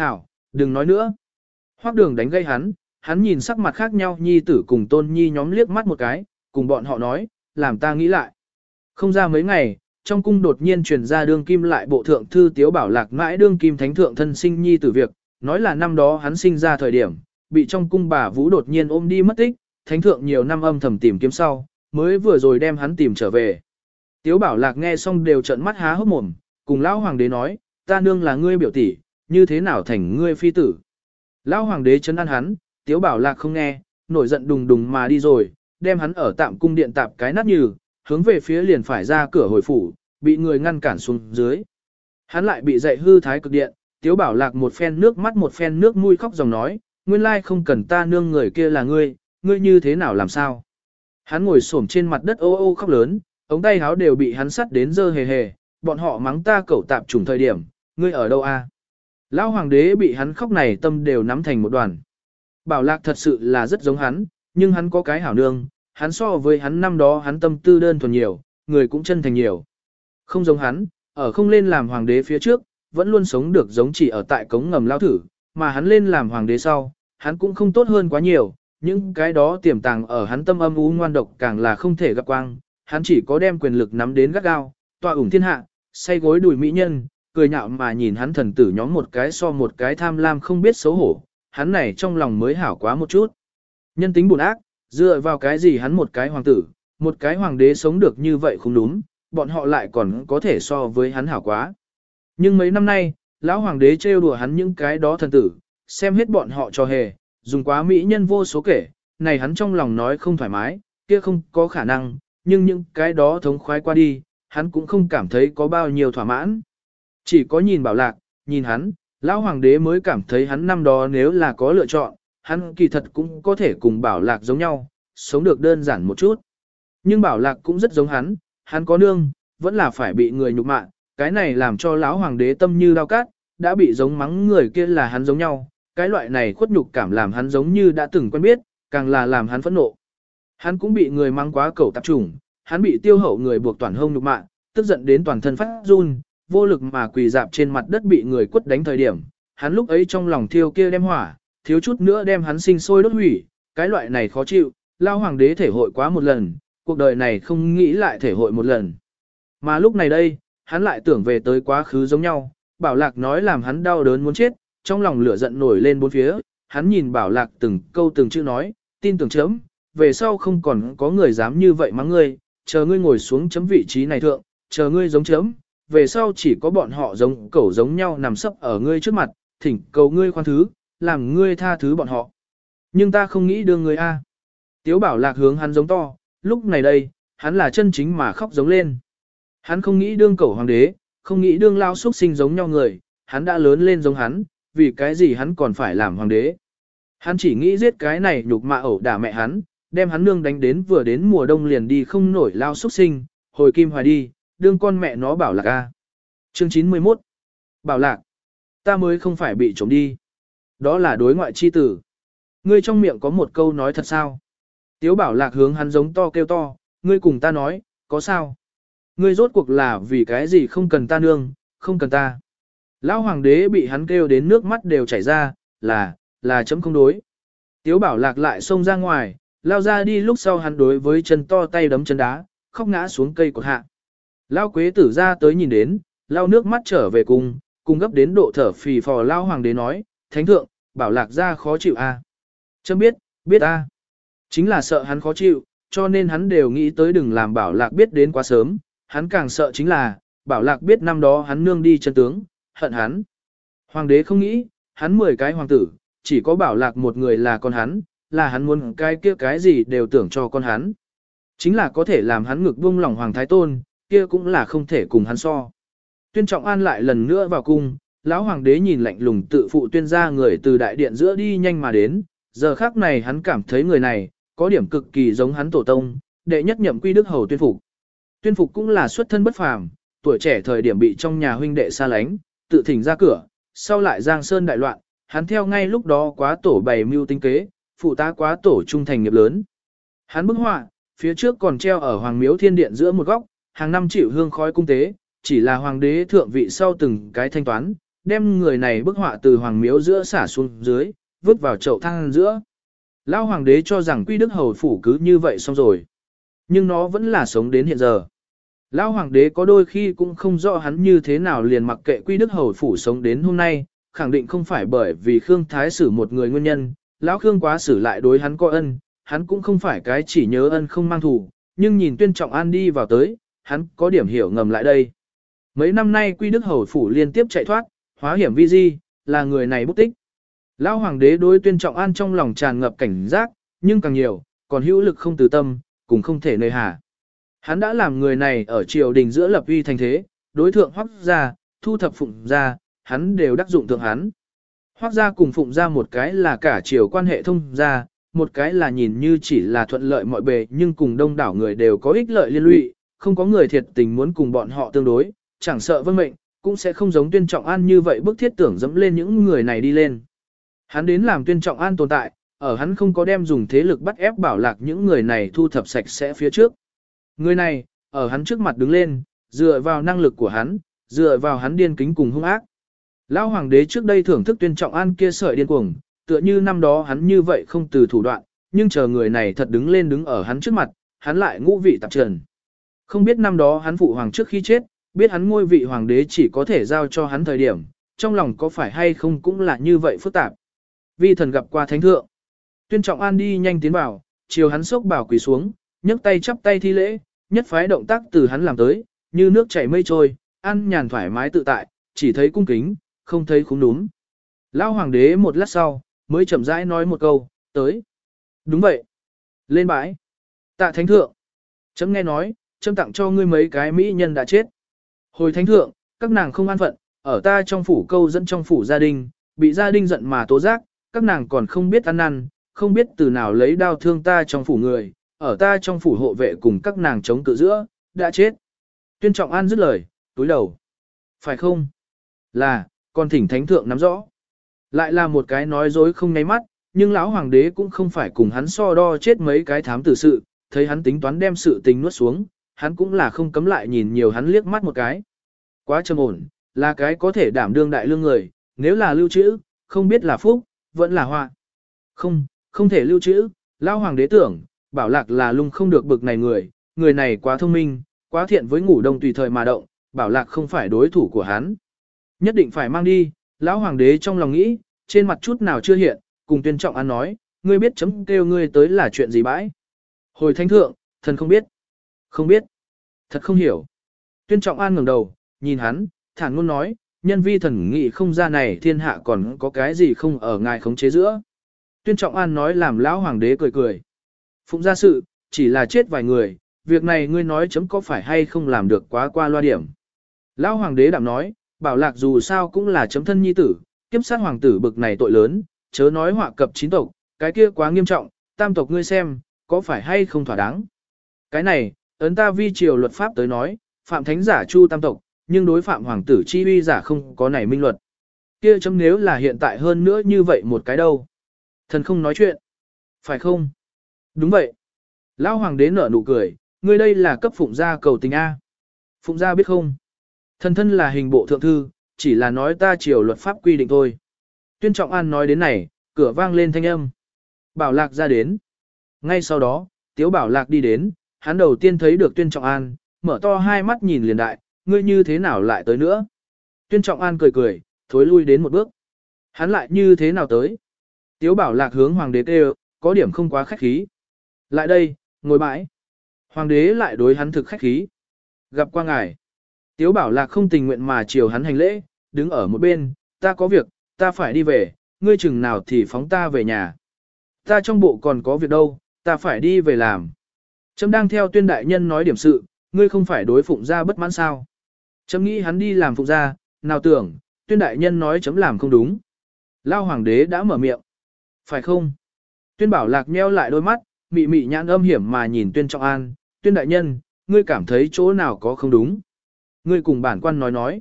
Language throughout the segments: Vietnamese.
Hảo, đừng nói nữa. Hoắc đường đánh gây hắn, hắn nhìn sắc mặt khác nhau nhi tử cùng tôn nhi nhóm liếc mắt một cái, cùng bọn họ nói, làm ta nghĩ lại. Không ra mấy ngày, trong cung đột nhiên truyền ra đương kim lại bộ thượng thư tiếu bảo lạc mãi đương kim thánh thượng thân sinh nhi tử việc, nói là năm đó hắn sinh ra thời điểm, bị trong cung bà vũ đột nhiên ôm đi mất tích, thánh thượng nhiều năm âm thầm tìm kiếm sau, mới vừa rồi đem hắn tìm trở về. Tiếu bảo lạc nghe xong đều trợn mắt há hốc mồm, cùng lão hoàng đế nói, ta nương là ngươi biểu tỷ, như thế nào thành ngươi phi tử. Lão hoàng đế chấn an hắn, tiếu bảo lạc không nghe, nổi giận đùng đùng mà đi rồi, đem hắn ở tạm cung điện tạp cái nát như, hướng về phía liền phải ra cửa hồi phủ, bị người ngăn cản xuống dưới. Hắn lại bị dạy hư thái cực điện, tiếu bảo lạc một phen nước mắt một phen nước mũi khóc dòng nói, nguyên lai không cần ta nương người kia là ngươi, ngươi như thế nào làm sao. Hắn ngồi xổm trên mặt đất ô ô khóc lớn, ống tay áo đều bị hắn sắt đến dơ hề hề, bọn họ mắng ta cẩu tạp trùng thời điểm, ngươi ở đâu a? Lão hoàng đế bị hắn khóc này tâm đều nắm thành một đoàn. Bảo lạc thật sự là rất giống hắn, nhưng hắn có cái hảo nương, hắn so với hắn năm đó hắn tâm tư đơn thuần nhiều, người cũng chân thành nhiều. Không giống hắn, ở không lên làm hoàng đế phía trước, vẫn luôn sống được giống chỉ ở tại cống ngầm lao thử, mà hắn lên làm hoàng đế sau, hắn cũng không tốt hơn quá nhiều, những cái đó tiềm tàng ở hắn tâm âm u ngoan độc càng là không thể gặp quang, hắn chỉ có đem quyền lực nắm đến gắt gao, tọa ủng thiên hạ, say gối đùi mỹ nhân, cười nhạo mà nhìn hắn thần tử nhóm một cái so một cái tham lam không biết xấu hổ, hắn này trong lòng mới hảo quá một chút. Nhân tính buồn ác, dựa vào cái gì hắn một cái hoàng tử, một cái hoàng đế sống được như vậy không đúng, bọn họ lại còn có thể so với hắn hảo quá. Nhưng mấy năm nay, lão hoàng đế trêu đùa hắn những cái đó thần tử, xem hết bọn họ cho hề, dùng quá mỹ nhân vô số kể, này hắn trong lòng nói không thoải mái, kia không có khả năng, nhưng những cái đó thống khoái qua đi, hắn cũng không cảm thấy có bao nhiêu thỏa mãn. Chỉ có nhìn bảo lạc, nhìn hắn, lão hoàng đế mới cảm thấy hắn năm đó nếu là có lựa chọn, hắn kỳ thật cũng có thể cùng bảo lạc giống nhau, sống được đơn giản một chút. Nhưng bảo lạc cũng rất giống hắn, hắn có nương, vẫn là phải bị người nhục mạ, cái này làm cho lão hoàng đế tâm như đau cát, đã bị giống mắng người kia là hắn giống nhau, cái loại này khuất nhục cảm làm hắn giống như đã từng quen biết, càng là làm hắn phẫn nộ. Hắn cũng bị người mắng quá cầu tạp trùng, hắn bị tiêu hậu người buộc toàn hông nhục mạ, tức giận đến toàn thân phát run, vô lực mà quỳ dạp trên mặt đất bị người quất đánh thời điểm, hắn lúc ấy trong lòng thiêu kia đem hỏa, thiếu chút nữa đem hắn sinh sôi đốt hủy, cái loại này khó chịu, lao hoàng đế thể hội quá một lần, cuộc đời này không nghĩ lại thể hội một lần. Mà lúc này đây, hắn lại tưởng về tới quá khứ giống nhau, bảo lạc nói làm hắn đau đớn muốn chết, trong lòng lửa giận nổi lên bốn phía, hắn nhìn bảo lạc từng câu từng chữ nói, tin tưởng chấm, về sau không còn có người dám như vậy mắng ngươi, chờ ngươi ngồi xuống chấm vị trí này thượng, chờ ngươi giống chấm, về sau chỉ có bọn họ giống cẩu giống nhau nằm sấp ở ngươi trước mặt, thỉnh cầu ngươi khoan thứ, làm ngươi tha thứ bọn họ. Nhưng ta không nghĩ đưa ngươi a. Tiếu bảo lạc hướng hắn giống to, lúc này đây, hắn là chân chính mà khóc giống lên. Hắn không nghĩ đương cẩu hoàng đế, không nghĩ đương lao xuất sinh giống nhau người, hắn đã lớn lên giống hắn, vì cái gì hắn còn phải làm hoàng đế. Hắn chỉ nghĩ giết cái này nhục mạ ẩu đả mẹ hắn, đem hắn nương đánh đến vừa đến mùa đông liền đi không nổi lao xuất sinh, hồi kim hoài đi, đương con mẹ nó bảo lạc a. Chương 91 Bảo lạc, ta mới không phải bị trộm đi. Đó là đối ngoại chi tử. Ngươi trong miệng có một câu nói thật sao? Tiếu bảo lạc hướng hắn giống to kêu to, ngươi cùng ta nói, có sao? Ngươi rốt cuộc là vì cái gì không cần ta nương, không cần ta. Lão hoàng đế bị hắn kêu đến nước mắt đều chảy ra, là, là chấm không đối. Tiếu bảo lạc lại xông ra ngoài, lao ra đi lúc sau hắn đối với chân to tay đấm chân đá, khóc ngã xuống cây cột hạ. Lao quế tử ra tới nhìn đến, lao nước mắt trở về cùng, cùng gấp đến độ thở phì phò lao hoàng đế nói, thánh thượng, bảo lạc ra khó chịu a. À? Chấm biết, biết a. Chính là sợ hắn khó chịu, cho nên hắn đều nghĩ tới đừng làm bảo lạc biết đến quá sớm, hắn càng sợ chính là, bảo lạc biết năm đó hắn nương đi chân tướng, hận hắn. Hoàng đế không nghĩ, hắn 10 cái hoàng tử, chỉ có bảo lạc một người là con hắn, là hắn muốn cái kia cái gì đều tưởng cho con hắn. Chính là có thể làm hắn ngực buông lòng hoàng thái tôn, kia cũng là không thể cùng hắn so. Tuyên trọng an lại lần nữa vào cung, lão hoàng đế nhìn lạnh lùng tự phụ tuyên ra người từ đại điện giữa đi nhanh mà đến, giờ khác này hắn cảm thấy người này, có điểm cực kỳ giống hắn tổ tông, đệ nhất nhậm quy đức hầu tuyên phục. Tuyên phục cũng là xuất thân bất phàm, tuổi trẻ thời điểm bị trong nhà huynh đệ xa lánh, tự thỉnh ra cửa, sau lại giang sơn đại loạn, hắn theo ngay lúc đó quá tổ bày mưu tinh kế, phụ tá quá tổ trung thành nghiệp lớn. Hắn bức họa, phía trước còn treo ở hoàng miếu thiên điện giữa một góc, hàng năm chịu hương khói cung tế, chỉ là hoàng đế thượng vị sau từng cái thanh toán, đem người này bức họa từ hoàng miếu giữa xả xuống dưới, vứt vào chậu than giữa. Lão hoàng đế cho rằng quy đức hầu phủ cứ như vậy xong rồi. Nhưng nó vẫn là sống đến hiện giờ. Lão hoàng đế có đôi khi cũng không rõ hắn như thế nào liền mặc kệ quy đức hầu phủ sống đến hôm nay, khẳng định không phải bởi vì Khương Thái Sử một người nguyên nhân, lão Khương quá xử lại đối hắn có ân, hắn cũng không phải cái chỉ nhớ ân không mang thủ, nhưng nhìn tuyên trọng an đi vào tới, hắn có điểm hiểu ngầm lại đây. Mấy năm nay quy đức hầu phủ liên tiếp chạy thoát, hóa hiểm vi di, là người này bút tích. Lão hoàng đế đối tuyên trọng an trong lòng tràn ngập cảnh giác, nhưng càng nhiều, còn hữu lực không từ tâm, cũng không thể nơi hà. Hắn đã làm người này ở triều đình giữa lập uy thành thế, đối thượng hoắc gia, thu thập phụng gia, hắn đều đắc dụng thượng hắn. Hoắc gia cùng phụng gia một cái là cả triều quan hệ thông gia, một cái là nhìn như chỉ là thuận lợi mọi bề nhưng cùng đông đảo người đều có ích lợi liên lụy, không có người thiệt tình muốn cùng bọn họ tương đối, chẳng sợ vân mệnh, cũng sẽ không giống tuyên trọng an như vậy bức thiết tưởng dẫm lên những người này đi lên. Hắn đến làm tuyên trọng an tồn tại, ở hắn không có đem dùng thế lực bắt ép bảo lạc những người này thu thập sạch sẽ phía trước. Người này, ở hắn trước mặt đứng lên, dựa vào năng lực của hắn, dựa vào hắn điên kính cùng hung ác. Lão hoàng đế trước đây thưởng thức tuyên trọng an kia sợi điên cuồng, tựa như năm đó hắn như vậy không từ thủ đoạn, nhưng chờ người này thật đứng lên đứng ở hắn trước mặt, hắn lại ngũ vị tạp trần. Không biết năm đó hắn phụ hoàng trước khi chết, biết hắn ngôi vị hoàng đế chỉ có thể giao cho hắn thời điểm, trong lòng có phải hay không cũng là như vậy phức tạp. Vi thần gặp qua thánh thượng. Tuyên trọng an đi nhanh tiến vào, chiều hắn sốc bảo quỳ xuống, nhấc tay chắp tay thi lễ, nhất phái động tác từ hắn làm tới, như nước chảy mây trôi, ăn nhàn thoải mái tự tại, chỉ thấy cung kính, không thấy khúng núm. Lão hoàng đế một lát sau, mới chậm rãi nói một câu, tới. Đúng vậy. Lên bãi. Tạ thánh thượng. Chấm nghe nói, châm tặng cho ngươi mấy cái mỹ nhân đã chết. Hồi thánh thượng, các nàng không an phận, ở ta trong phủ câu dẫn trong phủ gia đình, bị gia đình giận mà tố giác, các nàng còn không biết ăn năn, không biết từ nào lấy đao thương ta trong phủ người, ở ta trong phủ hộ vệ cùng các nàng chống cự giữa, đã chết. Tuyên trọng an dứt lời, túi đầu. Phải không? Là, con thỉnh thánh thượng nắm rõ. Lại là một cái nói dối không nháy mắt, nhưng lão hoàng đế cũng không phải cùng hắn so đo chết mấy cái thám tử sự, thấy hắn tính toán đem sự tình nuốt xuống, hắn cũng là không cấm lại nhìn nhiều hắn liếc mắt một cái. Quá trầm ổn, là cái có thể đảm đương đại lương người, nếu là lưu trữ, không biết là phúc, vẫn là họa. Không, không thể lưu trữ, lão hoàng đế tưởng, bảo lạc là lung không được bực này người, người này quá thông minh, quá thiện với ngủ đông tùy thời mà động, bảo lạc không phải đối thủ của hắn. Nhất định phải mang đi, lão hoàng đế trong lòng nghĩ, trên mặt chút nào chưa hiện, cùng tuyên trọng an nói, ngươi biết chấm kêu ngươi tới là chuyện gì bãi. Hồi thánh thượng, thần không biết. Không biết. Thật không hiểu. Tuyên trọng an ngẩng đầu, nhìn hắn, thản ngôn nói, nhân vi thần nghị không ra này thiên hạ còn có cái gì không ở ngài khống chế giữa. Tuyên trọng an nói làm lão hoàng đế cười cười. Phụng ra sự, chỉ là chết vài người, việc này ngươi nói chấm có phải hay không làm được quá qua loa điểm. Lão hoàng đế đạm nói, bảo lạc dù sao cũng là chấm thân nhi tử, kiếp sát hoàng tử bực này tội lớn, chớ nói họa cập chín tộc, cái kia quá nghiêm trọng, tam tộc ngươi xem, có phải hay không thỏa đáng. Cái này, ấn ta vi triều luật pháp tới nói, phạm thánh giả chu tam tộc, nhưng đối phạm hoàng tử chi uy giả không có này minh luật. Kia chấm nếu là hiện tại hơn nữa như vậy một cái đâu. Thần không nói chuyện. Phải không? Đúng vậy. Lão hoàng đế nở nụ cười, ngươi đây là cấp phụng gia cầu tình A. Phụng gia biết không? Thần thân là hình bộ thượng thư, chỉ là nói ta triều luật pháp quy định thôi. Tuyên Trọng An nói đến này, cửa vang lên thanh âm. Bảo Lạc ra đến. Ngay sau đó, Tiếu Bảo Lạc đi đến, hắn đầu tiên thấy được Tuyên Trọng An, mở to hai mắt nhìn liền đại, ngươi như thế nào lại tới nữa? Tuyên Trọng An cười cười, thối lui đến một bước. Hắn lại như thế nào tới? Tiếu Bảo Lạc hướng Hoàng đế kêu, có điểm không quá khách khí. Lại đây, ngồi bãi. Hoàng đế lại đối hắn thực khách khí. Gặp qua ngài. Tiếu Bảo Lạc không tình nguyện mà chiều hắn hành lễ, đứng ở một bên, ta có việc, ta phải đi về, ngươi chừng nào thì phóng ta về nhà. Ta trong bộ còn có việc đâu, ta phải đi về làm. Trâm đang theo tuyên đại nhân nói điểm sự, ngươi không phải đối phụng gia bất mãn sao. Trâm nghĩ hắn đi làm phụng gia, nào tưởng, tuyên đại nhân nói chấm làm không đúng. Lao hoàng đế đã mở miệng. Phải không? Tuyên bảo lạc nheo lại đôi mắt, mị mị nhãn âm hiểm mà nhìn tuyên trọng an, tuyên đại nhân, ngươi cảm thấy chỗ nào có không đúng. Ngươi cùng bản quan nói nói.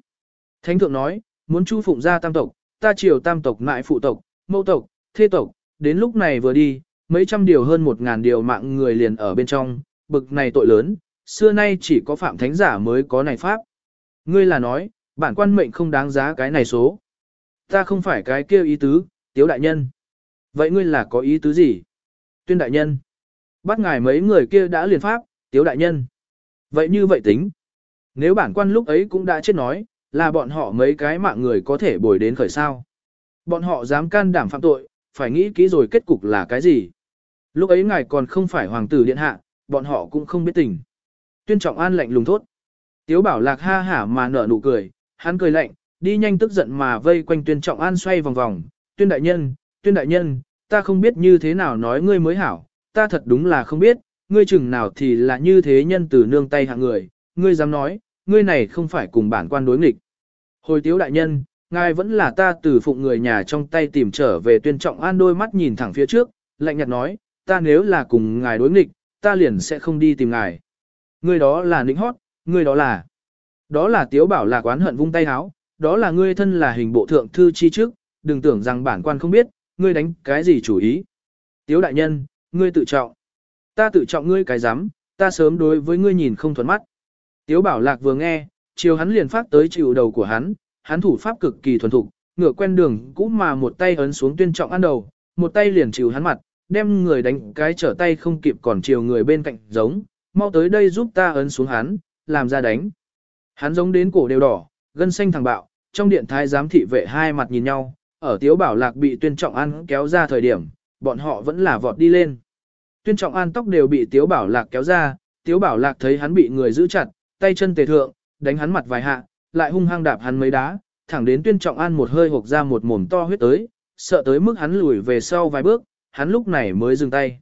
Thánh thượng nói, muốn chu phụng gia tam tộc, ta triều tam tộc mại phụ tộc, mẫu tộc, thê tộc, đến lúc này vừa đi, mấy trăm điều hơn một ngàn điều mạng người liền ở bên trong, bực này tội lớn, xưa nay chỉ có phạm thánh giả mới có này pháp. Ngươi là nói, bản quan mệnh không đáng giá cái này số. Ta không phải cái kêu ý tứ, tiếu đại nhân. Vậy ngươi là có ý tứ gì? Tuyên đại nhân. Bắt ngài mấy người kia đã liền pháp, tiếu đại nhân. Vậy như vậy tính. Nếu bản quan lúc ấy cũng đã chết nói, là bọn họ mấy cái mạng người có thể bồi đến khởi sao. Bọn họ dám can đảm phạm tội, phải nghĩ kỹ rồi kết cục là cái gì. Lúc ấy ngài còn không phải hoàng tử điện hạ, bọn họ cũng không biết tình. Tuyên trọng an lạnh lùng thốt. Tiếu bảo lạc ha hả mà nở nụ cười, hắn cười lạnh, đi nhanh tức giận mà vây quanh tuyên trọng an xoay vòng vòng. Tuyên đại nhân, tuyên đại nhân, ta không biết như thế nào nói ngươi mới hảo, ta thật đúng là không biết, ngươi chừng nào thì là như thế nhân từ nương tay hạng người, ngươi dám nói, ngươi này không phải cùng bản quan đối nghịch. Hồi tiếu đại nhân, ngài vẫn là ta từ phụng người nhà trong tay tìm trở về tuyên trọng an đôi mắt nhìn thẳng phía trước, lạnh nhạt nói, ta nếu là cùng ngài đối nghịch, ta liền sẽ không đi tìm ngài. Ngươi đó là nịnh hót, ngươi đó là. Đó là tiếu bảo là quán hận vung tay háo, đó là ngươi thân là hình bộ thượng thư chi trước, đừng tưởng rằng bản quan không biết, ngươi đánh cái gì chủ ý. Tiếu đại nhân, ngươi tự trọng. Ta tự trọng ngươi cái dám, ta sớm đối với ngươi nhìn không thuận mắt. Tiếu bảo lạc vừa nghe, chiều hắn liền phát tới chịu đầu của hắn, hắn thủ pháp cực kỳ thuần thục, ngựa quen đường cũ mà một tay ấn xuống tuyên trọng ăn đầu, một tay liền chịu hắn mặt, đem người đánh cái trở tay không kịp còn chiều người bên cạnh giống, mau tới đây giúp ta ấn xuống hắn, làm ra đánh. Hắn giống đến cổ đều đỏ, gân xanh thẳng bạo, trong điện thái giám thị vệ hai mặt nhìn nhau, ở tiếu bảo lạc bị tuyên trọng an kéo ra thời điểm, bọn họ vẫn là vọt đi lên. Tuyên trọng an tóc đều bị tiếu bảo lạc kéo ra, tiếu bảo lạc thấy hắn bị người giữ chặt, tay chân tề thượng, đánh hắn mặt vài hạ, lại hung hăng đạp hắn mấy đá, thẳng đến tuyên trọng an một hơi hộc ra một mồm to huyết tới, sợ tới mức hắn lùi về sau vài bước, hắn lúc này mới dừng tay.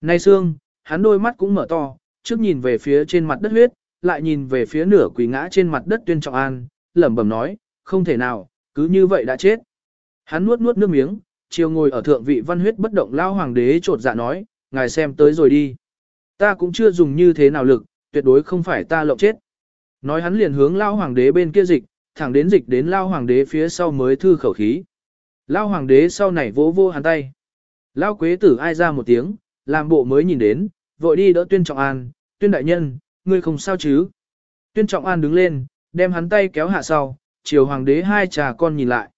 Nay xương, hắn đôi mắt cũng mở to, trước nhìn về phía trên mặt đất huyết, lại nhìn về phía nửa quỳ ngã trên mặt đất tuyên trọng an, lẩm bẩm nói, không thể nào, cứ như vậy đã chết. Hắn nuốt nuốt nước miếng, chiều ngồi ở thượng vị văn huyết bất động lao hoàng đế trột dạ nói, ngài xem tới rồi đi. Ta cũng chưa dùng như thế nào lực, tuyệt đối không phải ta lộng chết. Nói hắn liền hướng lao hoàng đế bên kia dịch, thẳng đến dịch đến lao hoàng đế phía sau mới thư khẩu khí. Lao hoàng đế sau này vỗ vô hắn tay. Lao quế tử ai ra một tiếng, làm bộ mới nhìn đến, vội đi đỡ tuyên trọng an, tuyên đại nhân, ngươi không sao chứ. Tuyên trọng an đứng lên, đem hắn tay kéo hạ sau, chiều hoàng đế hai trà con nhìn lại.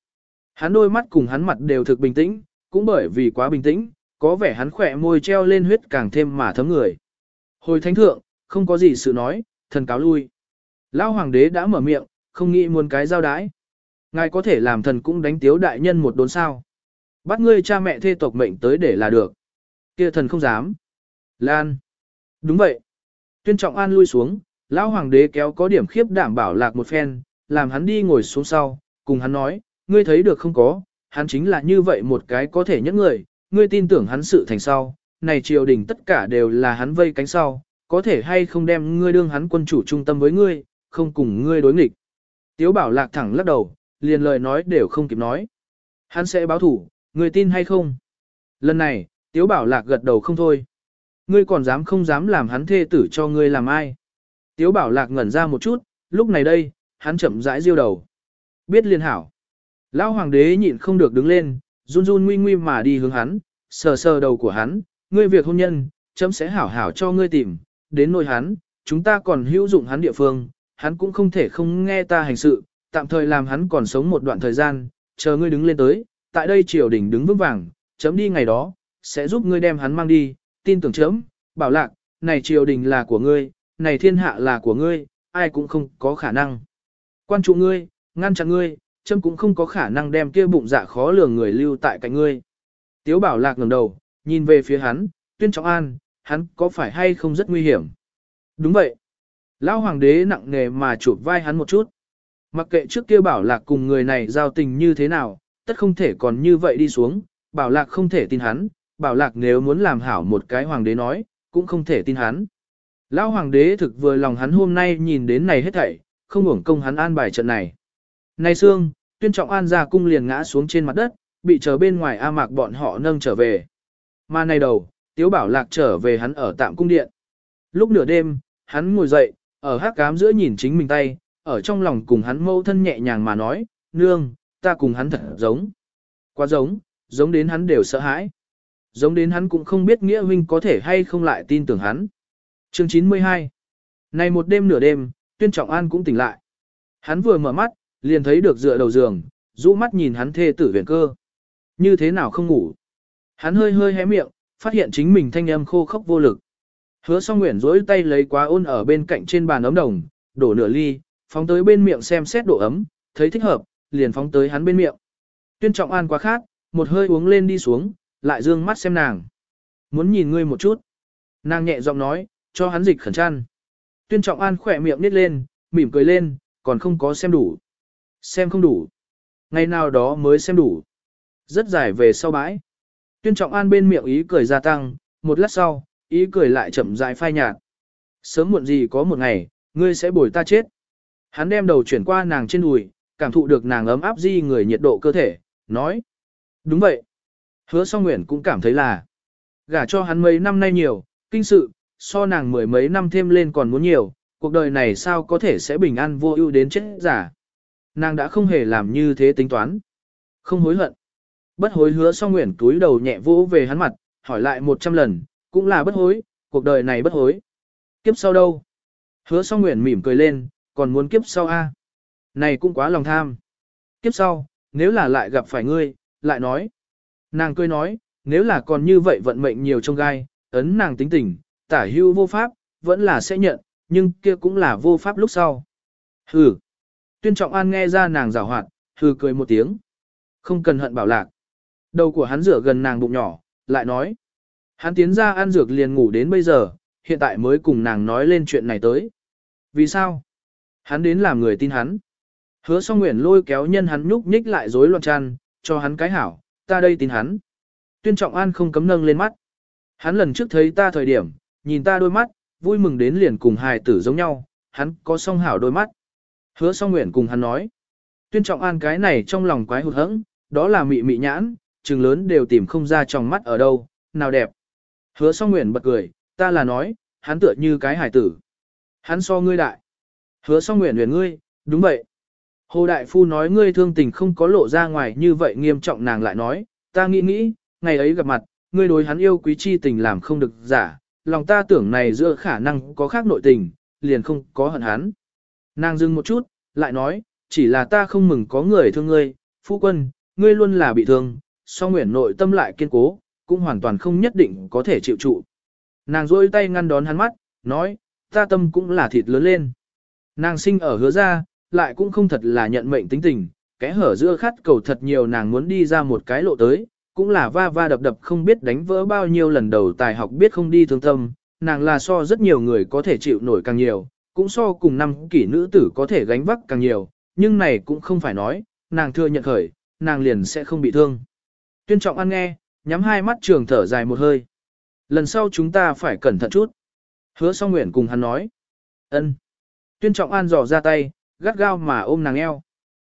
Hắn đôi mắt cùng hắn mặt đều thực bình tĩnh, cũng bởi vì quá bình tĩnh, có vẻ hắn khỏe môi treo lên huyết càng thêm mà thấm người. Hồi thánh thượng, không có gì sự nói, thần cáo lui. Lão hoàng đế đã mở miệng, không nghĩ muốn cái giao đái. Ngài có thể làm thần cũng đánh tiếu đại nhân một đốn sao. Bắt ngươi cha mẹ thê tộc mệnh tới để là được. kia thần không dám. Lan. Đúng vậy. Tuyên trọng an lui xuống, lão hoàng đế kéo có điểm khiếp đảm bảo lạc một phen, làm hắn đi ngồi xuống sau, cùng hắn nói, ngươi thấy được không có, hắn chính là như vậy một cái có thể nhẫn người, ngươi tin tưởng hắn sự thành sau, này triều đình tất cả đều là hắn vây cánh sau, có thể hay không đem ngươi đương hắn quân chủ trung tâm với ngươi, không cùng ngươi đối nghịch. Tiếu bảo lạc thẳng lắc đầu, liền lời nói đều không kịp nói. Hắn sẽ báo thủ, ngươi tin hay không? Lần này, tiếu bảo lạc gật đầu không thôi. Ngươi còn dám không dám làm hắn thê tử cho ngươi làm ai? Tiếu bảo lạc ngẩn ra một chút, lúc này đây, hắn chậm rãi diêu đầu. Biết liên hảo. Lão hoàng đế nhịn không được đứng lên, run run nguy nguy mà đi hướng hắn, sờ sờ đầu của hắn, ngươi việc hôn nhân, chấm sẽ hảo hảo cho ngươi tìm, đến nỗi hắn, chúng ta còn hữu dụng hắn địa phương, hắn cũng không thể không nghe ta hành sự, tạm thời làm hắn còn sống một đoạn thời gian, chờ ngươi đứng lên tới, tại đây triều đình đứng vững vàng, chấm đi ngày đó, sẽ giúp ngươi đem hắn mang đi, tin tưởng chấm, bảo lạc, này triều đình là của ngươi, này thiên hạ là của ngươi, ai cũng không có khả năng. Quan trụ ngươi, ngăn chặn ngươi, chấm cũng không có khả năng đem kia bụng dạ khó lường người lưu tại cạnh ngươi. Tiếu bảo lạc ngẩng đầu, nhìn về phía hắn, tuyên trọng an, hắn có phải hay không rất nguy hiểm? Đúng vậy. Lão hoàng đế nặng nề mà chụp vai hắn một chút. Mặc kệ trước kia bảo lạc cùng người này giao tình như thế nào, tất không thể còn như vậy đi xuống, bảo lạc không thể tin hắn, bảo lạc nếu muốn làm hảo một cái hoàng đế nói, cũng không thể tin hắn. Lão hoàng đế thực vừa lòng hắn hôm nay nhìn đến này hết thảy, không hưởng công hắn an bài trận này. Này xương, tuyên trọng an ra cung liền ngã xuống trên mặt đất, bị chờ bên ngoài A mạc bọn họ nâng trở về. Mà này đầu, tiếu bảo lạc trở về hắn ở tạm cung điện. Lúc nửa đêm, hắn ngồi dậy, ở hát cám giữa nhìn chính mình tay, ở trong lòng cùng hắn mâu thân nhẹ nhàng mà nói, nương, ta cùng hắn thật giống. Quá giống, giống đến hắn đều sợ hãi. Giống đến hắn cũng không biết nghĩa huynh có thể hay không lại tin tưởng hắn. Chương 92 Này một đêm nửa đêm, tuyên trọng an cũng tỉnh lại. Hắn vừa mở mắt, liền thấy được dựa đầu giường, rũ mắt nhìn hắn thê tử viện cơ. Như thế nào không ngủ? Hắn hơi hơi hé miệng, phát hiện chính mình thanh âm khô khốc vô lực. Hứa song nguyện rỗi tay lấy quá ôn ở bên cạnh trên bàn ấm đồng, đổ nửa ly, phóng tới bên miệng xem xét độ ấm, thấy thích hợp, liền phóng tới hắn bên miệng. Tuyên trọng an quá khát, một hơi uống lên đi xuống, lại dương mắt xem nàng. Muốn nhìn ngươi một chút. Nàng nhẹ giọng nói, cho hắn dịch khẩn trăn. Tuyên trọng an khỏe miệng nít lên, mỉm cười lên, còn không có xem đủ. Xem không đủ. Ngày nào đó mới xem đủ. Rất dài về sau bãi. Tuyên trọng an bên miệng ý cười gia tăng, một lát sau, ý cười lại chậm rãi phai nhạt. Sớm muộn gì có một ngày, ngươi sẽ bồi ta chết. Hắn đem đầu chuyển qua nàng trên đùi, cảm thụ được nàng ấm áp di người nhiệt độ cơ thể, nói. Đúng vậy. Hứa song nguyện cũng cảm thấy là. Gả cho hắn mấy năm nay nhiều, kinh sự, so nàng mười mấy năm thêm lên còn muốn nhiều, cuộc đời này sao có thể sẽ bình an vô ưu đến chết giả. Nàng đã không hề làm như thế tính toán. Không hối hận. Bất hối hứa song nguyện túi đầu nhẹ vỗ về hắn mặt, hỏi lại một trăm lần, cũng là bất hối, cuộc đời này bất hối. Kiếp sau đâu? Hứa song nguyện mỉm cười lên, còn muốn kiếp sau a? Này cũng quá lòng tham. Kiếp sau, nếu là lại gặp phải ngươi, lại nói. Nàng cười nói, nếu là còn như vậy vận mệnh nhiều trong gai, ấn nàng tính tình, tả hưu vô pháp, vẫn là sẽ nhận, nhưng kia cũng là vô pháp lúc sau. Hừ. Tuyên trọng an nghe ra nàng rào hoạt, hừ cười một tiếng. Không cần hận bảo lạc. Đầu của hắn rửa gần nàng bụng nhỏ, lại nói. Hắn tiến ra ăn dược liền ngủ đến bây giờ, hiện tại mới cùng nàng nói lên chuyện này tới. Vì sao? Hắn đến làm người tin hắn. Hứa song nguyện lôi kéo nhân hắn nhúc nhích lại rối loạn tràn cho hắn cái hảo, ta đây tin hắn. Tuyên trọng an không cấm nâng lên mắt. Hắn lần trước thấy ta thời điểm, nhìn ta đôi mắt, vui mừng đến liền cùng hài tử giống nhau, hắn có song hảo đôi mắt. Hứa song nguyện cùng hắn nói. Tuyên trọng an cái này trong lòng quái hụt hẫng, đó là mị mị nhãn, trừng lớn đều tìm không ra trong mắt ở đâu, nào đẹp. Hứa song nguyện bật cười, ta là nói, hắn tựa như cái hải tử. Hắn so ngươi đại. Hứa song nguyện nguyện ngươi, đúng vậy. Hồ Đại Phu nói ngươi thương tình không có lộ ra ngoài như vậy nghiêm trọng nàng lại nói, ta nghĩ nghĩ, ngày ấy gặp mặt, ngươi đối hắn yêu quý chi tình làm không được giả, lòng ta tưởng này giữa khả năng có khác nội tình, liền không có hận hắn. Nàng dừng một chút, lại nói, chỉ là ta không mừng có người thương ngươi, phu quân, ngươi luôn là bị thương, so nguyện nội tâm lại kiên cố, cũng hoàn toàn không nhất định có thể chịu trụ. Nàng rôi tay ngăn đón hắn mắt, nói, ta tâm cũng là thịt lớn lên. Nàng sinh ở hứa ra, lại cũng không thật là nhận mệnh tính tình, kẽ hở giữa khát cầu thật nhiều nàng muốn đi ra một cái lộ tới, cũng là va va đập đập không biết đánh vỡ bao nhiêu lần đầu tài học biết không đi thương tâm, nàng là so rất nhiều người có thể chịu nổi càng nhiều, cũng so cùng năm kỷ nữ tử có thể gánh vác càng nhiều, nhưng này cũng không phải nói, nàng thừa nhận khởi, nàng liền sẽ không bị thương. Tuyên trọng ăn nghe, nhắm hai mắt trường thở dài một hơi. Lần sau chúng ta phải cẩn thận chút. Hứa song nguyện cùng hắn nói. ân. Tuyên trọng an dò ra tay, gắt gao mà ôm nàng eo.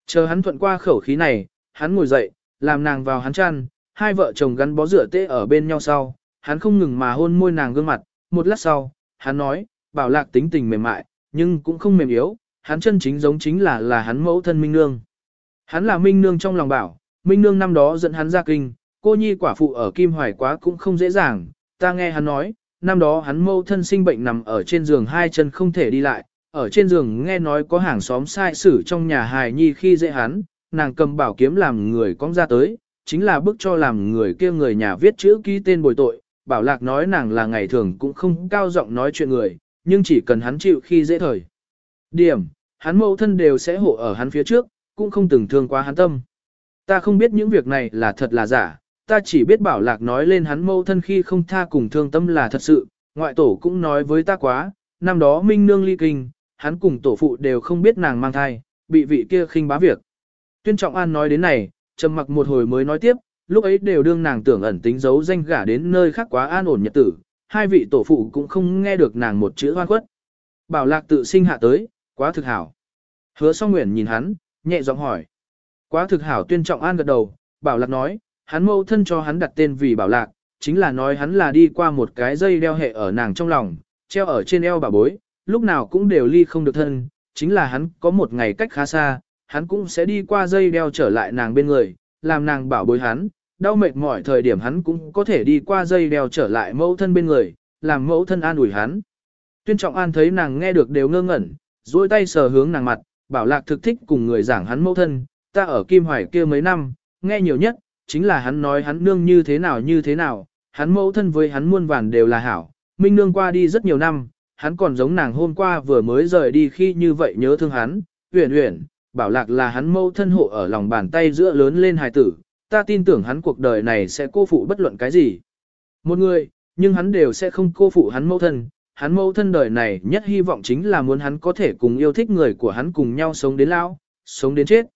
Chờ hắn thuận qua khẩu khí này, hắn ngồi dậy, làm nàng vào hắn chăn, hai vợ chồng gắn bó rửa tê ở bên nhau sau, hắn không ngừng mà hôn môi nàng gương mặt, một lát sau, hắn nói, bảo lạc tính tình mềm mại, nhưng cũng không mềm yếu, hắn chân chính giống chính là là hắn mẫu thân Minh Nương. Hắn là Minh Nương trong lòng bảo, Minh Nương năm đó dẫn hắn ra kinh, cô nhi quả phụ ở Kim Hoài quá cũng không dễ dàng, ta nghe hắn nói, năm đó hắn mẫu thân sinh bệnh nằm ở trên giường hai chân không thể đi lại, ở trên giường nghe nói có hàng xóm sai xử trong nhà hài nhi khi dễ hắn, nàng cầm bảo kiếm làm người cong ra tới, chính là bức cho làm người kia người nhà viết chữ ký tên bồi tội, bảo lạc nói nàng là ngày thường cũng không cao giọng nói chuyện người, nhưng chỉ cần hắn chịu khi dễ thời. Điểm, hắn mẫu thân đều sẽ hộ ở hắn phía trước, cũng không từng thương quá hắn tâm. Ta không biết những việc này là thật là giả, ta chỉ biết bảo lạc nói lên hắn mẫu thân khi không tha cùng thương tâm là thật sự, ngoại tổ cũng nói với ta quá, năm đó minh nương ly kinh, hắn cùng tổ phụ đều không biết nàng mang thai, bị vị kia khinh bá việc. Tuyên Trọng An nói đến này, trầm mặc một hồi mới nói tiếp, lúc ấy đều đương nàng tưởng ẩn tính giấu danh gả đến nơi khác quá an ổn nhật tử, hai vị tổ phụ cũng không nghe được nàng một chữ hoan khuất. Bảo lạc tự sinh hạ tới, quá thực hảo. Hứa song nguyện nhìn hắn, nhẹ giọng hỏi. Quá thực hảo tuyên trọng an gật đầu, bảo lạc nói, hắn mâu thân cho hắn đặt tên vì bảo lạc, chính là nói hắn là đi qua một cái dây đeo hệ ở nàng trong lòng, treo ở trên eo bà bối, lúc nào cũng đều ly không được thân, chính là hắn có một ngày cách khá xa, hắn cũng sẽ đi qua dây đeo trở lại nàng bên người, làm nàng bảo bối hắn, đau mệt mỏi thời điểm hắn cũng có thể đi qua dây đeo trở lại mẫu thân bên người, làm mẫu thân an ủi hắn. Tuyên trọng an thấy nàng nghe được đều ngơ ngẩn, duỗi tay sờ hướng nàng mặt, bảo lạc thực thích cùng người giảng hắn mẫu thân, ta ở Kim Hoài kia mấy năm, nghe nhiều nhất, chính là hắn nói hắn nương như thế nào như thế nào, hắn mẫu thân với hắn muôn vàn đều là hảo, minh nương qua đi rất nhiều năm, hắn còn giống nàng hôm qua vừa mới rời đi khi như vậy nhớ thương hắn, uyển uyển, bảo lạc là hắn mẫu thân hộ ở lòng bàn tay giữa lớn lên hài tử, ta tin tưởng hắn cuộc đời này sẽ cô phụ bất luận cái gì. Một người, nhưng hắn đều sẽ không cô phụ hắn mẫu thân, hắn mẫu thân đời này nhất hy vọng chính là muốn hắn có thể cùng yêu thích người của hắn cùng nhau sống đến lao, sống đến chết.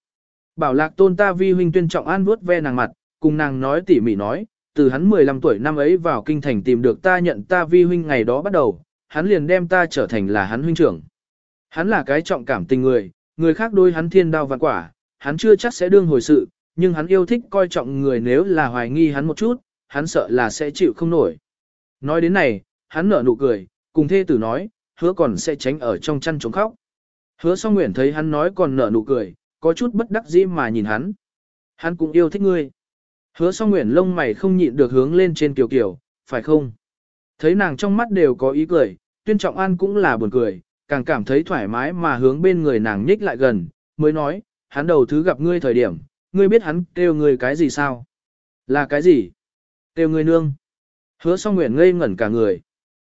Bảo lạc tôn ta vi huynh tuyên trọng an vuốt ve nàng mặt, cùng nàng nói tỉ mỉ nói, từ hắn 15 tuổi năm ấy vào kinh thành tìm được ta nhận ta vi huynh ngày đó bắt đầu, hắn liền đem ta trở thành là hắn huynh trưởng. Hắn là cái trọng cảm tình người, người khác đối hắn thiên đao vạn quả, hắn chưa chắc sẽ đương hồi sự, nhưng hắn yêu thích coi trọng người nếu là hoài nghi hắn một chút, hắn sợ là sẽ chịu không nổi. Nói đến này, hắn nở nụ cười, cùng thê tử nói, hứa còn sẽ tránh ở trong chăn trống khóc. Hứa song nguyện thấy hắn nói còn nở nụ cười, có chút bất đắc dĩ mà nhìn hắn. Hắn cũng yêu thích ngươi. Hứa song nguyện lông mày không nhịn được hướng lên trên kiều kiều, phải không? Thấy nàng trong mắt đều có ý cười, tuyên trọng an cũng là buồn cười, càng cảm thấy thoải mái mà hướng bên người nàng nhích lại gần, mới nói, hắn đầu thứ gặp ngươi thời điểm, ngươi biết hắn kêu ngươi cái gì sao? Là cái gì? Kêu ngươi nương. Hứa song nguyện ngây ngẩn cả người.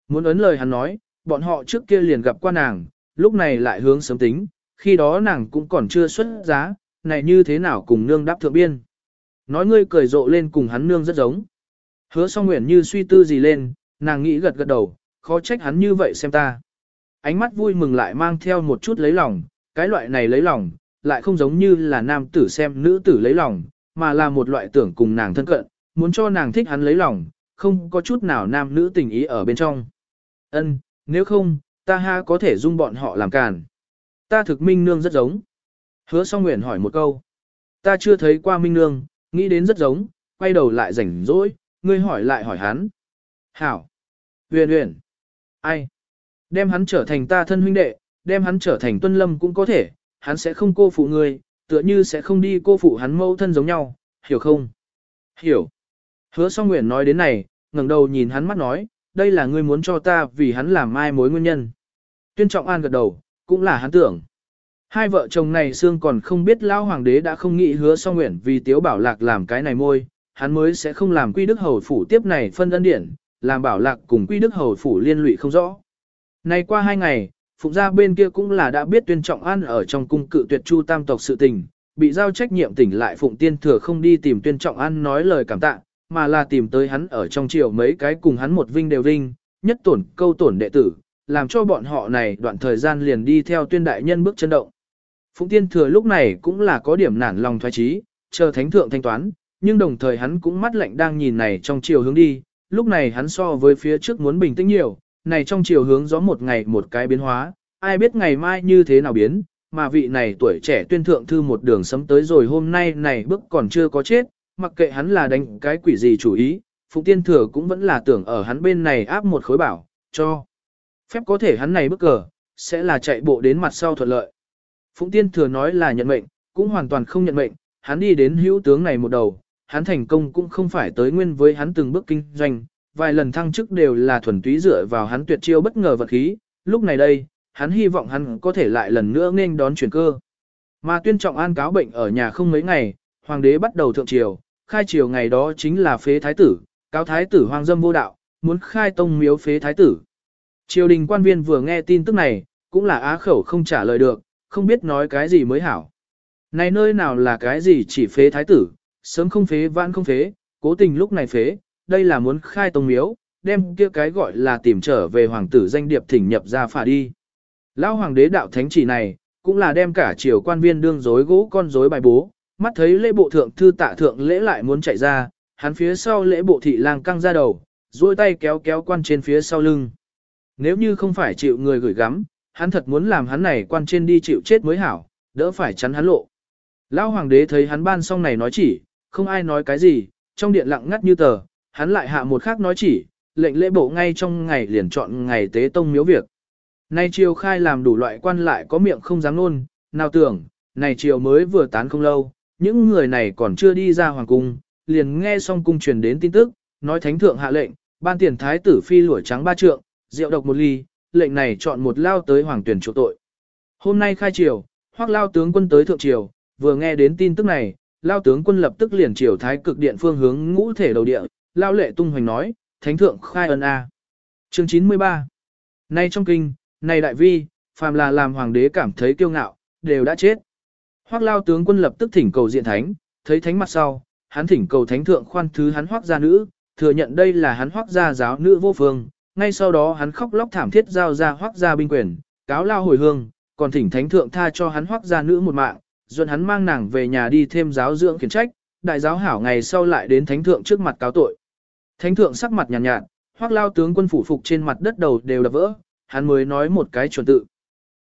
Muốn ấn lời hắn nói, bọn họ trước kia liền gặp qua nàng, lúc này lại hướng sớm tính, khi đó nàng cũng còn chưa xuất giá, này như thế nào cùng nương đáp thượng biên. Nói ngươi cười rộ lên cùng hắn nương rất giống. Hứa song nguyện như suy tư gì lên, nàng nghĩ gật gật đầu, khó trách hắn như vậy xem ta. Ánh mắt vui mừng lại mang theo một chút lấy lòng, cái loại này lấy lòng, lại không giống như là nam tử xem nữ tử lấy lòng, mà là một loại tưởng cùng nàng thân cận, muốn cho nàng thích hắn lấy lòng, không có chút nào nam nữ tình ý ở bên trong. Ân, nếu không, ta ha có thể dung bọn họ làm càn. Ta thực minh nương rất giống. Hứa song nguyện hỏi một câu. Ta chưa thấy qua minh nương, nghĩ đến rất giống, quay đầu lại rảnh rỗi, ngươi hỏi lại hỏi hắn. Hảo. Huyền huyền. Ai? Đem hắn trở thành ta thân huynh đệ, đem hắn trở thành tuân lâm cũng có thể, hắn sẽ không cô phụ người, tựa như sẽ không đi cô phụ hắn mẫu thân giống nhau, hiểu không? Hiểu. Hứa song nguyện nói đến này, ngẩng đầu nhìn hắn mắt nói, đây là ngươi muốn cho ta vì hắn làm mai mối nguyên nhân. Tuyên trọng an gật đầu, cũng là hắn tưởng. Hai vợ chồng này xương còn không biết lão hoàng đế đã không nghĩ hứa song nguyện vì tiếu bảo lạc làm cái này môi, hắn mới sẽ không làm quy đức hầu phủ tiếp này phân ân điển, làm bảo lạc cùng quy đức hầu phủ liên lụy không rõ. Nay qua hai ngày, Phụng gia bên kia cũng là đã biết tuyên trọng an ở trong cung cự tuyệt chu tam tộc sự tình, bị giao trách nhiệm tỉnh lại Phụng tiên thừa không đi tìm tuyên trọng an nói lời cảm tạ, mà là tìm tới hắn ở trong triều mấy cái cùng hắn một vinh đều vinh, nhất tổn câu tổn đệ tử, làm cho bọn họ này đoạn thời gian liền đi theo tuyên đại nhân bước chân động. Phụng tiên thừa lúc này cũng là có điểm nản lòng thoái trí, chờ thánh thượng thanh toán, nhưng đồng thời hắn cũng mắt lạnh đang nhìn này trong chiều hướng đi, lúc này hắn so với phía trước muốn bình tĩnh nhiều, này trong chiều hướng gió một ngày một cái biến hóa, ai biết ngày mai như thế nào biến, mà vị này tuổi trẻ tuyên thượng thư một đường sấm tới rồi hôm nay này bước còn chưa có chết, mặc kệ hắn là đánh cái quỷ gì chủ ý, Phụng Tiên Thừa cũng vẫn là tưởng ở hắn bên này áp một khối bảo, cho. Phép có thể hắn này bước cờ, sẽ là chạy bộ đến mặt sau thuận lợi. Phụng Tiên Thừa nói là nhận mệnh, cũng hoàn toàn không nhận mệnh, hắn đi đến hữu tướng này một đầu, hắn thành công cũng không phải tới nguyên với hắn từng bước kinh doanh, vài lần thăng chức đều là thuần túy dựa vào hắn tuyệt chiêu bất ngờ vật khí, lúc này đây, hắn hy vọng hắn có thể lại lần nữa nên đón chuyển cơ. Mà tuyên trọng an cáo bệnh ở nhà không mấy ngày, hoàng đế bắt đầu thượng triều, khai triều ngày đó chính là phế thái tử, cáo thái tử hoang dâm vô đạo, muốn khai tông miếu phế thái tử. Triều đình quan viên vừa nghe tin tức này, cũng là á khẩu không trả lời được, không biết nói cái gì mới hảo. Này nơi nào là cái gì chỉ phế thái tử, sớm không phế vãn không phế, cố tình lúc này phế, đây là muốn khai tông miếu, đem kia cái gọi là tìm trở về hoàng tử danh điệp thỉnh nhập ra phả đi. Lão hoàng đế đạo thánh chỉ này, cũng là đem cả triều quan viên đương rối gỗ con rối bài bố, mắt thấy lễ bộ thượng thư tạ thượng lễ lại muốn chạy ra, hắn phía sau lễ bộ thị lang căng ra đầu, duỗi tay kéo kéo quan trên phía sau lưng. Nếu như không phải chịu người gửi gắm, hắn thật muốn làm hắn này quan trên đi chịu chết mới hảo, đỡ phải chắn hắn lộ. Lão hoàng đế thấy hắn ban xong này nói chỉ, không ai nói cái gì, trong điện lặng ngắt như tờ, hắn lại hạ một khác nói chỉ, lệnh lễ bộ ngay trong ngày liền chọn ngày tế tông miếu việc. Nay triều khai làm đủ loại quan lại có miệng không dám nôn, nào tưởng, này triều mới vừa tán không lâu, những người này còn chưa đi ra hoàng cung, liền nghe xong cung truyền đến tin tức, nói thánh thượng hạ lệnh, ban tiền thái tử phi lũi trắng ba trượng, rượu độc một ly, lệnh này chọn một lao tới hoàng tuyển chỗ tội. Hôm nay khai triều, hoác lao tướng quân tới thượng triều, vừa nghe đến tin tức này, lao tướng quân lập tức liền chiều thái cực điện phương hướng ngũ thể đầu địa, lao lệ tung hoành nói, thánh thượng khai ân a. Chương 93 Nay trong kinh, này đại vi, phàm là làm hoàng đế cảm thấy kiêu ngạo, đều đã chết. Hoắc lao tướng quân lập tức thỉnh cầu diện thánh, thấy thánh mặt sau, hắn thỉnh cầu thánh thượng khoan thứ hắn hoắc gia nữ, thừa nhận đây là hắn hoắc gia giáo nữ vô phương, ngay sau đó hắn khóc lóc thảm thiết giao ra hoắc gia binh quyền, cáo lao hồi hương, còn thỉnh thánh thượng tha cho hắn hoắc gia nữ một mạng, dọn hắn mang nàng về nhà đi thêm giáo dưỡng khiển trách, đại giáo hảo ngày sau lại đến thánh thượng trước mặt cáo tội. Thánh thượng sắc mặt nhàn nhạt, nhạt, hoắc lao tướng quân phủ phục trên mặt đất đầu đều đập vỡ, hắn mới nói một cái chuẩn tự.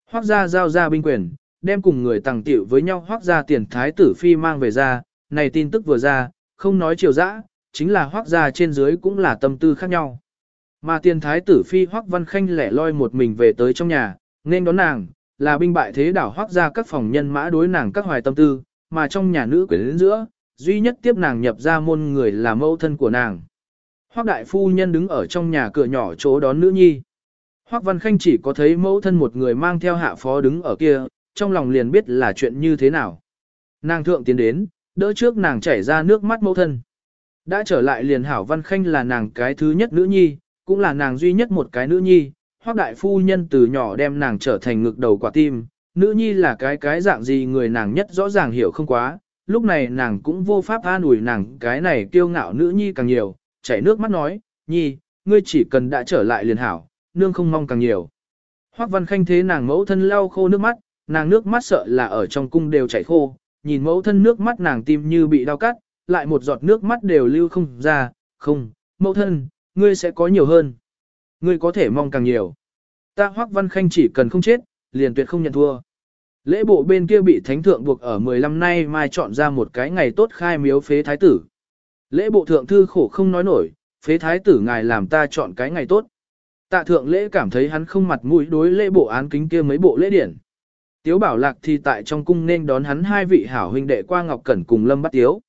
Hoắc gia giao ra binh quyền, đem cùng người tàng tiểu với nhau hoắc gia tiền thái tử phi mang về ra, này tin tức vừa ra, không nói chiều dã, chính là hoắc gia trên dưới cũng là tâm tư khác nhau. Mà tiền thái tử phi hoắc văn khanh lẻ loi một mình về tới trong nhà, nên đón nàng, là binh bại thế đảo hoác ra các phòng nhân mã đối nàng các hoài tâm tư, mà trong nhà nữ quyến giữa, duy nhất tiếp nàng nhập ra môn người là mẫu thân của nàng. Hoắc đại phu nhân đứng ở trong nhà cửa nhỏ chỗ đón nữ nhi. Hoắc Văn Khanh chỉ có thấy mẫu thân một người mang theo hạ phó đứng ở kia, trong lòng liền biết là chuyện như thế nào. Nàng thượng tiến đến, đỡ trước nàng chảy ra nước mắt mẫu thân. Đã trở lại liền hảo Văn Khanh là nàng cái thứ nhất nữ nhi, cũng là nàng duy nhất một cái nữ nhi, hoác đại phu nhân từ nhỏ đem nàng trở thành ngực đầu quả tim, nữ nhi là cái cái dạng gì người nàng nhất rõ ràng hiểu không quá, lúc này nàng cũng vô pháp an ủi nàng cái này kiêu ngạo nữ nhi càng nhiều, chảy nước mắt nói, nhi, ngươi chỉ cần đã trở lại liền hảo, nương không mong càng nhiều. Hoắc Văn Khanh thế nàng mẫu thân lau khô nước mắt, nàng nước mắt sợ là ở trong cung đều chảy khô, nhìn mẫu thân nước mắt nàng tim như bị đau cắt, lại một giọt nước mắt đều lưu không ra, không, mẫu thân, ngươi sẽ có nhiều hơn. Ngươi có thể mong càng nhiều. Ta Hoắc Văn Khanh chỉ cần không chết, liền tuyệt không nhận thua. Lễ bộ bên kia bị thánh thượng buộc ở 15 nay mai chọn ra một cái ngày tốt khai miếu phế thái tử. Lễ bộ thượng thư khổ không nói nổi, phế thái tử ngài làm ta chọn cái ngày tốt. Tạ thượng lễ cảm thấy hắn không mặt mũi đối lễ bộ án kính kia mấy bộ lễ điển. Tiếu bảo lạc thì tại trong cung nên đón hắn hai vị hảo huynh đệ qua ngọc cẩn cùng lâm bắt tiếu.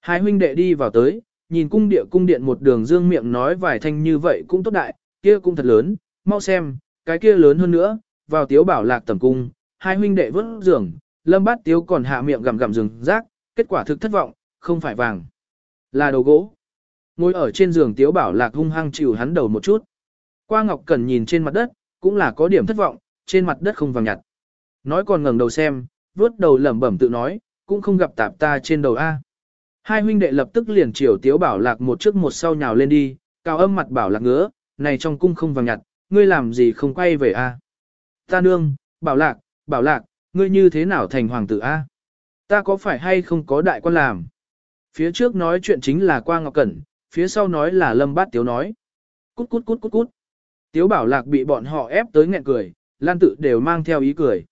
Hai huynh đệ đi vào tới, nhìn cung địa cung điện một đường dương miệng nói vài thanh như vậy cũng tốt đại, kia cũng thật lớn, mau xem, cái kia lớn hơn nữa, vào tiếu bảo lạc tầm cung, hai huynh đệ vớt giường, lâm bát tiếu còn hạ miệng gặm gặm rừng rác, kết quả thực thất vọng, không phải vàng, là đầu gỗ. Ngồi ở trên giường tiếu bảo lạc hung hăng chịu hắn đầu một chút. Qua Ngọc cần nhìn trên mặt đất, cũng là có điểm thất vọng, trên mặt đất không vàng nhặt. Nói còn ngẩng đầu xem, vớt đầu lẩm bẩm tự nói, cũng không gặp tạp ta trên đầu A. Hai huynh đệ lập tức liền chiều tiếu bảo lạc một trước một sau nhào lên đi, cao âm mặt bảo lạc ngứa, này trong cung không vàng nhặt, ngươi làm gì không quay về A. Ta nương, bảo lạc, bảo lạc, ngươi như thế nào thành hoàng tử A. Ta có phải hay không có đại quan làm. Phía trước nói chuyện chính là qua Ngọc Cẩn, phía sau nói là Lâm Bát Tiếu nói. Cút cút cút cút cút. Tiếu bảo lạc bị bọn họ ép tới nghẹn cười, lan tự đều mang theo ý cười.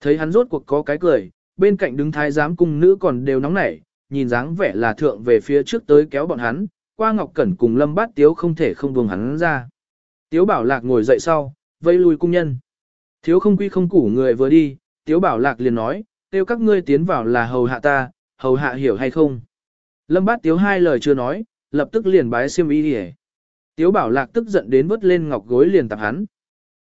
Thấy hắn rốt cuộc có cái cười, bên cạnh đứng thái giám cung nữ còn đều nóng nảy, nhìn dáng vẻ là thượng về phía trước tới kéo bọn hắn, qua ngọc cẩn cùng lâm bát tiếu không thể không buông hắn ra. Tiếu bảo lạc ngồi dậy sau, vây lui cung nhân. Thiếu không quy không củ người vừa đi, tiếu bảo lạc liền nói, tiêu các ngươi tiến vào là hầu hạ ta, hầu hạ hiểu hay không. Lâm bát tiếu hai lời chưa nói, lập tức liền bái xiêm y đi Tiếu bảo lạc tức giận đến vớt lên ngọc gối liền tạp hắn.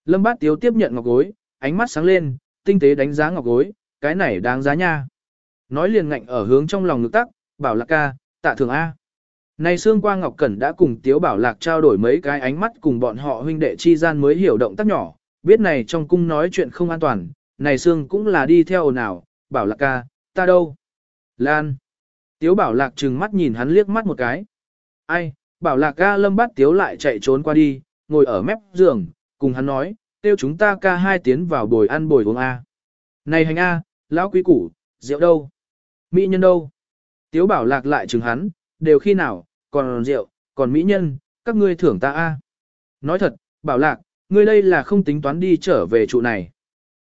Lâm bát tiếu tiếp nhận ngọc gối, ánh mắt sáng lên, tinh tế đánh giá ngọc gối, cái này đáng giá nha. Nói liền ngạnh ở hướng trong lòng ngực tắc, bảo lạc ca, tạ thường A. Này xương qua Ngọc Cẩn đã cùng Tiếu Bảo Lạc trao đổi mấy cái ánh mắt cùng bọn họ huynh đệ chi gian mới hiểu động tác nhỏ, biết này trong cung nói chuyện không an toàn, này xương cũng là đi theo nào, Bảo Lạc ca, ta đâu? Lan. Tiếu Bảo Lạc trừng mắt nhìn hắn liếc mắt một cái. Ai, Bảo lạc ca lâm bắt tiếu lại chạy trốn qua đi, ngồi ở mép giường, cùng hắn nói, tiêu chúng ta ca hai tiến vào bồi ăn bồi uống A. Này hành A, lão quý củ, rượu đâu? Mỹ nhân đâu? Tiếu bảo lạc lại trừng hắn, đều khi nào, còn rượu, còn mỹ nhân, các ngươi thưởng ta A. Nói thật, bảo lạc, ngươi đây là không tính toán đi trở về trụ này.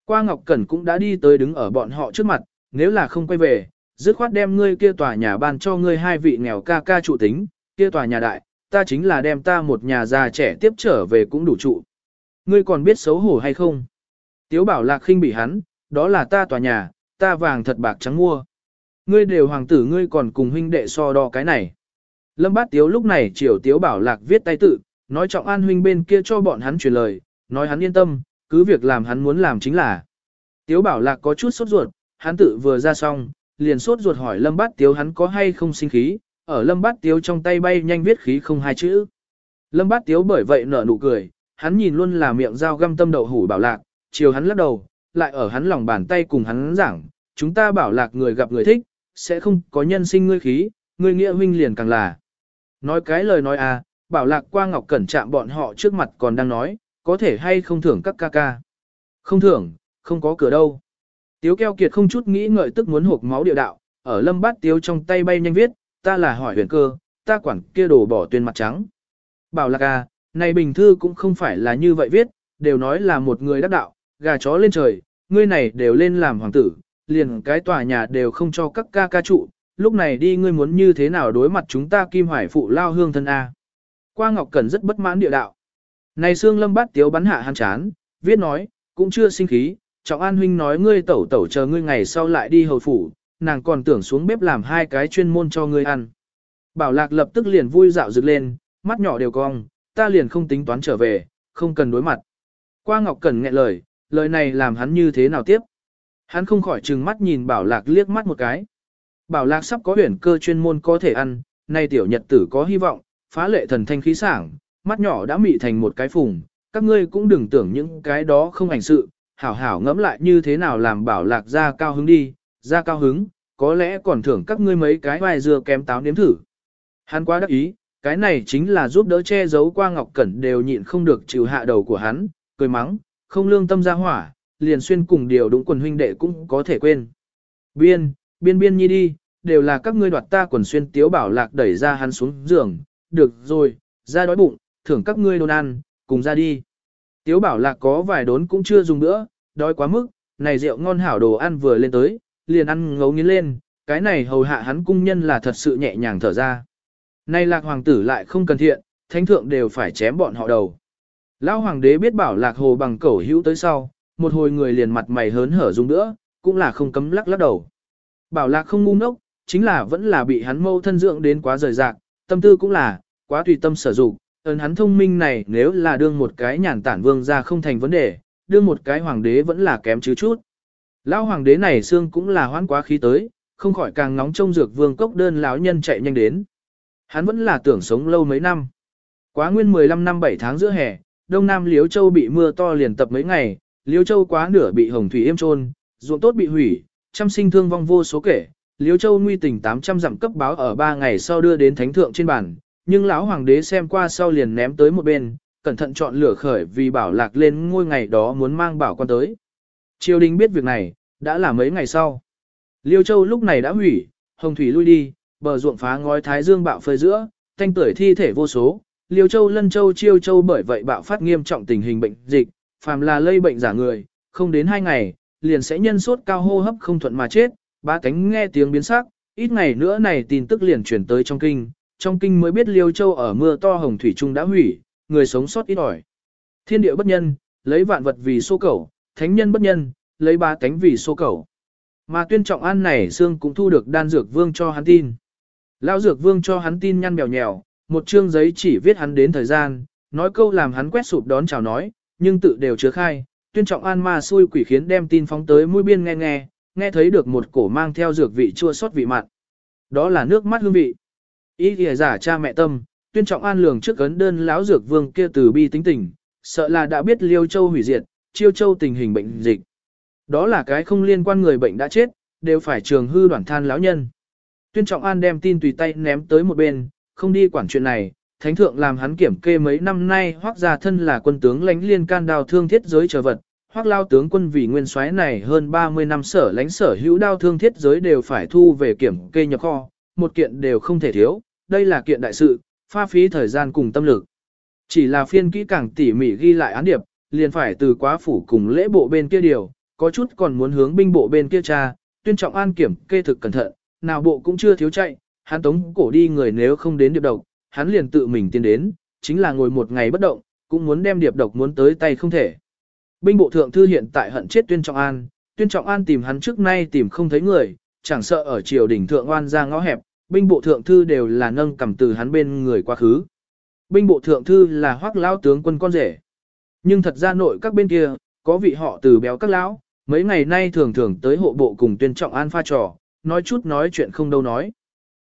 Qua Ngọc Cẩn cũng đã đi tới đứng ở bọn họ trước mặt, nếu là không quay về, dứt khoát đem ngươi kia tòa nhà ban cho ngươi hai vị nghèo ca ca trụ tính, kia tòa nhà đại, ta chính là đem ta một nhà già trẻ tiếp trở về cũng đủ trụ. Ngươi còn biết xấu hổ hay không? Tiếu bảo lạc khinh bị hắn, đó là ta tòa nhà, ta vàng thật bạc trắng mua. Ngươi đều hoàng tử ngươi còn cùng huynh đệ so đo cái này. Lâm bát tiếu lúc này chiều tiếu bảo lạc viết tay tự, nói trọng an huynh bên kia cho bọn hắn truyền lời, nói hắn yên tâm, cứ việc làm hắn muốn làm chính là. Tiếu bảo lạc có chút sốt ruột, hắn tự vừa ra xong, liền sốt ruột hỏi Lâm Bát Tiếu hắn có hay không sinh khí, ở Lâm Bát Tiếu trong tay bay nhanh viết khí không hai chữ. Lâm Bát Tiếu bởi vậy nở nụ cười, hắn nhìn luôn là miệng dao găm tâm đậu hủ bảo lạc, chiều hắn lắc đầu, lại ở hắn lòng bàn tay cùng hắn giảng, chúng ta bảo lạc người gặp người thích, sẽ không có nhân sinh ngươi khí, ngươi nghĩa huynh liền càng là. Nói cái lời nói à, bảo lạc qua ngọc cẩn chạm bọn họ trước mặt còn đang nói, có thể hay không thưởng các ca ca. Không thưởng, không có cửa đâu. Tiếu keo kiệt không chút nghĩ ngợi tức muốn hộp máu địa đạo, ở lâm bát tiếu trong tay bay nhanh viết, ta là hỏi huyền cơ, ta quản kia đổ bỏ tuyên mặt trắng. Bảo lạc à, này bình thư cũng không phải là như vậy viết, đều nói là một người đắc đạo, gà chó lên trời, ngươi này đều lên làm hoàng tử, liền cái tòa nhà đều không cho các ca ca trụ, lúc này đi ngươi muốn như thế nào đối mặt chúng ta kim hoài phụ lao hương thân A. Qua Ngọc Cẩn rất bất mãn địa đạo. Này Sương lâm bát tiếu bắn hạ hắn chán, viết nói, cũng chưa sinh khí, trọng an huynh nói ngươi tẩu tẩu chờ ngươi ngày sau lại đi hầu phủ, nàng còn tưởng xuống bếp làm hai cái chuyên môn cho ngươi ăn. Bảo lạc lập tức liền vui dạo dựng lên, mắt nhỏ đều cong, ta liền không tính toán trở về, không cần đối mặt. Qua Ngọc Cẩn nghẹn lời, lời này làm hắn như thế nào tiếp. Hắn không khỏi trừng mắt nhìn Bảo Lạc liếc mắt một cái. Bảo Lạc sắp có huyền cơ chuyên môn có thể ăn, nay tiểu nhật tử có hy vọng, phá lệ thần thanh khí sảng, mắt nhỏ đã mị thành một cái phùng, các ngươi cũng đừng tưởng những cái đó không ảnh sự, hảo hảo ngẫm lại như thế nào làm Bảo Lạc ra cao hứng đi, ra cao hứng, có lẽ còn thưởng các ngươi mấy cái vài dưa kém táo nếm thử. Hắn quá đắc ý, cái này chính là giúp đỡ che giấu qua Ngọc Cẩn đều nhịn không được chịu hạ đầu của hắn, cười mắng, không lương tâm ra hỏa, liền xuyên cùng điều đúng quần huynh đệ cũng có thể quên. Biên, biên biên nhi đi, đều là các ngươi đoạt ta quần xuyên tiếu bảo lạc đẩy ra hắn xuống giường, được rồi, ra đói bụng, thưởng các ngươi đồn ăn, cùng ra đi. Tiếu bảo lạc có vài đốn cũng chưa dùng nữa, đói quá mức, này rượu ngon hảo đồ ăn vừa lên tới, liền ăn ngấu nghiến lên, cái này hầu hạ hắn cung nhân là thật sự nhẹ nhàng thở ra. Này lạc hoàng tử lại không cần thiện, thánh thượng đều phải chém bọn họ đầu. Lão hoàng đế biết bảo lạc hồ bằng cẩu hữu tới sau, một hồi người liền mặt mày hớn hở dùng nữa, cũng là không cấm lắc lắc đầu. Bảo lạc không ngu ngốc, chính là vẫn là bị hắn mâu thân dưỡng đến quá rời rạc, tâm tư cũng là, quá tùy tâm sở dụng. ơn hắn thông minh này nếu là đương một cái nhàn tản vương ra không thành vấn đề, đương một cái hoàng đế vẫn là kém chứ chút. Lão hoàng đế này xương cũng là hoán quá khí tới, không khỏi càng ngóng trông dược vương cốc đơn lão nhân chạy nhanh đến. Hắn vẫn là tưởng sống lâu mấy năm. Quá nguyên 15 năm 7 tháng giữa hè, Đông Nam liếu Châu bị mưa to liền tập mấy ngày, Liêu Châu quá nửa bị hồng thủy êm trôn, ruộng tốt bị hủy, trăm sinh thương vong vô số kể. Liêu Châu nguy tình 800 dặm cấp báo ở 3 ngày sau đưa đến thánh thượng trên bàn, nhưng lão hoàng đế xem qua sau liền ném tới một bên, cẩn thận chọn lửa khởi vì bảo lạc lên ngôi ngày đó muốn mang bảo quan tới. Triều đình biết việc này, đã là mấy ngày sau. Liêu Châu lúc này đã hủy, hồng thủy lui đi, bờ ruộng phá ngói thái dương bạo phơi giữa, thanh tuổi thi thể vô số, Liêu Châu, Lân Châu, Chiêu Châu bởi vậy bạo phát nghiêm trọng tình hình bệnh dịch, phàm là lây bệnh giả người, không đến hai ngày, liền sẽ nhân sốt cao hô hấp không thuận mà chết, ba cánh nghe tiếng biến sắc, ít ngày nữa này tin tức liền chuyển tới trong kinh, trong kinh mới biết Liêu Châu ở mưa to hồng thủy trung đã hủy, người sống sót ít ỏi. Thiên địa bất nhân, lấy vạn vật vì số cẩu, thánh nhân bất nhân, lấy ba cánh vì số cẩu. Mà tuyên trọng an này xương cũng thu được đan dược vương cho hắn tin. Lão dược vương cho hắn tin nhăn bèo nhèo, một chương giấy chỉ viết hắn đến thời gian, nói câu làm hắn quét sụp đón chào nói, nhưng tự đều chứa khai, tuyên trọng an ma xui quỷ khiến đem tin phóng tới mũi biên nghe nghe, nghe thấy được một cổ mang theo dược vị chua xót vị mặn. Đó là nước mắt hương vị. Ý kìa giả cha mẹ tâm, tuyên trọng an lường trước ấn đơn lão dược vương kia từ bi tính tình, sợ là đã biết liêu châu hủy diệt, chiêu châu tình hình bệnh dịch. Đó là cái không liên quan người bệnh đã chết, đều phải trường hư đoạn than lão nhân. Tuyên trọng an đem tin tùy tay ném tới một bên, không đi quản chuyện này, thánh thượng làm hắn kiểm kê mấy năm nay hoác gia thân là quân tướng lãnh liên can đào thương thiết giới trở vật, hoác lao tướng quân vì nguyên soái này hơn 30 năm sở lãnh sở hữu đao thương thiết giới đều phải thu về kiểm kê nhập kho, một kiện đều không thể thiếu, đây là kiện đại sự, pha phí thời gian cùng tâm lực. Chỉ là phiên kỹ càng tỉ mỉ ghi lại án điệp, liền phải từ quá phủ cùng lễ bộ bên kia điều, có chút còn muốn hướng binh bộ bên kia tra, tuyên trọng an kiểm kê thực cẩn thận, nào bộ cũng chưa thiếu chạy, hắn tống cổ đi người nếu không đến điệp độc, hắn liền tự mình tiến đến, chính là ngồi một ngày bất động, cũng muốn đem điệp độc muốn tới tay không thể. Binh bộ thượng thư hiện tại hận chết tuyên trọng an, tuyên trọng an tìm hắn trước nay tìm không thấy người, chẳng sợ ở triều đình thượng oan ra ngõ hẹp, binh bộ thượng thư đều là nâng cầm từ hắn bên người quá khứ. Binh bộ thượng thư là hoác lão tướng quân con rể. Nhưng thật ra nội các bên kia, có vị họ từ béo các lão, mấy ngày nay thường thường tới hộ bộ cùng tuyên trọng an pha trò, nói chút nói chuyện không đâu nói.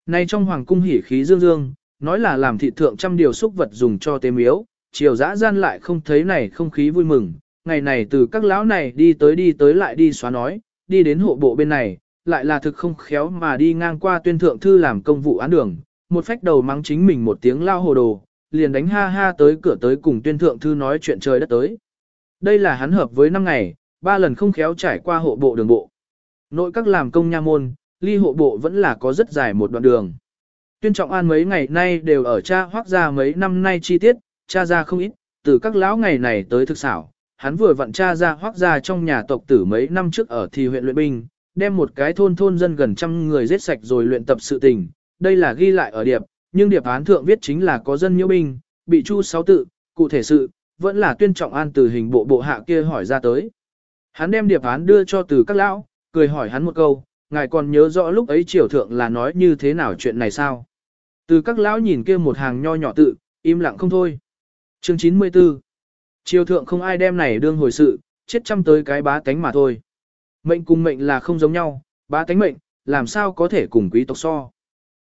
Nay trong hoàng cung hỉ khí dương dương, nói là làm thị thượng trăm điều xúc vật dùng cho tế miếu, chiều dã gian lại không thấy này không khí vui mừng, ngày này từ các lão này đi tới đi tới lại đi xóa nói, đi đến hộ bộ bên này, lại là thực không khéo mà đi ngang qua tuyên thượng thư làm công vụ án đường, một phách đầu mắng chính mình một tiếng lao hồ đồ, liền đánh ha ha tới cửa tới cùng tuyên thượng thư nói chuyện trời đất tới. Đây là hắn hợp với năm ngày, ba lần không khéo trải qua hộ bộ đường bộ. Nội các làm công nha môn, ly hộ bộ vẫn là có rất dài một đoạn đường. Tuyên trọng an mấy ngày nay đều ở cha hoác ra mấy năm nay chi tiết, cha ra không ít, từ các lão ngày này tới thực xảo. Hắn vừa vặn cha ra hoác ra trong nhà tộc tử mấy năm trước ở thì huyện luyện binh, đem một cái thôn thôn dân gần trăm người giết sạch rồi luyện tập sự tình. Đây là ghi lại ở điệp, nhưng điệp án thượng viết chính là có dân nhiễu binh, bị chu sáu tự, cụ thể sự, vẫn là tuyên trọng an từ hình bộ bộ hạ kia hỏi ra tới. Hắn đem điệp án đưa cho từ các lão, cười hỏi hắn một câu, ngài còn nhớ rõ lúc ấy triều thượng là nói như thế nào chuyện này sao? Từ các lão nhìn kia một hàng nho nhỏ tự, im lặng không thôi. Chương 94 Triều thượng không ai đem này đương hồi sự, chết chăm tới cái bá tánh mà thôi. Mệnh cùng mệnh là không giống nhau, bá tánh mệnh, làm sao có thể cùng quý tộc so.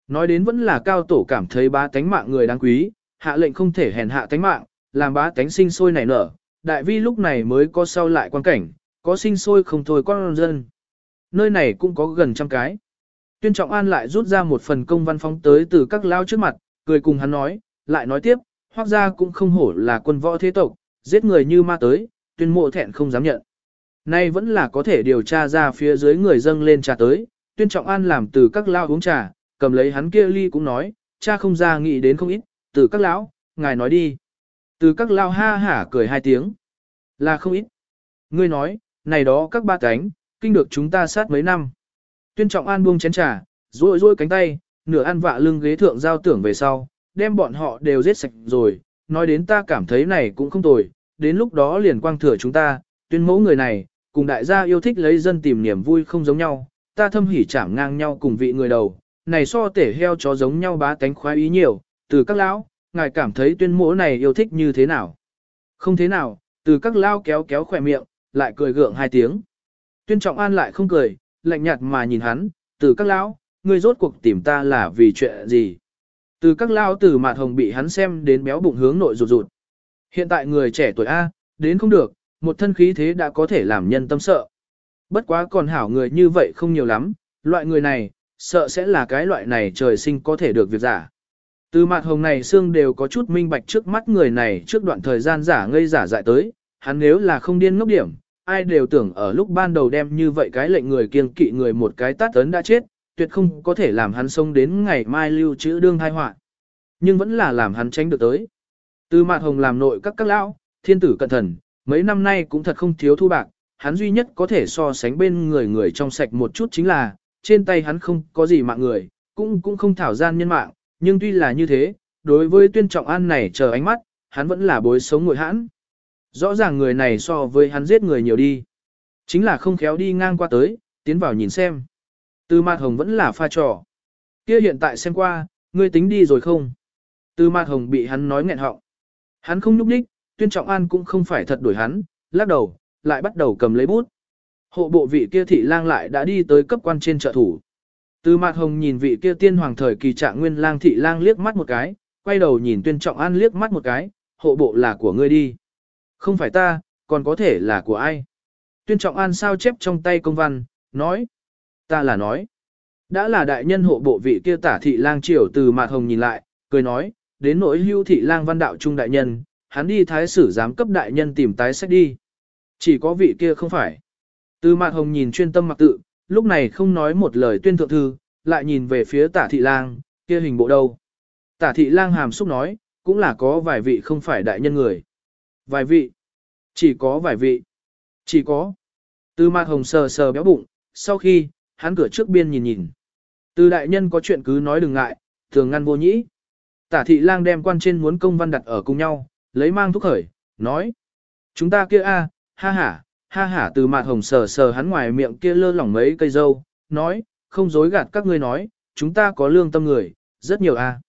Nói đến vẫn là cao tổ cảm thấy bá tánh mạng người đáng quý, hạ lệnh không thể hèn hạ tánh mạng, làm bá tánh sinh sôi nảy nở, đại vi lúc này mới có sau lại quan cảnh, có sinh sôi không thôi con dân. Nơi này cũng có gần trăm cái. Tuyên Trọng An lại rút ra một phần công văn phóng tới từ các lao trước mặt, cười cùng hắn nói, lại nói tiếp, hoác ra cũng không hổ là quân võ thế tộc, giết người như ma tới, tuyên mộ thẹn không dám nhận. Nay vẫn là có thể điều tra ra phía dưới người dâng lên trà tới, tuyên trọng an làm từ các lao uống trà, cầm lấy hắn kia ly cũng nói, cha không ra nghĩ đến không ít, từ các lão, ngài nói đi. Từ các lao ha hả cười hai tiếng. Là không ít. Ngươi nói, này đó các ba cánh, kinh được chúng ta sát mấy năm. Tuyên trọng an buông chén trà, rôi rôi cánh tay, nửa ăn vạ lưng ghế thượng giao tưởng về sau, đem bọn họ đều giết sạch rồi, nói đến ta cảm thấy này cũng không tồi, đến lúc đó liền quang thừa chúng ta, tuyên mẫu người này, cùng đại gia yêu thích lấy dân tìm niềm vui không giống nhau, ta thâm hỉ chạm ngang nhau cùng vị người đầu, này so tể heo chó giống nhau bá tánh khoái ý nhiều, từ các lão, ngài cảm thấy tuyên mẫu này yêu thích như thế nào? Không thế nào, từ các lao kéo kéo khỏe miệng, lại cười gượng hai tiếng. Tuyên trọng an lại không cười, lạnh nhạt mà nhìn hắn, từ các lão, ngươi rốt cuộc tìm ta là vì chuyện gì? Từ các lão từ mạt hồng bị hắn xem đến béo bụng hướng nội rụt rụt. Hiện tại người trẻ tuổi A, đến không được, một thân khí thế đã có thể làm nhân tâm sợ. Bất quá còn hảo người như vậy không nhiều lắm, loại người này, sợ sẽ là cái loại này trời sinh có thể được việc giả. Từ mặt hồng này xương đều có chút minh bạch trước mắt người này trước đoạn thời gian giả ngây giả dại tới, hắn nếu là không điên ngốc điểm, ai đều tưởng ở lúc ban đầu đem như vậy cái lệnh người kiêng kỵ người một cái tát ấn đã chết, tuyệt không có thể làm hắn sống đến ngày mai lưu trữ đương thai họa nhưng vẫn là làm hắn tránh được tới. Từ mạt hồng làm nội các các lão, thiên tử cẩn thận, mấy năm nay cũng thật không thiếu thu bạc, hắn duy nhất có thể so sánh bên người người trong sạch một chút chính là, trên tay hắn không có gì mạng người, cũng cũng không thảo gian nhân mạng, nhưng tuy là như thế, đối với tuyên trọng an này chờ ánh mắt, hắn vẫn là bối sống ngồi hãn. Rõ ràng người này so với hắn giết người nhiều đi. Chính là không khéo đi ngang qua tới, tiến vào nhìn xem. Từ mặt hồng vẫn là pha trò. Kia hiện tại xem qua, ngươi tính đi rồi không? Từ mặt hồng bị hắn nói nghẹn họng. Hắn không nhúc đích, tuyên trọng an cũng không phải thật đuổi hắn, lắc đầu, lại bắt đầu cầm lấy bút. Hộ bộ vị kia thị lang lại đã đi tới cấp quan trên trợ thủ. Từ mặt hồng nhìn vị kia tiên hoàng thời kỳ trạng nguyên lang thị lang liếc mắt một cái, quay đầu nhìn tuyên trọng an liếc mắt một cái, hộ bộ là của ngươi đi. Không phải ta, còn có thể là của ai. Tuyên trọng an sao chép trong tay công văn, nói. Ta là nói. Đã là đại nhân hộ bộ vị kia tả thị lang triều từ mạt hồng nhìn lại, cười nói, đến nỗi hưu thị lang văn đạo trung đại nhân, hắn đi thái sử giám cấp đại nhân tìm tái sách đi. Chỉ có vị kia không phải. Từ mạt hồng nhìn chuyên tâm mặc tự, lúc này không nói một lời tuyên thượng thư, lại nhìn về phía tả thị lang, kia hình bộ đâu. Tả thị lang hàm xúc nói, cũng là có vài vị không phải đại nhân người. Vài vị. Chỉ có vài vị. Chỉ có. Từ mạt hồng sờ sờ béo bụng, sau khi, hắn cửa trước biên nhìn nhìn. Từ đại nhân có chuyện cứ nói đừng ngại, thường ngăn vô nhĩ. Tả thị lang đem quan trên muốn công văn đặt ở cùng nhau, lấy mang thúc khởi, nói. Chúng ta kia a, ha ha, ha ha từ mặt hồng sờ sờ hắn ngoài miệng kia lơ lỏng mấy cây dâu, nói, không dối gạt các ngươi nói, chúng ta có lương tâm người, rất nhiều a.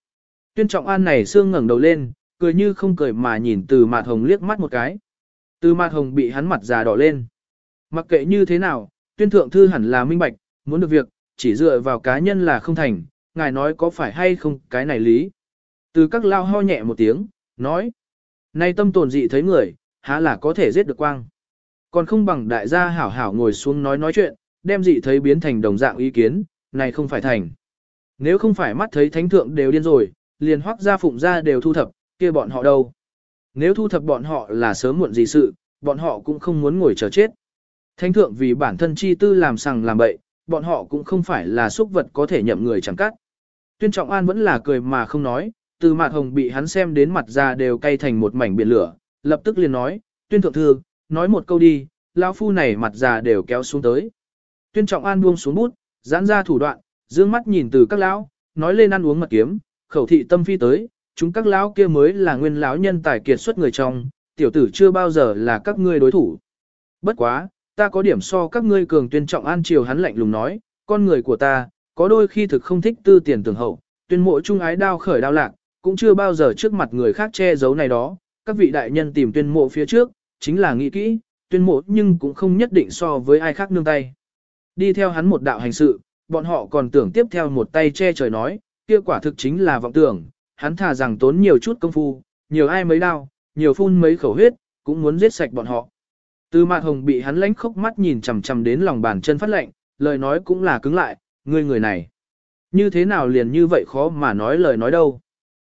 Tuyên trọng an này xương ngẩng đầu lên, cười như không cười mà nhìn từ mặt hồng liếc mắt một cái. Từ mặt hồng bị hắn mặt già đỏ lên. Mặc kệ như thế nào, tuyên thượng thư hẳn là minh bạch, muốn được việc, chỉ dựa vào cá nhân là không thành, ngài nói có phải hay không cái này lý. Từ các lao ho nhẹ một tiếng, nói. Nay tâm tồn dị thấy người, há là có thể giết được quang. Còn không bằng đại gia hảo hảo ngồi xuống nói nói chuyện, đem dị thấy biến thành đồng dạng ý kiến, này không phải thành. Nếu không phải mắt thấy thánh thượng đều điên rồi, liền hoác gia phụng gia đều thu thập, kia bọn họ đâu. Nếu thu thập bọn họ là sớm muộn gì sự, bọn họ cũng không muốn ngồi chờ chết. Thánh thượng vì bản thân chi tư làm sằng làm bậy, bọn họ cũng không phải là xúc vật có thể nhậm người chẳng cắt. Tuyên Trọng An vẫn là cười mà không nói, từ mặt hồng bị hắn xem đến mặt ra đều cay thành một mảnh biển lửa, lập tức liền nói, tuyên thượng thư, nói một câu đi, lão phu này mặt già đều kéo xuống tới. Tuyên Trọng An buông xuống bút, giãn ra thủ đoạn, dương mắt nhìn từ các lão, nói lên ăn uống mật kiếm, khẩu thị tâm phi tới, chúng các lão kia mới là nguyên lão nhân tài kiệt xuất người trong, tiểu tử chưa bao giờ là các ngươi đối thủ. Bất quá, ta có điểm so các ngươi cường tuyên trọng an triều hắn lạnh lùng nói, con người của ta, có đôi khi thực không thích tư tiền tưởng hậu, tuyên mộ trung ái đao khởi đao lạc, cũng chưa bao giờ trước mặt người khác che giấu này đó, các vị đại nhân tìm tuyên mộ phía trước, chính là nghĩ kỹ, tuyên mộ nhưng cũng không nhất định so với ai khác nương tay. Đi theo hắn một đạo hành sự, bọn họ còn tưởng tiếp theo một tay che trời nói, kia quả thực chính là vọng tưởng, hắn thà rằng tốn nhiều chút công phu, nhiều ai mấy đao, nhiều phun mấy khẩu huyết, cũng muốn giết sạch bọn họ. Từ mạt hồng bị hắn lánh khóc mắt nhìn chằm chằm đến lòng bàn chân phát lạnh, lời nói cũng là cứng lại, ngươi người này. Như thế nào liền như vậy khó mà nói lời nói đâu.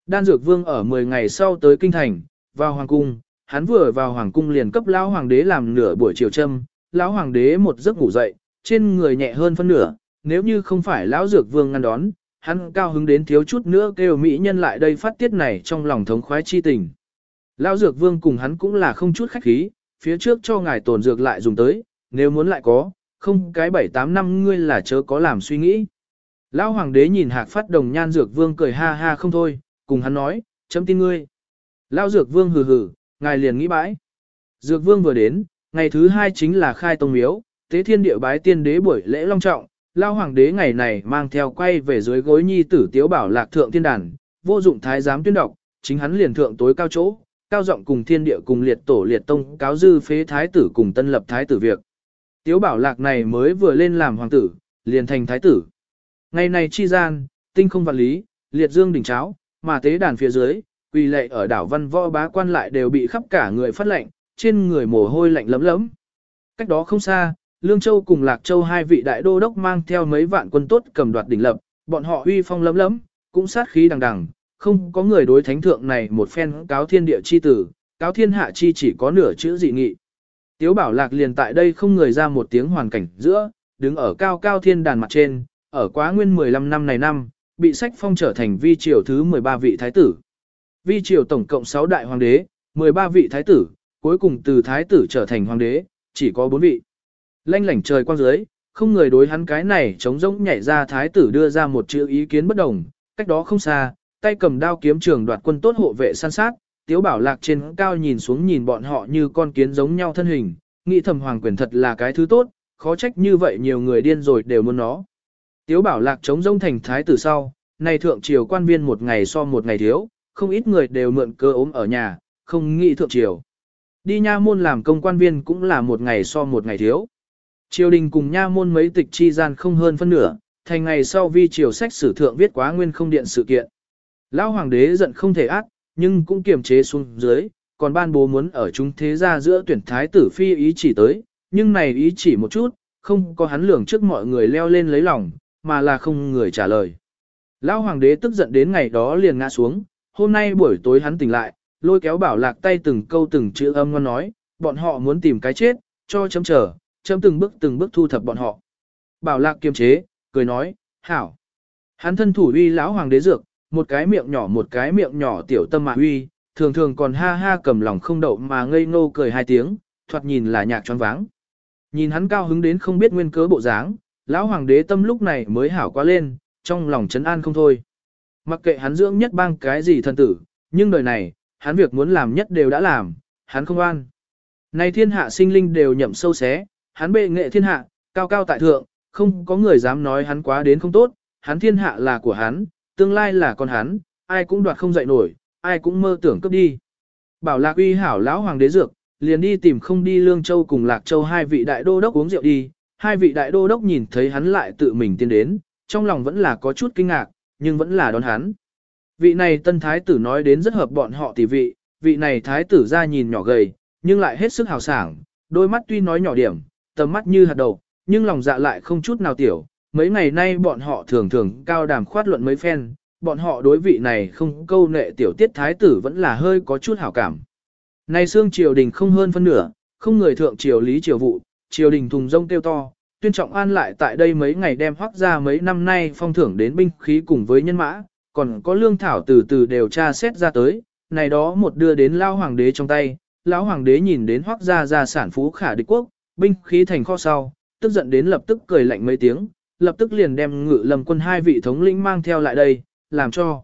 Đan Dược Vương ở 10 ngày sau tới Kinh Thành, vào Hoàng Cung, hắn vừa vào Hoàng Cung liền cấp Lão Hoàng đế làm nửa buổi chiều châm, Lão Hoàng đế một giấc ngủ dậy, trên người nhẹ hơn phân nửa, nếu như không phải Lão Dược Vương ngăn đón, hắn cao hứng đến thiếu chút nữa kêu mỹ nhân lại đây phát tiết này trong lòng thống khoái chi tình. Lão Dược Vương cùng hắn cũng là không chút khách khí, phía trước cho ngài tổn dược lại dùng tới, nếu muốn lại có, không cái 7-8 năm ngươi là chớ có làm suy nghĩ. Lão Hoàng đế nhìn hạc phát đồng nhan Dược Vương cười ha ha không thôi, cùng hắn nói, chấm tin ngươi. Lão Dược Vương hừ hừ, ngài liền nghĩ bãi. Dược Vương vừa đến, ngày thứ hai chính là khai tông miếu, tế thiên địa bái tiên đế buổi lễ long trọng, Lao hoàng đế ngày này mang theo quay về dưới gối nhi tử tiếu bảo lạc thượng thiên đàn, vô dụng thái giám tuyên đọc, chính hắn liền thượng tối cao chỗ, cao giọng cùng thiên địa cùng liệt tổ liệt tông cáo dư phế thái tử cùng tân lập thái tử việc. Tiếu bảo lạc này mới vừa lên làm hoàng tử, liền thành thái tử. Ngày này chi gian, tinh không vạn lý, liệt dương đỉnh cháo, mà tế đàn phía dưới, quỳ lệ ở đảo văn võ bá quan lại đều bị khắp cả người phát lạnh, trên người mồ hôi lạnh lấm lấm. Cách đó không xa, Lương Châu cùng Lạc Châu hai vị đại đô đốc mang theo mấy vạn quân tốt cầm đoạt đỉnh lập, bọn họ uy phong lấm lấm, cũng sát khí đằng đằng, không có người đối thánh thượng này một phen cáo thiên địa chi tử, cáo thiên hạ chi chỉ có nửa chữ dị nghị. Tiếu bảo lạc liền tại đây không người ra một tiếng hoàn cảnh giữa, đứng ở cao cao thiên đàn mặt trên, ở quá nguyên 15 năm này năm, bị sách phong trở thành vi triều thứ 13 vị thái tử. Vi triều tổng cộng 6 đại hoàng đế, 13 vị thái tử, cuối cùng từ thái tử trở thành hoàng đế, chỉ có 4 vị. Lanh lảnh trời quang dưới, không người đối hắn cái này chống rỗng nhảy ra thái tử đưa ra một chữ ý kiến bất đồng, cách đó không xa, tay cầm đao kiếm trường đoạt quân tốt hộ vệ săn sát, tiếu bảo lạc trên cao nhìn xuống nhìn bọn họ như con kiến giống nhau thân hình, nghĩ thầm hoàng quyền thật là cái thứ tốt, khó trách như vậy nhiều người điên rồi đều muốn nó. Tiếu bảo lạc chống rỗng thành thái tử sau, này thượng triều quan viên một ngày so một ngày thiếu, không ít người đều mượn cơ ốm ở nhà, không nghĩ thượng triều. Đi nha môn làm công quan viên cũng là một ngày so một ngày thiếu. Triều đình cùng nha môn mấy tịch chi gian không hơn phân nửa, thành ngày sau vi triều sách sử thượng viết quá nguyên không điện sự kiện. Lão hoàng đế giận không thể ác, nhưng cũng kiềm chế xuống dưới, còn ban bố muốn ở chúng thế gia giữa tuyển thái tử phi ý chỉ tới, nhưng này ý chỉ một chút, không có hắn lường trước mọi người leo lên lấy lòng, mà là không người trả lời. Lão hoàng đế tức giận đến ngày đó liền ngã xuống, hôm nay buổi tối hắn tỉnh lại, lôi kéo bảo lạc tay từng câu từng chữ âm ngon nói, bọn họ muốn tìm cái chết, cho chấm chờ, chấm từng bước từng bước thu thập bọn họ. Bảo lạc kiềm chế, cười nói, hảo. Hắn thân thủ uy lão hoàng đế dược, một cái miệng nhỏ một cái miệng nhỏ tiểu tâm mà uy, thường thường còn ha ha cầm lòng không đậu mà ngây ngô cười hai tiếng, thoạt nhìn là nhạc choáng váng. Nhìn hắn cao hứng đến không biết nguyên cớ bộ dáng, lão hoàng đế tâm lúc này mới hảo quá lên, trong lòng chấn an không thôi. Mặc kệ hắn dưỡng nhất bang cái gì thân tử, nhưng đời này, hắn việc muốn làm nhất đều đã làm, hắn không an. Này thiên hạ sinh linh đều nhậm sâu xé, hắn bệ nghệ thiên hạ, cao cao tại thượng, không có người dám nói hắn quá đến không tốt, hắn thiên hạ là của hắn, tương lai là con hắn, ai cũng đoạt không dậy nổi, ai cũng mơ tưởng cướp đi. Bảo lạc uy hảo lão hoàng đế dược, liền đi tìm không đi Lương Châu cùng Lạc Châu hai vị đại đô đốc uống rượu đi, hai vị đại đô đốc nhìn thấy hắn lại tự mình tiến đến, trong lòng vẫn là có chút kinh ngạc, nhưng vẫn là đón hắn. Vị này tân thái tử nói đến rất hợp bọn họ tỷ vị, vị này thái tử ra nhìn nhỏ gầy, nhưng lại hết sức hào sảng, đôi mắt tuy nói nhỏ điểm, tầm mắt như hạt đầu, nhưng lòng dạ lại không chút nào tiểu. Mấy ngày nay bọn họ thường thường cao đàm khoát luận mấy phen, bọn họ đối vị này không câu nệ tiểu tiết thái tử vẫn là hơi có chút hảo cảm. Nay xương triều đình không hơn phân nửa, không người thượng triều lý triều vụ, triều đình thùng rông tiêu to, tuyên trọng an lại tại đây mấy ngày đem hoác ra mấy năm nay phong thưởng đến binh khí cùng với nhân mã, còn có lương thảo từ từ đều tra xét ra tới, này đó một đưa đến lao hoàng đế trong tay, lão hoàng đế nhìn đến hoác ra ra sản phú khả địch quốc, binh khí thành kho sau, tức giận đến lập tức cười lạnh mấy tiếng, lập tức liền đem ngự lâm quân hai vị thống lĩnh mang theo lại đây, làm cho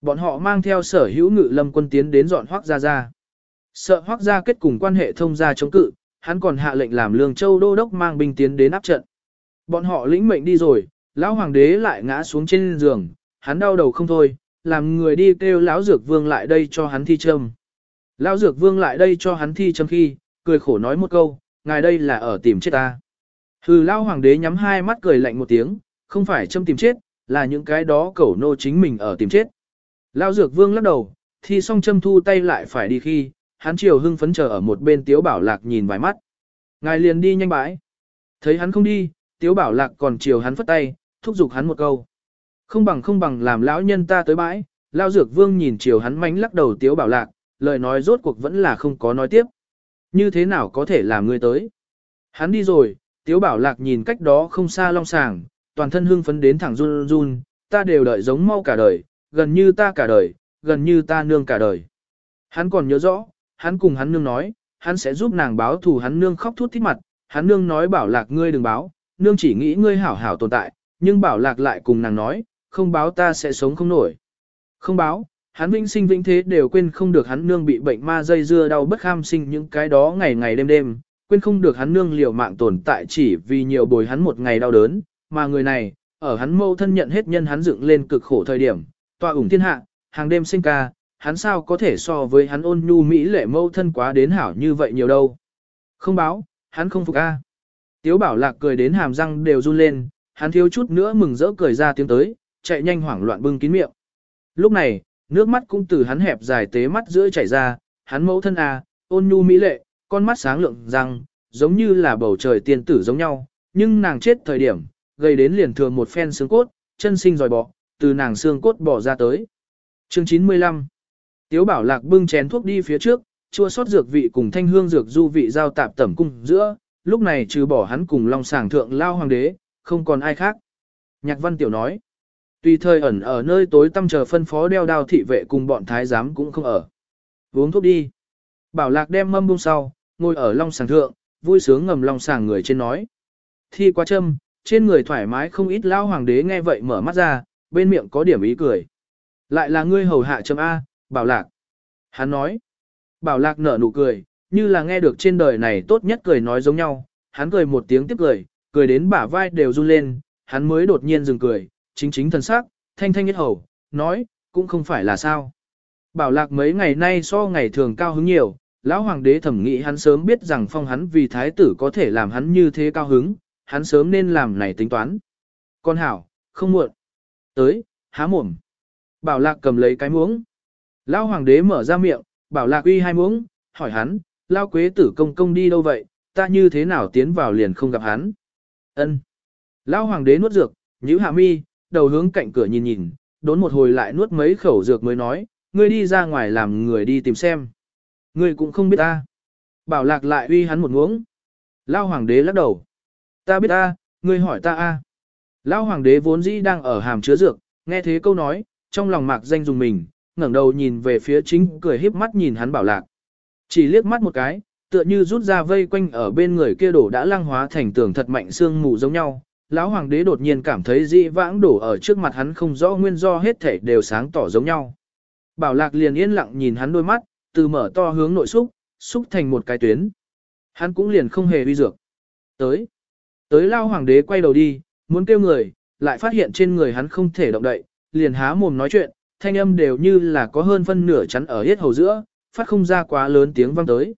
bọn họ mang theo sở hữu ngự lâm quân tiến đến dọn hoác ra ra. Sợ hoác ra kết cùng quan hệ thông gia chống cự, hắn còn hạ lệnh làm lương châu đô đốc mang binh tiến đến áp trận. Bọn họ lĩnh mệnh đi rồi, lão hoàng đế lại ngã xuống trên giường, hắn đau đầu không thôi, làm người đi kêu lão dược vương lại đây cho hắn thi châm. Lão dược vương lại đây cho hắn thi châm khi, cười khổ nói một câu, ngài đây là ở tìm chết ta. Hừ lão hoàng đế nhắm hai mắt cười lạnh một tiếng, không phải châm tìm chết, là những cái đó cẩu nô chính mình ở tìm chết. Lão dược vương lắc đầu, thì song châm thu tay lại phải đi khi, hắn chiều hưng phấn chờ ở một bên tiếu bảo lạc nhìn vài mắt. Ngài liền đi nhanh bãi. Thấy hắn không đi, tiếu bảo lạc còn chiều hắn phất tay, thúc giục hắn một câu. Không bằng không bằng làm lão nhân ta tới bãi, lao dược vương nhìn chiều hắn mánh lắc đầu tiếu bảo lạc, lời nói rốt cuộc vẫn là không có nói tiếp. Như thế nào có thể làm ngươi tới? Hắn đi rồi, tiếu bảo lạc nhìn cách đó không xa long sàng, toàn thân hưng phấn đến thẳng run run, ta đều đợi giống mau cả đời, gần như ta cả đời, gần như ta nương cả đời. Hắn còn nhớ rõ, hắn cùng hắn nương nói, hắn sẽ giúp nàng báo thù hắn nương khóc thút thít mặt, hắn nương nói bảo lạc ngươi đừng báo, nương chỉ nghĩ ngươi hảo hảo tồn tại, nhưng bảo lạc lại cùng nàng nói, không báo ta sẽ sống không nổi. Không báo, hắn vĩnh sinh vĩnh thế đều quên không được hắn nương bị bệnh ma dây dưa đau bất kham sinh những cái đó ngày ngày đêm đêm, quên không được hắn nương liều mạng tồn tại chỉ vì nhiều bồi hắn một ngày đau đớn, mà người này, ở hắn mâu thân nhận hết nhân hắn dựng lên cực khổ thời điểm, tòa ủng thiên hạ, hàng đêm sinh ca, hắn sao có thể so với hắn ôn nhu mỹ lệ mâu thân quá đến hảo như vậy nhiều đâu. Không báo, hắn không phục a. Tiếu bảo lạc cười đến hàm răng đều run lên, hắn thiếu chút nữa mừng rỡ cười ra tiếng tới, chạy nhanh hoảng loạn bưng kín miệng. Lúc này, nước mắt cũng từ hắn hẹp dài tế mắt giữa chảy ra, hắn mẫu thân à, ôn nhu mỹ lệ, con mắt sáng lượng răng, giống như là bầu trời tiên tử giống nhau, nhưng nàng chết thời điểm, gây đến liền thường một phen xương cốt, chân sinh dòi bỏ, từ nàng xương cốt bỏ ra tới. Chương 95 Tiếu bảo lạc bưng chén thuốc đi phía trước, chua sót dược vị cùng thanh hương dược du vị giao tạp tẩm cung giữa, lúc này trừ bỏ hắn cùng long sàng thượng lao hoàng đế, không còn ai khác. Nhạc văn tiểu nói, tùy thời ẩn ở nơi tối tăm chờ phân phó đeo đao thị vệ cùng bọn thái giám cũng không ở. Uống thuốc đi. Bảo lạc đem mâm bung sau, ngồi ở long sàng thượng, vui sướng ngầm long sàng người trên nói. Thi quá châm, trên người thoải mái không ít lao hoàng đế nghe vậy mở mắt ra, bên miệng có điểm ý cười. Lại là ngươi hầu hạ châm A, bảo lạc. Hắn nói. Bảo lạc nở nụ cười, như là nghe được trên đời này tốt nhất cười nói giống nhau. Hắn cười một tiếng tiếp cười, cười đến bả vai đều run lên, hắn mới đột nhiên dừng cười, chính chính thần sắc, thanh thanh nhất hầu, nói, cũng không phải là sao. Bảo lạc mấy ngày nay so ngày thường cao hứng nhiều, lão hoàng đế thẩm nghĩ hắn sớm biết rằng phong hắn vì thái tử có thể làm hắn như thế cao hứng, hắn sớm nên làm này tính toán. Con hảo, không muộn. Tới, há mồm. Bảo lạc cầm lấy cái muỗng. Lão hoàng đế mở ra miệng, bảo lạc uy hai muỗng, hỏi hắn, lao quế tử công công đi đâu vậy, ta như thế nào tiến vào liền không gặp hắn. Ân. Lão hoàng đế nuốt dược, nhíu hạ mi, đầu hướng cạnh cửa nhìn nhìn, đốn một hồi lại nuốt mấy khẩu dược mới nói, ngươi đi ra ngoài làm người đi tìm xem. Ngươi cũng không biết ta. Bảo lạc lại uy hắn một ngưỡng, Lão hoàng đế lắc đầu. Ta biết ta, ngươi hỏi ta a. Lão hoàng đế vốn dĩ đang ở hàm chứa dược, nghe thế câu nói, trong lòng mạc danh dùng mình, ngẩng đầu nhìn về phía chính cười híp mắt nhìn hắn bảo lạc. Chỉ liếc mắt một cái, tựa như rút ra vây quanh ở bên người kia đổ đã lăng hóa thành tường thật mạnh xương mù giống nhau. Lão hoàng đế đột nhiên cảm thấy dị vãng đổ ở trước mặt hắn không rõ nguyên do hết thể đều sáng tỏ giống nhau. Bảo lạc liền yên lặng nhìn hắn đôi mắt, từ mở to hướng nội xúc, xúc thành một cái tuyến. Hắn cũng liền không hề uy dược. Tới. Tới lao hoàng đế quay đầu đi, muốn kêu người, lại phát hiện trên người hắn không thể động đậy, liền há mồm nói chuyện, thanh âm đều như là có hơn phân nửa chắn ở hết hầu giữa, phát không ra quá lớn tiếng vang tới.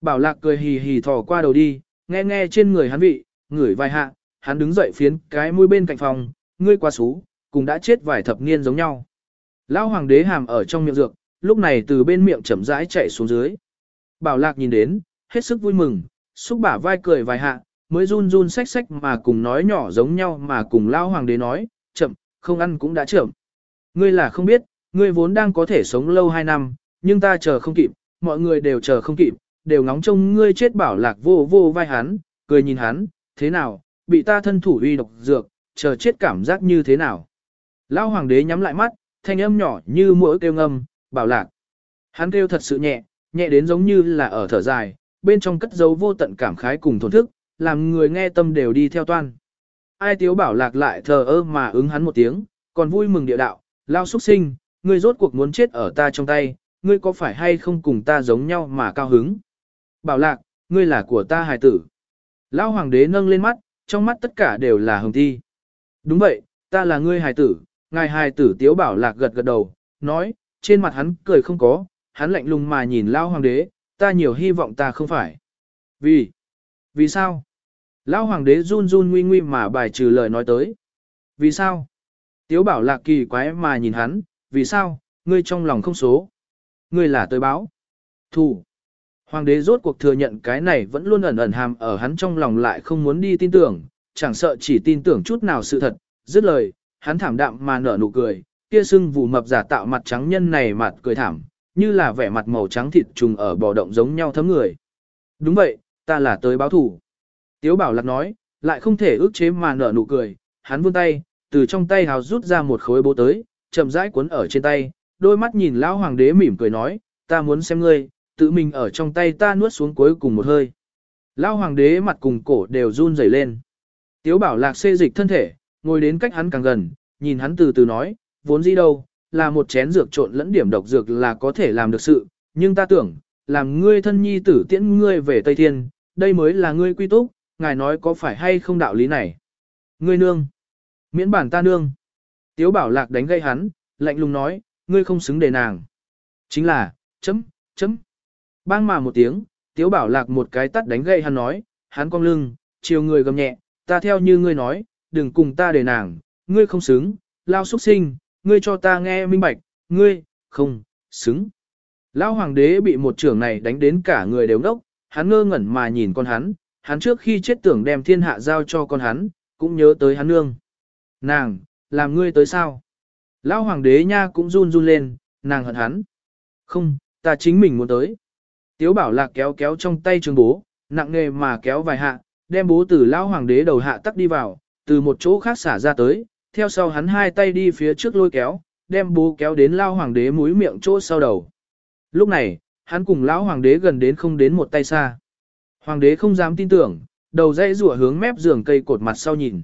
Bảo lạc cười hì hì thò qua đầu đi, nghe nghe trên người hắn vị, ngửi vài hạ, hắn đứng dậy phiến cái mũi bên cạnh phòng, ngươi quá xú, cùng đã chết vài thập niên giống nhau. Lão hoàng đế hàm ở trong miệng dược, lúc này từ bên miệng chậm rãi chạy xuống dưới. Bảo lạc nhìn đến, hết sức vui mừng, xúc bả vai cười vài hạ, mới run run xách xách mà cùng nói nhỏ giống nhau mà cùng lão hoàng đế nói, chậm, không ăn cũng đã chậm. Ngươi là không biết, ngươi vốn đang có thể sống lâu hai năm, nhưng ta chờ không kịp, mọi người đều chờ không kịp, đều ngóng trông ngươi chết bảo lạc vô vô vai hắn, cười nhìn hắn, thế nào, bị ta thân thủ uy độc dược, chờ chết cảm giác như thế nào. Lão hoàng đế nhắm lại mắt, thanh âm nhỏ như mỗi kêu ngâm, bảo lạc. Hắn kêu thật sự nhẹ, nhẹ đến giống như là ở thở dài, bên trong cất dấu vô tận cảm khái cùng thổn thức, làm người nghe tâm đều đi theo toan. Ai tiếu bảo lạc lại thờ ơ mà ứng hắn một tiếng, còn vui mừng địa đạo, lao xuất sinh, ngươi rốt cuộc muốn chết ở ta trong tay, ngươi có phải hay không cùng ta giống nhau mà cao hứng. Bảo lạc, ngươi là của ta hài tử. Lão hoàng đế nâng lên mắt, trong mắt tất cả đều là hồng thi. Đúng vậy, ta là ngươi hài tử, ngài hài tử tiếu bảo lạc gật gật đầu, nói, trên mặt hắn cười không có, hắn lạnh lùng mà nhìn Lão hoàng đế, ta nhiều hy vọng ta không phải. Vì? Vì sao? Lão hoàng đế run run nguy nguy mà bài trừ lời nói tới. Vì sao? Tiếu bảo lạc kỳ quái mà nhìn hắn, vì sao, ngươi trong lòng không số. Ngươi là tới báo. Thủ. Hoàng đế rốt cuộc thừa nhận cái này vẫn luôn ẩn ẩn hàm ở hắn trong lòng lại không muốn đi tin tưởng, chẳng sợ chỉ tin tưởng chút nào sự thật, dứt lời, hắn thảm đạm mà nở nụ cười, kia sưng vù mập giả tạo mặt trắng nhân này mặt cười thảm, như là vẻ mặt màu trắng thịt trùng ở bò động giống nhau thấm người. Đúng vậy, ta là tới báo thủ. Tiếu bảo lạc nói, lại không thể ước chế mà nở nụ cười, hắn vươn tay, từ trong tay hào rút ra một khối bố tới, chậm rãi cuốn ở trên tay, đôi mắt nhìn lão hoàng đế mỉm cười nói, ta muốn xem ngươi, tự mình ở trong tay ta nuốt xuống cuối cùng một hơi. lao hoàng đế mặt cùng cổ đều run rẩy lên. Tiếu bảo lạc xê dịch thân thể, ngồi đến cách hắn càng gần, nhìn hắn từ từ nói, vốn gì đâu, là một chén dược trộn lẫn điểm độc dược là có thể làm được sự, nhưng ta tưởng, làm ngươi thân nhi tử tiễn ngươi về Tây Thiên, đây mới là ngươi quy túc, ngài nói có phải hay không đạo lý này. Ngươi nương, miễn bản ta nương. Tiếu bảo lạc đánh gây hắn, lạnh lùng nói, ngươi không xứng để nàng. Chính là, chấm, chấm. Bang mà một tiếng, tiếu bảo lạc một cái tắt đánh gậy hắn nói, hắn cong lưng, chiều người gầm nhẹ, ta theo như ngươi nói, đừng cùng ta để nàng, ngươi không xứng, lao xuất sinh, ngươi cho ta nghe minh bạch, ngươi, không, xứng. Lão hoàng đế bị một trưởng này đánh đến cả người đều ngốc, hắn ngơ ngẩn mà nhìn con hắn, hắn trước khi chết tưởng đem thiên hạ giao cho con hắn, cũng nhớ tới hắn nương. Nàng, làm ngươi tới sao? Lão hoàng đế nha cũng run run lên, nàng hận hắn. Không, ta chính mình muốn tới. Tiếu bảo lạc kéo kéo trong tay trường bố, nặng nghề mà kéo vài hạ, đem bố từ lão hoàng đế đầu hạ tắc đi vào, từ một chỗ khác xả ra tới, theo sau hắn hai tay đi phía trước lôi kéo, đem bố kéo đến lão hoàng đế mũi miệng chỗ sau đầu. Lúc này, hắn cùng lão hoàng đế gần đến không đến một tay xa. Hoàng đế không dám tin tưởng, đầu dây rủa hướng mép giường cây cột mặt sau nhìn.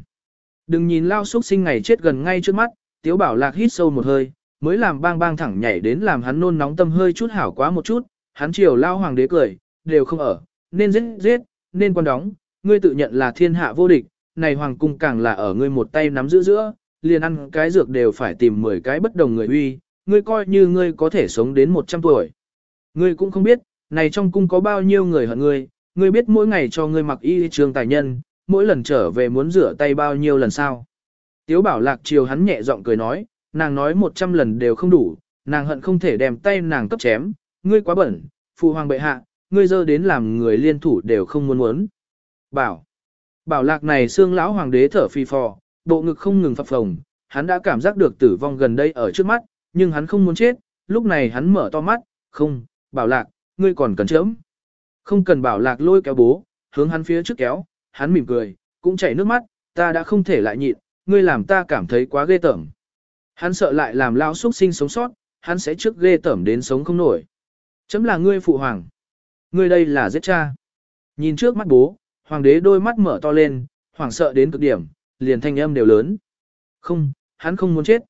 Đừng nhìn lao xuất sinh ngày chết gần ngay trước mắt, tiếu bảo lạc hít sâu một hơi, mới làm bang bang thẳng nhảy đến làm hắn nôn nóng tâm hơi chút hảo quá một chút, hắn chiều lao hoàng đế cười, đều không ở, nên giết giết, nên quan đóng, ngươi tự nhận là thiên hạ vô địch, này hoàng cung càng là ở ngươi một tay nắm giữ giữa, liền ăn cái dược đều phải tìm 10 cái bất đồng người uy, ngươi coi như ngươi có thể sống đến 100 tuổi. Ngươi cũng không biết, này trong cung có bao nhiêu người hận ngươi, ngươi biết mỗi ngày cho ngươi mặc y trường tài nhân, mỗi lần trở về muốn rửa tay bao nhiêu lần sao. Tiếu bảo lạc chiều hắn nhẹ giọng cười nói, nàng nói 100 lần đều không đủ, nàng hận không thể đem tay nàng cấp chém, ngươi quá bẩn, phụ hoàng bệ hạ, ngươi dơ đến làm người liên thủ đều không muốn muốn. Bảo, bảo lạc này xương lão hoàng đế thở phì phò, bộ ngực không ngừng phập phồng, hắn đã cảm giác được tử vong gần đây ở trước mắt, nhưng hắn không muốn chết, lúc này hắn mở to mắt, không, bảo lạc, ngươi còn cần chớm. Không cần bảo lạc lôi kéo bố, hướng hắn phía trước kéo, hắn mỉm cười, cũng chảy nước mắt, ta đã không thể lại nhịn, ngươi làm ta cảm thấy quá ghê tởm. Hắn sợ lại làm lão xuất sinh sống sót, hắn sẽ trước ghê tởm đến sống không nổi. Chấm là ngươi phụ hoàng. Ngươi đây là giết cha. Nhìn trước mắt bố, hoàng đế đôi mắt mở to lên, hoảng sợ đến cực điểm, liền thanh âm đều lớn. Không, hắn không muốn chết.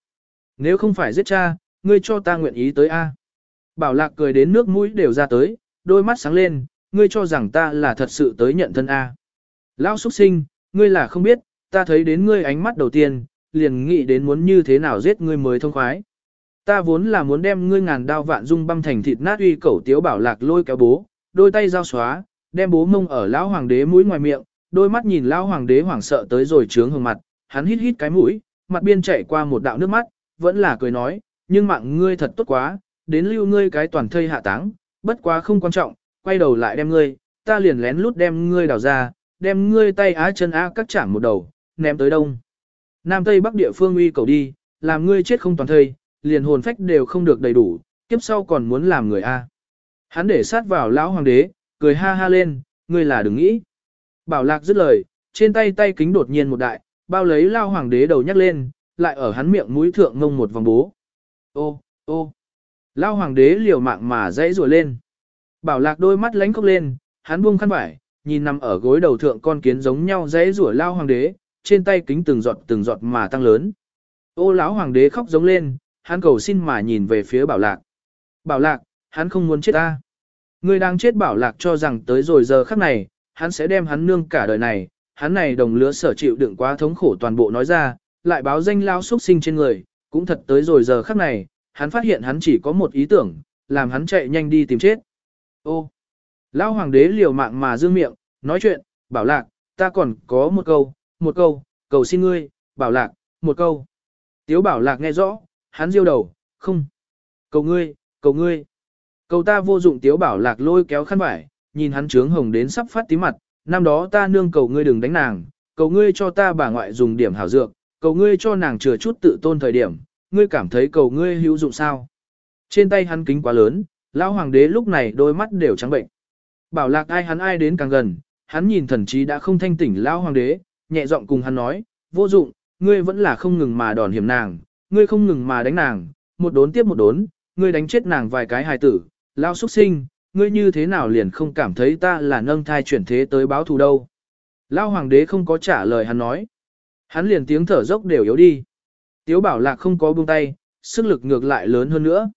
Nếu không phải giết cha, ngươi cho ta nguyện ý tới A. Bảo lạc cười đến nước mũi đều ra tới, đôi mắt sáng lên, ngươi cho rằng ta là thật sự tới nhận thân A. Lão xuất sinh, ngươi là không biết, ta thấy đến ngươi ánh mắt đầu tiên, liền nghĩ đến muốn như thế nào giết ngươi mới thông khoái. Ta vốn là muốn đem ngươi ngàn đao vạn dung băm thành thịt nát uy cẩu tiếu bảo lạc lôi kéo bố, đôi tay giao xóa, đem bố mông ở lão hoàng đế mũi ngoài miệng, Đôi mắt nhìn lão hoàng đế hoảng sợ tới rồi trướng hồng mặt, hắn hít hít cái mũi, mặt biên chạy qua một đạo nước mắt, vẫn là cười nói, nhưng mạng ngươi thật tốt quá, đến lưu ngươi cái toàn thây hạ táng, bất quá không quan trọng, quay đầu lại đem ngươi, ta liền lén lút đem ngươi đào ra, đem ngươi tay á chân á cắt chạm một đầu, ném tới đông. Nam Tây Bắc địa phương uy cầu đi, làm ngươi chết không toàn thây, liền hồn phách đều không được đầy đủ, kiếp sau còn muốn làm người A. Hắn để sát vào lão hoàng đế, cười ha ha lên, ngươi là đừng nghĩ. Bảo lạc dứt lời, trên tay tay kính đột nhiên một đại, bao lấy lao hoàng đế đầu nhắc lên, lại ở hắn miệng mũi thượng ngông một vòng bố. Ô, ô, lao hoàng đế liều mạng mà dãy rùa lên. Bảo lạc đôi mắt lánh khóc lên, hắn buông khăn vải, nhìn nằm ở gối đầu thượng con kiến giống nhau dãy rủa lao hoàng đế, trên tay kính từng giọt từng giọt mà tăng lớn. Ô lão hoàng đế khóc giống lên, hắn cầu xin mà nhìn về phía bảo lạc. Bảo lạc, hắn không muốn chết ta. Người đang chết bảo lạc cho rằng tới rồi giờ khắc này, hắn sẽ đem hắn nương cả đời này, hắn này đồng lứa sở chịu đựng quá thống khổ toàn bộ nói ra, lại báo danh lao xuất sinh trên người, cũng thật tới rồi giờ khắc này, hắn phát hiện hắn chỉ có một ý tưởng, làm hắn chạy nhanh đi tìm chết. Ô, lão hoàng đế liều mạng mà dương miệng, nói chuyện, bảo lạc, ta còn có một câu, một câu, cầu xin ngươi, bảo lạc, một câu. Tiếu bảo lạc nghe rõ, hắn diêu đầu, không. Cầu ngươi, cầu ngươi. Cầu ta vô dụng tiếu bảo lạc lôi kéo khăn vải, nhìn hắn trướng hồng đến sắp phát tí mặt, năm đó ta nương cầu ngươi đừng đánh nàng, cầu ngươi cho ta bà ngoại dùng điểm hảo dược, cầu ngươi cho nàng chừa chút tự tôn thời điểm, ngươi cảm thấy cầu ngươi hữu dụng sao. Trên tay hắn kính quá lớn, lão hoàng đế lúc này đôi mắt đều trắng bệnh. Bảo lạc ai hắn ai đến càng gần, hắn nhìn thần trí đã không thanh tỉnh lão hoàng đế, nhẹ giọng cùng hắn nói, vô dụng, ngươi vẫn là không ngừng mà đòn hiểm nàng, ngươi không ngừng mà đánh nàng, một đốn tiếp một đốn, ngươi đánh chết nàng vài cái hài tử, lao xuất sinh, ngươi như thế nào liền không cảm thấy ta là nâng thai chuyển thế tới báo thù đâu. Lao hoàng đế không có trả lời hắn nói. Hắn liền tiếng thở dốc đều yếu đi. Tiếu bảo lạc không có buông tay, sức lực ngược lại lớn hơn nữa.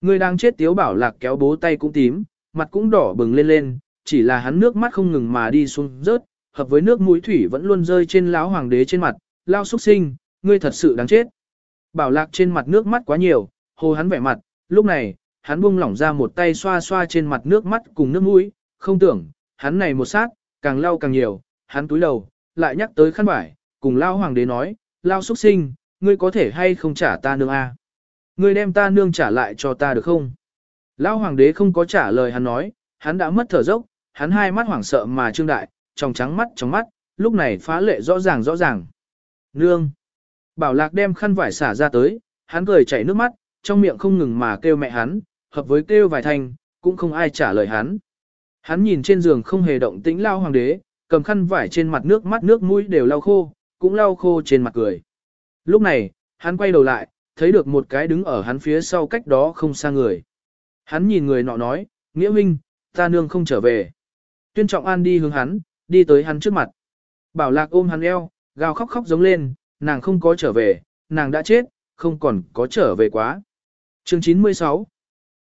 Ngươi đang chết tiếu bảo lạc kéo bố tay cũng tím, mặt cũng đỏ bừng lên lên, chỉ là hắn nước mắt không ngừng mà đi xuống rớt, hợp với nước mũi thủy vẫn luôn rơi trên lão hoàng đế trên mặt, lao xuất sinh, ngươi thật sự đáng chết. Bảo lạc trên mặt nước mắt quá nhiều, hồ hắn vẻ mặt, lúc này, hắn buông lỏng ra một tay xoa xoa trên mặt nước mắt cùng nước mũi, không tưởng, hắn này một sát, càng lau càng nhiều, hắn túi đầu, lại nhắc tới khăn vải, cùng lao hoàng đế nói, lao xuất sinh, ngươi có thể hay không trả ta nương a? Ngươi đem ta nương trả lại cho ta được không? Lao hoàng đế không có trả lời hắn nói, hắn đã mất thở dốc, hắn hai mắt hoảng sợ mà trương đại, trong trắng mắt trong mắt, lúc này phá lệ rõ ràng rõ ràng. Nương! Bảo lạc đem khăn vải xả ra tới, hắn cười chảy nước mắt, trong miệng không ngừng mà kêu mẹ hắn, hợp với kêu vài thanh, cũng không ai trả lời hắn. Hắn nhìn trên giường không hề động tĩnh lao hoàng đế, cầm khăn vải trên mặt nước mắt nước mũi đều lau khô, cũng lau khô trên mặt cười. Lúc này, hắn quay đầu lại, thấy được một cái đứng ở hắn phía sau cách đó không xa người. Hắn nhìn người nọ nói, nghĩa huynh, ta nương không trở về. Tuyên trọng an đi hướng hắn, đi tới hắn trước mặt. Bảo lạc ôm hắn eo, gào khóc khóc giống lên, nàng không có trở về, nàng đã chết, không còn có trở về quá. Chương 96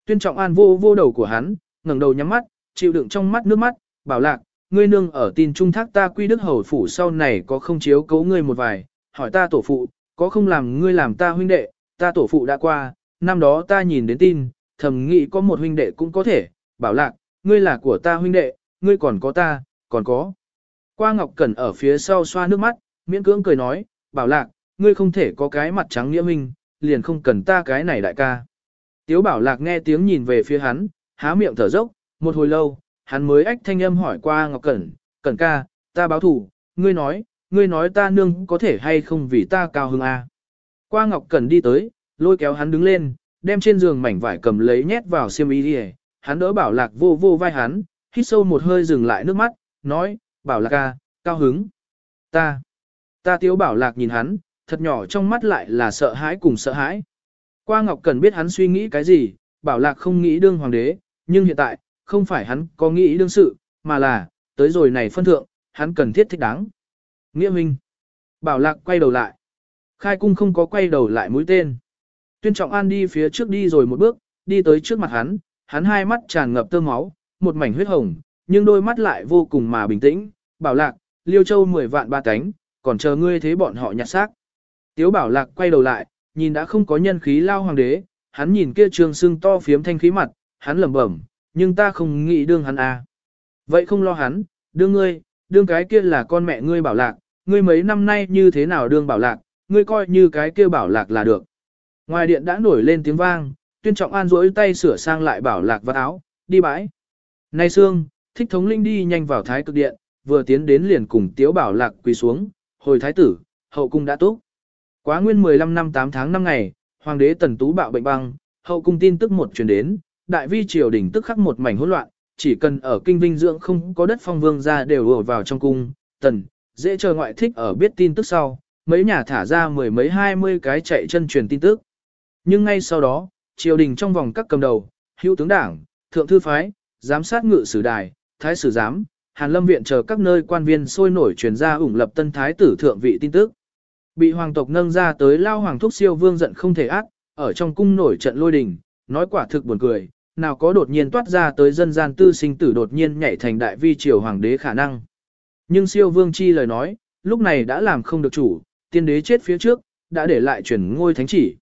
Tuyên trọng an vô vô đầu của hắn, ngẩng đầu nhắm mắt, chịu đựng trong mắt nước mắt, bảo lạc, ngươi nương ở tin trung thác ta quy đức hầu phủ sau này có không chiếu cấu ngươi một vài, hỏi ta tổ phụ, có không làm ngươi làm ta huynh đệ, ta tổ phụ đã qua, năm đó ta nhìn đến tin, thầm nghĩ có một huynh đệ cũng có thể, bảo lạc, ngươi là của ta huynh đệ, ngươi còn có ta, còn có. Qua Ngọc Cẩn ở phía sau xoa nước mắt, miễn cưỡng cười nói, bảo lạc, ngươi không thể có cái mặt trắng nghĩa minh, liền không cần ta cái này đại ca. Tiếu bảo lạc nghe tiếng nhìn về phía hắn, há miệng thở dốc, một hồi lâu, hắn mới ách thanh âm hỏi qua Ngọc Cẩn, Cẩn ca, ta báo thủ, ngươi nói, ngươi nói ta nương có thể hay không vì ta cao hứng a. Qua Ngọc Cẩn đi tới, lôi kéo hắn đứng lên, đem trên giường mảnh vải cầm lấy nhét vào xiêm y đi hắn đỡ bảo lạc vô vô vai hắn, hít sâu một hơi dừng lại nước mắt, nói, bảo lạc ca, cao hứng. Ta, ta tiếu bảo lạc nhìn hắn, thật nhỏ trong mắt lại là sợ hãi cùng sợ hãi. Qua Ngọc Cần biết hắn suy nghĩ cái gì, bảo lạc không nghĩ đương hoàng đế, nhưng hiện tại, không phải hắn có nghĩ đương sự, mà là, tới rồi này phân thượng, hắn cần thiết thích đáng. Nghĩa minh. Bảo lạc quay đầu lại. Khai cung không có quay đầu lại mũi tên. Tuyên trọng an đi phía trước đi rồi một bước, đi tới trước mặt hắn, hắn hai mắt tràn ngập tơ máu, một mảnh huyết hồng, nhưng đôi mắt lại vô cùng mà bình tĩnh. Bảo lạc, liêu châu mười vạn ba cánh, còn chờ ngươi thế bọn họ nhặt xác. Tiếu bảo lạc quay đầu lại, nhìn đã không có nhân khí lao hoàng đế, hắn nhìn kia trường sưng to phiếm thanh khí mặt, hắn lẩm bẩm, nhưng ta không nghĩ đương hắn à. Vậy không lo hắn, đương ngươi, đương cái kia là con mẹ ngươi bảo lạc, ngươi mấy năm nay như thế nào đương bảo lạc, ngươi coi như cái kia bảo lạc là được. Ngoài điện đã nổi lên tiếng vang, tuyên trọng an rỗi tay sửa sang lại bảo lạc và áo, đi bãi. Nay Sương, thích thống linh đi nhanh vào thái cực điện, vừa tiến đến liền cùng tiếu bảo lạc quỳ xuống, hồi thái tử, hậu cung đã túc. Quá nguyên 15 năm 8 tháng 5 ngày, hoàng đế tần tú bạo bệnh băng, hậu cung tin tức một truyền đến, đại vi triều đình tức khắc một mảnh hỗn loạn, chỉ cần ở kinh vinh dưỡng không có đất phong vương ra đều ở vào trong cung, tần, dễ chờ ngoại thích ở biết tin tức sau, mấy nhà thả ra mười mấy hai mươi cái chạy chân truyền tin tức. Nhưng ngay sau đó, triều đình trong vòng các cầm đầu, hữu tướng đảng, thượng thư phái, giám sát ngự sử đài, thái sử giám, hàn lâm viện chờ các nơi quan viên sôi nổi truyền ra ủng lập tân thái tử thượng vị tin tức. Bị hoàng tộc nâng ra tới lao hoàng thúc siêu vương giận không thể ác, ở trong cung nổi trận lôi đình, nói quả thực buồn cười, nào có đột nhiên toát ra tới dân gian tư sinh tử đột nhiên nhảy thành đại vi triều hoàng đế khả năng. Nhưng siêu vương chi lời nói, lúc này đã làm không được chủ, tiên đế chết phía trước, đã để lại chuyển ngôi thánh chỉ.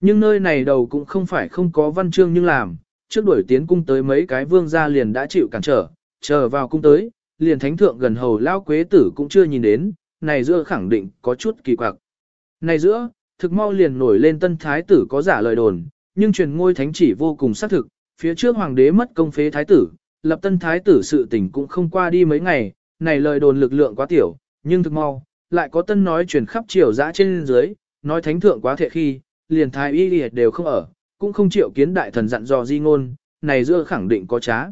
Nhưng nơi này đầu cũng không phải không có văn chương nhưng làm, trước đuổi tiến cung tới mấy cái vương gia liền đã chịu cản trở, chờ vào cung tới, liền thánh thượng gần hầu lao quế tử cũng chưa nhìn đến, này giữa khẳng định có chút kỳ quặc. Này giữa, thực mau liền nổi lên tân thái tử có giả lời đồn, nhưng truyền ngôi thánh chỉ vô cùng xác thực, phía trước hoàng đế mất công phế thái tử, lập tân thái tử sự tình cũng không qua đi mấy ngày, này lời đồn lực lượng quá tiểu, nhưng thực mau, lại có tân nói truyền khắp triều dã trên dưới, nói thánh thượng quá thệ khi, liền thái y liệt đều không ở, cũng không chịu kiến đại thần dặn dò di ngôn, này giữa khẳng định có trá.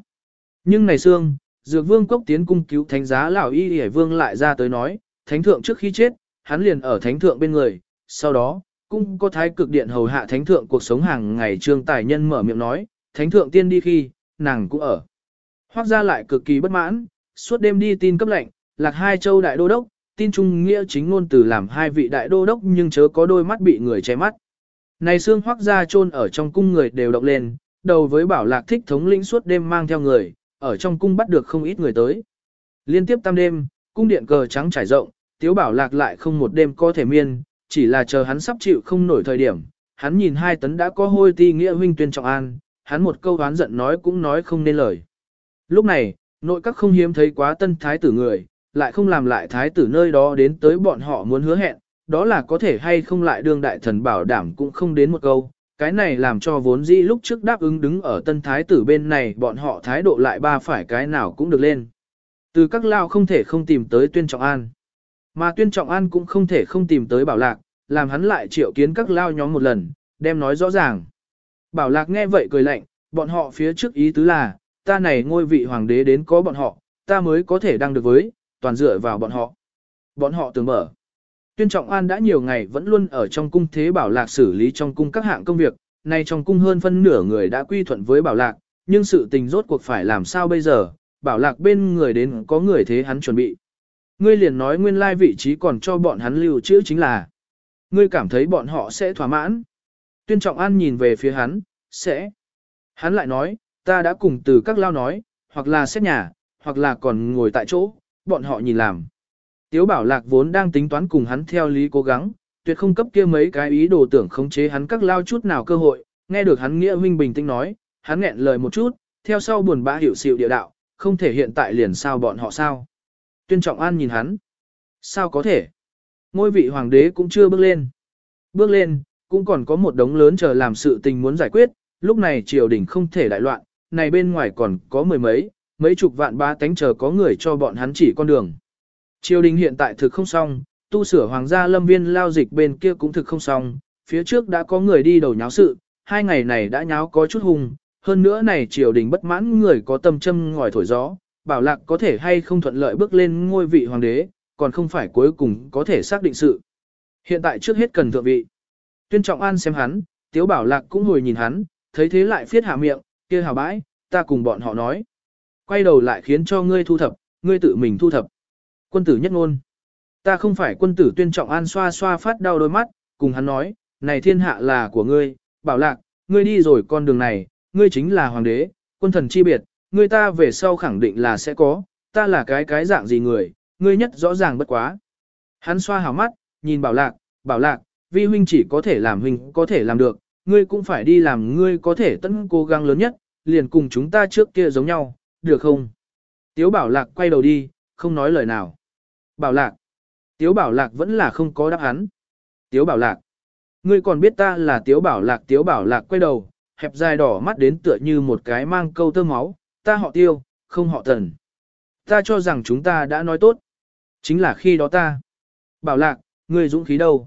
Nhưng này xương, dược vương cốc tiến cung cứu thánh giá lão y y vương lại ra tới nói, thánh thượng trước khi chết, hắn liền ở thánh thượng bên người, sau đó, cũng có thái cực điện hầu hạ thánh thượng cuộc sống hàng ngày trương tài nhân mở miệng nói, thánh thượng tiên đi khi, nàng cũng ở. Hoác ra lại cực kỳ bất mãn, suốt đêm đi tin cấp lệnh, lạc hai châu đại đô đốc, tin trung nghĩa chính ngôn từ làm hai vị đại đô đốc nhưng chớ có đôi mắt bị người che mắt. Này xương hoác ra chôn ở trong cung người đều động lên, đầu với bảo lạc thích thống lĩnh suốt đêm mang theo người, ở trong cung bắt được không ít người tới. Liên tiếp tam đêm, cung điện cờ trắng trải rộng, tiếu bảo lạc lại không một đêm có thể miên, chỉ là chờ hắn sắp chịu không nổi thời điểm. Hắn nhìn hai tấn đã có hôi ti nghĩa huynh tuyên trọng an, hắn một câu oán giận nói cũng nói không nên lời. Lúc này, nội các không hiếm thấy quá tân thái tử người, lại không làm lại thái tử nơi đó đến tới bọn họ muốn hứa hẹn, đó là có thể hay không lại đương đại thần bảo đảm cũng không đến một câu. Cái này làm cho vốn dĩ lúc trước đáp ứng đứng ở tân thái tử bên này bọn họ thái độ lại ba phải cái nào cũng được lên. Từ các lao không thể không tìm tới tuyên trọng an. Mà tuyên trọng an cũng không thể không tìm tới bảo lạc, làm hắn lại triệu kiến các lao nhóm một lần, đem nói rõ ràng. Bảo lạc nghe vậy cười lạnh, bọn họ phía trước ý tứ là, ta này ngôi vị hoàng đế đến có bọn họ, ta mới có thể đăng được với, toàn dựa vào bọn họ. Bọn họ tưởng mở. Tuyên Trọng An đã nhiều ngày vẫn luôn ở trong cung thế bảo lạc xử lý trong cung các hạng công việc, nay trong cung hơn phân nửa người đã quy thuận với bảo lạc, nhưng sự tình rốt cuộc phải làm sao bây giờ, bảo lạc bên người đến có người thế hắn chuẩn bị. Ngươi liền nói nguyên lai vị trí còn cho bọn hắn lưu trữ chính là, ngươi cảm thấy bọn họ sẽ thỏa mãn. Tuyên Trọng An nhìn về phía hắn, sẽ. Hắn lại nói, ta đã cùng từ các lao nói, hoặc là xét nhà, hoặc là còn ngồi tại chỗ, bọn họ nhìn làm. Tiếu bảo lạc vốn đang tính toán cùng hắn theo lý cố gắng, tuyệt không cấp kia mấy cái ý đồ tưởng khống chế hắn các lao chút nào cơ hội, nghe được hắn nghĩa huynh bình tĩnh nói, hắn nghẹn lời một chút, theo sau buồn bã hiểu xịu địa đạo, không thể hiện tại liền sao bọn họ sao. Tuyên trọng an nhìn hắn. Sao có thể? Ngôi vị hoàng đế cũng chưa bước lên. Bước lên, cũng còn có một đống lớn chờ làm sự tình muốn giải quyết, lúc này triều đình không thể đại loạn, này bên ngoài còn có mười mấy, mấy chục vạn ba tánh chờ có người cho bọn hắn chỉ con đường. Triều đình hiện tại thực không xong, tu sửa hoàng gia lâm viên lao dịch bên kia cũng thực không xong, phía trước đã có người đi đầu nháo sự, hai ngày này đã nháo có chút hùng. hơn nữa này triều đình bất mãn người có tâm châm ngòi thổi gió, bảo lạc có thể hay không thuận lợi bước lên ngôi vị hoàng đế, còn không phải cuối cùng có thể xác định sự. Hiện tại trước hết cần thượng vị. Tuyên trọng an xem hắn, tiếu bảo lạc cũng hồi nhìn hắn, thấy thế lại phiết hạ miệng, kia hào bãi, ta cùng bọn họ nói. Quay đầu lại khiến cho ngươi thu thập, ngươi tự mình thu thập. Quân tử nhất ngôn. Ta không phải quân tử tuyên trọng an xoa xoa phát đau đôi mắt, cùng hắn nói, này thiên hạ là của ngươi, bảo lạc, ngươi đi rồi con đường này, ngươi chính là hoàng đế, quân thần chi biệt, ngươi ta về sau khẳng định là sẽ có, ta là cái cái dạng gì người, ngươi nhất rõ ràng bất quá. Hắn xoa hào mắt, nhìn bảo lạc, bảo lạc, vi huynh chỉ có thể làm huynh có thể làm được, ngươi cũng phải đi làm ngươi có thể tận cố gắng lớn nhất, liền cùng chúng ta trước kia giống nhau, được không? Tiếu bảo lạc quay đầu đi, không nói lời nào. Bảo lạc. Tiếu bảo lạc vẫn là không có đáp án. Tiếu bảo lạc. Ngươi còn biết ta là tiếu bảo lạc tiếu bảo lạc quay đầu, hẹp dài đỏ mắt đến tựa như một cái mang câu tơ máu, ta họ tiêu, không họ tần. Ta cho rằng chúng ta đã nói tốt. Chính là khi đó ta. Bảo lạc, ngươi dũng khí đâu?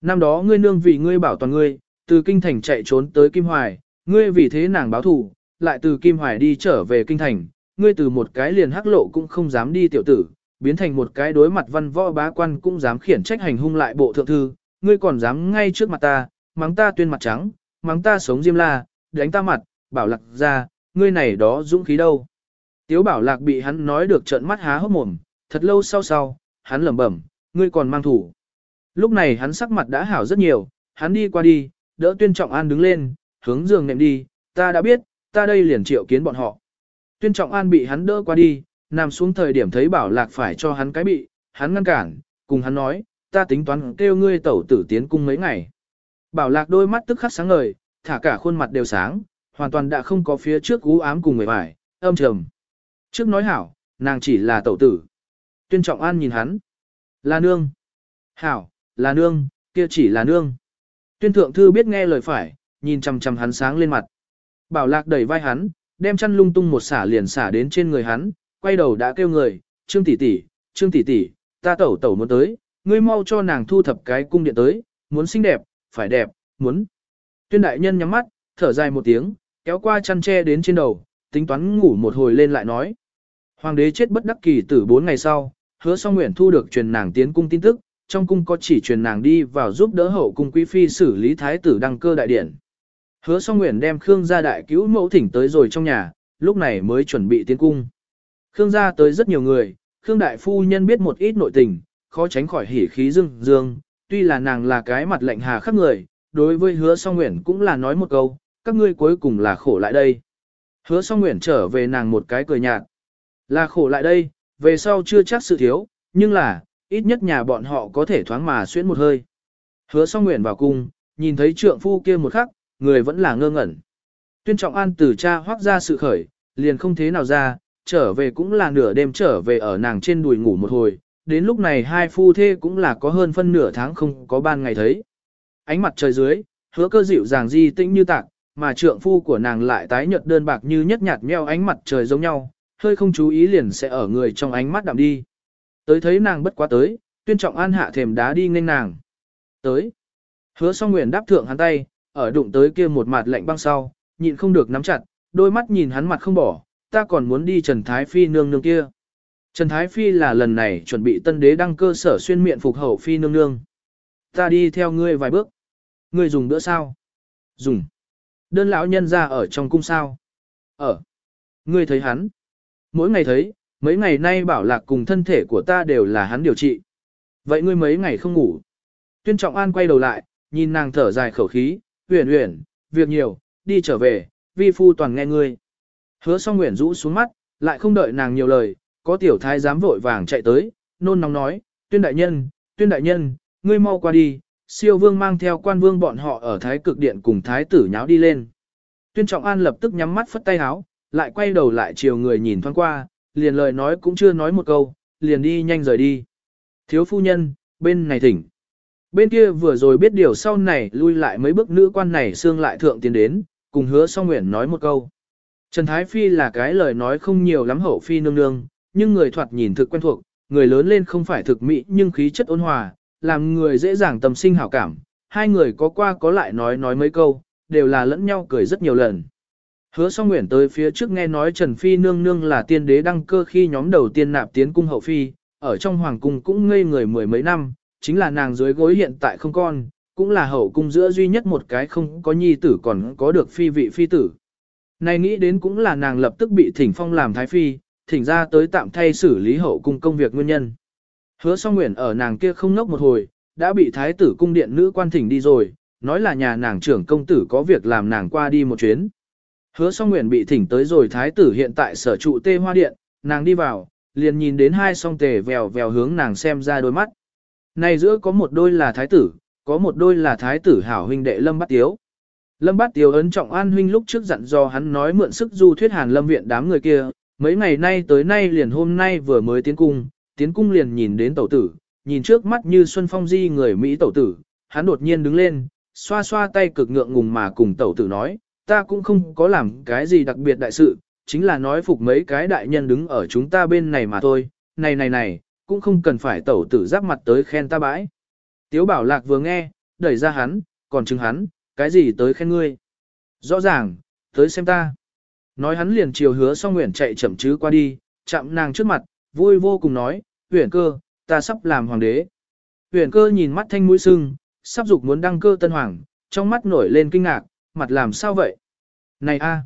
Năm đó ngươi nương vì ngươi bảo toàn ngươi, từ kinh thành chạy trốn tới Kim Hoài, ngươi vì thế nàng báo thù, lại từ Kim Hoài đi trở về kinh thành, ngươi từ một cái liền hắc lộ cũng không dám đi tiểu tử, biến thành một cái đối mặt văn võ bá quan cũng dám khiển trách hành hung lại bộ thượng thư, ngươi còn dám ngay trước mặt ta, mắng ta tuyên mặt trắng, mắng ta sống diêm la, đánh ta mặt, bảo lạc ra, ngươi này đó dũng khí đâu. Tiếu bảo lạc bị hắn nói được trợn mắt há hốc mồm, thật lâu sau sau, hắn lẩm bẩm, ngươi còn mang thủ. Lúc này hắn sắc mặt đã hảo rất nhiều, hắn đi qua đi, đỡ tuyên trọng an đứng lên, hướng giường nệm đi, ta đã biết, ta đây liền triệu kiến bọn họ. Tuyên trọng an bị hắn đỡ qua đi, nằm xuống thời điểm thấy bảo lạc phải cho hắn cái bị, hắn ngăn cản, cùng hắn nói, ta tính toán kêu ngươi tẩu tử tiến cung mấy ngày. Bảo lạc đôi mắt tức khắc sáng ngời, thả cả khuôn mặt đều sáng, hoàn toàn đã không có phía trước ú ám cùng người vải, âm trầm. Trước nói hảo, nàng chỉ là tẩu tử. Tuyên trọng an nhìn hắn. Là nương. Hảo, là nương, kia chỉ là nương. Tuyên thượng thư biết nghe lời phải, nhìn chằm chằm hắn sáng lên mặt. Bảo lạc đẩy vai hắn, đem chăn lung tung một xả liền xả đến trên người hắn, quay đầu đã kêu người, trương tỷ tỷ, trương tỷ tỷ, ta tẩu tẩu muốn tới, ngươi mau cho nàng thu thập cái cung điện tới, muốn xinh đẹp, phải đẹp, muốn. Tuyên đại nhân nhắm mắt, thở dài một tiếng, kéo qua chăn tre đến trên đầu, tính toán ngủ một hồi lên lại nói. Hoàng đế chết bất đắc kỳ tử bốn ngày sau, hứa song nguyện thu được truyền nàng tiến cung tin tức, trong cung có chỉ truyền nàng đi vào giúp đỡ hậu cung quý phi xử lý thái tử đăng cơ đại điển. Hứa song nguyện đem Khương gia đại cứu mẫu thỉnh tới rồi trong nhà, lúc này mới chuẩn bị tiến cung. Khương gia tới rất nhiều người, Khương đại phu nhân biết một ít nội tình, khó tránh khỏi hỉ khí dương dương, tuy là nàng là cái mặt lạnh hà khắc người, đối với hứa song nguyện cũng là nói một câu, các ngươi cuối cùng là khổ lại đây. Hứa song nguyện trở về nàng một cái cười nhạt. Là khổ lại đây, về sau chưa chắc sự thiếu, nhưng là, ít nhất nhà bọn họ có thể thoáng mà xuyên một hơi. Hứa song nguyện vào cung, nhìn thấy trượng phu kia một khắc, người vẫn là ngơ ngẩn. Tuyên trọng an từ cha hoác ra sự khởi, liền không thế nào ra, trở về cũng là nửa đêm trở về ở nàng trên đùi ngủ một hồi, đến lúc này hai phu thê cũng là có hơn phân nửa tháng không có ban ngày thấy. Ánh mặt trời dưới, hứa cơ dịu dàng di tĩnh như tạc, mà trượng phu của nàng lại tái nhợt đơn bạc như nhất nhạt meo ánh mặt trời giống nhau, hơi không chú ý liền sẽ ở người trong ánh mắt đạm đi. Tới thấy nàng bất quá tới, tuyên trọng an hạ thềm đá đi nghênh nàng. Tới. Hứa song nguyện đáp thượng hắn tay, ở đụng tới kia một mặt lạnh băng sau, nhịn không được nắm chặt, đôi mắt nhìn hắn mặt không bỏ, ta còn muốn đi Trần Thái Phi nương nương kia. Trần Thái Phi là lần này chuẩn bị tân đế đăng cơ sở xuyên miệng phục hậu Phi nương nương. Ta đi theo ngươi vài bước. Ngươi dùng bữa sao? Dùng. Đơn lão nhân ra ở trong cung sao? Ở. Ngươi thấy hắn. Mỗi ngày thấy, mấy ngày nay bảo lạc cùng thân thể của ta đều là hắn điều trị. Vậy ngươi mấy ngày không ngủ. Tuyên Trọng An quay đầu lại, nhìn nàng thở dài khẩu khí, uyển uyển việc nhiều, đi trở về, vi phu toàn nghe ngươi. Hứa song nguyện rũ xuống mắt, lại không đợi nàng nhiều lời, có tiểu thái dám vội vàng chạy tới, nôn nóng nói, tuyên đại nhân, tuyên đại nhân, ngươi mau qua đi, siêu vương mang theo quan vương bọn họ ở thái cực điện cùng thái tử nháo đi lên. Tuyên trọng an lập tức nhắm mắt phất tay háo, lại quay đầu lại chiều người nhìn thoáng qua, liền lời nói cũng chưa nói một câu, liền đi nhanh rời đi. Thiếu phu nhân, bên này thỉnh. Bên kia vừa rồi biết điều sau này lui lại mấy bước nữ quan này xương lại thượng tiến đến, cùng hứa song nguyện nói một câu. Trần Thái Phi là cái lời nói không nhiều lắm hậu phi nương nương, nhưng người thoạt nhìn thực quen thuộc, người lớn lên không phải thực mỹ nhưng khí chất ôn hòa, làm người dễ dàng tâm sinh hảo cảm. Hai người có qua có lại nói nói mấy câu, đều là lẫn nhau cười rất nhiều lần. Hứa song nguyện tới phía trước nghe nói Trần Phi nương nương là tiên đế đăng cơ khi nhóm đầu tiên nạp tiến cung hậu phi, ở trong hoàng cung cũng ngây người mười mấy năm, chính là nàng dưới gối hiện tại không con, cũng là hậu cung giữa duy nhất một cái không có nhi tử còn có được phi vị phi tử. Này nghĩ đến cũng là nàng lập tức bị thỉnh phong làm thái phi, thỉnh ra tới tạm thay xử lý hậu cung công việc nguyên nhân. Hứa song nguyện ở nàng kia không nốc một hồi, đã bị thái tử cung điện nữ quan thỉnh đi rồi, nói là nhà nàng trưởng công tử có việc làm nàng qua đi một chuyến. Hứa song nguyện bị thỉnh tới rồi thái tử hiện tại sở trụ tê hoa điện, nàng đi vào, liền nhìn đến hai song tề vèo vèo hướng nàng xem ra đôi mắt. Này giữa có một đôi là thái tử, có một đôi là thái tử hảo huynh đệ Lâm Bát Tiếu. Lâm Bát Tiếu ấn trọng an huynh lúc trước dặn do hắn nói mượn sức du thuyết hàn lâm viện đám người kia, mấy ngày nay tới nay liền hôm nay vừa mới tiến cung, tiến cung liền nhìn đến tẩu tử, nhìn trước mắt như Xuân Phong Di người Mỹ tẩu tử, hắn đột nhiên đứng lên, xoa xoa tay cực ngượng ngùng mà cùng tẩu tử nói, ta cũng không có làm cái gì đặc biệt đại sự, chính là nói phục mấy cái đại nhân đứng ở chúng ta bên này mà thôi, này này này, cũng không cần phải tẩu tử giáp mặt tới khen ta bãi. Tiếu bảo lạc vừa nghe, đẩy ra hắn, còn chứng hắn, cái gì tới khen ngươi. Rõ ràng, tới xem ta. Nói hắn liền chiều hứa song nguyện chạy chậm chứ qua đi, chạm nàng trước mặt, vui vô cùng nói, huyền cơ, ta sắp làm hoàng đế. Huyền cơ nhìn mắt thanh mũi sưng, sắp dục muốn đăng cơ tân hoàng, trong mắt nổi lên kinh ngạc, mặt làm sao vậy? Này a,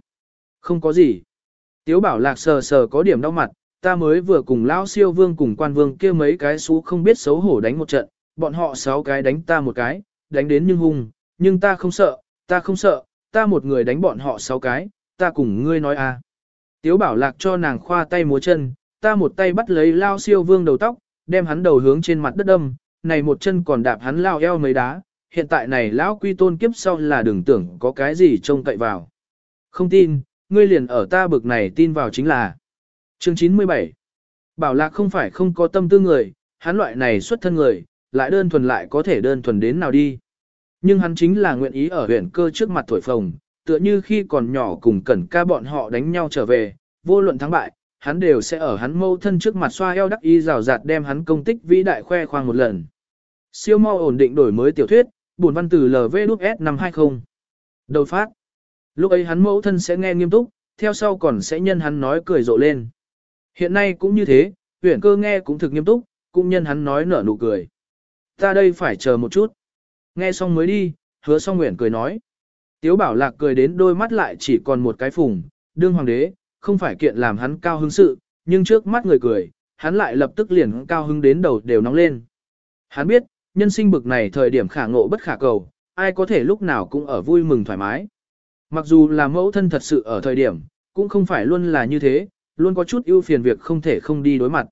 không có gì. Tiếu bảo lạc sờ sờ có điểm đau mặt, ta mới vừa cùng lão siêu vương cùng quan vương kia mấy cái xú không biết xấu hổ đánh một trận, bọn họ sáu cái đánh ta một cái, đánh đến nhưng hung, nhưng ta không sợ, ta không sợ, ta một người đánh bọn họ sáu cái, ta cùng ngươi nói a. Tiếu bảo lạc cho nàng khoa tay múa chân, ta một tay bắt lấy lao siêu vương đầu tóc, đem hắn đầu hướng trên mặt đất đâm, này một chân còn đạp hắn lao eo mấy đá, hiện tại này lão quy tôn kiếp sau là đừng tưởng có cái gì trông cậy vào. Không tin, ngươi liền ở ta bực này tin vào chính là. Chương 97 Bảo lạc không phải không có tâm tư người, hắn loại này xuất thân người, lại đơn thuần lại có thể đơn thuần đến nào đi. Nhưng hắn chính là nguyện ý ở huyện cơ trước mặt thổi phồng, tựa như khi còn nhỏ cùng cẩn ca bọn họ đánh nhau trở về, vô luận thắng bại, hắn đều sẽ ở hắn mâu thân trước mặt xoa eo đắc y rào rạt đem hắn công tích vĩ đại khoe khoang một lần. Siêu mau ổn định đổi mới tiểu thuyết, buồn văn từ LV S năm 20. Đầu phát. Lúc ấy hắn mẫu thân sẽ nghe nghiêm túc, theo sau còn sẽ nhân hắn nói cười rộ lên. Hiện nay cũng như thế, huyện cơ nghe cũng thực nghiêm túc, cũng nhân hắn nói nở nụ cười. Ta đây phải chờ một chút. Nghe xong mới đi, hứa song nguyện cười nói. Tiếu bảo lạc cười đến đôi mắt lại chỉ còn một cái phùng, đương hoàng đế, không phải kiện làm hắn cao hứng sự, nhưng trước mắt người cười, hắn lại lập tức liền cao hứng đến đầu đều nóng lên. Hắn biết, nhân sinh bực này thời điểm khả ngộ bất khả cầu, ai có thể lúc nào cũng ở vui mừng thoải mái. Mặc dù là mẫu thân thật sự ở thời điểm, cũng không phải luôn là như thế, luôn có chút ưu phiền việc không thể không đi đối mặt.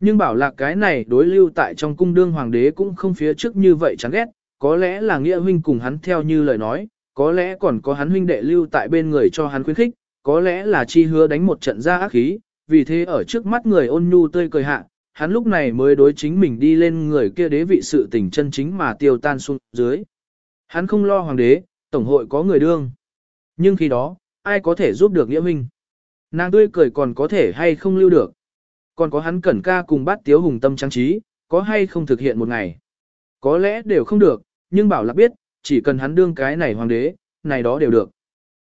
Nhưng bảo lạc cái này đối lưu tại trong cung đương hoàng đế cũng không phía trước như vậy chán ghét, có lẽ là nghĩa huynh cùng hắn theo như lời nói, có lẽ còn có hắn huynh đệ lưu tại bên người cho hắn khuyến khích, có lẽ là chi hứa đánh một trận ra ác khí, vì thế ở trước mắt người ôn nhu tươi cười hạ, hắn lúc này mới đối chính mình đi lên người kia đế vị sự tình chân chính mà tiêu tan xuống dưới. Hắn không lo hoàng đế, tổng hội có người đương. Nhưng khi đó, ai có thể giúp được nghĩa huynh? Nàng tươi cười còn có thể hay không lưu được? Còn có hắn cẩn ca cùng bát tiếu hùng tâm trang trí, có hay không thực hiện một ngày? Có lẽ đều không được, nhưng bảo lạc biết, chỉ cần hắn đương cái này hoàng đế, này đó đều được.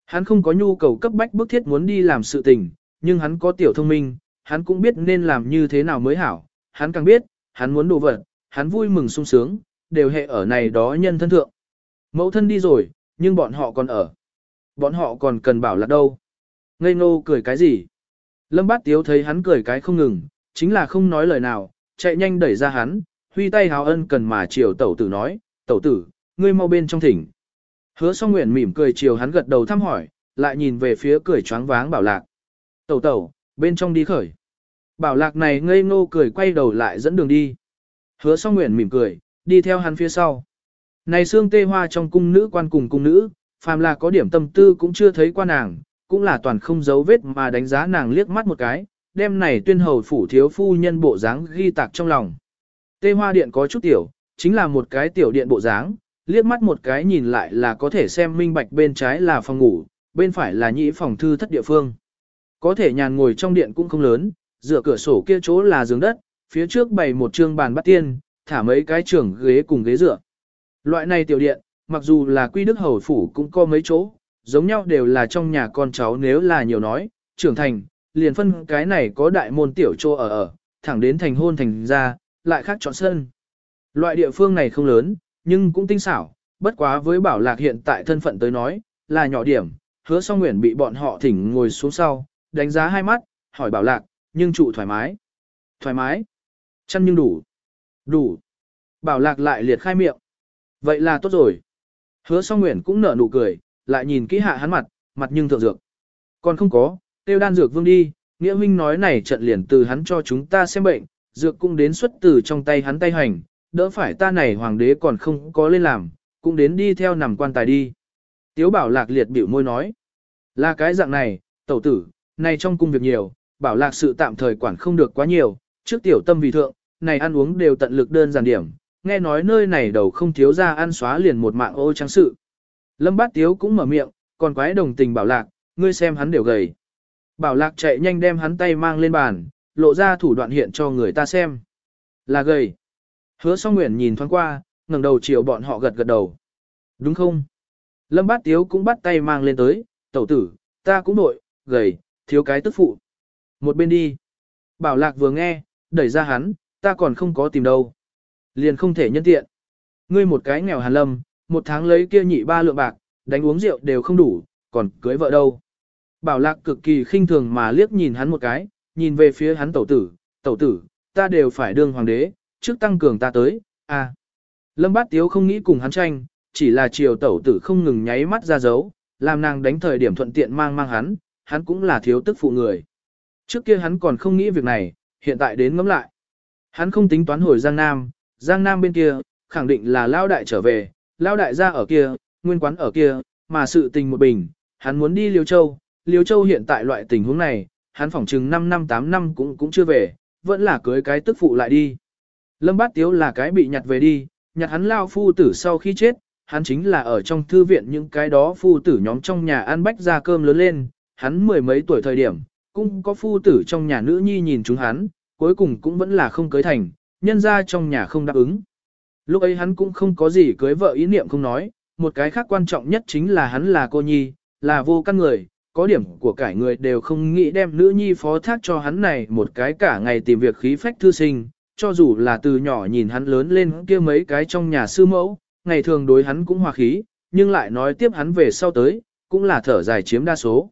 Hắn không có nhu cầu cấp bách bức thiết muốn đi làm sự tình, nhưng hắn có tiểu thông minh, hắn cũng biết nên làm như thế nào mới hảo. Hắn càng biết, hắn muốn đồ vật, hắn vui mừng sung sướng, đều hệ ở này đó nhân thân thượng. Mẫu thân đi rồi, nhưng bọn họ còn ở. Bọn họ còn cần bảo lạc đâu. Ngây ngô cười cái gì? Lâm bát tiếu thấy hắn cười cái không ngừng, chính là không nói lời nào, chạy nhanh đẩy ra hắn, huy tay hào ân cần mà chiều tẩu tử nói, tẩu tử, ngươi mau bên trong thỉnh. Hứa song nguyện mỉm cười chiều hắn gật đầu thăm hỏi, lại nhìn về phía cười choáng váng bảo lạc. Tẩu tẩu, bên trong đi khởi. Bảo lạc này ngây ngô cười quay đầu lại dẫn đường đi. Hứa song nguyện mỉm cười, đi theo hắn phía sau. Này xương tê hoa trong cung nữ quan cùng cung nữ, phàm là có điểm tâm tư cũng chưa thấy qua nàng, cũng là toàn không giấu vết mà đánh giá nàng liếc mắt một cái, đêm này tuyên hầu phủ thiếu phu nhân bộ dáng ghi tạc trong lòng. Tê hoa điện có chút tiểu, chính là một cái tiểu điện bộ dáng, liếc mắt một cái nhìn lại là có thể xem minh bạch bên trái là phòng ngủ, bên phải là nhĩ phòng thư thất địa phương. Có thể nhàn ngồi trong điện cũng không lớn, dựa cửa sổ kia chỗ là giường đất, phía trước bày một trương bàn bắt tiên, thả mấy cái trưởng ghế cùng ghế dựa. Loại này tiểu điện, mặc dù là quy đức hầu phủ cũng có mấy chỗ, giống nhau đều là trong nhà con cháu nếu là nhiều nói, trưởng thành, liền phân cái này có đại môn tiểu trô ở ở, thẳng đến thành hôn thành ra, lại khác chọn sân. Loại địa phương này không lớn, nhưng cũng tinh xảo, bất quá với bảo lạc hiện tại thân phận tới nói, là nhỏ điểm, hứa song nguyện bị bọn họ thỉnh ngồi xuống sau, đánh giá hai mắt, hỏi bảo lạc, nhưng trụ thoải mái. Thoải mái. Chăn nhưng đủ. Đủ. Bảo lạc lại liệt khai miệng. Vậy là tốt rồi. Hứa song nguyện cũng nở nụ cười, lại nhìn kỹ hạ hắn mặt, mặt nhưng thượng dược. Còn không có, tiêu đan dược vương đi, nghĩa huynh nói này trận liền từ hắn cho chúng ta xem bệnh, dược cũng đến xuất từ trong tay hắn tay hành, đỡ phải ta này hoàng đế còn không có lên làm, cũng đến đi theo nằm quan tài đi. Tiếu bảo lạc liệt biểu môi nói, là cái dạng này, tẩu tử, này trong cung việc nhiều, bảo lạc sự tạm thời quản không được quá nhiều, trước tiểu tâm vì thượng, này ăn uống đều tận lực đơn giản điểm, nghe nói nơi này đầu không thiếu ra ăn xóa liền một mạng ô trắng sự. Lâm bát tiếu cũng mở miệng, còn quái đồng tình bảo lạc, ngươi xem hắn đều gầy. Bảo lạc chạy nhanh đem hắn tay mang lên bàn, lộ ra thủ đoạn hiện cho người ta xem. Là gầy. Hứa song nguyện nhìn thoáng qua, ngẩng đầu chiều bọn họ gật gật đầu. Đúng không? Lâm bát tiếu cũng bắt tay mang lên tới, tẩu tử, ta cũng đội, gầy, thiếu cái tức phụ. Một bên đi. Bảo lạc vừa nghe, đẩy ra hắn, ta còn không có tìm đâu. Liền không thể nhân tiện. Ngươi một cái nghèo hàn lâm, một tháng lấy kia nhị ba lượng bạc, đánh uống rượu đều không đủ, còn cưới vợ đâu. Bảo lạc cực kỳ khinh thường mà liếc nhìn hắn một cái, nhìn về phía hắn tẩu tử, tẩu tử, ta đều phải đương hoàng đế, trước tăng cường ta tới, à. Lâm bát tiếu không nghĩ cùng hắn tranh, chỉ là chiều tẩu tử không ngừng nháy mắt ra dấu, làm nàng đánh thời điểm thuận tiện mang mang hắn, hắn cũng là thiếu tức phụ người. Trước kia hắn còn không nghĩ việc này, hiện tại đến ngẫm lại. Hắn không tính toán hồi Giang Nam, Giang Nam bên kia, khẳng định là Lao Đại trở về, Lao Đại gia ở kia, nguyên quán ở kia, mà sự tình một bình, hắn muốn đi Liêu Châu, Liêu Châu hiện tại loại tình huống này, hắn phỏng chừng 5 năm 8 năm cũng cũng chưa về, vẫn là cưới cái tức phụ lại đi. Lâm Bát Tiếu là cái bị nhặt về đi, nhặt hắn lao phu tử sau khi chết, hắn chính là ở trong thư viện những cái đó phu tử nhóm trong nhà ăn bách ra cơm lớn lên, hắn mười mấy tuổi thời điểm, cũng có phu tử trong nhà nữ nhi nhìn chúng hắn, cuối cùng cũng vẫn là không cưới thành, nhân ra trong nhà không đáp ứng. Lúc ấy hắn cũng không có gì cưới vợ ý niệm không nói, một cái khác quan trọng nhất chính là hắn là cô nhi, là vô căn người, có điểm của cải người đều không nghĩ đem nữ nhi phó thác cho hắn này một cái cả ngày tìm việc khí phách thư sinh, cho dù là từ nhỏ nhìn hắn lớn lên kia mấy cái trong nhà sư mẫu, ngày thường đối hắn cũng hòa khí, nhưng lại nói tiếp hắn về sau tới, cũng là thở dài chiếm đa số.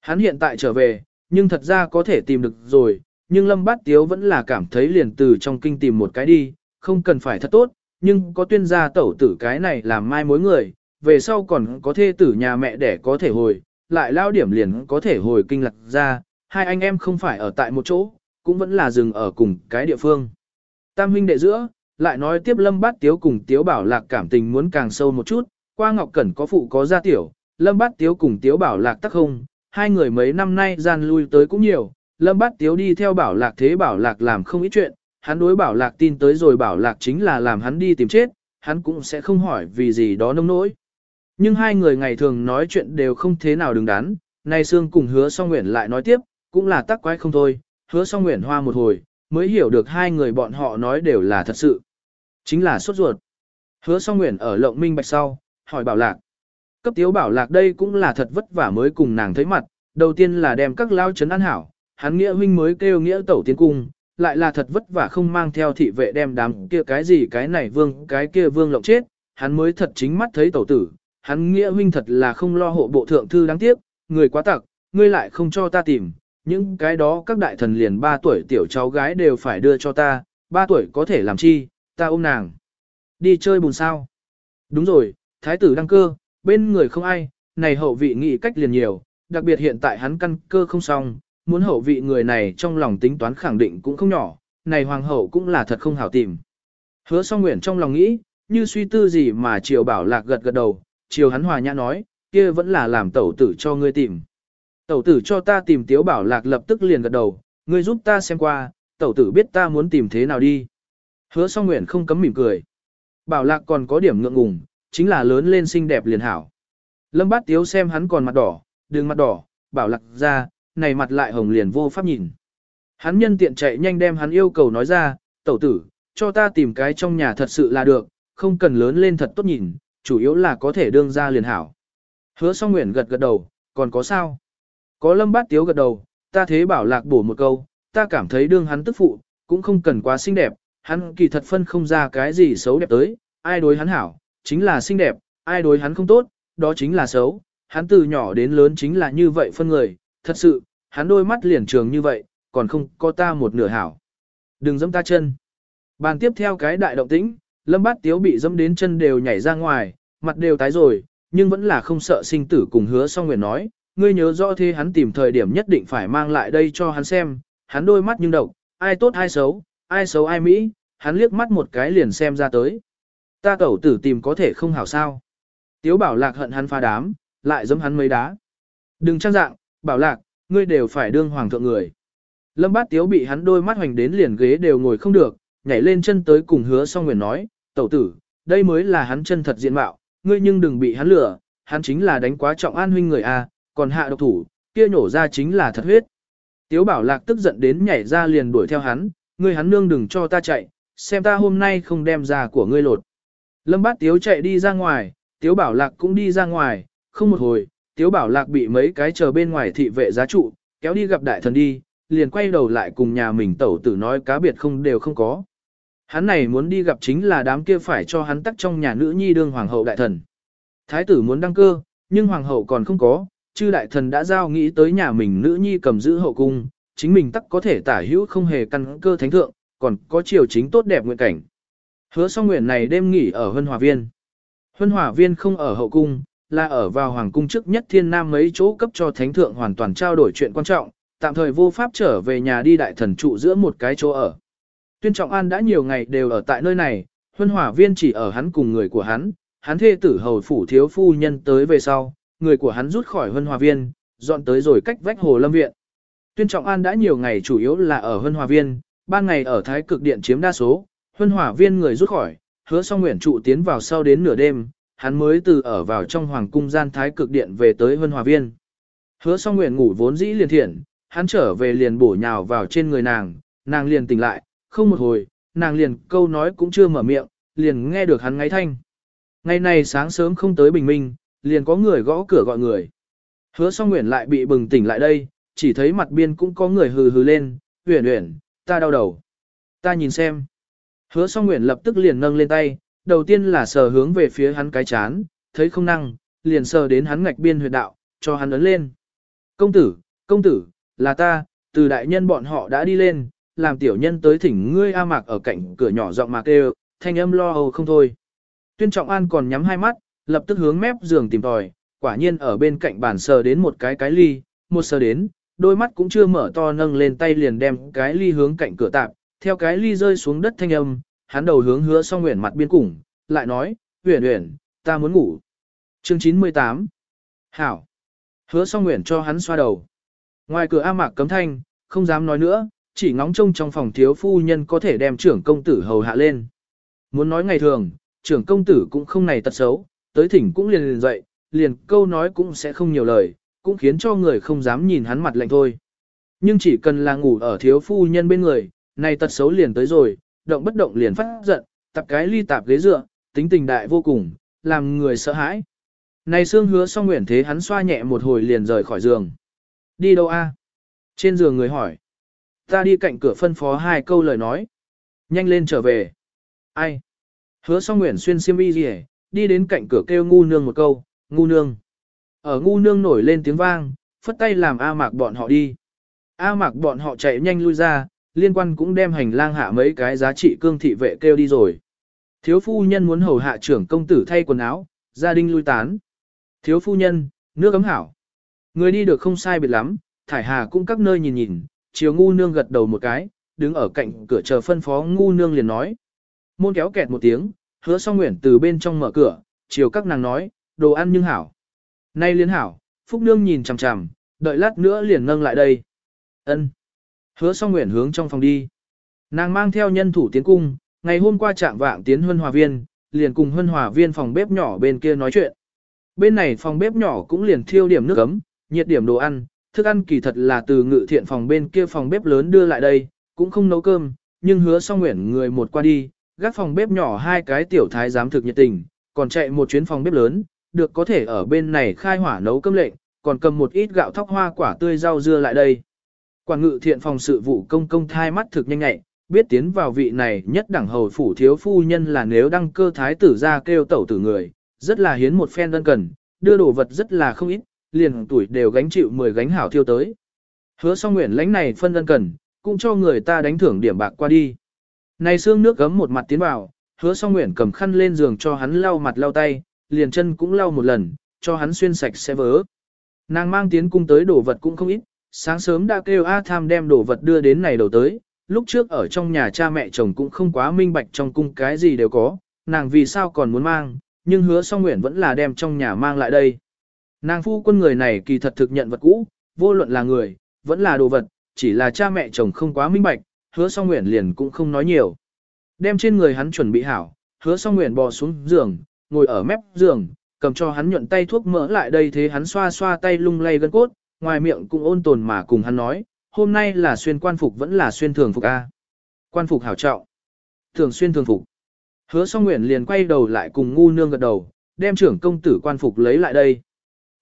Hắn hiện tại trở về, nhưng thật ra có thể tìm được rồi, nhưng Lâm Bát Tiếu vẫn là cảm thấy liền từ trong kinh tìm một cái đi, không cần phải thật tốt, nhưng có tuyên gia tẩu tử cái này làm mai mối người, về sau còn có thê tử nhà mẹ để có thể hồi, lại lao điểm liền có thể hồi kinh lạc ra, hai anh em không phải ở tại một chỗ, cũng vẫn là dừng ở cùng cái địa phương. Tam huynh đệ giữa, lại nói tiếp Lâm Bát Tiếu cùng Tiếu Bảo Lạc cảm tình muốn càng sâu một chút, qua Ngọc Cẩn có phụ có gia tiểu, Lâm Bát Tiếu cùng Tiếu Bảo Lạc tắc không, hai người mấy năm nay gian lui tới cũng nhiều, Lâm Bát Tiếu đi theo Bảo Lạc thế Bảo Lạc làm không ít chuyện, hắn đối Bảo Lạc tin tới rồi Bảo Lạc chính là làm hắn đi tìm chết, hắn cũng sẽ không hỏi vì gì đó nông nỗi. Nhưng hai người ngày thường nói chuyện đều không thế nào đứng đắn, nay Sương cùng hứa song nguyện lại nói tiếp, cũng là tắc quái không thôi, hứa song nguyện hoa một hồi, mới hiểu được hai người bọn họ nói đều là thật sự. Chính là sốt ruột. Hứa song nguyện ở lộng minh bạch sau, hỏi bảo lạc. Cấp tiếu bảo lạc đây cũng là thật vất vả mới cùng nàng thấy mặt, đầu tiên là đem các lao chấn an hảo, hắn nghĩa huynh mới kêu nghĩa tẩu tiến cung, lại là thật vất vả không mang theo thị vệ đem đám kia cái gì cái này vương cái kia vương lộng chết, hắn mới thật chính mắt thấy tẩu tử, hắn nghĩa huynh thật là không lo hộ bộ thượng thư đáng tiếc, người quá tặc, ngươi lại không cho ta tìm, những cái đó các đại thần liền 3 tuổi tiểu cháu gái đều phải đưa cho ta, 3 tuổi có thể làm chi, ta ôm nàng. Đi chơi bùn sao? Đúng rồi, thái tử đăng cơ, bên người không ai, này hậu vị nghĩ cách liền nhiều, đặc biệt hiện tại hắn căn cơ không xong, muốn hậu vị người này trong lòng tính toán khẳng định cũng không nhỏ, này hoàng hậu cũng là thật không hảo tìm. Hứa song nguyện trong lòng nghĩ, như suy tư gì mà triều bảo lạc gật gật đầu, triều hắn hòa nhã nói, kia vẫn là làm tẩu tử cho ngươi tìm. Tẩu tử cho ta tìm tiếu bảo lạc lập tức liền gật đầu, ngươi giúp ta xem qua, tẩu tử biết ta muốn tìm thế nào đi. Hứa song nguyện không cấm mỉm cười. Bảo lạc còn có điểm ngượng ngùng, chính là lớn lên xinh đẹp liền hảo. Lâm bát tiếu xem hắn còn mặt đỏ, đường mặt đỏ, bảo lạc ra, này mặt lại hồng liền vô pháp nhìn. Hắn nhân tiện chạy nhanh đem hắn yêu cầu nói ra, tẩu tử, cho ta tìm cái trong nhà thật sự là được, không cần lớn lên thật tốt nhìn, chủ yếu là có thể đương ra liền hảo. Hứa song nguyện gật gật đầu, còn có sao? Có lâm bát tiếu gật đầu, ta thế bảo lạc bổ một câu, ta cảm thấy đương hắn tức phụ, cũng không cần quá xinh đẹp, hắn kỳ thật phân không ra cái gì xấu đẹp tới, ai đối hắn hảo, chính là xinh đẹp, ai đối hắn không tốt, đó chính là xấu, hắn từ nhỏ đến lớn chính là như vậy phân người, thật sự, hắn đôi mắt liền trường như vậy, còn không có ta một nửa hảo. Đừng dẫm ta chân. Bàn tiếp theo cái đại động tĩnh, lâm bát tiếu bị dẫm đến chân đều nhảy ra ngoài, mặt đều tái rồi, nhưng vẫn là không sợ sinh tử cùng hứa song nguyện nói, ngươi nhớ rõ thế hắn tìm thời điểm nhất định phải mang lại đây cho hắn xem, hắn đôi mắt nhưng độc, ai tốt ai xấu, ai xấu ai mỹ, hắn liếc mắt một cái liền xem ra tới. Ta tẩu tử tìm có thể không hảo sao. Tiếu bảo lạc hận hắn pha đám, lại giẫm hắn mấy đá. Đừng trang dạng, bảo lạc, ngươi đều phải đương hoàng thượng người. Lâm Bát Tiếu bị hắn đôi mắt hoành đến liền ghế đều ngồi không được, nhảy lên chân tới cùng hứa song nguyện nói, tẩu tử, đây mới là hắn chân thật diện mạo, ngươi nhưng đừng bị hắn lừa, hắn chính là đánh quá trọng an huynh người a, còn hạ độc thủ, kia nhổ ra chính là thật huyết. Tiếu bảo lạc tức giận đến nhảy ra liền đuổi theo hắn, ngươi hắn nương đừng cho ta chạy, xem ta hôm nay không đem ra của ngươi lột. Lâm bát tiếu chạy đi ra ngoài, tiếu bảo lạc cũng đi ra ngoài, không một hồi, tiếu bảo lạc bị mấy cái chờ bên ngoài thị vệ giá trụ, kéo đi gặp đại thần đi, liền quay đầu lại cùng nhà mình tẩu tử nói cá biệt không đều không có. Hắn này muốn đi gặp chính là đám kia phải cho hắn tắc trong nhà nữ nhi đương hoàng hậu đại thần. Thái tử muốn đăng cơ, nhưng hoàng hậu còn không có, chư đại thần đã giao nghĩ tới nhà mình nữ nhi cầm giữ hậu cung, chính mình tắc có thể tả hữu không hề căn cơ thánh thượng, còn có chiều chính tốt đẹp nguyện cảnh. Hứa song nguyện này đêm nghỉ ở Huân Hòa Viên. Huân Hòa Viên không ở hậu cung, là ở vào hoàng cung trước nhất thiên nam mấy chỗ cấp cho thánh thượng hoàn toàn trao đổi chuyện quan trọng, tạm thời vô pháp trở về nhà đi đại thần trụ giữa một cái chỗ ở. Tuyên Trọng An đã nhiều ngày đều ở tại nơi này, Huân Hòa Viên chỉ ở hắn cùng người của hắn, hắn thê tử hầu phủ thiếu phu nhân tới về sau, người của hắn rút khỏi Huân Hòa Viên, dọn tới rồi cách vách Hồ Lâm Viện. Tuyên Trọng An đã nhiều ngày chủ yếu là ở Huân Hòa Viên, ban ngày ở Thái Cực Điện chiếm đa số, Huân Hòa Viên người rút khỏi, hứa song nguyện trụ tiến vào sau đến nửa đêm, hắn mới từ ở vào trong Hoàng cung gian Thái Cực Điện về tới Huân Hòa Viên. Hứa song nguyện ngủ vốn dĩ liền thiện, hắn trở về liền bổ nhào vào trên người nàng, nàng liền tỉnh lại, không một hồi, nàng liền câu nói cũng chưa mở miệng, liền nghe được hắn ngáy thanh. Ngày này sáng sớm không tới bình minh, liền có người gõ cửa gọi người. Hứa song nguyện lại bị bừng tỉnh lại đây, chỉ thấy mặt biên cũng có người hừ hừ lên, uyển uyển, ta đau đầu. Ta nhìn xem. Hứa song nguyện lập tức liền nâng lên tay, đầu tiên là sờ hướng về phía hắn cái chán, thấy không năng, liền sờ đến hắn ngạch biên huyệt đạo, cho hắn ấn lên. Công tử, công tử, là ta, từ đại nhân bọn họ đã đi lên, làm tiểu nhân tới thỉnh ngươi A Mạc ở cạnh cửa nhỏ giọng mạc kêu, thanh âm lo âu không thôi. Tuyên Trọng An còn nhắm hai mắt, lập tức hướng mép giường tìm tòi, quả nhiên ở bên cạnh bàn sờ đến một cái cái ly, một sờ đến, đôi mắt cũng chưa mở to nâng lên tay liền đem cái ly hướng cạnh cửa tạp, theo cái ly rơi xuống đất thanh âm, hắn đầu hướng hứa song nguyện mặt biên củng, lại nói, uyển uyển, ta muốn ngủ. Chương 98 Hảo Hứa song nguyện cho hắn xoa đầu. Ngoài cửa A Mạc cấm thanh, không dám nói nữa, chỉ ngóng trông trong phòng thiếu phu nhân có thể đem trưởng công tử hầu hạ lên. Muốn nói ngày thường, trưởng công tử cũng không này tật xấu, tới thỉnh cũng liền liền dậy, liền câu nói cũng sẽ không nhiều lời, cũng khiến cho người không dám nhìn hắn mặt lạnh thôi. Nhưng chỉ cần là ngủ ở thiếu phu nhân bên người, này tật xấu liền tới rồi, động bất động liền phát giận, tập cái ly tạp ghế dựa, tính tình đại vô cùng, làm người sợ hãi. Này xương hứa xong nguyện thế hắn xoa nhẹ một hồi liền rời khỏi giường. Đi đâu a? Trên giường người hỏi. Ta đi cạnh cửa phân phó hai câu lời nói. Nhanh lên trở về. Ai? Hứa xong nguyện xuyên xiêm y gì đi đến cạnh cửa kêu ngu nương một câu, ngu nương. Ở ngu nương nổi lên tiếng vang, phất tay làm A mạc bọn họ đi. A mạc bọn họ chạy nhanh lui ra, liên quan cũng đem hành lang hạ mấy cái giá trị cương thị vệ kêu đi rồi. Thiếu phu nhân muốn hầu hạ trưởng công tử thay quần áo, gia đình lui tán. Thiếu phu nhân, nước ấm hảo. Người đi được không sai biệt lắm, thải hà cũng các nơi nhìn nhìn, chiều ngu nương gật đầu một cái, đứng ở cạnh cửa chờ phân phó ngu nương liền nói. Môn kéo kẹt một tiếng, hứa song nguyện từ bên trong mở cửa, chiều các nàng nói, đồ ăn nhưng hảo. Nay liên hảo, phúc nương nhìn chằm chằm, đợi lát nữa liền nâng lại đây. ân Hứa song nguyện hướng trong phòng đi. Nàng mang theo nhân thủ tiến cung, ngày hôm qua trạng vạng tiến huân hòa viên, liền cùng huân hòa viên phòng bếp nhỏ bên kia nói chuyện. Bên này phòng bếp nhỏ cũng liền thiêu điểm nước ấm, nhiệt điểm đồ ăn, thức ăn kỳ thật là từ ngự thiện phòng bên kia phòng bếp lớn đưa lại đây, cũng không nấu cơm, nhưng hứa song nguyện người một qua đi, gác phòng bếp nhỏ hai cái tiểu thái giám thực nhiệt tình, còn chạy một chuyến phòng bếp lớn, được có thể ở bên này khai hỏa nấu cơm lệnh, còn cầm một ít gạo thóc hoa quả tươi rau dưa lại đây. Quản ngự thiện phòng sự vụ công công thai mắt thực nhanh nhạy, biết tiến vào vị này nhất đẳng hầu phủ thiếu phu nhân là nếu đăng cơ thái tử ra kêu tẩu tử người, rất là hiến một phen đơn cần, đưa đồ vật rất là không ít, liền tuổi đều gánh chịu 10 gánh hảo thiêu tới. Hứa song nguyện lãnh này phân đơn cần, cũng cho người ta đánh thưởng điểm bạc qua đi. Này xương nước gấm một mặt tiến vào, hứa song nguyện cầm khăn lên giường cho hắn lau mặt lau tay, liền chân cũng lau một lần, cho hắn xuyên sạch sẽ vớ. Nàng mang tiến cung tới đồ vật cũng không ít, sáng sớm đã kêu A Tham đem đồ vật đưa đến này đầu tới, lúc trước ở trong nhà cha mẹ chồng cũng không quá minh bạch trong cung cái gì đều có, nàng vì sao còn muốn mang, nhưng hứa song nguyện vẫn là đem trong nhà mang lại đây. Nàng phu quân người này kỳ thật thực nhận vật cũ, vô luận là người, vẫn là đồ vật, chỉ là cha mẹ chồng không quá minh bạch, hứa song nguyện liền cũng không nói nhiều. Đem trên người hắn chuẩn bị hảo, hứa song nguyện bò xuống giường, ngồi ở mép giường, cầm cho hắn nhuận tay thuốc mỡ lại đây thế hắn xoa xoa tay lung lay gân cốt, ngoài miệng cũng ôn tồn mà cùng hắn nói, hôm nay là xuyên quan phục vẫn là xuyên thường phục A. Quan phục hảo trọng. Thường xuyên thường phục. Hứa song nguyện liền quay đầu lại cùng ngu nương gật đầu, đem trưởng công tử quan phục lấy lại đây.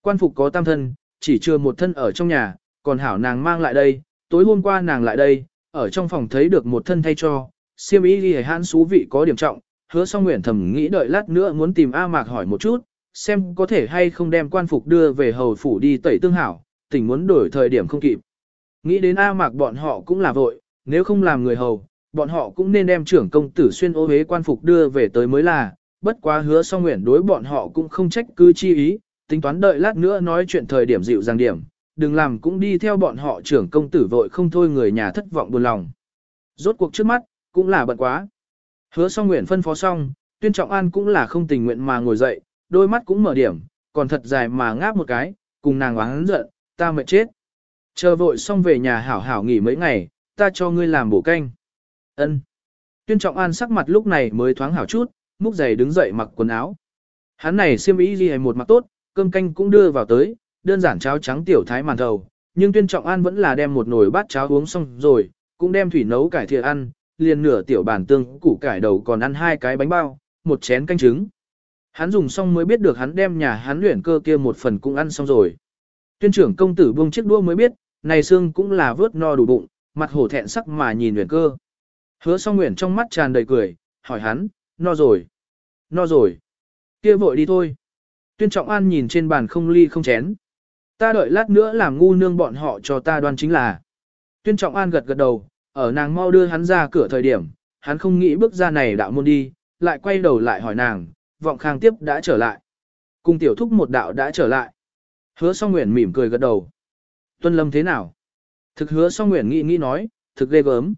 Quan phục có tam thân, chỉ chưa một thân ở trong nhà, còn hảo nàng mang lại đây, tối hôm qua nàng lại đây, ở trong phòng thấy được một thân thay cho, siêm ý ghi hãn xú vị có điểm trọng, hứa song nguyện thầm nghĩ đợi lát nữa muốn tìm A Mạc hỏi một chút, xem có thể hay không đem quan phục đưa về hầu phủ đi tẩy tương hảo, tỉnh muốn đổi thời điểm không kịp. Nghĩ đến A Mạc bọn họ cũng là vội, nếu không làm người hầu, bọn họ cũng nên đem trưởng công tử xuyên ô hế quan phục đưa về tới mới là, bất quá hứa song nguyện đối bọn họ cũng không trách cứ chi ý, tính toán đợi lát nữa nói chuyện thời điểm dịu dàng điểm, đừng làm cũng đi theo bọn họ trưởng công tử vội không thôi người nhà thất vọng buồn lòng. Rốt cuộc trước mắt, cũng là bận quá. Hứa song nguyện phân phó xong, tuyên trọng an cũng là không tình nguyện mà ngồi dậy, đôi mắt cũng mở điểm, còn thật dài mà ngáp một cái, cùng nàng oán giận, ta mệt chết. Chờ vội xong về nhà hảo hảo nghỉ mấy ngày, ta cho ngươi làm bổ canh. Ân. Tuyên trọng an sắc mặt lúc này mới thoáng hảo chút, múc giày đứng dậy mặc quần áo. Hắn này xiêm y gì một mặc tốt, cơm canh cũng đưa vào tới, đơn giản cháo trắng tiểu thái màn thầu, nhưng tuyên trọng an vẫn là đem một nồi bát cháo uống xong rồi, cũng đem thủy nấu cải thìa ăn, liền nửa tiểu bản tương củ cải đầu còn ăn hai cái bánh bao, một chén canh trứng. Hắn dùng xong mới biết được hắn đem nhà hắn luyện cơ kia một phần cũng ăn xong rồi. Tuyên trưởng công tử buông chiếc đũa mới biết, này xương cũng là vớt no đủ bụng, mặt hổ thẹn sắc mà nhìn Nguyễn cơ. Hứa song Nguyễn trong mắt tràn đầy cười, hỏi hắn, no rồi. No rồi. kia vội đi thôi. Tuyên trọng an nhìn trên bàn không ly không chén. Ta đợi lát nữa làm ngu nương bọn họ cho ta đoan chính là. Tuyên trọng an gật gật đầu, ở nàng mau đưa hắn ra cửa thời điểm, hắn không nghĩ bước ra này đạo môn đi, lại quay đầu lại hỏi nàng, vọng khang tiếp đã trở lại. Cùng tiểu thúc một đạo đã trở lại. Hứa song nguyện mỉm cười gật đầu. Tuân lâm thế nào? Thực hứa song nguyện nghĩ nghĩ nói, thực ghê gớm.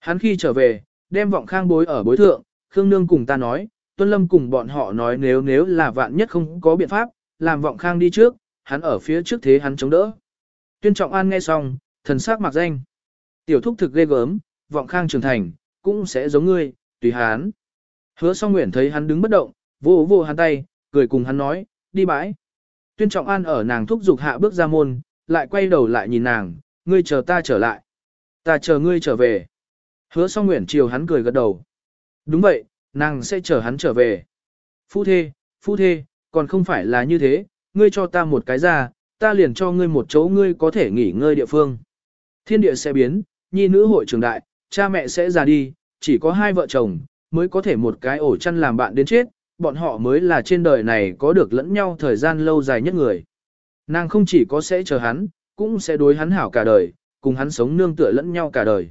Hắn khi trở về, đem vọng khang bối ở bối thượng, Khương Nương cùng ta nói, Tuân Lâm cùng bọn họ nói nếu nếu là vạn nhất không có biện pháp, làm vọng khang đi trước, hắn ở phía trước thế hắn chống đỡ. Tuyên Trọng An nghe xong, thần sắc mặc danh. Tiểu thúc thực ghê gớm, vọng khang trưởng thành, cũng sẽ giống ngươi, tùy hắn. Hứa song nguyện thấy hắn đứng bất động, vô vô hắn tay, cười cùng hắn nói, đi bãi. Tuyên Trọng An ở nàng thúc giục hạ bước ra môn, lại quay đầu lại nhìn nàng, ngươi chờ ta trở lại. Ta chờ ngươi trở về. Hứa song nguyện chiều hắn cười gật đầu. Đúng vậy, nàng sẽ chờ hắn trở về. Phu thê, phu thê, còn không phải là như thế, ngươi cho ta một cái ra, ta liền cho ngươi một chỗ ngươi có thể nghỉ ngơi địa phương. Thiên địa sẽ biến, nhi nữ hội trường đại, cha mẹ sẽ già đi, chỉ có hai vợ chồng, mới có thể một cái ổ chăn làm bạn đến chết, bọn họ mới là trên đời này có được lẫn nhau thời gian lâu dài nhất người. Nàng không chỉ có sẽ chờ hắn, cũng sẽ đối hắn hảo cả đời, cùng hắn sống nương tựa lẫn nhau cả đời.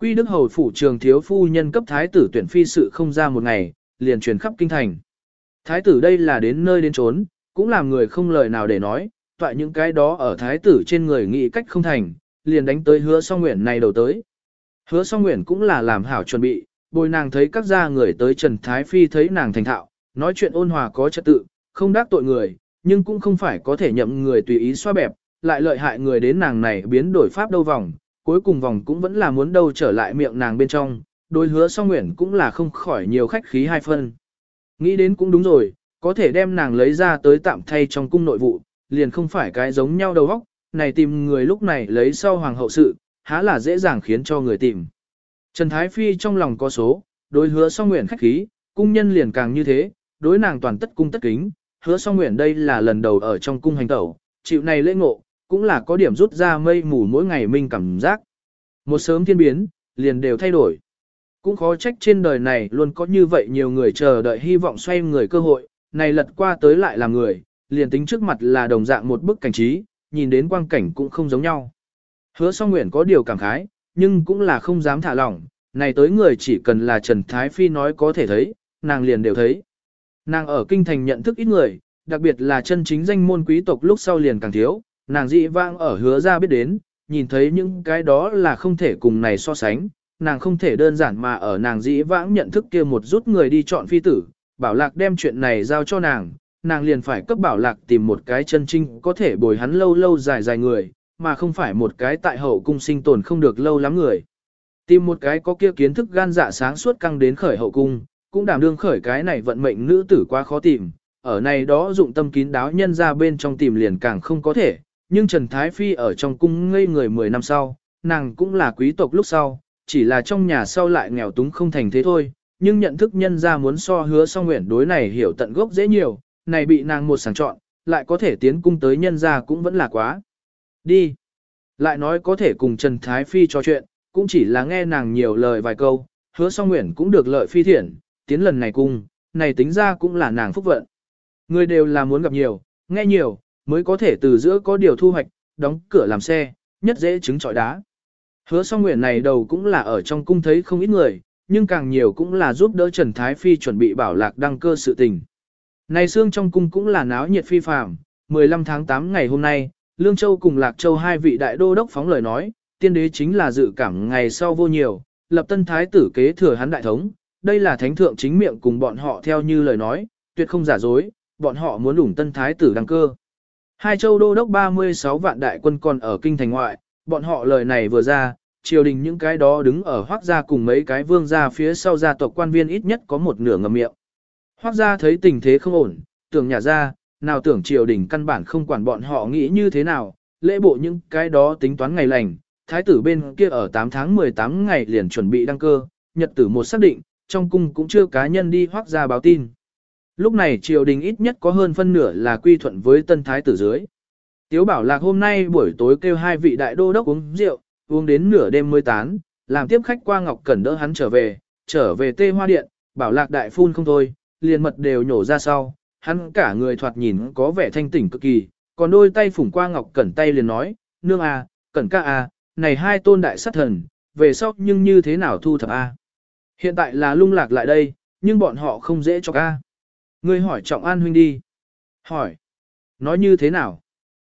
Quy Đức Hầu phủ trường thiếu phu nhân cấp thái tử tuyển phi sự không ra một ngày, liền truyền khắp kinh thành. Thái tử đây là đến nơi đến trốn, cũng làm người không lời nào để nói, toại những cái đó ở thái tử trên người nghĩ cách không thành, liền đánh tới hứa song nguyện này đầu tới. Hứa song nguyện cũng là làm hảo chuẩn bị, bồi nàng thấy các gia người tới Trần Thái Phi thấy nàng thành thạo, nói chuyện ôn hòa có trật tự, không đắc tội người, nhưng cũng không phải có thể nhậm người tùy ý xoa bẹp, lại lợi hại người đến nàng này biến đổi pháp đâu vòng, cuối cùng vòng cũng vẫn là muốn đâu trở lại miệng nàng bên trong, đôi hứa song nguyện cũng là không khỏi nhiều khách khí hai phân. Nghĩ đến cũng đúng rồi, có thể đem nàng lấy ra tới tạm thay trong cung nội vụ, liền không phải cái giống nhau đầu óc, này tìm người lúc này lấy sau hoàng hậu sự, há là dễ dàng khiến cho người tìm. Trần Thái Phi trong lòng có số, đối hứa song nguyện khách khí, cung nhân liền càng như thế, đối nàng toàn tất cung tất kính, hứa song nguyện đây là lần đầu ở trong cung hành tẩu, chịu này lễ ngộ, cũng là có điểm rút ra mây mù mỗi ngày mình cảm giác. Một sớm thiên biến, liền đều thay đổi. Cũng khó trách trên đời này luôn có như vậy nhiều người chờ đợi hy vọng xoay người cơ hội, này lật qua tới lại là người, liền tính trước mặt là đồng dạng một bức cảnh trí, nhìn đến quang cảnh cũng không giống nhau. Hứa song nguyện có điều cảm khái, nhưng cũng là không dám thả lỏng, này tới người chỉ cần là Trần Thái Phi nói có thể thấy, nàng liền đều thấy. Nàng ở kinh thành nhận thức ít người, đặc biệt là chân chính danh môn quý tộc lúc sau liền càng thiếu, nàng dị vãng ở hứa ra biết đến, nhìn thấy những cái đó là không thể cùng này so sánh, nàng không thể đơn giản mà ở nàng dĩ vãng nhận thức kia một rút người đi chọn phi tử, bảo lạc đem chuyện này giao cho nàng, nàng liền phải cấp bảo lạc tìm một cái chân trinh có thể bồi hắn lâu lâu dài dài người, mà không phải một cái tại hậu cung sinh tồn không được lâu lắm người. Tìm một cái có kia kiến thức gan dạ sáng suốt căng đến khởi hậu cung, cũng đảm đương khởi cái này vận mệnh nữ tử quá khó tìm, ở này đó dụng tâm kín đáo nhân ra bên trong tìm liền càng không có thể, nhưng Trần Thái Phi ở trong cung ngây người 10 năm sau, nàng cũng là quý tộc lúc sau, chỉ là trong nhà sau lại nghèo túng không thành thế thôi, nhưng nhận thức nhân ra muốn so hứa song nguyện đối này hiểu tận gốc dễ nhiều, này bị nàng một sàng chọn, lại có thể tiến cung tới nhân ra cũng vẫn là quá. Đi. Lại nói có thể cùng Trần Thái Phi trò chuyện, cũng chỉ là nghe nàng nhiều lời vài câu, hứa song nguyện cũng được lợi phi thiện, tiến lần này cung, này tính ra cũng là nàng phúc vận. Người đều là muốn gặp nhiều, nghe nhiều, mới có thể từ giữa có điều thu hoạch, đóng cửa làm xe, nhất dễ chứng trọi đá. Hứa song nguyện này đầu cũng là ở trong cung thấy không ít người, nhưng càng nhiều cũng là giúp đỡ Trần Thái Phi chuẩn bị bảo lạc đăng cơ sự tình. Này xương trong cung cũng là náo nhiệt phi phàm, 15 tháng 8 ngày hôm nay, Lương Châu cùng Lạc Châu hai vị đại đô đốc phóng lời nói, tiên đế chính là dự cảm ngày sau vô nhiều, lập tân thái tử kế thừa hắn đại thống, đây là thánh thượng chính miệng cùng bọn họ theo như lời nói, tuyệt không giả dối, bọn họ muốn lủng tân thái tử đăng cơ. Hai châu đô đốc 36 vạn đại quân còn ở kinh thành ngoại, bọn họ lời này vừa ra, triều đình những cái đó đứng ở hoác gia cùng mấy cái vương gia phía sau gia tộc quan viên ít nhất có một nửa ngầm miệng. Hoác gia thấy tình thế không ổn, tưởng nhà ra, nào tưởng triều đình căn bản không quản bọn họ nghĩ như thế nào, lễ bộ những cái đó tính toán ngày lành, thái tử bên kia ở 8 tháng 18 ngày liền chuẩn bị đăng cơ, nhật tử một xác định, trong cung cũng chưa cá nhân đi hoác ra báo tin. Lúc này triều đình ít nhất có hơn phân nửa là quy thuận với tân thái tử dưới. Tiếu bảo lạc hôm nay buổi tối kêu hai vị đại đô đốc uống rượu, uống đến nửa đêm mới tán, làm tiếp khách qua Ngọc Cẩn đỡ hắn trở về, trở về tê hoa điện, bảo lạc đại phun không thôi, liền mật đều nhổ ra sau, hắn cả người thoạt nhìn có vẻ thanh tỉnh cực kỳ, còn đôi tay phủng qua Ngọc Cẩn tay liền nói, nương à, Cẩn ca à, này hai tôn đại sát thần, về sau nhưng như thế nào thu thập a? Hiện tại là lung lạc lại đây, nhưng bọn họ không dễ cho ca. Ngươi hỏi Trọng An huynh đi. Hỏi. Nói như thế nào?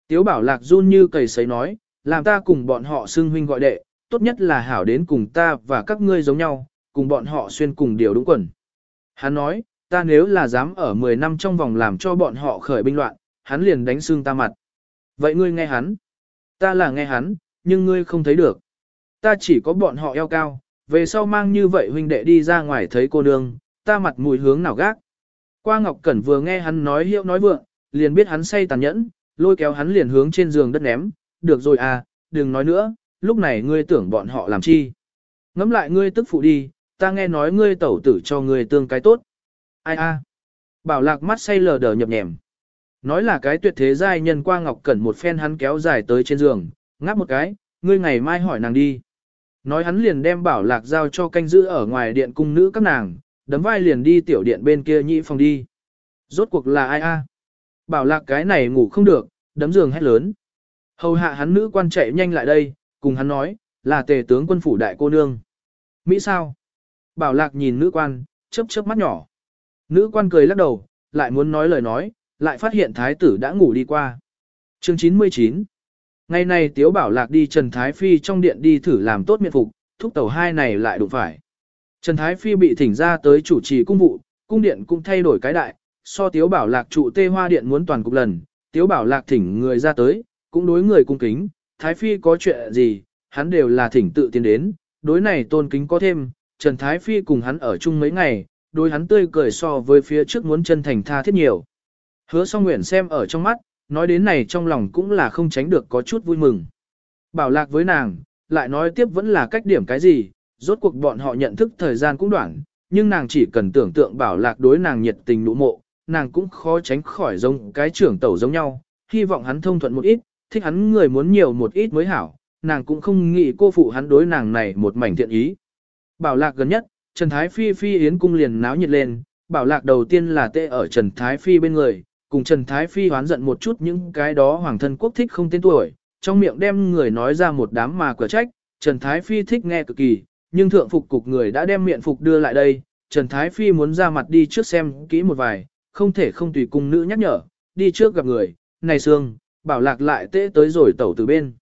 Tiếu bảo lạc run như cầy sấy nói, làm ta cùng bọn họ xưng huynh gọi đệ, tốt nhất là hảo đến cùng ta và các ngươi giống nhau, cùng bọn họ xuyên cùng điều đúng quần. Hắn nói, ta nếu là dám ở 10 năm trong vòng làm cho bọn họ khởi binh loạn, hắn liền đánh xương ta mặt. Vậy ngươi nghe hắn. Ta là nghe hắn, nhưng ngươi không thấy được. Ta chỉ có bọn họ eo cao, về sau mang như vậy huynh đệ đi ra ngoài thấy cô nương, ta mặt mùi hướng nào gác. Qua Ngọc Cẩn vừa nghe hắn nói hiệu nói vượng, liền biết hắn say tàn nhẫn, lôi kéo hắn liền hướng trên giường đất ném, được rồi à, đừng nói nữa, lúc này ngươi tưởng bọn họ làm chi. Ngắm lại ngươi tức phụ đi, ta nghe nói ngươi tẩu tử cho ngươi tương cái tốt. Ai a? Bảo lạc mắt say lờ đờ nhập nhèm. Nói là cái tuyệt thế giai nhân qua Ngọc Cẩn một phen hắn kéo dài tới trên giường, ngáp một cái, ngươi ngày mai hỏi nàng đi. Nói hắn liền đem bảo lạc giao cho canh giữ ở ngoài điện cung nữ các nàng, đấm vai liền đi tiểu điện bên kia nhị phòng đi. Rốt cuộc là ai a? Bảo lạc cái này ngủ không được, đấm giường hét lớn. Hầu hạ hắn nữ quan chạy nhanh lại đây, cùng hắn nói, là tề tướng quân phủ đại cô nương. Mỹ sao? Bảo lạc nhìn nữ quan, chớp chớp mắt nhỏ. Nữ quan cười lắc đầu, lại muốn nói lời nói, lại phát hiện thái tử đã ngủ đi qua. Chương 99 Ngày này Tiếu Bảo Lạc đi Trần Thái Phi trong điện đi thử làm tốt miệng phục, thúc tàu hai này lại đụng phải. Trần Thái Phi bị thỉnh ra tới chủ trì cung vụ, cung điện cũng thay đổi cái đại, so Tiếu Bảo Lạc trụ tê hoa điện muốn toàn cục lần, Tiếu Bảo Lạc thỉnh người ra tới, cũng đối người cung kính, Thái Phi có chuyện gì, hắn đều là thỉnh tự tiến đến, đối này tôn kính có thêm, Trần Thái Phi cùng hắn ở chung mấy ngày, đối hắn tươi cười so với phía trước muốn chân thành tha thiết nhiều. Hứa song nguyện xem ở trong mắt, nói đến này trong lòng cũng là không tránh được có chút vui mừng. Bảo lạc với nàng, lại nói tiếp vẫn là cách điểm cái gì, rốt cuộc bọn họ nhận thức thời gian cũng đoạn, nhưng nàng chỉ cần tưởng tượng bảo lạc đối nàng nhiệt tình nụ mộ, nàng cũng khó tránh khỏi giống cái trưởng tẩu giống nhau, hy vọng hắn thông thuận một ít, thích hắn người muốn nhiều một ít mới hảo, nàng cũng không nghĩ cô phụ hắn đối nàng này một mảnh thiện ý. Bảo lạc gần nhất, Trần Thái Phi Phi Yến cung liền náo nhiệt lên, bảo lạc đầu tiên là tê ở Trần Thái Phi bên người, cùng Trần Thái Phi hoán giận một chút những cái đó hoàng thân quốc thích không tên tuổi, trong miệng đem người nói ra một đám mà quả trách, Trần Thái Phi thích nghe cực kỳ, nhưng thượng phục cục người đã đem miệng phục đưa lại đây, Trần Thái Phi muốn ra mặt đi trước xem kỹ một vài, không thể không tùy cung nữ nhắc nhở, đi trước gặp người, này xương, bảo lạc lại tễ tới rồi tẩu từ bên.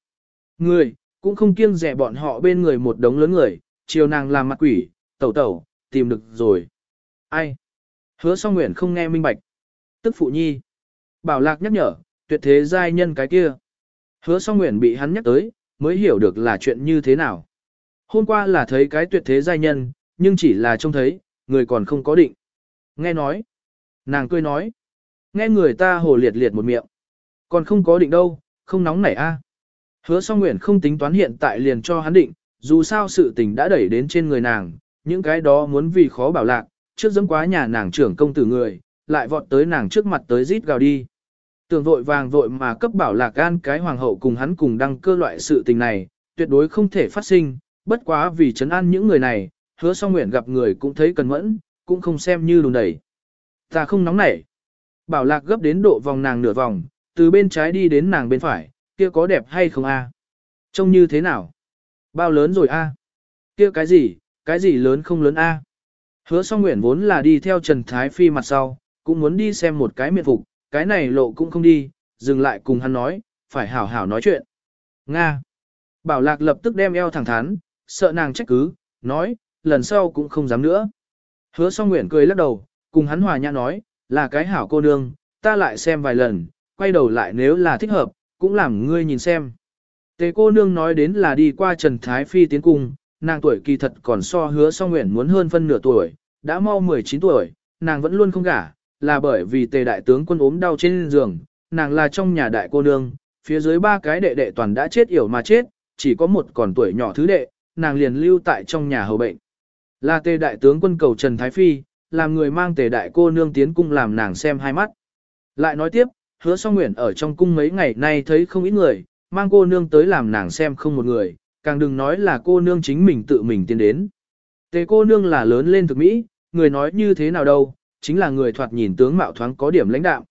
Người, cũng không kiêng rẻ bọn họ bên người một đống lớn người, chiều nàng làm mặt quỷ, tẩu tẩu, tìm được rồi. Ai? Hứa song nguyện không nghe minh bạch. Tức phụ nhi. Bảo lạc nhắc nhở, tuyệt thế giai nhân cái kia. Hứa song nguyện bị hắn nhắc tới, mới hiểu được là chuyện như thế nào. Hôm qua là thấy cái tuyệt thế giai nhân, nhưng chỉ là trông thấy, người còn không có định. Nghe nói. Nàng cười nói. Nghe người ta hồ liệt liệt một miệng. Còn không có định đâu, không nóng nảy a. Hứa song nguyện không tính toán hiện tại liền cho hắn định, dù sao sự tình đã đẩy đến trên người nàng, những cái đó muốn vì khó bảo lạc, trước dẫm quá nhà nàng trưởng công tử người, lại vọt tới nàng trước mặt tới rít gào đi. Tưởng vội vàng vội mà cấp bảo lạc gan cái hoàng hậu cùng hắn cùng đăng cơ loại sự tình này, tuyệt đối không thể phát sinh, bất quá vì chấn an những người này, hứa song nguyện gặp người cũng thấy cần mẫn, cũng không xem như lùn đẩy. Ta không nóng nảy. Bảo lạc gấp đến độ vòng nàng nửa vòng, từ bên trái đi đến nàng bên phải, kia có đẹp hay không a? Trông như thế nào? Bao lớn rồi a? Kia cái gì, cái gì lớn không lớn a? Hứa song nguyện vốn là đi theo Trần Thái Phi mặt sau, cũng muốn đi xem một cái miệng phục, cái này lộ cũng không đi, dừng lại cùng hắn nói, phải hảo hảo nói chuyện. Nga. Bảo lạc lập tức đem eo thẳng thắn, sợ nàng trách cứ, nói, lần sau cũng không dám nữa. Hứa song nguyện cười lắc đầu, cùng hắn hòa nhã nói, là cái hảo cô nương, ta lại xem vài lần, quay đầu lại nếu là thích hợp, cũng làm ngươi nhìn xem. Tề cô nương nói đến là đi qua Trần Thái Phi tiến cung, nàng tuổi kỳ thật còn so hứa song nguyện muốn hơn phân nửa tuổi, đã mau 19 tuổi, nàng vẫn luôn không gả, là bởi vì tề đại tướng quân ốm đau trên giường, nàng là trong nhà đại cô nương, phía dưới ba cái đệ đệ toàn đã chết yểu mà chết, chỉ có một còn tuổi nhỏ thứ đệ, nàng liền lưu tại trong nhà hầu bệnh. Là tề đại tướng quân cầu Trần Thái Phi, làm người mang tề đại cô nương tiến cung làm nàng xem hai mắt. Lại nói tiếp, hứa song nguyện ở trong cung mấy ngày nay thấy không ít người, mang cô nương tới làm nàng xem không một người, càng đừng nói là cô nương chính mình tự mình tiến đến. Tề cô nương là lớn lên thực mỹ, người nói như thế nào đâu, chính là người thoạt nhìn tướng mạo thoáng có điểm lãnh đạm.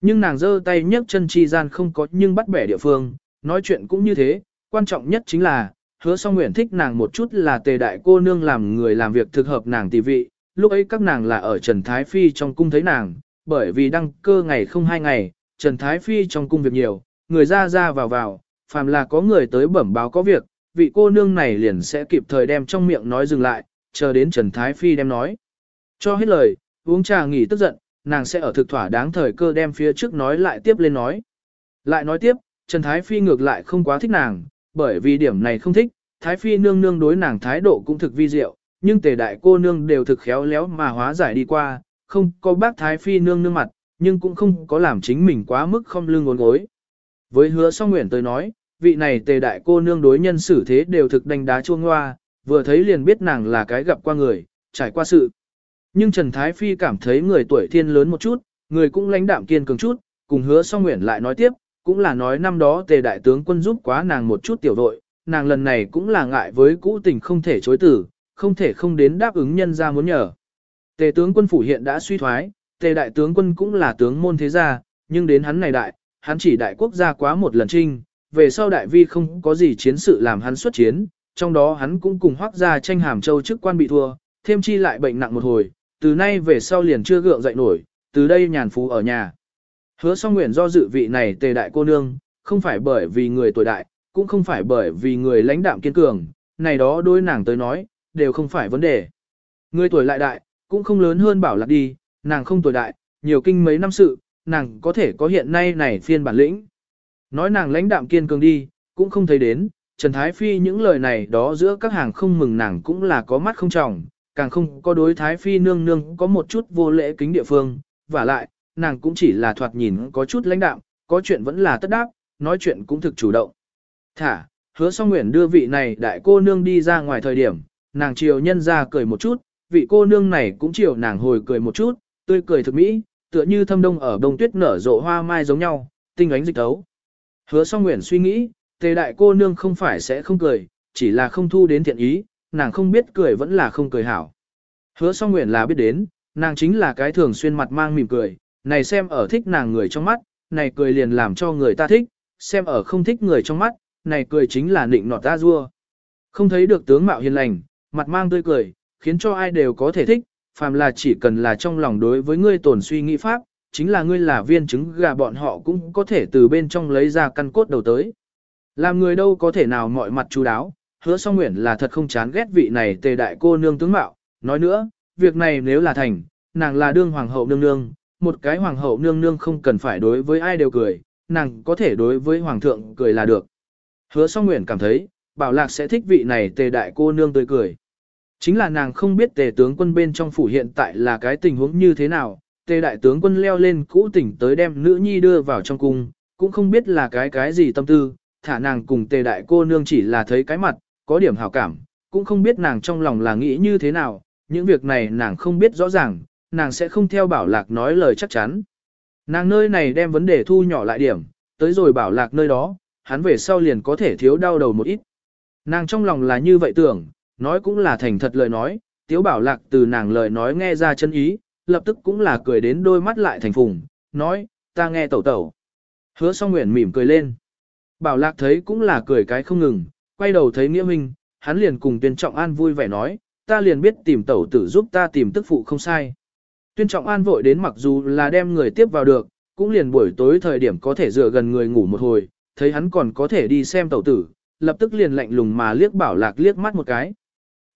Nhưng nàng giơ tay nhấc chân chi gian không có nhưng bắt bẻ địa phương, nói chuyện cũng như thế, quan trọng nhất chính là, hứa song nguyện thích nàng một chút là tề đại cô nương làm người làm việc thực hợp nàng tỷ vị, lúc ấy các nàng là ở Trần Thái Phi trong cung thấy nàng, bởi vì đăng cơ ngày không hai ngày, Trần Thái Phi trong cung việc nhiều, người ra ra vào vào, phàm là có người tới bẩm báo có việc, vị cô nương này liền sẽ kịp thời đem trong miệng nói dừng lại, chờ đến Trần Thái Phi đem nói. Cho hết lời, uống trà nghỉ tức giận, nàng sẽ ở thực thỏa đáng thời cơ đem phía trước nói lại tiếp lên nói. Lại nói tiếp, Trần Thái Phi ngược lại không quá thích nàng, bởi vì điểm này không thích, Thái Phi nương nương đối nàng thái độ cũng thực vi diệu, nhưng tề đại cô nương đều thực khéo léo mà hóa giải đi qua, không có bác Thái Phi nương nương mặt, nhưng cũng không có làm chính mình quá mức không lương ngốn gối. Với hứa song nguyện tới nói, vị này tề đại cô nương đối nhân xử thế đều thực đánh đá chuông hoa, vừa thấy liền biết nàng là cái gặp qua người, trải qua sự. Nhưng Trần Thái Phi cảm thấy người tuổi thiên lớn một chút, người cũng lãnh đạm kiên cường chút, cùng hứa song nguyện lại nói tiếp, cũng là nói năm đó tề đại tướng quân giúp quá nàng một chút tiểu đội, nàng lần này cũng là ngại với cũ tình không thể chối tử, không thể không đến đáp ứng nhân ra muốn nhờ. Tề tướng quân phủ hiện đã suy thoái, tề đại tướng quân cũng là tướng môn thế gia, nhưng đến hắn này đại, hắn chỉ đại quốc gia quá một lần trinh, về sau đại vi không có gì chiến sự làm hắn xuất chiến, trong đó hắn cũng cùng hoác gia tranh hàm châu chức quan bị thua, thêm chi lại bệnh nặng một hồi, từ nay về sau liền chưa gượng dậy nổi, từ đây nhàn phú ở nhà. Hứa song nguyện do dự vị này tề đại cô nương, không phải bởi vì người tuổi đại, cũng không phải bởi vì người lãnh đạm kiên cường, này đó đôi nàng tới nói, đều không phải vấn đề. Người tuổi lại đại, cũng không lớn hơn bảo lạc đi, nàng không tuổi đại, nhiều kinh mấy năm sự, nàng có thể có hiện nay này phiên bản lĩnh. Nói nàng lãnh đạm kiên cường đi, cũng không thấy đến, Trần Thái Phi những lời này đó giữa các hàng không mừng nàng cũng là có mắt không trọng, càng không có đối Thái Phi nương nương có một chút vô lễ kính địa phương, và lại, nàng cũng chỉ là thoạt nhìn có chút lãnh đạm, có chuyện vẫn là tất đáp, nói chuyện cũng thực chủ động. Thả, hứa song nguyện đưa vị này đại cô nương đi ra ngoài thời điểm, nàng chiều nhân ra cười một chút, vị cô nương này cũng chiều nàng hồi cười một chút, tươi cười thực mỹ, tựa như thâm đông ở đông tuyết nở rộ hoa mai giống nhau, tinh ánh dịch tấu. Hứa song nguyện suy nghĩ, tề đại cô nương không phải sẽ không cười, chỉ là không thu đến thiện ý, nàng không biết cười vẫn là không cười hảo. Hứa song nguyện là biết đến, nàng chính là cái thường xuyên mặt mang mỉm cười, này xem ở thích nàng người trong mắt, này cười liền làm cho người ta thích, xem ở không thích người trong mắt, này cười chính là nịnh nọt ta rua. Không thấy được tướng mạo hiền lành, mặt mang tươi cười, khiến cho ai đều có thể thích, phàm là chỉ cần là trong lòng đối với ngươi tổn suy nghĩ pháp, chính là ngươi là viên trứng gà bọn họ cũng có thể từ bên trong lấy ra căn cốt đầu tới. Làm người đâu có thể nào mọi mặt chú đáo, hứa song nguyện là thật không chán ghét vị này tề đại cô nương tướng mạo. Nói nữa, việc này nếu là thành, nàng là đương hoàng hậu nương nương, một cái hoàng hậu nương nương không cần phải đối với ai đều cười, nàng có thể đối với hoàng thượng cười là được. Hứa song nguyện cảm thấy, bảo lạc sẽ thích vị này tề đại cô nương tươi cười. Chính là nàng không biết tề tướng quân bên trong phủ hiện tại là cái tình huống như thế nào, tề đại tướng quân leo lên cũ tỉnh tới đem nữ nhi đưa vào trong cung, cũng không biết là cái cái gì tâm tư, thả nàng cùng tề đại cô nương chỉ là thấy cái mặt, có điểm hảo cảm, cũng không biết nàng trong lòng là nghĩ như thế nào, những việc này nàng không biết rõ ràng, nàng sẽ không theo bảo lạc nói lời chắc chắn. Nàng nơi này đem vấn đề thu nhỏ lại điểm, tới rồi bảo lạc nơi đó, hắn về sau liền có thể thiếu đau đầu một ít. Nàng trong lòng là như vậy tưởng, nói cũng là thành thật lời nói, tiếu bảo lạc từ nàng lời nói nghe ra chân ý, lập tức cũng là cười đến đôi mắt lại thành phùng, nói, ta nghe tẩu tẩu. Hứa song nguyện mỉm cười lên. Bảo lạc thấy cũng là cười cái không ngừng, quay đầu thấy nghĩa minh, hắn liền cùng tuyên trọng an vui vẻ nói, ta liền biết tìm tẩu tử giúp ta tìm tức phụ không sai. Tuyên trọng an vội đến mặc dù là đem người tiếp vào được, cũng liền buổi tối thời điểm có thể dựa gần người ngủ một hồi, thấy hắn còn có thể đi xem tẩu tử, lập tức liền lạnh lùng mà liếc bảo lạc liếc mắt một cái.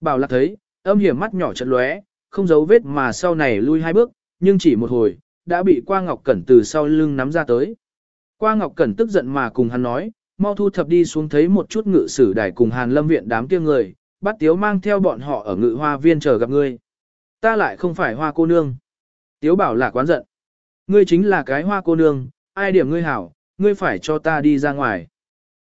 Bảo lạc thấy, âm hiểm mắt nhỏ chật lóe, không giấu vết mà sau này lui hai bước, nhưng chỉ một hồi, đã bị qua ngọc cẩn từ sau lưng nắm ra tới. Qua ngọc cẩn tức giận mà cùng hắn nói, mau thu thập đi xuống thấy một chút ngự sử đài cùng hàn lâm viện đám kia người, bắt tiếu mang theo bọn họ ở ngự hoa viên chờ gặp ngươi. Ta lại không phải hoa cô nương. Tiếu bảo là quán giận. Ngươi chính là cái hoa cô nương, ai điểm ngươi hảo, ngươi phải cho ta đi ra ngoài.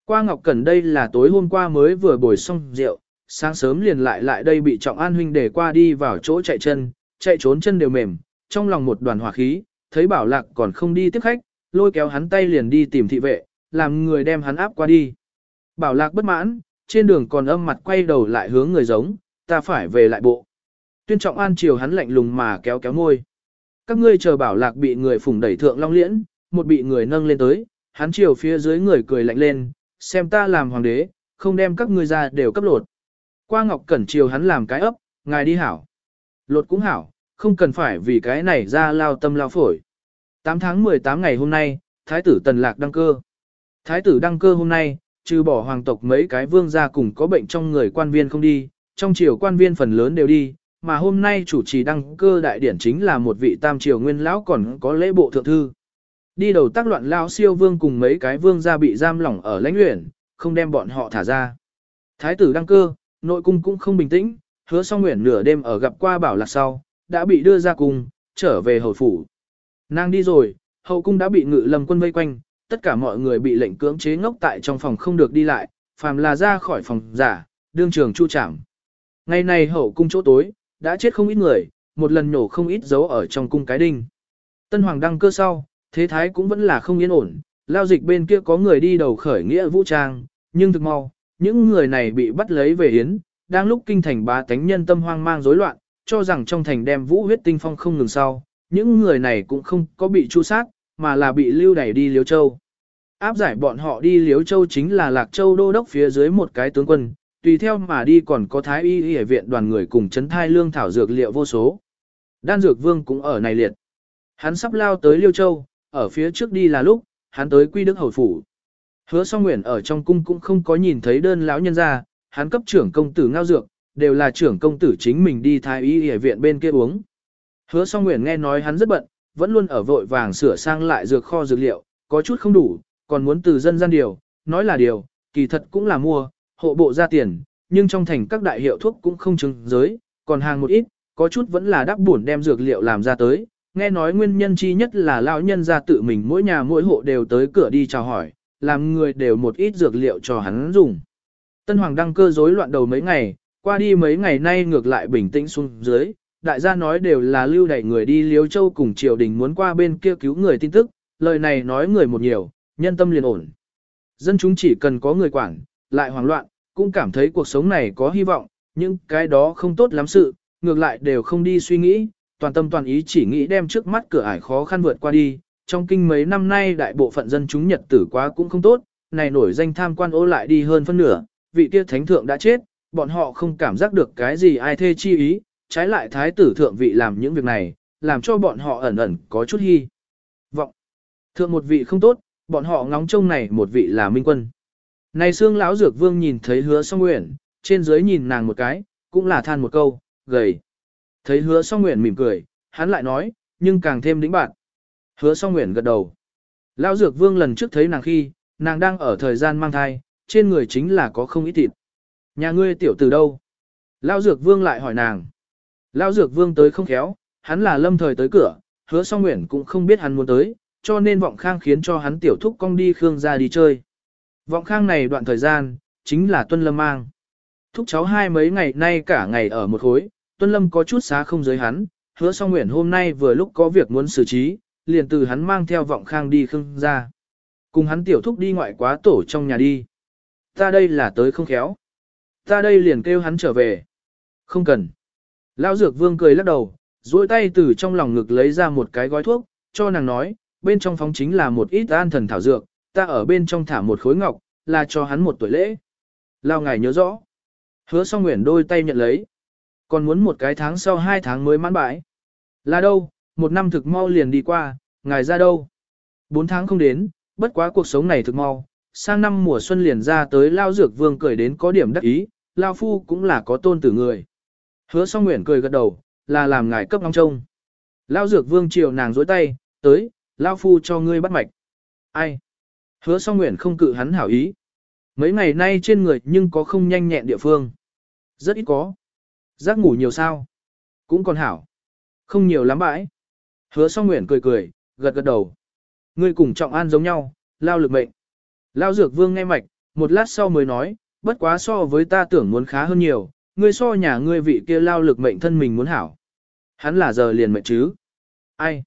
Qua Ngọc Cẩn đây là tối hôm qua mới vừa bồi xong rượu, sáng sớm liền lại lại đây bị Trọng An huynh để qua đi vào chỗ chạy chân, chạy trốn chân đều mềm, trong lòng một đoàn hỏa khí, thấy bảo lạc còn không đi tiếp khách, lôi kéo hắn tay liền đi tìm thị vệ, làm người đem hắn áp qua đi. Bảo lạc bất mãn, trên đường còn âm mặt quay đầu lại hướng người giống, ta phải về lại bộ. Tuyên trọng an chiều hắn lạnh lùng mà kéo kéo môi. Các ngươi chờ bảo lạc bị người phủng đẩy thượng long liễn, một bị người nâng lên tới, hắn chiều phía dưới người cười lạnh lên, xem ta làm hoàng đế, không đem các ngươi ra đều cấp lột. Qua ngọc cẩn chiều hắn làm cái ấp, ngài đi hảo. Lột cũng hảo, không cần phải vì cái này ra lao tâm lao phổi. 8 tháng 18 ngày hôm nay, Thái tử Tần Lạc đăng cơ. Thái tử đăng cơ hôm nay, trừ bỏ hoàng tộc mấy cái vương gia cùng có bệnh trong người quan viên không đi, trong triều quan viên phần lớn đều đi, mà hôm nay chủ trì đăng cơ đại điển chính là một vị tam triều nguyên lão còn có lễ bộ thượng thư. Đi đầu tác loạn lão siêu vương cùng mấy cái vương gia bị giam lỏng ở lãnh luyện, không đem bọn họ thả ra. Thái tử đăng cơ, nội cung cũng không bình tĩnh, hứa song nguyện nửa đêm ở gặp qua bảo lạc sau, đã bị đưa ra cung, trở về hầu phủ. Nàng đi rồi, hậu cung đã bị ngự lâm quân vây quanh, tất cả mọi người bị lệnh cưỡng chế ngốc tại trong phòng không được đi lại, phàm là ra khỏi phòng giả, đương trường chu trảm. Ngày này hậu cung chỗ tối, đã chết không ít người, một lần nổ không ít dấu ở trong cung cái đinh. Tân hoàng đăng cơ sau, thế thái cũng vẫn là không yên ổn, lao dịch bên kia có người đi đầu khởi nghĩa vũ trang, nhưng thực mau, những người này bị bắt lấy về hiến, đang lúc kinh thành bá tánh nhân tâm hoang mang rối loạn, cho rằng trong thành đem vũ huyết tinh phong không ngừng sau, những người này cũng không có bị chu sát, mà là bị lưu đẩy đi Liêu Châu. Áp giải bọn họ đi Liêu Châu chính là Lạc Châu đô đốc phía dưới một cái tướng quân, tùy theo mà đi còn có Thái Y Y viện đoàn người cùng chấn thai lương thảo dược liệu vô số. Đan dược vương cũng ở này liệt. Hắn sắp lao tới Liêu Châu, ở phía trước đi là lúc, hắn tới Quy Đức Hầu Phủ. Hứa song nguyện ở trong cung cũng không có nhìn thấy đơn lão nhân ra, hắn cấp trưởng công tử ngao dược, đều là trưởng công tử chính mình đi thái y y viện bên kia uống. Hứa song nguyện nghe nói hắn rất bận, vẫn luôn ở vội vàng sửa sang lại dược kho dược liệu, có chút không đủ, còn muốn từ dân gian điều, nói là điều, kỳ thật cũng là mua, hộ bộ ra tiền, nhưng trong thành các đại hiệu thuốc cũng không chứng giới, còn hàng một ít, có chút vẫn là đắp buồn đem dược liệu làm ra tới. Nghe nói nguyên nhân chi nhất là lão nhân ra tự mình mỗi nhà mỗi hộ đều tới cửa đi chào hỏi, làm người đều một ít dược liệu cho hắn dùng. Tân Hoàng đăng cơ rối loạn đầu mấy ngày, qua đi mấy ngày nay ngược lại bình tĩnh xuống dưới, đại gia nói đều là lưu đẩy người đi Liêu Châu cùng triều đình muốn qua bên kia cứu người tin tức, lời này nói người một nhiều, nhân tâm liền ổn. Dân chúng chỉ cần có người quản, lại hoảng loạn, cũng cảm thấy cuộc sống này có hy vọng, nhưng cái đó không tốt lắm sự, ngược lại đều không đi suy nghĩ, toàn tâm toàn ý chỉ nghĩ đem trước mắt cửa ải khó khăn vượt qua đi. Trong kinh mấy năm nay đại bộ phận dân chúng nhật tử quá cũng không tốt, này nổi danh tham quan ô lại đi hơn phân nửa, vị kia thánh thượng đã chết, bọn họ không cảm giác được cái gì ai thê chi ý, trái lại thái tử thượng vị làm những việc này, làm cho bọn họ ẩn ẩn có chút hy. Vọng. Thượng một vị không tốt, bọn họ ngóng trông này một vị là minh quân. Này xương lão dược vương nhìn thấy hứa song nguyện, trên dưới nhìn nàng một cái, cũng là than một câu, gầy. Thấy hứa song nguyện mỉm cười, hắn lại nói, nhưng càng thêm đĩnh bạn. Hứa song nguyện gật đầu. Lão Dược Vương lần trước thấy nàng khi, nàng đang ở thời gian mang thai, trên người chính là có không ít thịt. Nhà ngươi tiểu từ đâu? Lão Dược Vương lại hỏi nàng. Lão Dược Vương tới không khéo, hắn là lâm thời tới cửa, hứa song nguyện cũng không biết hắn muốn tới, cho nên vọng khang khiến cho hắn tiểu thúc cong đi Khương ra đi chơi. Vọng khang này đoạn thời gian, chính là Tuân Lâm mang. Thúc cháu hai mấy ngày nay cả ngày ở một khối, Tuân Lâm có chút xá không giới hắn, hứa song nguyện hôm nay vừa lúc có việc muốn xử trí, liền từ hắn mang theo vọng khang đi Khương ra. Cùng hắn tiểu thúc đi ngoại quá tổ trong nhà đi. Ta đây là tới không khéo. Ta đây liền kêu hắn trở về. Không cần. Lão Dược Vương cười lắc đầu, duỗi tay từ trong lòng ngực lấy ra một cái gói thuốc, cho nàng nói, bên trong phóng chính là một ít an thần thảo dược, ta ở bên trong thả một khối ngọc, là cho hắn một tuổi lễ. Lao ngài nhớ rõ. Hứa song nguyện đôi tay nhận lấy. Còn muốn một cái tháng sau hai tháng mới mãn bãi. Là đâu, một năm thực mau liền đi qua, ngài ra đâu. Bốn tháng không đến, bất quá cuộc sống này thực mau. Sang năm mùa xuân liền ra tới Lao Dược Vương cười đến có điểm đắc ý, Lao Phu cũng là có tôn tử người. Hứa song nguyện cười gật đầu, là làm ngài cấp ngóng trông. Lao Dược Vương chiều nàng dối tay, tới, Lao Phu cho ngươi bắt mạch. Ai? Hứa song nguyện không cự hắn hảo ý. Mấy ngày nay trên người nhưng có không nhanh nhẹn địa phương. Rất ít có. Giác ngủ nhiều sao? Cũng còn hảo. Không nhiều lắm bãi. Hứa song nguyện cười cười, gật gật đầu. Ngươi cùng trọng an giống nhau, lao lực mệnh. Lao dược vương nghe mạch, một lát sau mới nói, bất quá so với ta tưởng muốn khá hơn nhiều, ngươi so nhà ngươi vị kia lao lực mệnh thân mình muốn hảo. Hắn là giờ liền mệnh chứ. Ai?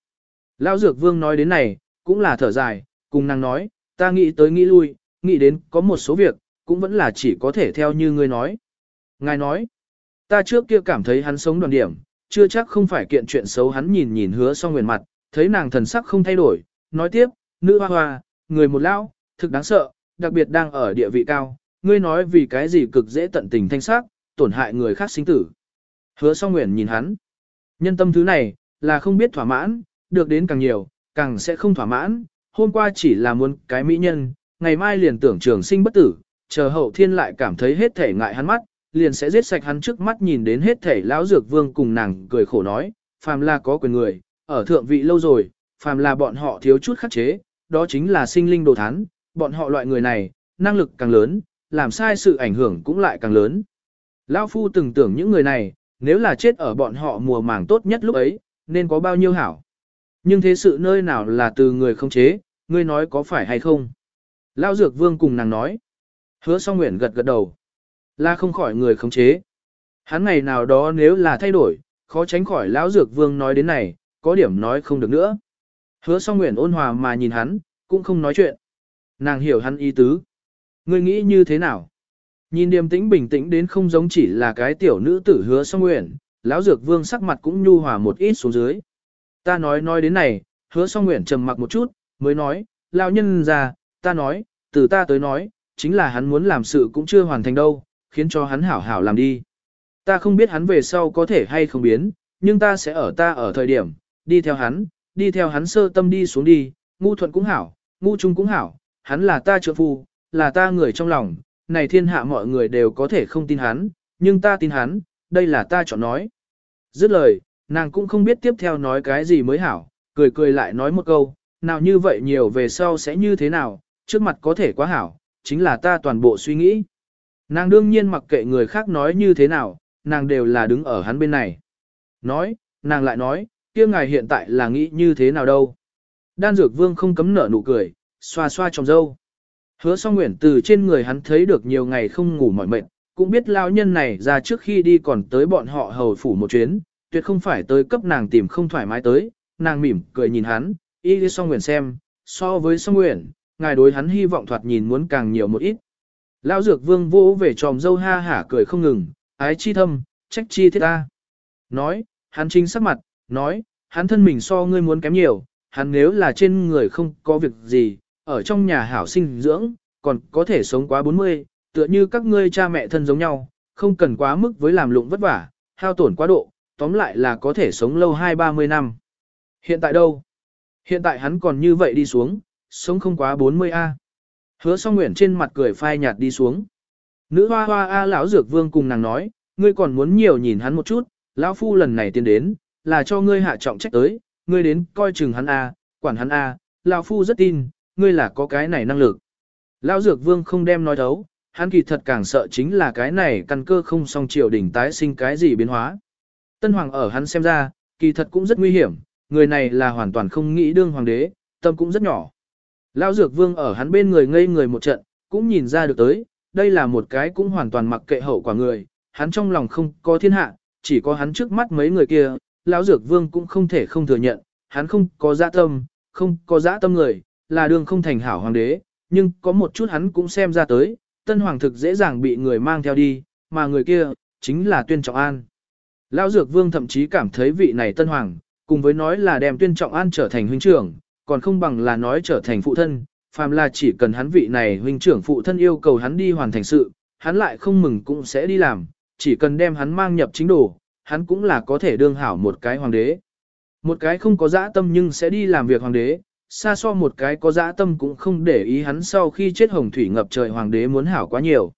Lão dược vương nói đến này, cũng là thở dài, cùng nàng nói, ta nghĩ tới nghĩ lui, nghĩ đến có một số việc, cũng vẫn là chỉ có thể theo như ngươi nói. Ngài nói, ta trước kia cảm thấy hắn sống đoàn điểm, chưa chắc không phải kiện chuyện xấu hắn nhìn nhìn hứa song nguyện mặt, thấy nàng thần sắc không thay đổi, nói tiếp, nữ hoa hoa, người một lão, thực đáng sợ, đặc biệt đang ở địa vị cao, ngươi nói vì cái gì cực dễ tận tình thanh sắc, tổn hại người khác sinh tử. Hứa song nguyện nhìn hắn. Nhân tâm thứ này, là không biết thỏa mãn, được đến càng nhiều, càng sẽ không thỏa mãn. Hôm qua chỉ là muốn cái mỹ nhân, ngày mai liền tưởng trường sinh bất tử, chờ hậu thiên lại cảm thấy hết thể ngại hắn mắt, liền sẽ giết sạch hắn trước mắt nhìn đến hết thể lão dược vương cùng nàng cười khổ nói, phàm là có quyền người, ở thượng vị lâu rồi, phàm là bọn họ thiếu chút khắc chế, đó chính là sinh linh đồ thán, bọn họ loại người này, năng lực càng lớn, làm sai sự ảnh hưởng cũng lại càng lớn. Lão Phu từng tưởng những người này, nếu là chết ở bọn họ mùa màng tốt nhất lúc ấy, nên có bao nhiêu hảo. Nhưng thế sự nơi nào là từ người không chế, ngươi nói có phải hay không? Lão Dược Vương cùng nàng nói. Hứa song nguyện gật gật đầu. Là không khỏi người không chế. Hắn ngày nào đó nếu là thay đổi, khó tránh khỏi Lão Dược Vương nói đến này, có điểm nói không được nữa. Hứa song nguyện ôn hòa mà nhìn hắn, cũng không nói chuyện. Nàng hiểu hắn ý tứ. Ngươi nghĩ như thế nào? Nhìn điềm tĩnh bình tĩnh đến không giống chỉ là cái tiểu nữ tử hứa song nguyện, lão dược vương sắc mặt cũng nhu hòa một ít xuống dưới. Ta nói nói đến này, hứa song nguyện trầm mặc một chút, mới nói, lão nhân già, ta nói, từ ta tới nói, chính là hắn muốn làm sự cũng chưa hoàn thành đâu, khiến cho hắn hảo hảo làm đi. Ta không biết hắn về sau có thể hay không biến, nhưng ta sẽ ở ta ở thời điểm, đi theo hắn, đi theo hắn sơ tâm đi xuống đi, ngu thuận cũng hảo, ngu trung cũng hảo, hắn là ta trợ phu, là ta người trong lòng, này thiên hạ mọi người đều có thể không tin hắn, nhưng ta tin hắn, đây là ta chọn nói. Dứt lời, nàng cũng không biết tiếp theo nói cái gì mới hảo, cười cười lại nói một câu, nào như vậy nhiều về sau sẽ như thế nào, trước mặt có thể quá hảo, chính là ta toàn bộ suy nghĩ. Nàng đương nhiên mặc kệ người khác nói như thế nào, nàng đều là đứng ở hắn bên này. Nói, nàng lại nói, kia ngài hiện tại là nghĩ như thế nào đâu. Đan dược vương không cấm nở nụ cười, xoa xoa trong dâu. Hứa song nguyện từ trên người hắn thấy được nhiều ngày không ngủ mỏi mệt, cũng biết lao nhân này ra trước khi đi còn tới bọn họ hầu phủ một chuyến, tuyệt không phải tới cấp nàng tìm không thoải mái tới, nàng mỉm cười nhìn hắn, y đi song nguyện xem, so với song nguyện, ngài đối hắn hy vọng thoạt nhìn muốn càng nhiều một ít. Lão dược vương vô về tròm dâu ha hả cười không ngừng, ái chi thâm, trách chi thiết ta. Nói, hắn chính sắc mặt, nói, hắn thân mình so ngươi muốn kém nhiều, hắn nếu là trên người không có việc gì, ở trong nhà hảo sinh dưỡng, còn có thể sống quá 40, tựa như các ngươi cha mẹ thân giống nhau, không cần quá mức với làm lụng vất vả, hao tổn quá độ, tóm lại là có thể sống lâu 2-30 năm. Hiện tại đâu? Hiện tại hắn còn như vậy đi xuống, sống không quá 40 a. Hứa song nguyện trên mặt cười phai nhạt đi xuống. Nữ hoa hoa a lão dược vương cùng nàng nói, ngươi còn muốn nhiều nhìn hắn một chút, lão phu lần này tiến đến, là cho ngươi hạ trọng trách tới, ngươi đến coi chừng hắn a, quản hắn a, lão phu rất tin, ngươi là có cái này năng lực. Lão Dược Vương không đem nói thấu, hắn kỳ thật càng sợ chính là cái này căn cơ không song triều đỉnh tái sinh cái gì biến hóa. Tân Hoàng ở hắn xem ra, kỳ thật cũng rất nguy hiểm, người này là hoàn toàn không nghĩ đương hoàng đế, tâm cũng rất nhỏ. Lão Dược Vương ở hắn bên người ngây người một trận, cũng nhìn ra được tới, đây là một cái cũng hoàn toàn mặc kệ hậu quả người, hắn trong lòng không có thiên hạ, chỉ có hắn trước mắt mấy người kia, lão Dược Vương cũng không thể không thừa nhận, hắn không có dạ tâm, không có dạ tâm người, là đường không thành hảo hoàng đế, nhưng có một chút hắn cũng xem ra tới, tân hoàng thực dễ dàng bị người mang theo đi, mà người kia, chính là tuyên trọng an. Lão Dược Vương thậm chí cảm thấy vị này tân hoàng, cùng với nói là đem tuyên trọng an trở thành huynh trưởng, còn không bằng là nói trở thành phụ thân, phàm là chỉ cần hắn vị này huynh trưởng phụ thân yêu cầu hắn đi hoàn thành sự, hắn lại không mừng cũng sẽ đi làm, chỉ cần đem hắn mang nhập chính đồ, hắn cũng là có thể đương hảo một cái hoàng đế. Một cái không có dã tâm nhưng sẽ đi làm việc hoàng đế, xa so một cái có dã tâm cũng không để ý hắn sau khi chết hồng thủy ngập trời hoàng đế muốn hảo quá nhiều.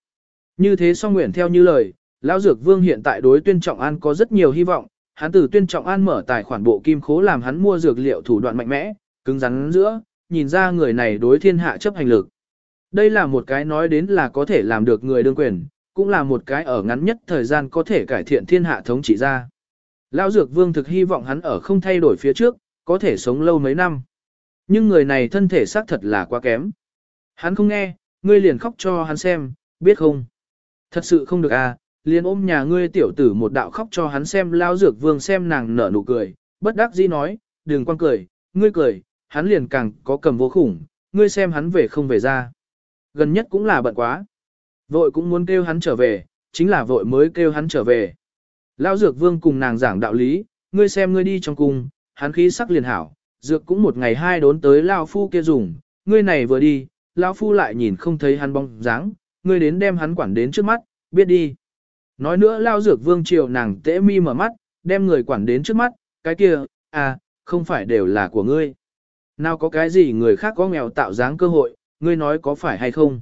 Như thế song nguyện theo như lời, Lão Dược Vương hiện tại đối tuyên trọng an có rất nhiều hy vọng, hắn từ tuyên trọng an mở tài khoản bộ kim khố làm hắn mua dược liệu thủ đoạn mạnh mẽ, cứng rắn giữa, nhìn ra người này đối thiên hạ chấp hành lực. Đây là một cái nói đến là có thể làm được người đương quyền, cũng là một cái ở ngắn nhất thời gian có thể cải thiện thiên hạ thống trị ra. Lão Dược Vương thực hy vọng hắn ở không thay đổi phía trước, có thể sống lâu mấy năm. Nhưng người này thân thể xác thật là quá kém. Hắn không nghe, ngươi liền khóc cho hắn xem, biết không? Thật sự không được à, liền ôm nhà ngươi tiểu tử một đạo khóc cho hắn xem Lão Dược Vương xem nàng nở nụ cười, bất đắc dĩ nói, đừng quan cười, ngươi cười, hắn liền càng có cầm vô khủng, ngươi xem hắn về không về ra. Gần nhất cũng là bận quá. Vội cũng muốn kêu hắn trở về, chính là vội mới kêu hắn trở về. Lão Dược Vương cùng nàng giảng đạo lý, ngươi xem ngươi đi trong cung, hắn khí sắc liền hảo, dược cũng một ngày hai đốn tới lão phu kia dùng, ngươi này vừa đi, lão phu lại nhìn không thấy hắn bóng dáng, ngươi đến đem hắn quản đến trước mắt, biết đi. Nói nữa lao Dược Vương triều nàng tễ mi mở mắt, đem người quản đến trước mắt, cái kia, à, không phải đều là của ngươi. Nào có cái gì người khác có nghèo tạo dáng cơ hội, ngươi nói có phải hay không?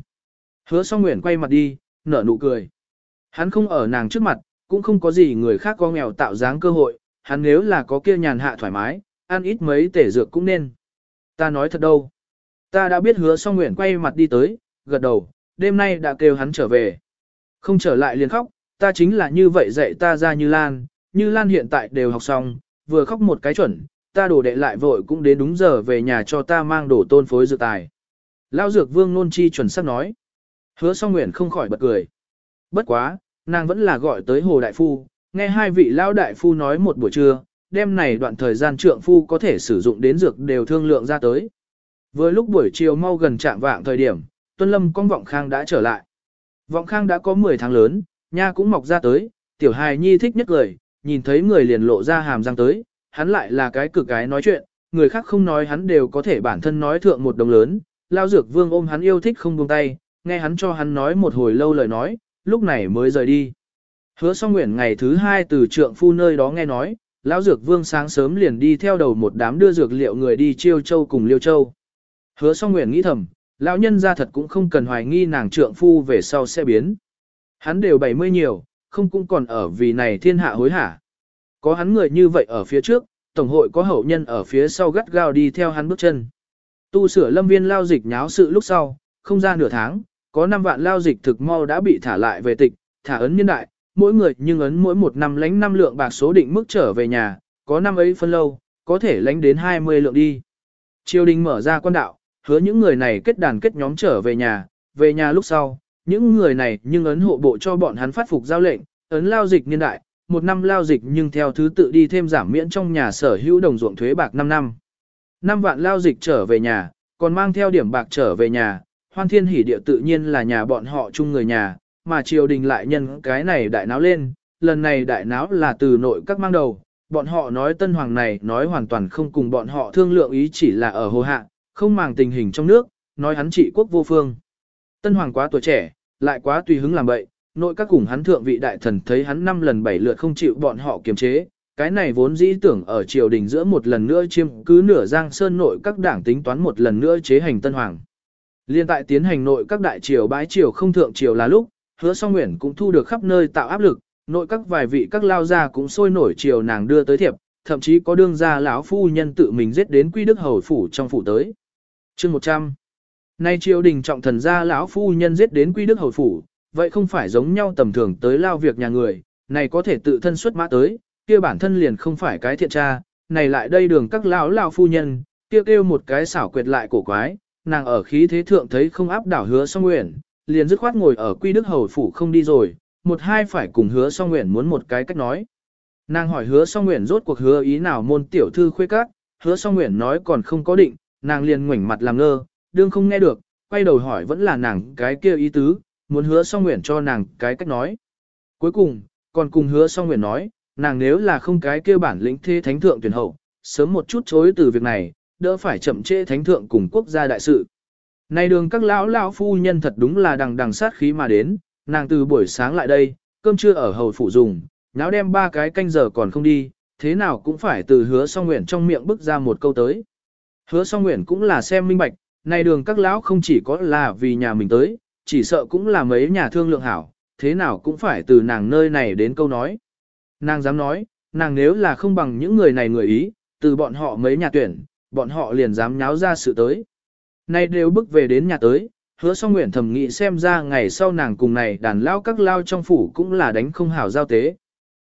Hứa song nguyện quay mặt đi, nở nụ cười. Hắn không ở nàng trước mặt, cũng không có gì người khác có nghèo tạo dáng cơ hội, hắn nếu là có kia nhàn hạ thoải mái, ăn ít mấy tể dược cũng nên. Ta nói thật đâu. Ta đã biết hứa song nguyện quay mặt đi tới, gật đầu, đêm nay đã kêu hắn trở về. Không trở lại liền khóc, ta chính là như vậy dạy ta ra như Lan, như Lan hiện tại đều học xong, vừa khóc một cái chuẩn, ta đổ đệ lại vội cũng đến đúng giờ về nhà cho ta mang đổ tôn phối dược tài. Lão dược vương nôn chi chuẩn sắp nói. Hứa song nguyện không khỏi bật cười. Bất quá, nàng vẫn là gọi tới hồ đại phu, nghe hai vị lão đại phu nói một buổi trưa, đêm này đoạn thời gian trượng phu có thể sử dụng đến dược đều thương lượng ra tới. Với lúc buổi chiều mau gần trạng vạng thời điểm, Tuân Lâm con vọng khang đã trở lại. Vọng khang đã có 10 tháng lớn, nha cũng mọc ra tới, tiểu hài nhi thích nhất cười, nhìn thấy người liền lộ ra hàm răng tới, hắn lại là cái cực cái nói chuyện, người khác không nói hắn đều có thể bản thân nói thượng một đồng lớn, lao dược vương ôm hắn yêu thích không buông tay, nghe hắn cho hắn nói một hồi lâu lời nói, lúc này mới rời đi. Hứa song nguyện ngày thứ hai từ trượng phu nơi đó nghe nói, lão dược vương sáng sớm liền đi theo đầu một đám đưa dược liệu người đi chiêu châu cùng liêu châu. Hứa song nguyện nghĩ thầm, lão nhân ra thật cũng không cần hoài nghi nàng trượng phu về sau sẽ biến. Hắn đều 70 nhiều, không cũng còn ở vì này thiên hạ hối hả. Có hắn người như vậy ở phía trước, Tổng hội có hậu nhân ở phía sau gắt gao đi theo hắn bước chân. Tu sửa lâm viên lao dịch nháo sự lúc sau, không ra nửa tháng, có 5 vạn lao dịch thực mau đã bị thả lại về tịch, thả ấn nhân đại, mỗi người nhưng ấn mỗi một năm lánh 5 lượng bạc số định mức trở về nhà, có năm ấy phân lâu, có thể lánh đến 20 lượng đi. Triều đình mở ra quan đạo, hứa những người này kết đàn kết nhóm trở về nhà, về nhà lúc sau, những người này nhưng ấn hộ bộ cho bọn hắn phát phục giao lệnh, ấn lao dịch niên đại, một năm lao dịch nhưng theo thứ tự đi thêm giảm miễn trong nhà sở hữu đồng ruộng thuế bạc 5 năm. 5 vạn lao dịch trở về nhà, còn mang theo điểm bạc trở về nhà, hoan thiên hỷ địa tự nhiên là nhà bọn họ chung người nhà, mà triều đình lại nhân cái này đại náo lên, lần này đại náo là từ nội các mang đầu, bọn họ nói tân hoàng này nói hoàn toàn không cùng bọn họ thương lượng ý chỉ là ở hồ hạ, không màng tình hình trong nước, nói hắn trị quốc vô phương. Tân hoàng quá tuổi trẻ, lại quá tùy hứng làm bậy, nội các cùng hắn thượng vị đại thần thấy hắn năm lần bảy lượt không chịu bọn họ kiềm chế, cái này vốn dĩ tưởng ở triều đình giữa một lần nữa chiêm cứ nửa giang sơn nội các đảng tính toán một lần nữa chế hành tân hoàng. Liên tại tiến hành nội các đại triều bái triều không thượng triều là lúc, hứa song nguyện cũng thu được khắp nơi tạo áp lực, nội các vài vị các lao gia cũng sôi nổi triều nàng đưa tới thiệp, thậm chí có đương gia lão phu nhân tự mình giết đến quy đức hầu phủ trong phủ tới. Chương 100 Nay triều đình trọng thần gia lão phu nhân giết đến quy đức hầu phủ, vậy không phải giống nhau tầm thường tới lao việc nhà người, này có thể tự thân xuất mã tới, kia bản thân liền không phải cái thiện tra, này lại đây đường các lão lão phu nhân, kia kêu một cái xảo quyệt lại cổ quái, nàng ở khí thế thượng thấy không áp đảo hứa song nguyện, liền dứt khoát ngồi ở quy đức hầu phủ không đi rồi, một hai phải cùng hứa song nguyện muốn một cái cách nói. Nàng hỏi hứa song nguyện rốt cuộc hứa ý nào môn tiểu thư khuê các, hứa song nguyện nói còn không có định, nàng liền ngoảnh mặt làm ngơ, đương không nghe được, quay đầu hỏi vẫn là nàng cái kia ý tứ, muốn hứa song nguyện cho nàng cái cách nói. Cuối cùng, còn cùng hứa song nguyện nói, nàng nếu là không cái kia bản lĩnh thế thánh thượng tuyển hậu, sớm một chút chối từ việc này, đỡ phải chậm trễ thánh thượng cùng quốc gia đại sự. Này đường các lão lão phu nhân thật đúng là đằng đằng sát khí mà đến, nàng từ buổi sáng lại đây, cơm trưa ở hầu phủ dùng, náo đem ba cái canh giờ còn không đi, thế nào cũng phải từ hứa song nguyện trong miệng bức ra một câu tới. Hứa song nguyện cũng là xem minh bạch, này đường các lão không chỉ có là vì nhà mình tới, chỉ sợ cũng là mấy nhà thương lượng hảo, thế nào cũng phải từ nàng nơi này đến câu nói. Nàng dám nói, nàng nếu là không bằng những người này người ý, từ bọn họ mấy nhà tuyển, bọn họ liền dám nháo ra sự tới. Nay đều bước về đến nhà tới, hứa song nguyện thầm nghĩ xem ra ngày sau nàng cùng này đàn lao các lao trong phủ cũng là đánh không hảo giao tế.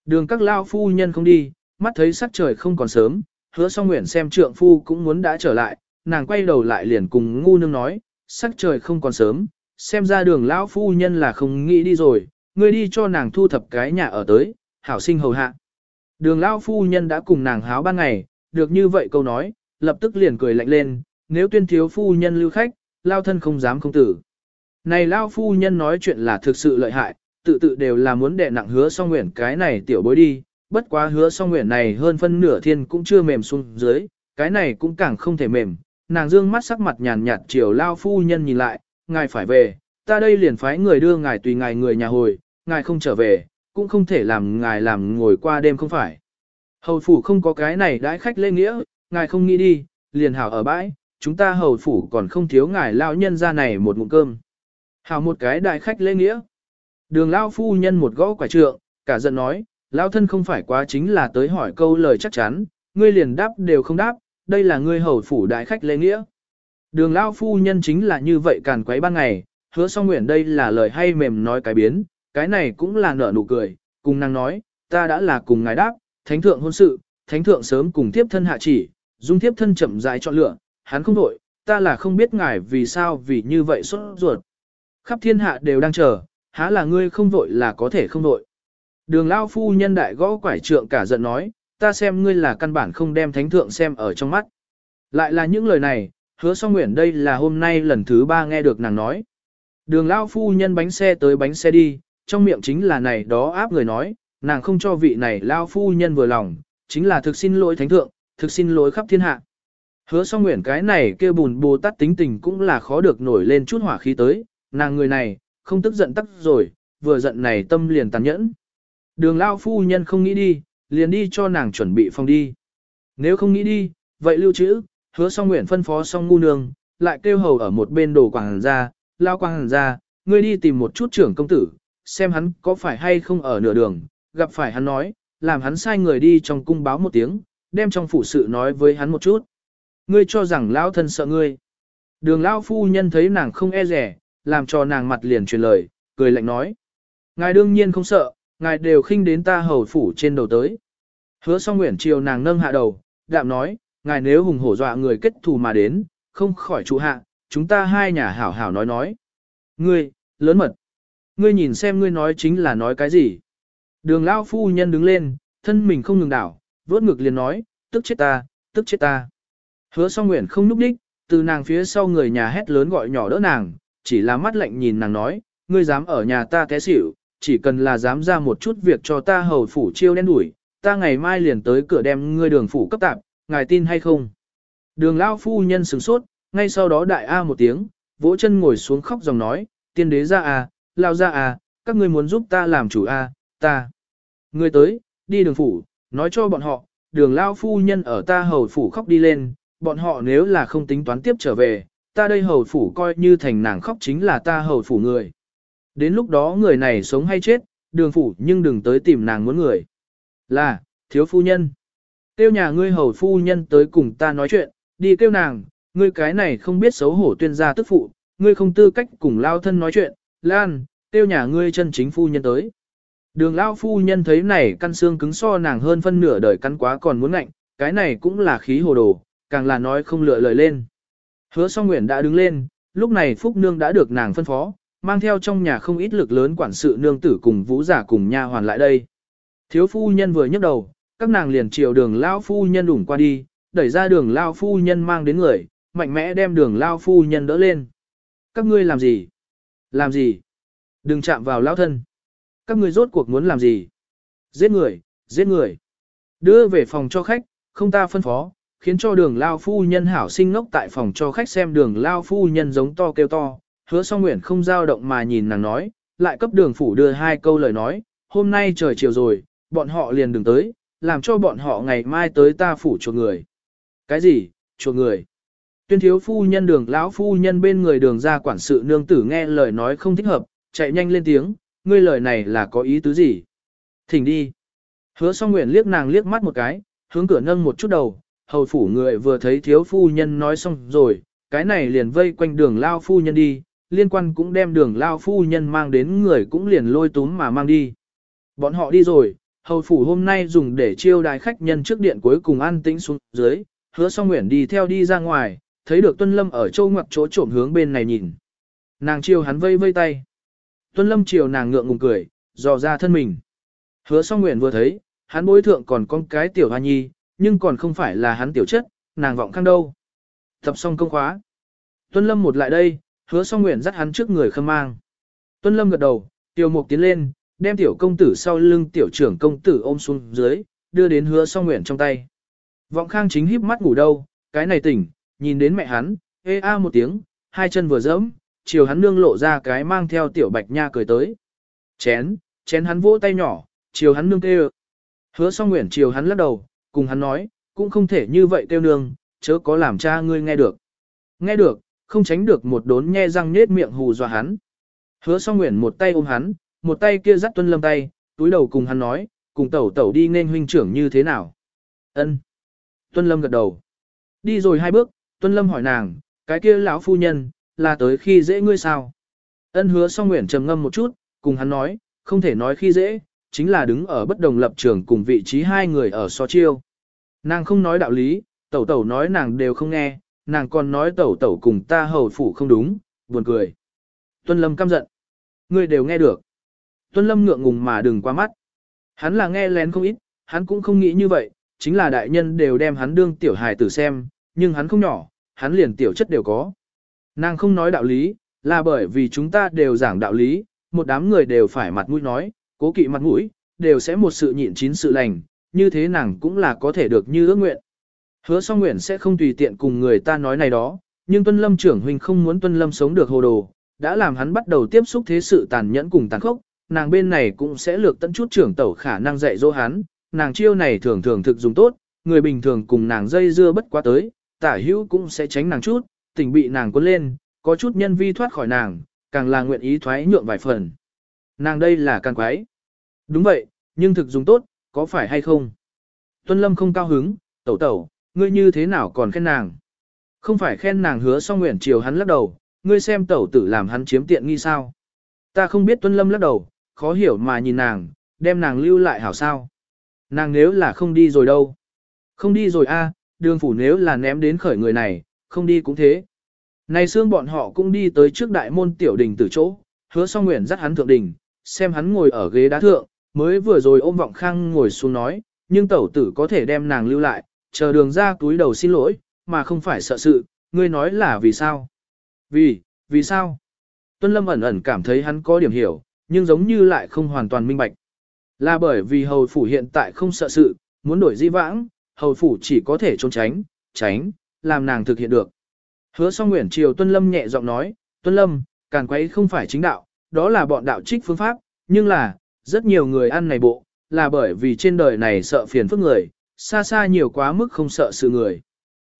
Đường các lao phu nhân không đi, mắt thấy sắc trời không còn sớm, hứa song nguyện xem trượng phu cũng muốn đã trở lại, nàng quay đầu lại liền cùng ngu nương nói, sắc trời không còn sớm, xem ra đường lão phu nhân là không nghĩ đi rồi, ngươi đi cho nàng thu thập cái nhà ở tới, hảo sinh hầu hạ. Đường lão phu nhân đã cùng nàng háo ban ngày, được như vậy câu nói, lập tức liền cười lạnh lên, nếu tuyên thiếu phu nhân lưu khách, lao thân không dám không tử. Này lao phu nhân nói chuyện là thực sự lợi hại, tự tự đều là muốn đè nặng hứa song nguyện cái này tiểu bối đi, bất quá hứa song nguyện này hơn phân nửa thiên cũng chưa mềm xuống dưới, cái này cũng càng không thể mềm. Nàng dương mắt sắc mặt nhàn nhạt chiều lao phu nhân nhìn lại, ngài phải về, ta đây liền phái người đưa ngài tùy ngài người nhà hồi, ngài không trở về, cũng không thể làm ngài làm ngồi qua đêm không phải. Hầu phủ không có cái này đãi khách lễ nghĩa, ngài không nghĩ đi, liền hảo ở bãi, chúng ta hầu phủ còn không thiếu ngài lao nhân ra này một ngụm cơm. Hảo một cái đại khách lễ nghĩa. Đường lao phu nhân một gõ quả trượng, cả giận nói, lao thân không phải quá chính là tới hỏi câu lời chắc chắn, ngươi liền đáp đều không đáp, đây là ngươi hầu phủ đại khách lễ nghĩa. Đường lao phu nhân chính là như vậy càn quấy ban ngày, hứa song nguyện đây là lời hay mềm nói cái biến, cái này cũng là nở nụ cười, cùng nàng nói, ta đã là cùng ngài đáp, thánh thượng hôn sự, thánh thượng sớm cùng tiếp thân hạ chỉ, dung tiếp thân chậm rãi chọn lựa, hắn không đổi, ta là không biết ngài vì sao vì như vậy sốt ruột. Khắp thiên hạ đều đang chờ, há là ngươi không vội là có thể không vội. Đường lao phu nhân đại gõ quải trượng cả giận nói, ta xem ngươi là căn bản không đem thánh thượng xem ở trong mắt. Lại là những lời này, hứa song nguyện đây là hôm nay lần thứ ba nghe được nàng nói. Đường lao phu nhân bánh xe tới bánh xe đi, trong miệng chính là này đó áp người nói, nàng không cho vị này lao phu nhân vừa lòng, chính là thực xin lỗi thánh thượng, thực xin lỗi khắp thiên hạ. Hứa song nguyện cái này kêu bùn bồ tát tính tình cũng là khó được nổi lên chút hỏa khí tới, nàng người này, không tức giận tắc rồi, vừa giận này tâm liền tàn nhẫn. Đường lao phu nhân không nghĩ đi, liền đi cho nàng chuẩn bị phòng đi. Nếu không nghĩ đi, vậy lưu trữ, hứa song nguyện phân phó song ngu nương, lại kêu hầu ở một bên đồ quảng ra, lao quảng ra, ngươi đi tìm một chút trưởng công tử, xem hắn có phải hay không ở nửa đường, gặp phải hắn nói, làm hắn sai người đi trong cung báo một tiếng, đem trong phủ sự nói với hắn một chút. Ngươi cho rằng lão thân sợ ngươi. Đường lão phu nhân thấy nàng không e rẻ, làm cho nàng mặt liền truyền lời, cười lạnh nói. Ngài đương nhiên không sợ, ngài đều khinh đến ta hầu phủ trên đầu tới. Hứa song nguyện chiều nàng nâng hạ đầu, đạm nói, ngài nếu hùng hổ dọa người kết thù mà đến, không khỏi trụ hạ, chúng ta hai nhà hảo hảo nói nói. Ngươi, lớn mật. Ngươi nhìn xem ngươi nói chính là nói cái gì. Đường lão phu nhân đứng lên, thân mình không ngừng đảo, vốt ngực liền nói, tức chết ta, tức chết ta. Hứa song nguyện không núp đích, từ nàng phía sau người nhà hét lớn gọi nhỏ đỡ nàng, chỉ là mắt lạnh nhìn nàng nói, ngươi dám ở nhà ta té xỉu, chỉ cần là dám ra một chút việc cho ta hầu phủ chiêu đen đuổi, ta ngày mai liền tới cửa đem ngươi đường phủ cấp tạp, ngài tin hay không? Đường lao phu nhân sửng sốt, ngay sau đó đại A một tiếng, vỗ chân ngồi xuống khóc dòng nói, tiên đế ra à, lao ra à, các ngươi muốn giúp ta làm chủ A, ta. Ngươi tới, đi đường phủ, nói cho bọn họ, đường lao phu nhân ở ta hầu phủ khóc đi lên, bọn họ nếu là không tính toán tiếp trở về, ta đây hầu phủ coi như thành nàng khóc chính là ta hầu phủ người. Đến lúc đó người này sống hay chết, đường phủ nhưng đừng tới tìm nàng muốn người. Là, thiếu phu nhân. Kêu nhà ngươi hầu phu nhân tới cùng ta nói chuyện, đi kêu nàng, ngươi cái này không biết xấu hổ tuyên gia tức phụ, ngươi không tư cách cùng lao thân nói chuyện, Lan, tiêu nhà ngươi chân chính phu nhân tới. Đường lao phu nhân thấy này căn xương cứng so nàng hơn phân nửa đời căn quá còn muốn ngạnh, cái này cũng là khí hồ đồ, càng là nói không lựa lời lên. Hứa song nguyện đã đứng lên, lúc này Phúc Nương đã được nàng phân phó, mang theo trong nhà không ít lực lớn quản sự nương tử cùng vũ giả cùng nha hoàn lại đây. Thiếu phu nhân vừa nhấc đầu, các nàng liền chiều đường lao phu nhân đủng qua đi, đẩy ra đường lao phu nhân mang đến người, mạnh mẽ đem đường lao phu nhân đỡ lên. Các ngươi làm gì? Làm gì? Đừng chạm vào lao thân. Các ngươi rốt cuộc muốn làm gì? Giết người, giết người. Đưa về phòng cho khách, không ta phân phó, khiến cho đường lao phu nhân hảo sinh ngốc tại phòng cho khách xem đường lao phu nhân giống to kêu to. Hứa song nguyện không dao động mà nhìn nàng nói, lại cấp đường phủ đưa hai câu lời nói, hôm nay trời chiều rồi, bọn họ liền đừng tới, làm cho bọn họ ngày mai tới ta phủ chuộc người. Cái gì, chuộc người? Tuyên thiếu phu nhân đường lão phu nhân bên người đường ra quản sự nương tử nghe lời nói không thích hợp, chạy nhanh lên tiếng, ngươi lời này là có ý tứ gì? Thỉnh đi. Hứa song nguyện liếc nàng liếc mắt một cái, hướng cửa nâng một chút đầu, hầu phủ người vừa thấy thiếu phu nhân nói xong rồi, cái này liền vây quanh đường lao phu nhân đi, liên quan cũng đem đường lao phu nhân mang đến người cũng liền lôi túm mà mang đi. Bọn họ đi rồi, hầu phủ hôm nay dùng để chiêu đài khách nhân trước điện cuối cùng an tĩnh xuống dưới, hứa song nguyện đi theo đi ra ngoài, thấy được Tuân Lâm ở châu ngoặc chỗ trộm hướng bên này nhìn. Nàng chiều hắn vây vây tay. Tuân Lâm chiều nàng ngượng ngùng cười, dò ra thân mình. Hứa song nguyện vừa thấy, hắn bối thượng còn con cái tiểu hoa nhi, nhưng còn không phải là hắn tiểu chất, nàng vọng khăn đâu. Tập xong công khóa. Tuân Lâm một lại đây, hứa song nguyện dắt hắn trước người khâm mang. Tuân Lâm gật đầu, tiểu mục tiến lên, đem tiểu công tử sau lưng tiểu trưởng công tử ôm xuống dưới, đưa đến hứa song nguyện trong tay. Vọng khang chính híp mắt ngủ đâu, cái này tỉnh, nhìn đến mẹ hắn, ê a một tiếng, hai chân vừa dẫm, chiều hắn nương lộ ra cái mang theo tiểu bạch nha cười tới. Chén, chén hắn vỗ tay nhỏ, chiều hắn nương kêu. Hứa song nguyện chiều hắn lắc đầu, cùng hắn nói, cũng không thể như vậy kêu nương, chớ có làm cha ngươi nghe được. Nghe được, không tránh được một đốn nhe răng nết miệng hù dọa hắn. Hứa song nguyện một tay ôm hắn, một tay kia dắt tuân lâm tay, túi đầu cùng hắn nói, cùng tẩu tẩu đi nên huynh trưởng như thế nào. ân Tuân lâm gật đầu. Đi rồi hai bước, Tuân lâm hỏi nàng, cái kia lão phu nhân, là tới khi dễ ngươi sao? Ân hứa song nguyện trầm ngâm một chút, cùng hắn nói, không thể nói khi dễ, chính là đứng ở bất đồng lập trường cùng vị trí hai người ở so chiêu. Nàng không nói đạo lý, tẩu tẩu nói nàng đều không nghe, nàng còn nói tẩu tẩu cùng ta hầu phủ không đúng, buồn cười. Tuân lâm căm giận. Ngươi đều nghe được. Tuân Lâm ngượng ngùng mà đừng qua mắt. Hắn là nghe lén không ít, hắn cũng không nghĩ như vậy, chính là đại nhân đều đem hắn đương tiểu hài tử xem, nhưng hắn không nhỏ, hắn liền tiểu chất đều có. Nàng không nói đạo lý, là bởi vì chúng ta đều giảng đạo lý, một đám người đều phải mặt mũi nói, cố kỵ mặt mũi, đều sẽ một sự nhịn chín sự lành, như thế nàng cũng là có thể được như ước nguyện. Hứa song nguyện sẽ không tùy tiện cùng người ta nói này đó, nhưng Tuân Lâm trưởng huynh không muốn Tuân Lâm sống được hồ đồ, đã làm hắn bắt đầu tiếp xúc thế sự tàn nhẫn cùng tàn khốc, nàng bên này cũng sẽ lược tận chút trưởng tẩu khả năng dạy dỗ hắn, nàng chiêu này thường thường thực dùng tốt, người bình thường cùng nàng dây dưa bất quá tới, tả hữu cũng sẽ tránh nàng chút, tình bị nàng cuốn lên, có chút nhân vi thoát khỏi nàng, càng là nguyện ý thoái nhượng vài phần. Nàng đây là càng quái. Đúng vậy, nhưng thực dùng tốt, có phải hay không? Tuân Lâm không cao hứng, tẩu tẩu, ngươi như thế nào còn khen nàng? Không phải khen nàng hứa xong nguyện chiều hắn lắc đầu, ngươi xem tẩu tử làm hắn chiếm tiện nghi sao? Ta không biết Tuân Lâm lắc đầu, khó hiểu mà nhìn nàng, đem nàng lưu lại hảo sao. Nàng nếu là không đi rồi đâu. Không đi rồi a, đường phủ nếu là ném đến khởi người này, không đi cũng thế. Này xương bọn họ cũng đi tới trước đại môn tiểu đình từ chỗ, hứa song nguyện dắt hắn thượng đình, xem hắn ngồi ở ghế đá thượng, mới vừa rồi ôm vọng khang ngồi xuống nói, nhưng tẩu tử có thể đem nàng lưu lại, chờ đường ra túi đầu xin lỗi, mà không phải sợ sự, ngươi nói là vì sao? Vì, vì sao? Tuân Lâm ẩn ẩn cảm thấy hắn có điểm hiểu, nhưng giống như lại không hoàn toàn minh bạch. Là bởi vì hầu phủ hiện tại không sợ sự, muốn đổi di vãng, hầu phủ chỉ có thể trốn tránh, tránh, làm nàng thực hiện được. Hứa song nguyện triều Tuân Lâm nhẹ giọng nói, Tuân Lâm, càn quấy không phải chính đạo, đó là bọn đạo trích phương pháp, nhưng là, rất nhiều người ăn này bộ, là bởi vì trên đời này sợ phiền phức người, xa xa nhiều quá mức không sợ sự người.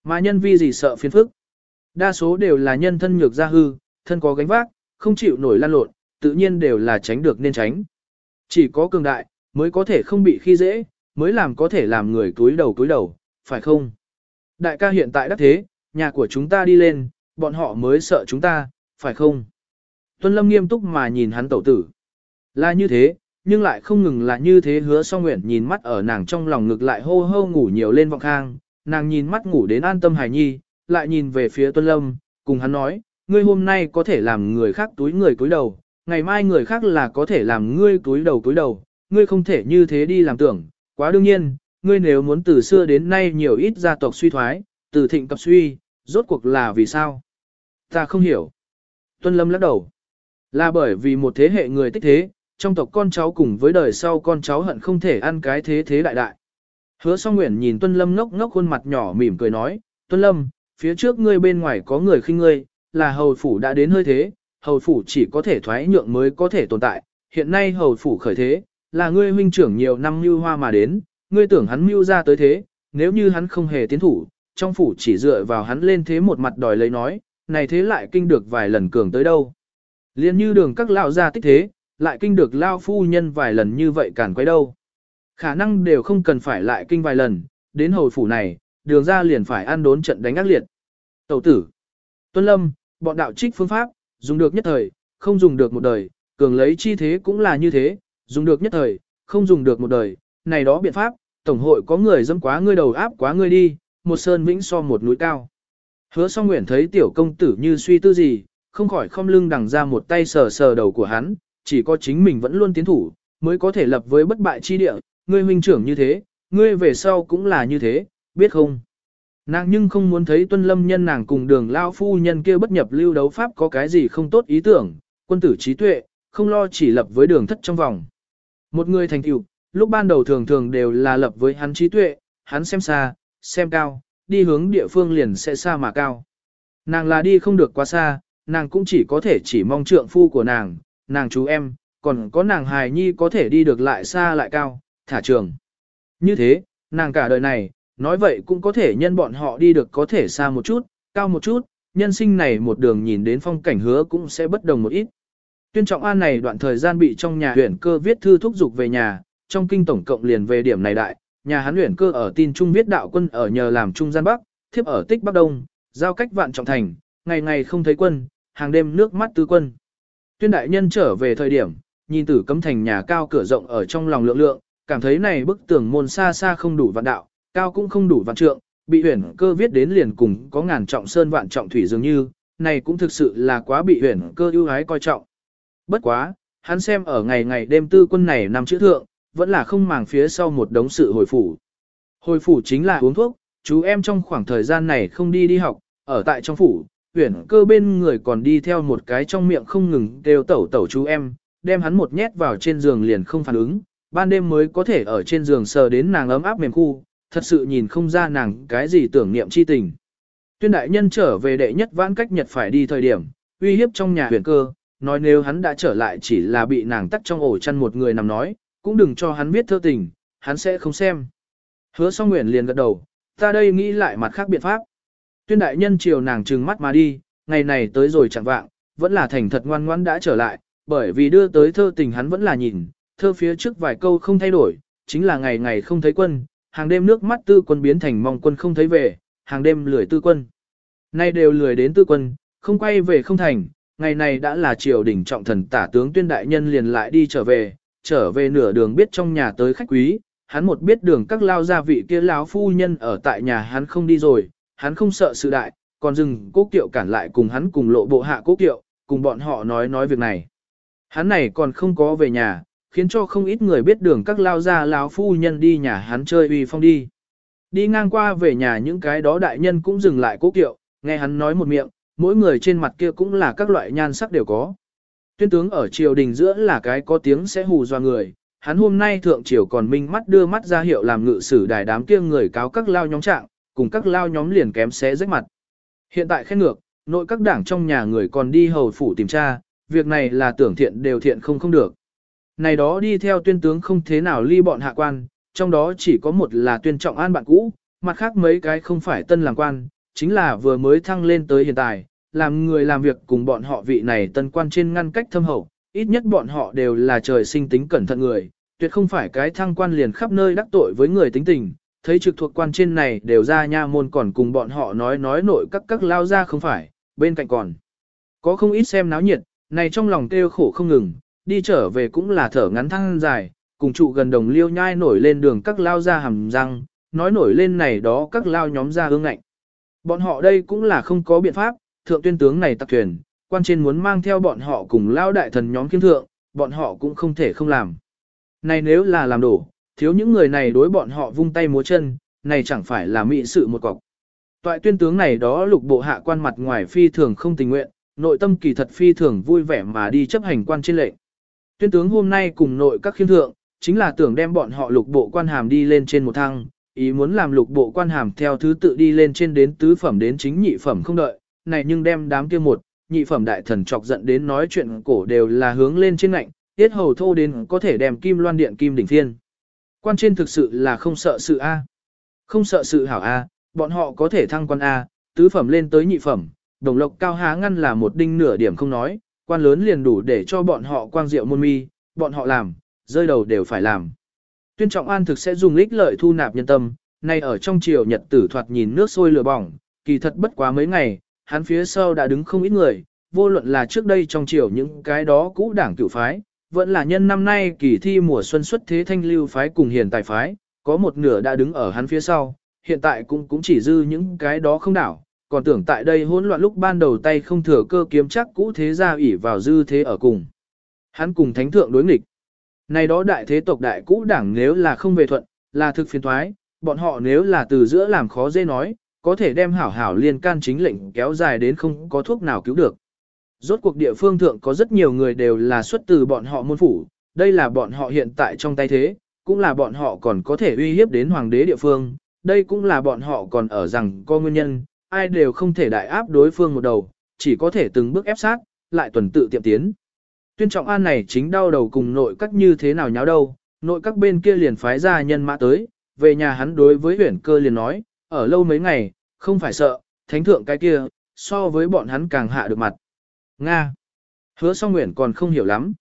Mà nhân vi gì sợ phiền phức? Đa số đều là nhân thân nhược ra hư, thân có gánh vác, không chịu nổi lan lộn, tự nhiên đều là tránh được nên tránh. Chỉ có cường đại, mới có thể không bị khi dễ, mới làm có thể làm người túi đầu túi đầu, phải không? Đại ca hiện tại đắc thế, nhà của chúng ta đi lên, bọn họ mới sợ chúng ta, phải không? Tuân Lâm nghiêm túc mà nhìn hắn tẩu tử. Là như thế, nhưng lại không ngừng là như thế hứa song nguyện nhìn mắt ở nàng trong lòng ngực lại hô hô ngủ nhiều lên vọng khang, nàng nhìn mắt ngủ đến an tâm hài nhi, lại nhìn về phía Tuân Lâm, cùng hắn nói, ngươi hôm nay có thể làm người khác túi người túi đầu, ngày mai người khác là có thể làm ngươi túi đầu túi đầu, ngươi không thể như thế đi làm tưởng, quá đương nhiên, ngươi nếu muốn từ xưa đến nay nhiều ít gia tộc suy thoái, từ thịnh cập suy, rốt cuộc là vì sao? Ta không hiểu. Tuân Lâm lắc đầu. Là bởi vì một thế hệ người tích thế, trong tộc con cháu cùng với đời sau con cháu hận không thể ăn cái thế thế đại đại. Hứa song nguyện nhìn Tuân Lâm ngốc ngốc khuôn mặt nhỏ mỉm cười nói, Tuân Lâm, phía trước ngươi bên ngoài có người khinh ngươi, là hầu phủ đã đến hơi thế, hầu phủ chỉ có thể thoái nhượng mới có thể tồn tại, hiện nay hầu phủ khởi thế, là ngươi huynh trưởng nhiều năm mưu hoa mà đến, ngươi tưởng hắn mưu ra tới thế, nếu như hắn không hề tiến thủ, trong phủ chỉ dựa vào hắn lên thế một mặt đòi lấy nói, này thế lại kinh được vài lần cường tới đâu. Liên như đường các lão gia tích thế, lại kinh được lao phu nhân vài lần như vậy cản quấy đâu. Khả năng đều không cần phải lại kinh vài lần, đến hồi phủ này, đường ra liền phải ăn đốn trận đánh ác liệt. Tẩu tử, Tuân Lâm, bọn đạo trích phương pháp, dùng được nhất thời, không dùng được một đời, cường lấy chi thế cũng là như thế, dùng được nhất thời, không dùng được một đời, này đó biện pháp, tổng hội có người dâm quá ngươi đầu áp quá ngươi đi, một sơn vĩnh so một núi cao. Hứa song nguyện thấy tiểu công tử như suy tư gì, không khỏi không lưng đằng ra một tay sờ sờ đầu của hắn, chỉ có chính mình vẫn luôn tiến thủ, mới có thể lập với bất bại chi địa, ngươi huynh trưởng như thế, ngươi về sau cũng là như thế, biết không? Nàng nhưng không muốn thấy tuân lâm nhân nàng cùng đường lao phu nhân kia bất nhập lưu đấu pháp có cái gì không tốt ý tưởng, quân tử trí tuệ, không lo chỉ lập với đường thất trong vòng. Một người thành tựu, lúc ban đầu thường thường đều là lập với hắn trí tuệ, hắn xem xa, xem cao, đi hướng địa phương liền sẽ xa mà cao. Nàng là đi không được quá xa, nàng cũng chỉ có thể chỉ mong trượng phu của nàng, nàng chú em, còn có nàng hài nhi có thể đi được lại xa lại cao, thả trường. Như thế, nàng cả đời này, nói vậy cũng có thể nhân bọn họ đi được có thể xa một chút, cao một chút, nhân sinh này một đường nhìn đến phong cảnh hứa cũng sẽ bất đồng một ít. Tuyên trọng an này đoạn thời gian bị trong nhà huyện cơ viết thư thúc giục về nhà, trong kinh tổng cộng liền về điểm này đại, nhà hắn huyện cơ ở tin trung viết đạo quân ở nhờ làm trung gian bắc, thiếp ở tích bắc đông, giao cách vạn trọng thành, ngày ngày không thấy quân, hàng đêm nước mắt tư quân. Tuyên đại nhân trở về thời điểm, nhìn tử cấm thành nhà cao cửa rộng ở trong lòng lượng lượng, cảm thấy này bức tường môn xa xa không đủ vạn đạo, cao cũng không đủ vạn trượng, bị huyển cơ viết đến liền cùng có ngàn trọng sơn vạn trọng thủy dường như, này cũng thực sự là quá bị huyển cơ ưu ái coi trọng. Bất quá, hắn xem ở ngày ngày đêm tư quân này nằm chữ thượng, vẫn là không màng phía sau một đống sự hồi phủ. Hồi phủ chính là uống thuốc, chú em trong khoảng thời gian này không đi đi học, ở tại trong phủ, huyển cơ bên người còn đi theo một cái trong miệng không ngừng đều tẩu tẩu chú em, đem hắn một nhét vào trên giường liền không phản ứng, ban đêm mới có thể ở trên giường sờ đến nàng ấm áp mềm khu, thật sự nhìn không ra nàng cái gì tưởng niệm chi tình. Tuyên đại nhân trở về đệ nhất vãn cách nhật phải đi thời điểm, uy hiếp trong nhà huyền cơ, nói nếu hắn đã trở lại chỉ là bị nàng tắt trong ổ chăn một người nằm nói, cũng đừng cho hắn biết thơ tình, hắn sẽ không xem. Hứa song nguyện liền gật đầu, ta đây nghĩ lại mặt khác biện pháp. Tuyên đại nhân chiều nàng trừng mắt mà đi, ngày này tới rồi chẳng vạng, vẫn là thành thật ngoan ngoãn đã trở lại, bởi vì đưa tới thơ tình hắn vẫn là nhìn, thơ phía trước vài câu không thay đổi, chính là ngày ngày không thấy quân, hàng đêm nước mắt tư quân biến thành mong quân không thấy về, hàng đêm lười tư quân. Nay đều lười đến tư quân, không quay về không thành, ngày này đã là triều đỉnh trọng thần tả tướng tuyên đại nhân liền lại đi trở về, trở về nửa đường biết trong nhà tới khách quý, hắn một biết đường các lao gia vị kia lão phu nhân ở tại nhà hắn không đi rồi, hắn không sợ sự đại, còn dừng cố kiệu cản lại cùng hắn cùng lộ bộ hạ cố kiệu, cùng bọn họ nói nói việc này. Hắn này còn không có về nhà, khiến cho không ít người biết đường các lao gia lão phu nhân đi nhà hắn chơi uy phong đi. Đi ngang qua về nhà những cái đó đại nhân cũng dừng lại cố kiệu, nghe hắn nói một miệng, mỗi người trên mặt kia cũng là các loại nhan sắc đều có. Tuyên tướng ở triều đình giữa là cái có tiếng sẽ hù doa người, hắn hôm nay thượng triều còn minh mắt đưa mắt ra hiệu làm ngự sử đài đám kia người cáo các lao nhóm trạng, cùng các lao nhóm liền kém xé rách mặt. Hiện tại khen ngược, nội các đảng trong nhà người còn đi hầu phủ tìm tra, việc này là tưởng thiện đều thiện không không được. Này đó đi theo tuyên tướng không thế nào ly bọn hạ quan, trong đó chỉ có một là tuyên trọng an bạn cũ, mặt khác mấy cái không phải tân làm quan, chính là vừa mới thăng lên tới hiện tại, làm người làm việc cùng bọn họ vị này tân quan trên ngăn cách thâm hậu, ít nhất bọn họ đều là trời sinh tính cẩn thận người, tuyệt không phải cái thăng quan liền khắp nơi đắc tội với người tính tình, thấy trực thuộc quan trên này đều ra nha môn còn cùng bọn họ nói nói nội các các lao ra không phải, bên cạnh còn. Có không ít xem náo nhiệt, này trong lòng kêu khổ không ngừng, đi trở về cũng là thở ngắn thăng dài, cùng trụ gần đồng liêu nhai nổi lên đường các lao ra hầm răng, nói nổi lên này đó các lao nhóm ra hương ngạnh. Bọn họ đây cũng là không có biện pháp, thượng tuyên tướng này tặc thuyền, quan trên muốn mang theo bọn họ cùng lao đại thần nhóm kiếm thượng, bọn họ cũng không thể không làm. Này nếu là làm đổ, thiếu những người này đối bọn họ vung tay múa chân, này chẳng phải là mỹ sự một cọc. Toại tuyên tướng này đó lục bộ hạ quan mặt ngoài phi thường không tình nguyện, nội tâm kỳ thật phi thường vui vẻ mà đi chấp hành quan trên lệnh. Tuyên tướng hôm nay cùng nội các khiêm thượng, chính là tưởng đem bọn họ lục bộ quan hàm đi lên trên một thăng, ý muốn làm lục bộ quan hàm theo thứ tự đi lên trên đến tứ phẩm đến chính nhị phẩm không đợi, này nhưng đem đám kia một, nhị phẩm đại thần chọc giận đến nói chuyện cổ đều là hướng lên trên ngạnh, tiết hầu thô đến có thể đem kim loan điện kim đỉnh thiên. Quan trên thực sự là không sợ sự A. Không sợ sự hảo A, bọn họ có thể thăng quan A, tứ phẩm lên tới nhị phẩm, đồng lộc cao há ngăn là một đinh nửa điểm không nói, quan lớn liền đủ để cho bọn họ quang diệu môn mi, bọn họ làm, rơi đầu đều phải làm. Tuyên trọng an thực sẽ dùng ích lợi thu nạp nhân tâm, nay ở trong triều nhật tử thoạt nhìn nước sôi lửa bỏng, kỳ thật bất quá mấy ngày, hắn phía sau đã đứng không ít người, vô luận là trước đây trong triều những cái đó cũ đảng cựu phái, vẫn là nhân năm nay kỳ thi mùa xuân xuất thế thanh lưu phái cùng hiền tài phái, có một nửa đã đứng ở hắn phía sau, hiện tại cũng cũng chỉ dư những cái đó không đảo, còn tưởng tại đây hỗn loạn lúc ban đầu tay không thừa cơ kiếm chắc cũ thế gia ủy vào dư thế ở cùng. Hắn cùng thánh thượng đối nghịch. Này đó đại thế tộc đại cũ đảng nếu là không về thuận, là thực phiền thoái, bọn họ nếu là từ giữa làm khó dễ nói, có thể đem hảo hảo liên can chính lệnh kéo dài đến không có thuốc nào cứu được. Rốt cuộc địa phương thượng có rất nhiều người đều là xuất từ bọn họ môn phủ, đây là bọn họ hiện tại trong tay thế, cũng là bọn họ còn có thể uy hiếp đến hoàng đế địa phương, đây cũng là bọn họ còn ở rằng có nguyên nhân, ai đều không thể đại áp đối phương một đầu, chỉ có thể từng bước ép sát, lại tuần tự tiệm tiến. Tuyên trọng an này chính đau đầu cùng nội các như thế nào nháo đâu, nội các bên kia liền phái ra nhân mã tới, về nhà hắn đối với huyển cơ liền nói, ở lâu mấy ngày, không phải sợ, thánh thượng cái kia, so với bọn hắn càng hạ được mặt. Nga. Hứa song nguyện còn không hiểu lắm.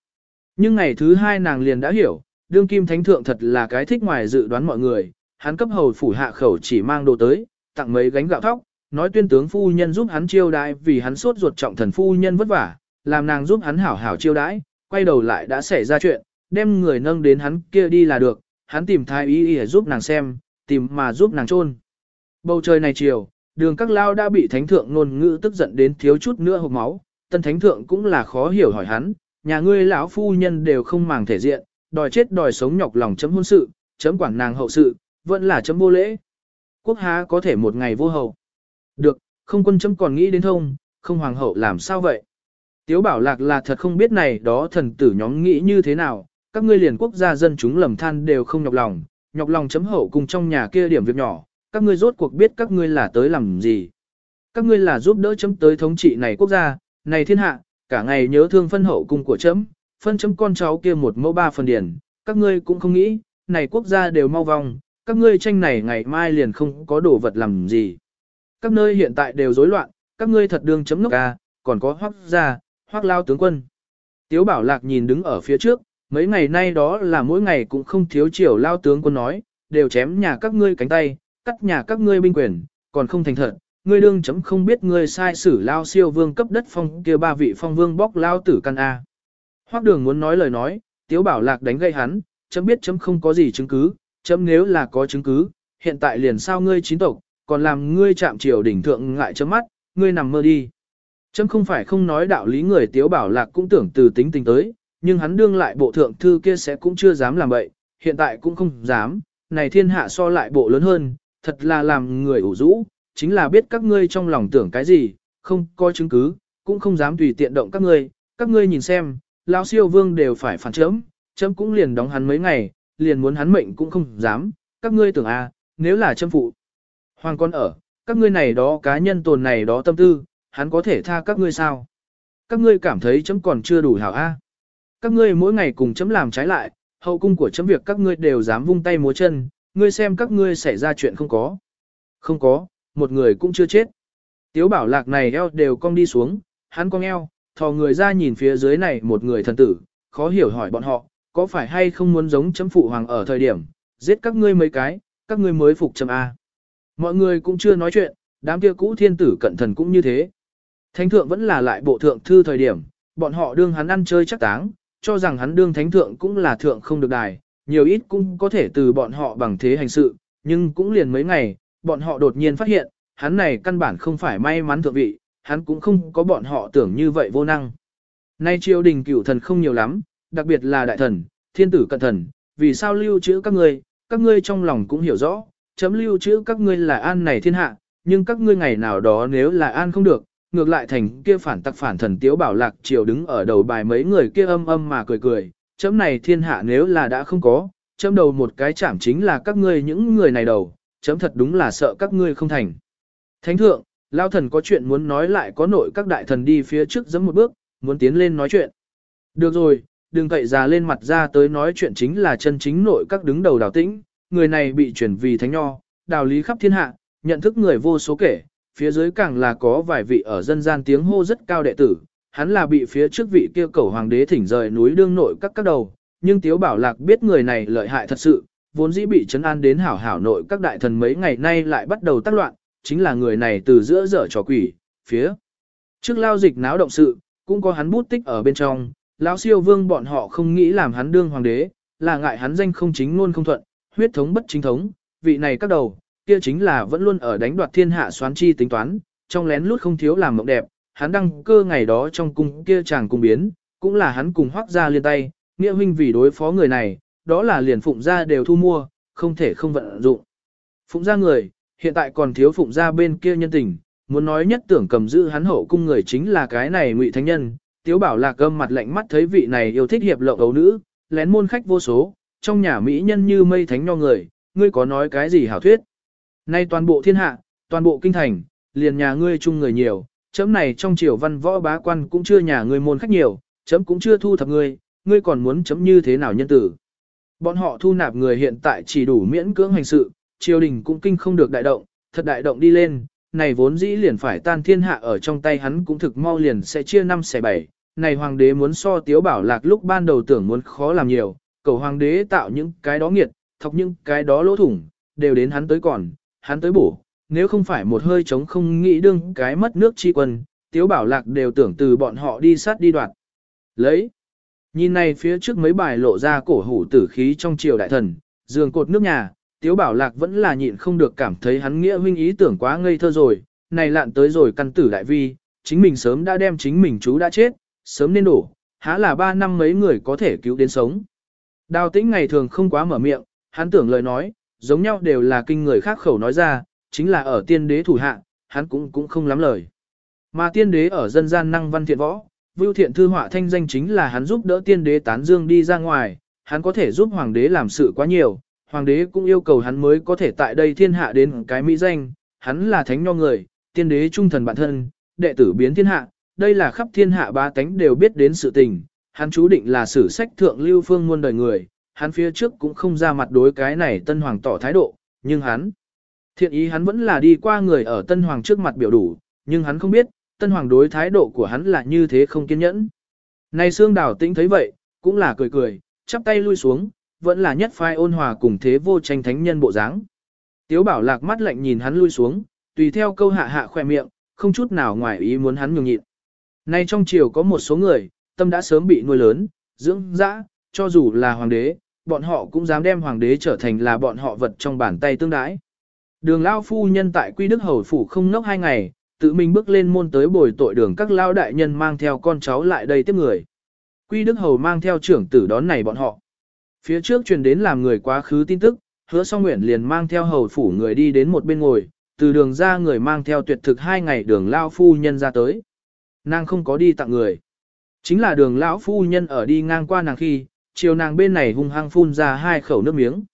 Nhưng ngày thứ hai nàng liền đã hiểu, đương kim thánh thượng thật là cái thích ngoài dự đoán mọi người, hắn cấp hầu phủ hạ khẩu chỉ mang đồ tới, tặng mấy gánh gạo thóc, nói tuyên tướng phu nhân giúp hắn chiêu đãi vì hắn sốt ruột trọng thần phu nhân vất vả, làm nàng giúp hắn hảo hảo chiêu đãi, quay đầu lại đã xảy ra chuyện, đem người nâng đến hắn kia đi là được, hắn tìm thái y y giúp nàng xem, tìm mà giúp nàng chôn. Bầu trời này chiều, đường các lao đã bị thánh thượng ngôn ngữ tức giận đến thiếu chút nữa hộc máu, tân thánh thượng cũng là khó hiểu hỏi hắn, nhà ngươi lão phu nhân đều không màng thể diện, đòi chết đòi sống nhọc lòng chấm hôn sự, chấm quản nàng hậu sự, vẫn là chấm vô lễ. Quốc há có thể một ngày vô hậu. Được, không quân chấm còn nghĩ đến thông, không hoàng hậu làm sao vậy? Tiếu bảo lạc là thật không biết này đó thần tử nhóm nghĩ như thế nào, các ngươi liền quốc gia dân chúng lầm than đều không nhọc lòng, nhọc lòng chấm hậu cùng trong nhà kia điểm việc nhỏ, các ngươi rốt cuộc biết các ngươi là tới làm gì. Các ngươi là giúp đỡ chấm tới thống trị này quốc gia, này thiên hạ, cả ngày nhớ thương phân hậu cung của chấm, phân chấm con cháu kia một mẫu ba phần điển, các ngươi cũng không nghĩ, này quốc gia đều mau vong, các ngươi tranh này ngày mai liền không có đồ vật làm gì. Các nơi hiện tại đều rối loạn, các ngươi thật đương chấm nốc ca, à, còn có hoác gia, hoác lao tướng quân. Tiếu bảo lạc nhìn đứng ở phía trước, mấy ngày nay đó là mỗi ngày cũng không thiếu chiều lao tướng quân nói, đều chém nhà các ngươi cánh tay, cắt nhà các ngươi binh quyền, còn không thành thật, ngươi đương chấm không biết ngươi sai xử lao siêu vương cấp đất phong kia ba vị phong vương bóc lao tử căn A. Hoác đường muốn nói lời nói, tiếu bảo lạc đánh gây hắn, chấm biết chấm không có gì chứng cứ, chấm nếu là có chứng cứ, hiện tại liền sao ngươi chín tộc, còn làm ngươi chạm triều đỉnh thượng ngại chấm mắt, ngươi nằm mơ đi. Chấm không phải không nói đạo lý người tiếu bảo lạc cũng tưởng từ tính tình tới, nhưng hắn đương lại bộ thượng thư kia sẽ cũng chưa dám làm vậy, hiện tại cũng không dám, này thiên hạ so lại bộ lớn hơn, thật là làm người ủ rũ, chính là biết các ngươi trong lòng tưởng cái gì, không có chứng cứ, cũng không dám tùy tiện động các ngươi, các ngươi nhìn xem, lão siêu vương đều phải phản chấm, chấm cũng liền đóng hắn mấy ngày, liền muốn hắn mệnh cũng không dám, các ngươi tưởng à, nếu là chấm phụ. Hoàng con ở, các ngươi này đó cá nhân tồn này đó tâm tư, hắn có thể tha các ngươi sao? Các ngươi cảm thấy chấm còn chưa đủ hảo a? Các ngươi mỗi ngày cùng chấm làm trái lại, hậu cung của chấm việc các ngươi đều dám vung tay múa chân, ngươi xem các ngươi xảy ra chuyện không có. Không có, một người cũng chưa chết. Tiếu bảo lạc này eo đều cong đi xuống, hắn cong eo, thò người ra nhìn phía dưới này một người thần tử, khó hiểu hỏi bọn họ, có phải hay không muốn giống chấm phụ hoàng ở thời điểm, giết các ngươi mấy cái, các ngươi mới phục chấm A. Mọi người cũng chưa nói chuyện, đám kia cũ thiên tử cận thần cũng như thế. Thánh thượng vẫn là lại bộ thượng thư thời điểm, bọn họ đương hắn ăn chơi chắc táng, cho rằng hắn đương thánh thượng cũng là thượng không được đài, nhiều ít cũng có thể từ bọn họ bằng thế hành sự, nhưng cũng liền mấy ngày, bọn họ đột nhiên phát hiện, hắn này căn bản không phải may mắn thượng vị, hắn cũng không có bọn họ tưởng như vậy vô năng. Nay triều đình cửu thần không nhiều lắm, đặc biệt là đại thần, thiên tử cận thần, vì sao lưu trữ các ngươi, các ngươi trong lòng cũng hiểu rõ, chấm lưu trữ các ngươi là an này thiên hạ, nhưng các ngươi ngày nào đó nếu là an không được, ngược lại thành kia phản tặc phản thần tiếu bảo lạc triều đứng ở đầu bài mấy người kia âm âm mà cười cười, chấm này thiên hạ nếu là đã không có, chấm đầu một cái chạm chính là các ngươi những người này đầu, chấm thật đúng là sợ các ngươi không thành. Thánh thượng, lao thần có chuyện muốn nói lại có nội các đại thần đi phía trước giẫm một bước, muốn tiến lên nói chuyện. Được rồi, đừng cậy già lên mặt ra tới nói chuyện chính là chân chính nội các đứng đầu đào tĩnh, người này bị chuyển vì thánh nho, đào lý khắp thiên hạ, nhận thức người vô số kể, phía dưới càng là có vài vị ở dân gian tiếng hô rất cao đệ tử, hắn là bị phía trước vị kia cầu hoàng đế thỉnh rời núi đương nội các các đầu, nhưng Tiếu Bảo Lạc biết người này lợi hại thật sự, vốn dĩ bị chấn an đến hảo hảo nội các đại thần mấy ngày nay lại bắt đầu tác loạn, chính là người này từ giữa dở trò quỷ, phía trước lao dịch náo động sự, cũng có hắn bút tích ở bên trong, lão siêu vương bọn họ không nghĩ làm hắn đương hoàng đế, là ngại hắn danh không chính luôn không thuận, huyết thống bất chính thống, vị này các đầu, kia chính là vẫn luôn ở đánh đoạt thiên hạ xoán chi tính toán, trong lén lút không thiếu làm mộng đẹp, hắn đăng cơ ngày đó trong cung kia chàng cung biến, cũng là hắn cùng hoác ra liên tay, nghĩa huynh vì đối phó người này, đó là liền phụng gia đều thu mua, không thể không vận dụng. Phụng gia người, hiện tại còn thiếu phụng gia bên kia nhân tình, muốn nói nhất tưởng cầm giữ hắn hậu cung người chính là cái này ngụy thánh nhân, tiếu bảo lạc gâm mặt lạnh mắt thấy vị này yêu thích hiệp lộng ấu nữ, lén môn khách vô số, trong nhà mỹ nhân như mây thánh nho người, ngươi có nói cái gì hảo thuyết. Nay toàn bộ thiên hạ, toàn bộ kinh thành, liền nhà ngươi chung người nhiều, chấm này trong triều văn võ bá quan cũng chưa nhà ngươi môn khách nhiều, chấm cũng chưa thu thập ngươi, ngươi còn muốn chấm như thế nào nhân tử. Bọn họ thu nạp người hiện tại chỉ đủ miễn cưỡng hành sự, triều đình cũng kinh không được đại động, thật đại động đi lên, này vốn dĩ liền phải tan thiên hạ ở trong tay hắn cũng thực mau liền sẽ chia năm xẻ bảy. Này hoàng đế muốn so tiếu bảo lạc lúc ban đầu tưởng muốn khó làm nhiều, cầu hoàng đế tạo những cái đó nghiệt, thọc những cái đó lỗ thủng, đều đến hắn tới còn, hắn tới bổ, nếu không phải một hơi trống không nghĩ đương cái mất nước chi quân, tiếu bảo lạc đều tưởng từ bọn họ đi sát đi đoạt. Lấy, nhìn này phía trước mấy bài lộ ra cổ hủ tử khí trong triều đại thần, giường cột nước nhà, tiếu bảo lạc vẫn là nhịn không được cảm thấy hắn nghĩa huynh ý tưởng quá ngây thơ rồi, này lạn tới rồi căn tử đại vi, chính mình sớm đã đem chính mình chú đã chết, sớm nên đổ, há là ba năm mấy người có thể cứu đến sống. Đào tĩnh ngày thường không quá mở miệng, hắn tưởng lời nói, giống nhau đều là kinh người khác khẩu nói ra, chính là ở tiên đế thủ hạ, hắn cũng cũng không lắm lời. Mà tiên đế ở dân gian năng văn thiện võ, vưu thiện thư họa thanh danh chính là hắn giúp đỡ tiên đế tán dương đi ra ngoài, hắn có thể giúp hoàng đế làm sự quá nhiều, hoàng đế cũng yêu cầu hắn mới có thể tại đây thiên hạ đến cái mỹ danh, hắn là thánh nho người, tiên đế trung thần bản thân, đệ tử biến thiên hạ, đây là khắp thiên hạ ba tánh đều biết đến sự tình, hắn chú định là sử sách thượng lưu phương muôn đời người, hắn phía trước cũng không ra mặt đối cái này tân hoàng tỏ thái độ, nhưng hắn, thiện ý hắn vẫn là đi qua người ở tân hoàng trước mặt biểu đủ, nhưng hắn không biết, tân hoàng đối thái độ của hắn là như thế không kiên nhẫn. Này xương đảo tĩnh thấy vậy, cũng là cười cười, chắp tay lui xuống, vẫn là nhất phai ôn hòa cùng thế vô tranh thánh nhân bộ dáng. Tiếu bảo lạc mắt lạnh nhìn hắn lui xuống, tùy theo câu hạ hạ khoe miệng, không chút nào ngoài ý muốn hắn nhường nhịn. Nay trong triều có một số người, tâm đã sớm bị nuôi lớn, dưỡng dã, cho dù là hoàng đế, bọn họ cũng dám đem hoàng đế trở thành là bọn họ vật trong bàn tay tương đái. Đường lao phu nhân tại Quy Đức Hầu Phủ không nốc hai ngày, tự mình bước lên môn tới bồi tội đường các lao đại nhân mang theo con cháu lại đây tiếp người. Quy Đức Hầu mang theo trưởng tử đón này bọn họ. Phía trước truyền đến làm người quá khứ tin tức, hứa song nguyện liền mang theo hầu phủ người đi đến một bên ngồi, từ đường ra người mang theo tuyệt thực hai ngày đường lao phu nhân ra tới. Nàng không có đi tặng người. Chính là đường lão phu nhân ở đi ngang qua nàng khi, chiều nàng bên này hung hăng phun ra hai khẩu nước miếng.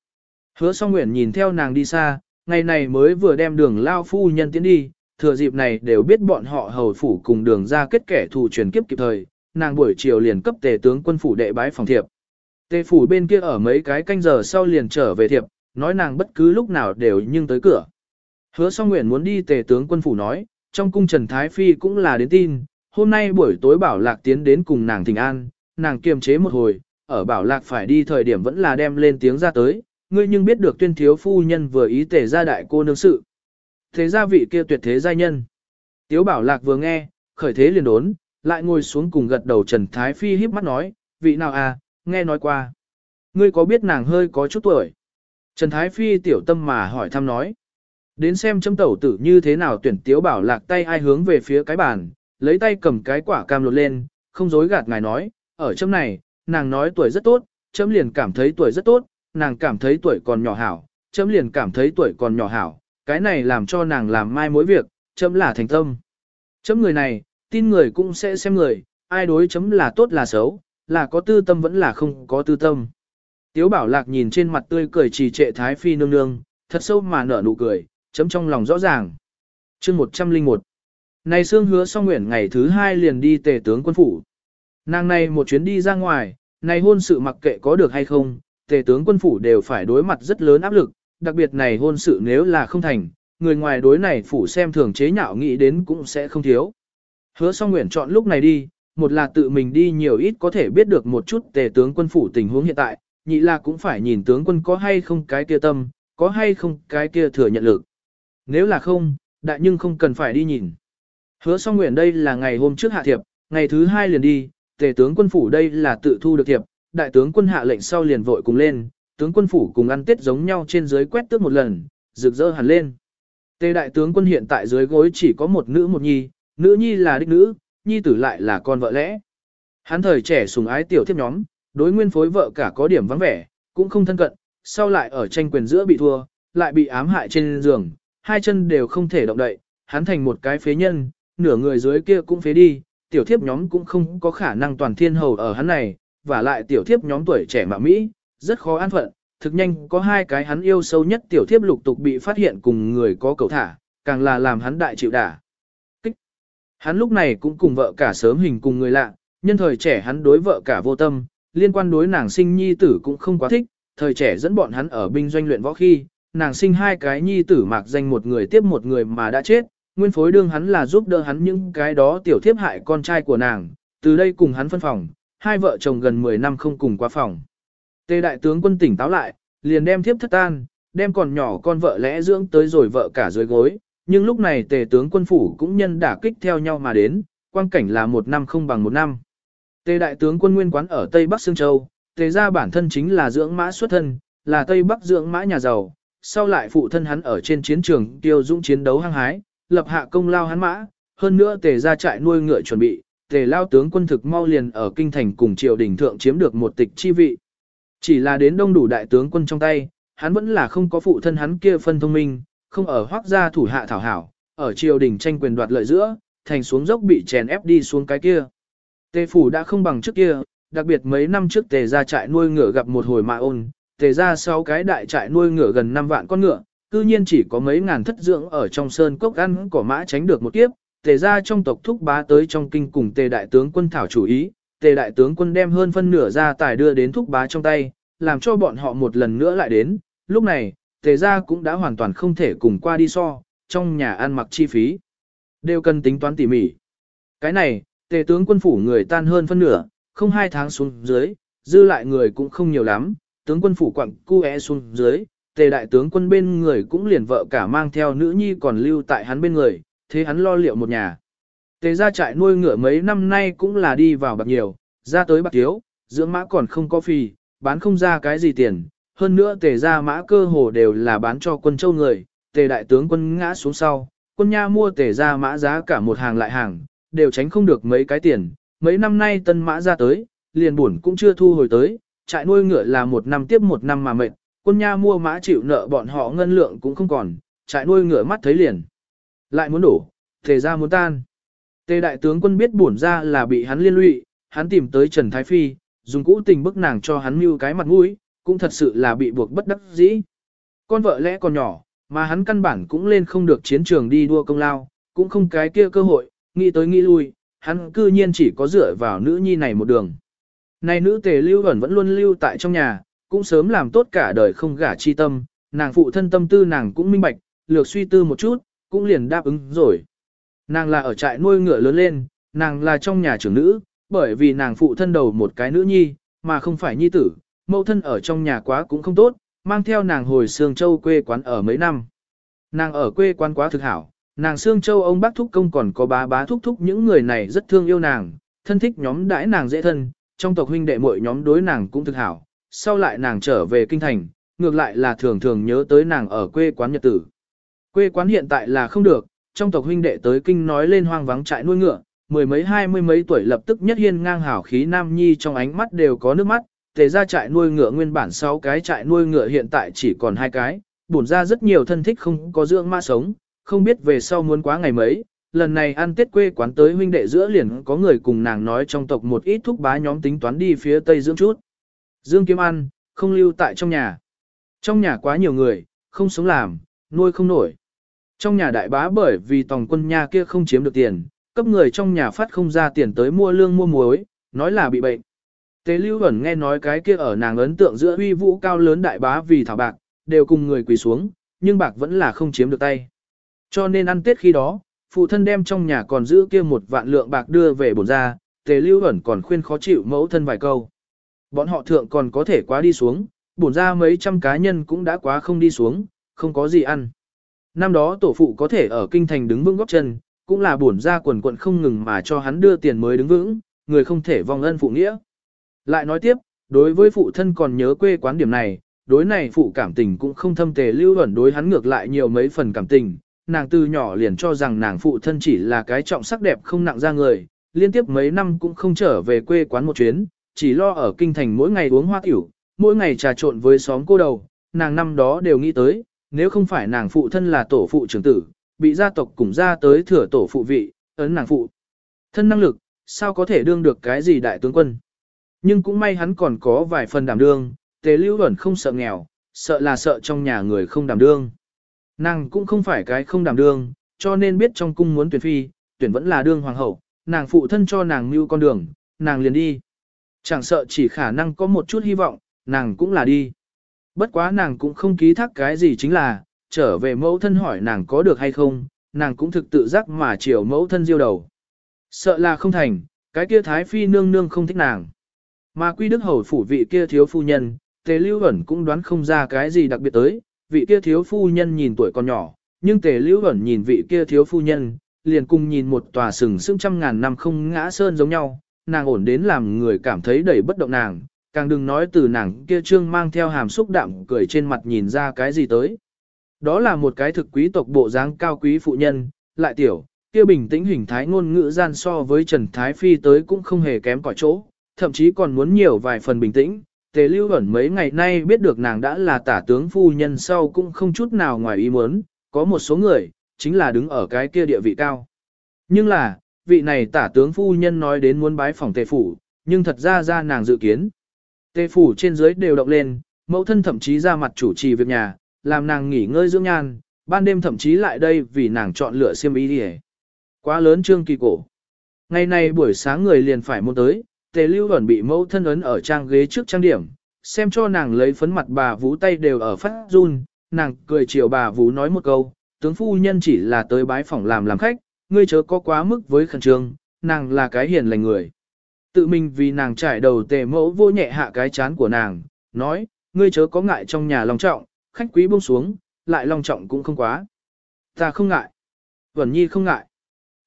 Hứa song nguyện nhìn theo nàng đi xa, ngày này mới vừa đem đường lao phu nhân tiến đi, thừa dịp này đều biết bọn họ hầu phủ cùng đường ra kết kẻ thù truyền kiếp kịp thời, nàng buổi chiều liền cấp tề tướng quân phủ đệ bái phòng thiệp. Tề phủ bên kia ở mấy cái canh giờ sau liền trở về thiệp, nói nàng bất cứ lúc nào đều nhưng tới cửa. Hứa song nguyện muốn đi tề tướng quân phủ nói, trong cung Trần Thái Phi cũng là đến tin, hôm nay buổi tối bảo lạc tiến đến cùng nàng thỉnh an, nàng kiềm chế một hồi, ở bảo lạc phải đi thời điểm vẫn là đem lên tiếng ra tới, ngươi nhưng biết được tuyên thiếu phu nhân vừa ý tề gia đại cô nương sự. Thế gia vị kia tuyệt thế giai nhân. Tiếu bảo lạc vừa nghe, khởi thế liền đốn, lại ngồi xuống cùng gật đầu Trần Thái Phi híp mắt nói, vị nào à, nghe nói qua. Ngươi có biết nàng hơi có chút tuổi? Trần Thái Phi tiểu tâm mà hỏi thăm nói. Đến xem chấm tẩu tử như thế nào tuyển tiếu bảo lạc tay ai hướng về phía cái bàn, lấy tay cầm cái quả cam lột lên, không dối gạt ngài nói, ở chấm này, nàng nói tuổi rất tốt, chấm liền cảm thấy tuổi rất tốt, nàng cảm thấy tuổi còn nhỏ hảo, chấm liền cảm thấy tuổi còn nhỏ hảo, cái này làm cho nàng làm mai mối việc, chấm là thành tâm. Chấm người này, tin người cũng sẽ xem người, ai đối chấm là tốt là xấu, là có tư tâm vẫn là không có tư tâm. Tiếu bảo lạc nhìn trên mặt tươi cười trì trệ thái phi nương nương, thật sâu mà nở nụ cười, chấm trong lòng rõ ràng. chương 101 này xương hứa song nguyện ngày thứ hai liền đi tề tướng quân phủ. Nàng này một chuyến đi ra ngoài, này hôn sự mặc kệ có được hay không, tề tướng quân phủ đều phải đối mặt rất lớn áp lực, đặc biệt này hôn sự nếu là không thành, người ngoài đối này phủ xem thường chế nhạo nghĩ đến cũng sẽ không thiếu. Hứa song nguyện chọn lúc này đi, một là tự mình đi nhiều ít có thể biết được một chút tề tướng quân phủ tình huống hiện tại, nhị là cũng phải nhìn tướng quân có hay không cái kia tâm, có hay không cái kia thừa nhận lực. Nếu là không, đại nhưng không cần phải đi nhìn. Hứa song nguyện đây là ngày hôm trước hạ thiệp, ngày thứ hai liền đi, tề tướng quân phủ đây là tự thu được thiệp, đại tướng quân hạ lệnh sau liền vội cùng lên, tướng quân phủ cùng ăn tết giống nhau trên dưới quét tước một lần, rực rỡ hẳn lên. Tề đại tướng quân hiện tại dưới gối chỉ có một nữ một nhi, nữ nhi là đích nữ, nhi tử lại là con vợ lẽ. Hắn thời trẻ sùng ái tiểu thiếp nhóm, đối nguyên phối vợ cả có điểm vắng vẻ, cũng không thân cận, sau lại ở tranh quyền giữa bị thua, lại bị ám hại trên giường, hai chân đều không thể động đậy, hắn thành một cái phế nhân, nửa người dưới kia cũng phế đi, tiểu thiếp nhóm cũng không có khả năng toàn thiên hầu ở hắn này, và lại tiểu thiếp nhóm tuổi trẻ mà Mỹ, rất khó an phận, thực nhanh có hai cái hắn yêu sâu nhất tiểu thiếp lục tục bị phát hiện cùng người có cầu thả, càng là làm hắn đại chịu đả. Kích. Hắn lúc này cũng cùng vợ cả sớm hình cùng người lạ, nhân thời trẻ hắn đối vợ cả vô tâm, liên quan đối nàng sinh nhi tử cũng không quá thích, thời trẻ dẫn bọn hắn ở binh doanh luyện võ khi, nàng sinh hai cái nhi tử mạc danh một người tiếp một người mà đã chết, nguyên phối đương hắn là giúp đỡ hắn những cái đó tiểu thiếp hại con trai của nàng, từ đây cùng hắn phân phòng, hai vợ chồng gần 10 năm không cùng qua phòng. Tề đại tướng quân tỉnh táo lại, liền đem thiếp thất tan, đem còn nhỏ con vợ lẽ dưỡng tới rồi vợ cả dưới gối, nhưng lúc này tề tướng quân phủ cũng nhân đả kích theo nhau mà đến, quan cảnh là một năm không bằng một năm. Tề đại tướng quân nguyên quán ở Tây Bắc Sương Châu, tề ra bản thân chính là dưỡng mã xuất thân, là Tây Bắc dưỡng mã nhà giàu, sau lại phụ thân hắn ở trên chiến trường tiêu dũng chiến đấu hăng hái, lập hạ công lao hắn mã, hơn nữa tề ra trại nuôi ngựa chuẩn bị, tề lao tướng quân thực mau liền ở kinh thành cùng triều đình thượng chiếm được một tịch chi vị. Chỉ là đến đông đủ đại tướng quân trong tay, hắn vẫn là không có phụ thân hắn kia phân thông minh, không ở hoác gia thủ hạ thảo hảo, ở triều đình tranh quyền đoạt lợi giữa, thành xuống dốc bị chèn ép đi xuống cái kia. Tề phủ đã không bằng trước kia, đặc biệt mấy năm trước tề ra trại nuôi ngựa gặp một hồi mạ ôn, tề ra sáu cái đại trại nuôi ngựa gần 5 vạn con ngựa, cư nhiên chỉ có mấy ngàn thất dưỡng ở trong sơn cốc ăn cỏ mã tránh được một kiếp, tề ra trong tộc thúc bá tới trong kinh cùng tề đại tướng quân thảo chủ ý, tề đại tướng quân đem hơn phân nửa ra tài đưa đến thúc bá trong tay, làm cho bọn họ một lần nữa lại đến, lúc này, tề ra cũng đã hoàn toàn không thể cùng qua đi so, trong nhà ăn mặc chi phí, đều cần tính toán tỉ mỉ. Cái này, tề tướng quân phủ người tan hơn phân nửa, không hai tháng xuống dưới, dư lại người cũng không nhiều lắm, tướng quân phủ quặng cu e xuống dưới, tề đại tướng quân bên người cũng liền vợ cả mang theo nữ nhi còn lưu tại hắn bên người, thế hắn lo liệu một nhà. Tề ra trại nuôi ngựa mấy năm nay cũng là đi vào bạc nhiều, ra tới bạc thiếu, dưỡng mã còn không có phì, bán không ra cái gì tiền, hơn nữa tề ra mã cơ hồ đều là bán cho quân châu người, tề đại tướng quân ngã xuống sau, quân nha mua tề ra mã giá cả một hàng lại hàng, đều tránh không được mấy cái tiền, mấy năm nay tân mã ra tới, liền buồn cũng chưa thu hồi tới, trại nuôi ngựa là một năm tiếp một năm mà mệt, quân nha mua mã chịu nợ bọn họ ngân lượng cũng không còn, trại nuôi ngựa mắt thấy liền. Lại muốn đổ, thể ra muốn tan. Tề đại tướng quân biết bổn ra là bị hắn liên lụy, hắn tìm tới Trần Thái Phi, dùng cũ tình bức nàng cho hắn mưu cái mặt mũi, cũng thật sự là bị buộc bất đắc dĩ. Con vợ lẽ còn nhỏ, mà hắn căn bản cũng lên không được chiến trường đi đua công lao, cũng không cái kia cơ hội, nghĩ tới nghĩ lui, hắn cư nhiên chỉ có dựa vào nữ nhi này một đường. Này nữ tề lưu ẩn vẫn luôn lưu tại trong nhà, cũng sớm làm tốt cả đời không gả chi tâm, nàng phụ thân tâm tư nàng cũng minh bạch, lược suy tư một chút, cũng liền đáp ứng rồi. Nàng là ở trại nuôi ngựa lớn lên, nàng là trong nhà trưởng nữ, bởi vì nàng phụ thân đầu một cái nữ nhi, mà không phải nhi tử, mẫu thân ở trong nhà quá cũng không tốt, mang theo nàng hồi Sương Châu quê quán ở mấy năm. Nàng ở quê quán quá thực hảo, nàng Sương Châu ông bác thúc công còn có bá bá thúc thúc những người này rất thương yêu nàng, thân thích nhóm đãi nàng dễ thân, trong tộc huynh đệ mọi nhóm đối nàng cũng thực hảo. Sau lại nàng trở về kinh thành, ngược lại là thường thường nhớ tới nàng ở quê quán nhật tử. Quê quán hiện tại là không được, trong tộc huynh đệ tới kinh nói lên hoang vắng trại nuôi ngựa, mười mấy hai mươi mấy tuổi lập tức nhất hiên ngang hảo khí nam nhi trong ánh mắt đều có nước mắt, tề ra trại nuôi ngựa nguyên bản 6 cái trại nuôi ngựa hiện tại chỉ còn hai cái, bổn ra rất nhiều thân thích không có dưỡng ma sống, không biết về sau muốn quá ngày mấy, lần này ăn tết quê quán tới huynh đệ giữa liền có người cùng nàng nói trong tộc một ít thúc bá nhóm tính toán đi phía tây dưỡng chút. Dương kiếm ăn, không lưu tại trong nhà. Trong nhà quá nhiều người, không sống làm, nuôi không nổi. Trong nhà đại bá bởi vì tòng quân nhà kia không chiếm được tiền, cấp người trong nhà phát không ra tiền tới mua lương mua muối, nói là bị bệnh. Tế Lưu ẩn nghe nói cái kia ở nàng ấn tượng giữa uy vũ cao lớn đại bá vì thảo bạc, đều cùng người quỳ xuống, nhưng bạc vẫn là không chiếm được tay. Cho nên ăn tết khi đó, phụ thân đem trong nhà còn giữ kia một vạn lượng bạc đưa về bổn ra, Tế Lưu ẩn còn khuyên khó chịu mẫu thân vài câu. Bọn họ thượng còn có thể quá đi xuống, bổn ra mấy trăm cá nhân cũng đã quá không đi xuống, không có gì ăn. Năm đó tổ phụ có thể ở kinh thành đứng vững góc chân, cũng là bổn ra quần quận không ngừng mà cho hắn đưa tiền mới đứng vững, người không thể vong ân phụ nghĩa. Lại nói tiếp, đối với phụ thân còn nhớ quê quán điểm này, đối này phụ cảm tình cũng không thâm tề lưu ẩn đối hắn ngược lại nhiều mấy phần cảm tình. Nàng từ nhỏ liền cho rằng nàng phụ thân chỉ là cái trọng sắc đẹp không nặng ra người, liên tiếp mấy năm cũng không trở về quê quán một chuyến, chỉ lo ở kinh thành mỗi ngày uống hoa tiểu, mỗi ngày trà trộn với xóm cô đầu, nàng năm đó đều nghĩ tới, nếu không phải nàng phụ thân là tổ phụ trưởng tử, bị gia tộc cùng ra tới thừa tổ phụ vị, ấn nàng phụ. Thân năng lực, sao có thể đương được cái gì đại tướng quân. Nhưng cũng may hắn còn có vài phần đảm đương, tế lưu ẩn không sợ nghèo, sợ là sợ trong nhà người không đảm đương. Nàng cũng không phải cái không đảm đương, cho nên biết trong cung muốn tuyển phi, tuyển vẫn là đương hoàng hậu, nàng phụ thân cho nàng mưu con đường, nàng liền đi. Chẳng sợ chỉ khả năng có một chút hy vọng, nàng cũng là đi. Bất quá nàng cũng không ký thác cái gì chính là, trở về mẫu thân hỏi nàng có được hay không, nàng cũng thực tự giác mà chiều mẫu thân diêu đầu. Sợ là không thành, cái kia thái phi nương nương không thích nàng. Mà quy đức hầu phủ vị kia thiếu phu nhân, tề lưu ẩn cũng đoán không ra cái gì đặc biệt tới, vị kia thiếu phu nhân nhìn tuổi còn nhỏ, nhưng tề lưu ẩn nhìn vị kia thiếu phu nhân, liền cùng nhìn một tòa sừng sững trăm ngàn năm không ngã sơn giống nhau, nàng ổn đến làm người cảm thấy đầy bất động nàng, càng đừng nói từ nàng kia trương mang theo hàm xúc đạm cười trên mặt nhìn ra cái gì tới. Đó là một cái thực quý tộc bộ dáng cao quý phụ nhân, lại tiểu, kia bình tĩnh hình thái ngôn ngữ gian so với Trần Thái Phi tới cũng không hề kém cỏi chỗ, thậm chí còn muốn nhiều vài phần bình tĩnh. Tề lưu ẩn mấy ngày nay biết được nàng đã là tả tướng phu nhân sau cũng không chút nào ngoài ý muốn, có một số người, chính là đứng ở cái kia địa vị cao. Nhưng là, vị này tả tướng phu nhân nói đến muốn bái phòng tề phủ, nhưng thật ra ra nàng dự kiến. Tề phủ trên dưới đều động lên, mẫu thân thậm chí ra mặt chủ trì việc nhà, làm nàng nghỉ ngơi dưỡng nhan, ban đêm thậm chí lại đây vì nàng chọn lựa xiêm y đi Quá lớn trương kỳ cổ. Ngày nay buổi sáng người liền phải muốn tới, tề lưu ẩn bị mẫu thân ấn ở trang ghế trước trang điểm, xem cho nàng lấy phấn mặt bà vũ tay đều ở phát run, nàng cười chiều bà vũ nói một câu, tướng phu nhân chỉ là tới bái phỏng làm làm khách, ngươi chớ có quá mức với khẩn trương, nàng là cái hiền lành người. Tự mình vì nàng trải đầu tề mẫu vô nhẹ hạ cái chán của nàng, nói, ngươi chớ có ngại trong nhà long trọng, khách quý buông xuống, lại long trọng cũng không quá. Ta không ngại. Vẩn nhi không ngại.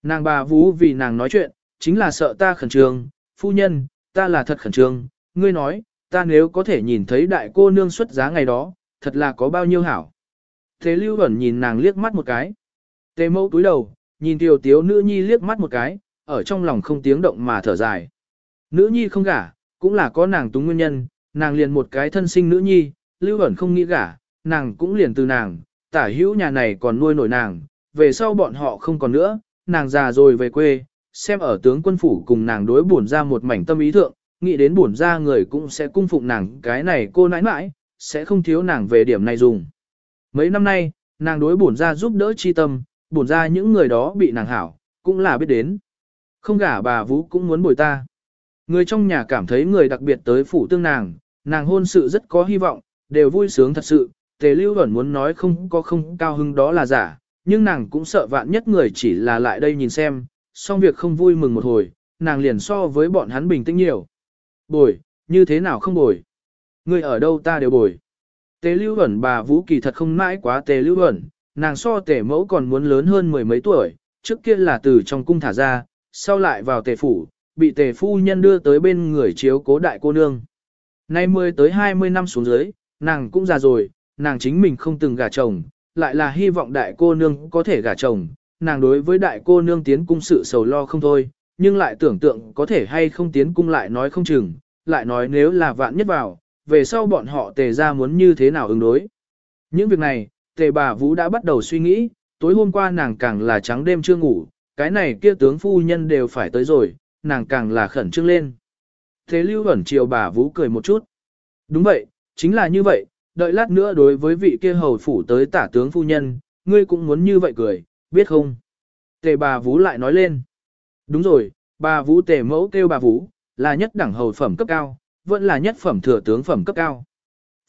Nàng bà vú vì nàng nói chuyện, chính là sợ ta khẩn trương, phu nhân, ta là thật khẩn trương, ngươi nói, ta nếu có thể nhìn thấy đại cô nương xuất giá ngày đó, thật là có bao nhiêu hảo. Thế lưu ẩn nhìn nàng liếc mắt một cái. Tề mẫu túi đầu, nhìn tiểu tiếu nữ nhi liếc mắt một cái, ở trong lòng không tiếng động mà thở dài. Nữ nhi không gả, cũng là có nàng túng nguyên nhân, nàng liền một cái thân sinh nữ nhi, lưu ẩn không nghĩ gả, nàng cũng liền từ nàng, tả hữu nhà này còn nuôi nổi nàng, về sau bọn họ không còn nữa, nàng già rồi về quê, xem ở tướng quân phủ cùng nàng đối bổn ra một mảnh tâm ý thượng, nghĩ đến bổn ra người cũng sẽ cung phụng nàng cái này cô nãi nãi, sẽ không thiếu nàng về điểm này dùng. Mấy năm nay, nàng đối bổn ra giúp đỡ chi tâm, bổn ra những người đó bị nàng hảo, cũng là biết đến. Không gả bà Vũ cũng muốn bồi ta. Người trong nhà cảm thấy người đặc biệt tới phủ tương nàng, nàng hôn sự rất có hy vọng, đều vui sướng thật sự, tề lưu ẩn muốn nói không có không cao hưng đó là giả, nhưng nàng cũng sợ vạn nhất người chỉ là lại đây nhìn xem, xong việc không vui mừng một hồi, nàng liền so với bọn hắn bình tĩnh nhiều. Bồi, như thế nào không bồi? Người ở đâu ta đều bồi. Tề lưu ẩn bà Vũ kỳ thật không mãi quá tề lưu ẩn, nàng so tể mẫu còn muốn lớn hơn mười mấy tuổi, trước kia là từ trong cung thả ra, sau lại vào tề phủ, bị tề phu nhân đưa tới bên người chiếu cố đại cô nương. Nay mười tới hai mươi năm xuống dưới, nàng cũng già rồi, nàng chính mình không từng gả chồng, lại là hy vọng đại cô nương có thể gả chồng, nàng đối với đại cô nương tiến cung sự sầu lo không thôi, nhưng lại tưởng tượng có thể hay không tiến cung lại nói không chừng, lại nói nếu là vạn nhất vào, về sau bọn họ tề ra muốn như thế nào ứng đối. Những việc này, tề bà Vũ đã bắt đầu suy nghĩ, tối hôm qua nàng càng là trắng đêm chưa ngủ, cái này kia tướng phu nhân đều phải tới rồi, nàng càng là khẩn trương lên. Thế lưu ẩn chiều bà Vũ cười một chút. Đúng vậy, chính là như vậy, đợi lát nữa đối với vị kia hầu phủ tới tả tướng phu nhân, ngươi cũng muốn như vậy cười, biết không? Tề bà Vũ lại nói lên. Đúng rồi, bà Vũ tề mẫu kêu bà Vũ, là nhất đẳng hầu phẩm cấp cao, vẫn là nhất phẩm thừa tướng phẩm cấp cao.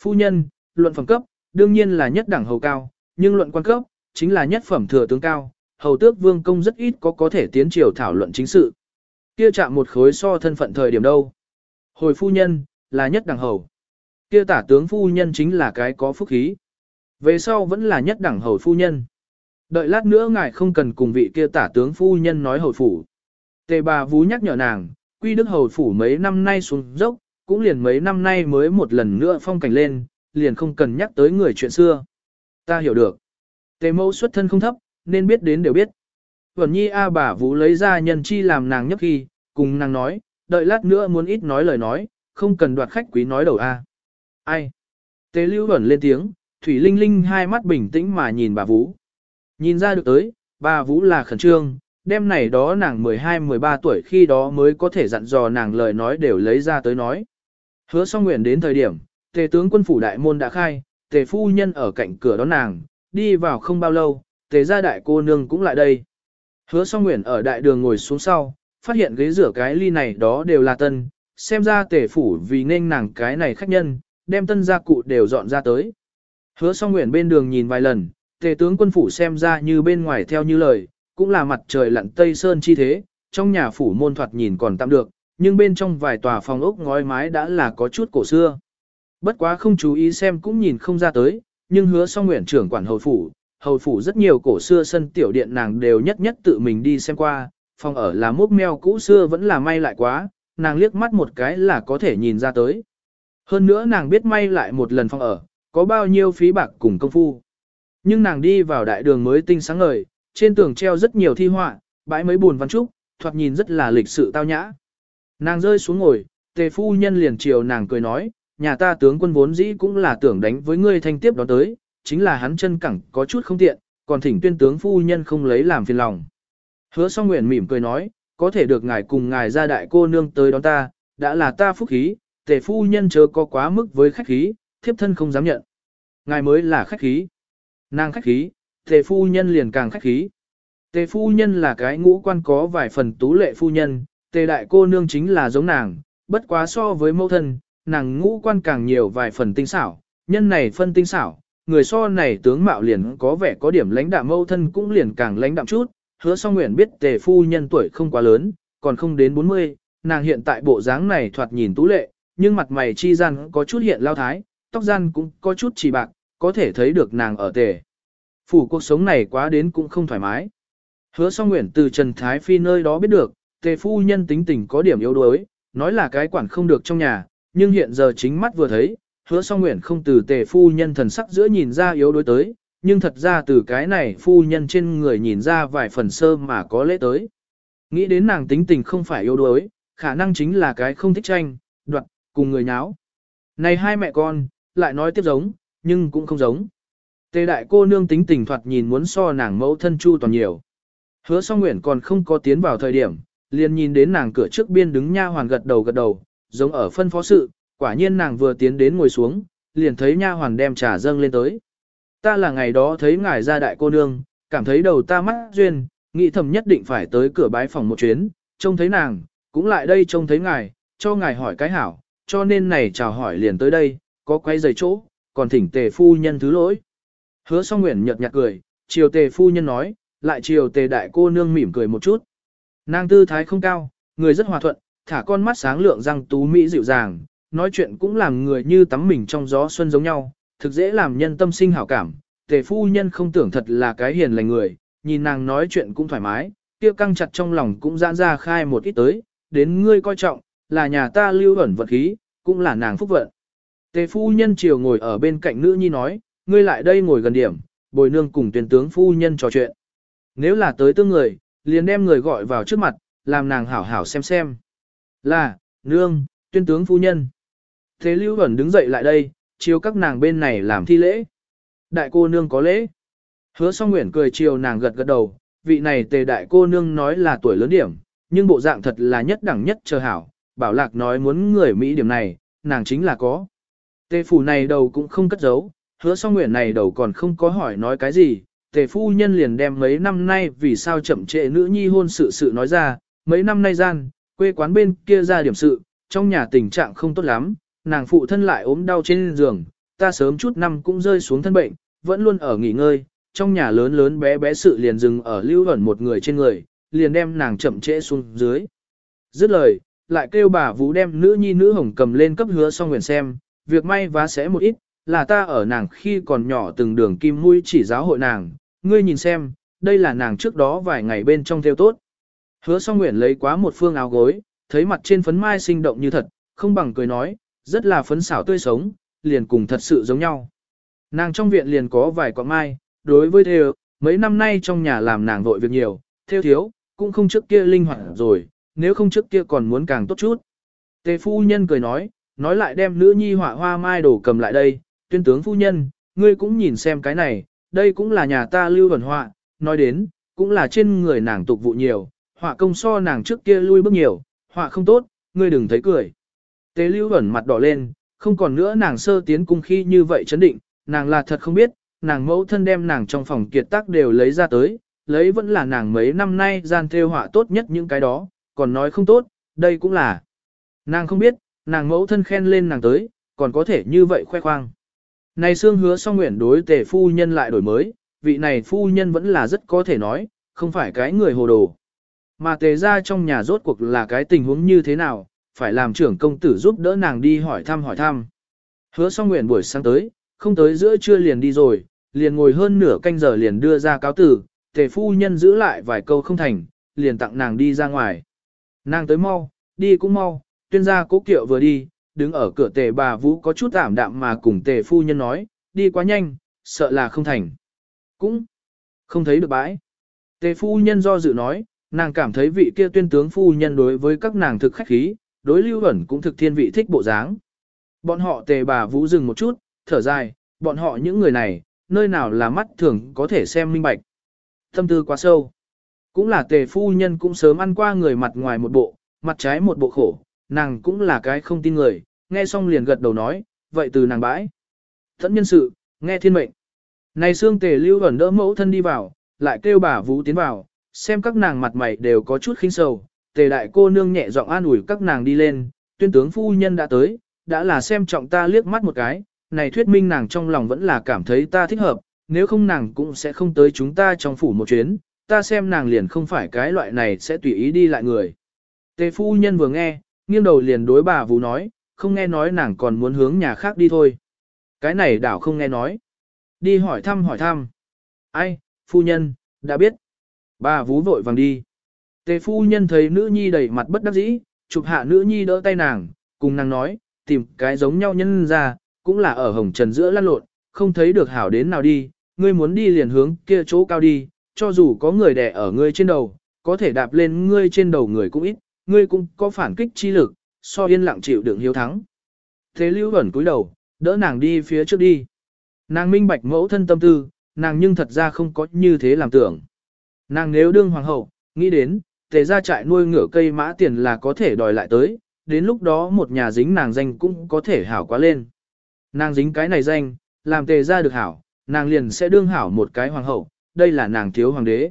Phu nhân, luận phẩm cấp, đương nhiên là nhất đẳng hầu cao, nhưng luận quan cấp, chính là nhất phẩm thừa tướng cao, hầu tước vương công rất ít có có thể tiến triều thảo luận chính sự. Kia chạm một khối so thân phận thời điểm đâu. Hồi phu nhân, là nhất đẳng hầu. Kia tả tướng phu nhân chính là cái có phúc khí. Về sau vẫn là nhất đẳng hầu phu nhân. Đợi lát nữa ngài không cần cùng vị kia tả tướng phu nhân nói hầu phủ. Tề bà vú nhắc nhở nàng, quy đức hầu phủ mấy năm nay xuống dốc, cũng liền mấy năm nay mới một lần nữa phong cảnh lên, liền không cần nhắc tới người chuyện xưa. Ta hiểu được. Tề mẫu xuất thân không thấp, nên biết đến đều biết. Vẩn nhi A bà vũ lấy ra nhân chi làm nàng nhấp khi, cùng nàng nói, đợi lát nữa muốn ít nói lời nói, không cần đoạt khách quý nói đầu A. Ai? Tề lưu vẩn lên tiếng, Thủy Linh Linh hai mắt bình tĩnh mà nhìn bà Vũ. Nhìn ra được tới, bà Vũ là khẩn trương, đêm này đó nàng 12-13 tuổi khi đó mới có thể dặn dò nàng lời nói đều lấy ra tới nói. Hứa song nguyện đến thời điểm, tề tướng quân phủ đại môn đã khai, tề phu nhân ở cạnh cửa đón nàng, đi vào không bao lâu, tề gia đại cô nương cũng lại đây. Hứa song nguyện ở đại đường ngồi xuống sau, phát hiện ghế rửa cái ly này đó đều là tân, xem ra tề phủ vì nên nàng cái này khách nhân, đem tân gia cụ đều dọn ra tới. Hứa song nguyện bên đường nhìn vài lần, tề tướng quân phủ xem ra như bên ngoài theo như lời, cũng là mặt trời lặn tây sơn chi thế, trong nhà phủ môn thoạt nhìn còn tạm được, nhưng bên trong vài tòa phòng ốc ngói mái đã là có chút cổ xưa. Bất quá không chú ý xem cũng nhìn không ra tới, nhưng hứa song nguyện trưởng quản hầu phủ, hầu phủ rất nhiều cổ xưa sân tiểu điện nàng đều nhất nhất tự mình đi xem qua, phòng ở là mốc meo cũ xưa vẫn là may lại quá, nàng liếc mắt một cái là có thể nhìn ra tới. Hơn nữa nàng biết may lại một lần phòng ở, có bao nhiêu phí bạc cùng công phu. Nhưng nàng đi vào đại đường mới tinh sáng ngời, trên tường treo rất nhiều thi họa, bãi mấy buồn văn trúc, thoạt nhìn rất là lịch sự tao nhã. Nàng rơi xuống ngồi, tề phu nhân liền chiều nàng cười nói, nhà ta tướng quân vốn dĩ cũng là tưởng đánh với ngươi thanh tiếp đó tới, chính là hắn chân cẳng có chút không tiện, còn thỉnh tuyên tướng phu nhân không lấy làm phiền lòng. Hứa song nguyện mỉm cười nói, có thể được ngài cùng ngài ra đại cô nương tới đón ta, đã là ta phúc khí, tề phu nhân chớ có quá mức với khách khí, thiếp thân không dám nhận. Ngài mới là khách khí. Nàng khách khí, tề phu nhân liền càng khách khí. Tề phu nhân là cái ngũ quan có vài phần tú lệ phu nhân, tề đại cô nương chính là giống nàng, bất quá so với mẫu thân, nàng ngũ quan càng nhiều vài phần tinh xảo, nhân này phân tinh xảo, người so này tướng mạo liền có vẻ có điểm lãnh đạm mâu thân cũng liền càng lãnh đạm chút, hứa song nguyện biết tề phu nhân tuổi không quá lớn, còn không đến 40, nàng hiện tại bộ dáng này thoạt nhìn tú lệ, nhưng mặt mày chi gian có chút hiện lao thái, tóc gian cũng có chút chỉ bạc, có thể thấy được nàng ở tề. Phủ cuộc sống này quá đến cũng không thoải mái. Hứa song nguyện từ Trần Thái Phi nơi đó biết được, tề phu nhân tính tình có điểm yếu đuối, nói là cái quản không được trong nhà, nhưng hiện giờ chính mắt vừa thấy, hứa song nguyện không từ tề phu nhân thần sắc giữa nhìn ra yếu đuối tới, nhưng thật ra từ cái này phu nhân trên người nhìn ra vài phần sơ mà có lễ tới. Nghĩ đến nàng tính tình không phải yếu đuối, khả năng chính là cái không thích tranh, đoạt, cùng người nháo. Này hai mẹ con, lại nói tiếp giống, nhưng cũng không giống. Tề đại cô nương tính tình thoạt nhìn muốn so nàng mẫu thân chu toàn nhiều. Hứa song nguyện còn không có tiến vào thời điểm, liền nhìn đến nàng cửa trước biên đứng nha hoàn gật đầu gật đầu, giống ở phân phó sự, quả nhiên nàng vừa tiến đến ngồi xuống, liền thấy nha hoàn đem trà dâng lên tới. Ta là ngày đó thấy ngài ra đại cô nương, cảm thấy đầu ta mắt duyên, nghĩ thầm nhất định phải tới cửa bái phòng một chuyến, trông thấy nàng, cũng lại đây trông thấy ngài, cho ngài hỏi cái hảo, cho nên này chào hỏi liền tới đây, có quay giày chỗ, còn thỉnh tề phu nhân thứ lỗi. Hứa song nguyện nhật nhạt cười, chiều tề phu nhân nói, lại chiều tề đại cô nương mỉm cười một chút. Nàng tư thái không cao, người rất hòa thuận, thả con mắt sáng lượng răng tú mỹ dịu dàng, nói chuyện cũng làm người như tắm mình trong gió xuân giống nhau, thực dễ làm nhân tâm sinh hảo cảm, tề phu nhân không tưởng thật là cái hiền lành người, nhìn nàng nói chuyện cũng thoải mái, kia căng chặt trong lòng cũng giãn ra khai một ít tới, đến ngươi coi trọng, là nhà ta lưu ẩn vật khí, cũng là nàng phúc vận. Tề phu nhân chiều ngồi ở bên cạnh nữ nhi nói, ngươi lại đây ngồi gần điểm, bồi nương cùng tuyển tướng phu nhân trò chuyện. Nếu là tới tương người, liền đem người gọi vào trước mặt, làm nàng hảo hảo xem xem. Là, nương, tuyên tướng phu nhân. Thế lưu ẩn đứng dậy lại đây, chiếu các nàng bên này làm thi lễ. Đại cô nương có lễ. Hứa song nguyện cười chiều nàng gật gật đầu, vị này tề đại cô nương nói là tuổi lớn điểm, nhưng bộ dạng thật là nhất đẳng nhất chờ hảo, bảo lạc nói muốn người Mỹ điểm này, nàng chính là có. Tề phủ này đầu cũng không cất giấu, hứa song nguyện này đầu còn không có hỏi nói cái gì, tề phu nhân liền đem mấy năm nay vì sao chậm trễ nữ nhi hôn sự sự nói ra, mấy năm nay gian, quê quán bên kia ra điểm sự, trong nhà tình trạng không tốt lắm, nàng phụ thân lại ốm đau trên giường, ta sớm chút năm cũng rơi xuống thân bệnh, vẫn luôn ở nghỉ ngơi, trong nhà lớn lớn bé bé sự liền dừng ở lưu ẩn một người trên người, liền đem nàng chậm trễ xuống dưới. Dứt lời, lại kêu bà Vũ đem nữ nhi nữ hồng cầm lên cấp hứa xong nguyện xem, việc may vá sẽ một ít, là ta ở nàng khi còn nhỏ từng đường kim mũi chỉ giáo hội nàng, ngươi nhìn xem, đây là nàng trước đó vài ngày bên trong theo tốt. Hứa song nguyện lấy quá một phương áo gối, thấy mặt trên phấn mai sinh động như thật, không bằng cười nói, rất là phấn xảo tươi sống, liền cùng thật sự giống nhau. Nàng trong viện liền có vài quả mai, đối với theo, mấy năm nay trong nhà làm nàng vội việc nhiều, theo thiếu, cũng không trước kia linh hoạt rồi, nếu không trước kia còn muốn càng tốt chút. Tề phu nhân cười nói, nói lại đem nữ nhi họa hoa mai đổ cầm lại đây, tuyên tướng phu nhân, ngươi cũng nhìn xem cái này, đây cũng là nhà ta lưu vần họa, nói đến, cũng là trên người nàng tục vụ nhiều, họa công so nàng trước kia lui bước nhiều, họa không tốt, ngươi đừng thấy cười. Tế lưu ẩn mặt đỏ lên, không còn nữa nàng sơ tiến cung khi như vậy chấn định, nàng là thật không biết, nàng mẫu thân đem nàng trong phòng kiệt tác đều lấy ra tới, lấy vẫn là nàng mấy năm nay gian theo họa tốt nhất những cái đó, còn nói không tốt, đây cũng là. Nàng không biết, nàng mẫu thân khen lên nàng tới, còn có thể như vậy khoe khoang. Này xương hứa song nguyện đối tề phu nhân lại đổi mới, vị này phu nhân vẫn là rất có thể nói, không phải cái người hồ đồ. Mà tề ra trong nhà rốt cuộc là cái tình huống như thế nào, phải làm trưởng công tử giúp đỡ nàng đi hỏi thăm hỏi thăm. Hứa song nguyện buổi sáng tới, không tới giữa trưa liền đi rồi, liền ngồi hơn nửa canh giờ liền đưa ra cáo tử, tề phu nhân giữ lại vài câu không thành, liền tặng nàng đi ra ngoài. Nàng tới mau, đi cũng mau, tuyên gia cố kiệu vừa đi, đứng ở cửa tề bà vũ có chút ảm đạm mà cùng tề phu nhân nói, đi quá nhanh, sợ là không thành. Cũng không thấy được bãi. Tề phu nhân do dự nói, nàng cảm thấy vị kia tuyên tướng phu nhân đối với các nàng thực khách khí, đối lưu ẩn cũng thực thiên vị thích bộ dáng. Bọn họ tề bà vũ dừng một chút, thở dài, bọn họ những người này, nơi nào là mắt thường có thể xem minh bạch. Tâm tư quá sâu. Cũng là tề phu nhân cũng sớm ăn qua người mặt ngoài một bộ, mặt trái một bộ khổ, nàng cũng là cái không tin người, nghe xong liền gật đầu nói, vậy từ nàng bãi. Thẫn nhân sự, nghe thiên mệnh. Này xương tề lưu ẩn đỡ mẫu thân đi vào, lại kêu bà vũ tiến vào, xem các nàng mặt mày đều có chút khinh sầu, tề đại cô nương nhẹ giọng an ủi các nàng đi lên, tuyên tướng phu nhân đã tới, đã là xem trọng ta liếc mắt một cái, này thuyết minh nàng trong lòng vẫn là cảm thấy ta thích hợp, nếu không nàng cũng sẽ không tới chúng ta trong phủ một chuyến, ta xem nàng liền không phải cái loại này sẽ tùy ý đi lại người. Tề phu nhân vừa nghe, nghiêng đầu liền đối bà Vũ nói, không nghe nói nàng còn muốn hướng nhà khác đi thôi. Cái này đảo không nghe nói. Đi hỏi thăm hỏi thăm. Ai, phu nhân, đã biết. Bà vú vội vàng đi. Tề phu nhân thấy nữ nhi đầy mặt bất đắc dĩ, chụp hạ nữ nhi đỡ tay nàng, cùng nàng nói, tìm cái giống nhau nhân ra, cũng là ở hồng trần giữa lăn lộn, không thấy được hảo đến nào đi, ngươi muốn đi liền hướng kia chỗ cao đi, cho dù có người đè ở ngươi trên đầu, có thể đạp lên ngươi trên đầu người cũng ít, ngươi cũng có phản kích chi lực, so yên lặng chịu đựng hiếu thắng. Thế lưu ẩn cúi đầu, đỡ nàng đi phía trước đi. Nàng minh bạch mẫu thân tâm tư, nàng nhưng thật ra không có như thế làm tưởng. Nàng nếu đương hoàng hậu, nghĩ đến, tề ra trại nuôi ngựa cây mã tiền là có thể đòi lại tới, đến lúc đó một nhà dính nàng danh cũng có thể hảo quá lên. Nàng dính cái này danh, làm tề ra được hảo, nàng liền sẽ đương hảo một cái hoàng hậu, đây là nàng thiếu hoàng đế.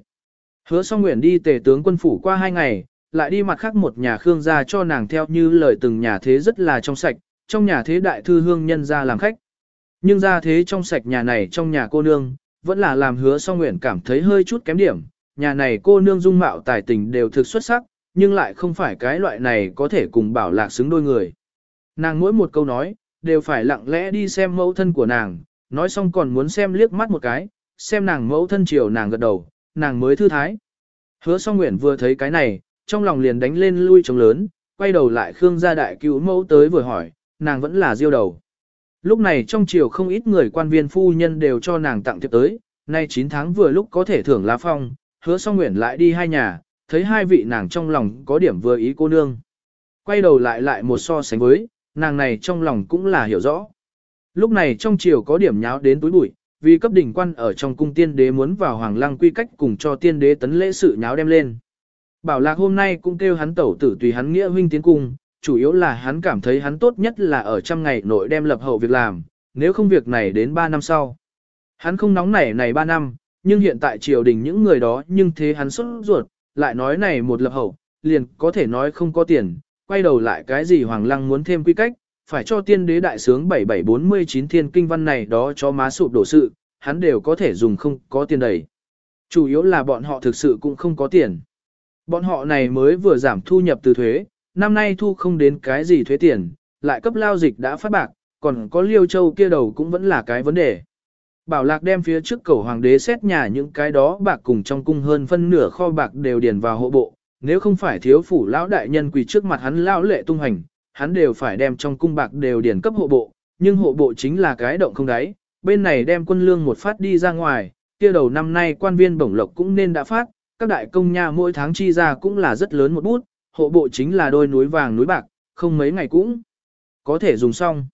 Hứa song nguyện đi tề tướng quân phủ qua hai ngày, lại đi mặt khác một nhà khương gia cho nàng theo như lời từng nhà thế rất là trong sạch, trong nhà thế đại thư hương nhân ra làm khách. Nhưng ra thế trong sạch nhà này trong nhà cô nương, vẫn là làm hứa song nguyện cảm thấy hơi chút kém điểm, nhà này cô nương dung mạo tài tình đều thực xuất sắc, nhưng lại không phải cái loại này có thể cùng bảo lạc xứng đôi người. Nàng mỗi một câu nói, đều phải lặng lẽ đi xem mẫu thân của nàng, nói xong còn muốn xem liếc mắt một cái, xem nàng mẫu thân chiều nàng gật đầu, nàng mới thư thái. Hứa song nguyện vừa thấy cái này, trong lòng liền đánh lên lui trống lớn, quay đầu lại Khương gia đại cứu mẫu tới vừa hỏi, nàng vẫn là diêu đầu. Lúc này trong triều không ít người quan viên phu nhân đều cho nàng tặng thiệp tới, nay 9 tháng vừa lúc có thể thưởng lá phong, hứa song nguyện lại đi hai nhà, thấy hai vị nàng trong lòng có điểm vừa ý cô nương. Quay đầu lại lại một so sánh với, nàng này trong lòng cũng là hiểu rõ. Lúc này trong triều có điểm nháo đến túi bụi, vì cấp đỉnh quan ở trong cung tiên đế muốn vào hoàng lăng quy cách cùng cho tiên đế tấn lễ sự nháo đem lên. Bảo lạc hôm nay cũng kêu hắn tẩu tử tùy hắn nghĩa huynh tiến cung, chủ yếu là hắn cảm thấy hắn tốt nhất là ở trăm ngày nội đem lập hậu việc làm, nếu không việc này đến 3 năm sau. Hắn không nóng nảy này 3 năm, nhưng hiện tại triều đình những người đó nhưng thế hắn xuất ruột, lại nói này một lập hậu, liền có thể nói không có tiền, quay đầu lại cái gì hoàng lăng muốn thêm quy cách, phải cho tiên đế đại sướng 7749 thiên kinh văn này đó cho má sụp đổ sự, hắn đều có thể dùng không có tiền đầy. Chủ yếu là bọn họ thực sự cũng không có tiền. Bọn họ này mới vừa giảm thu nhập từ thuế, năm nay thu không đến cái gì thuế tiền, lại cấp lao dịch đã phát bạc, còn có liêu châu kia đầu cũng vẫn là cái vấn đề. Bảo lạc đem phía trước cầu hoàng đế xét nhà những cái đó bạc cùng trong cung hơn phân nửa kho bạc đều điền vào hộ bộ, nếu không phải thiếu phủ lão đại nhân quỳ trước mặt hắn lão lệ tung hành, hắn đều phải đem trong cung bạc đều điền cấp hộ bộ, nhưng hộ bộ chính là cái động không đáy, bên này đem quân lương một phát đi ra ngoài, kia đầu năm nay quan viên bổng lộc cũng nên đã phát, các đại công nha mỗi tháng chi ra cũng là rất lớn một bút, hộ bộ chính là đôi núi vàng núi bạc, không mấy ngày cũng có thể dùng xong.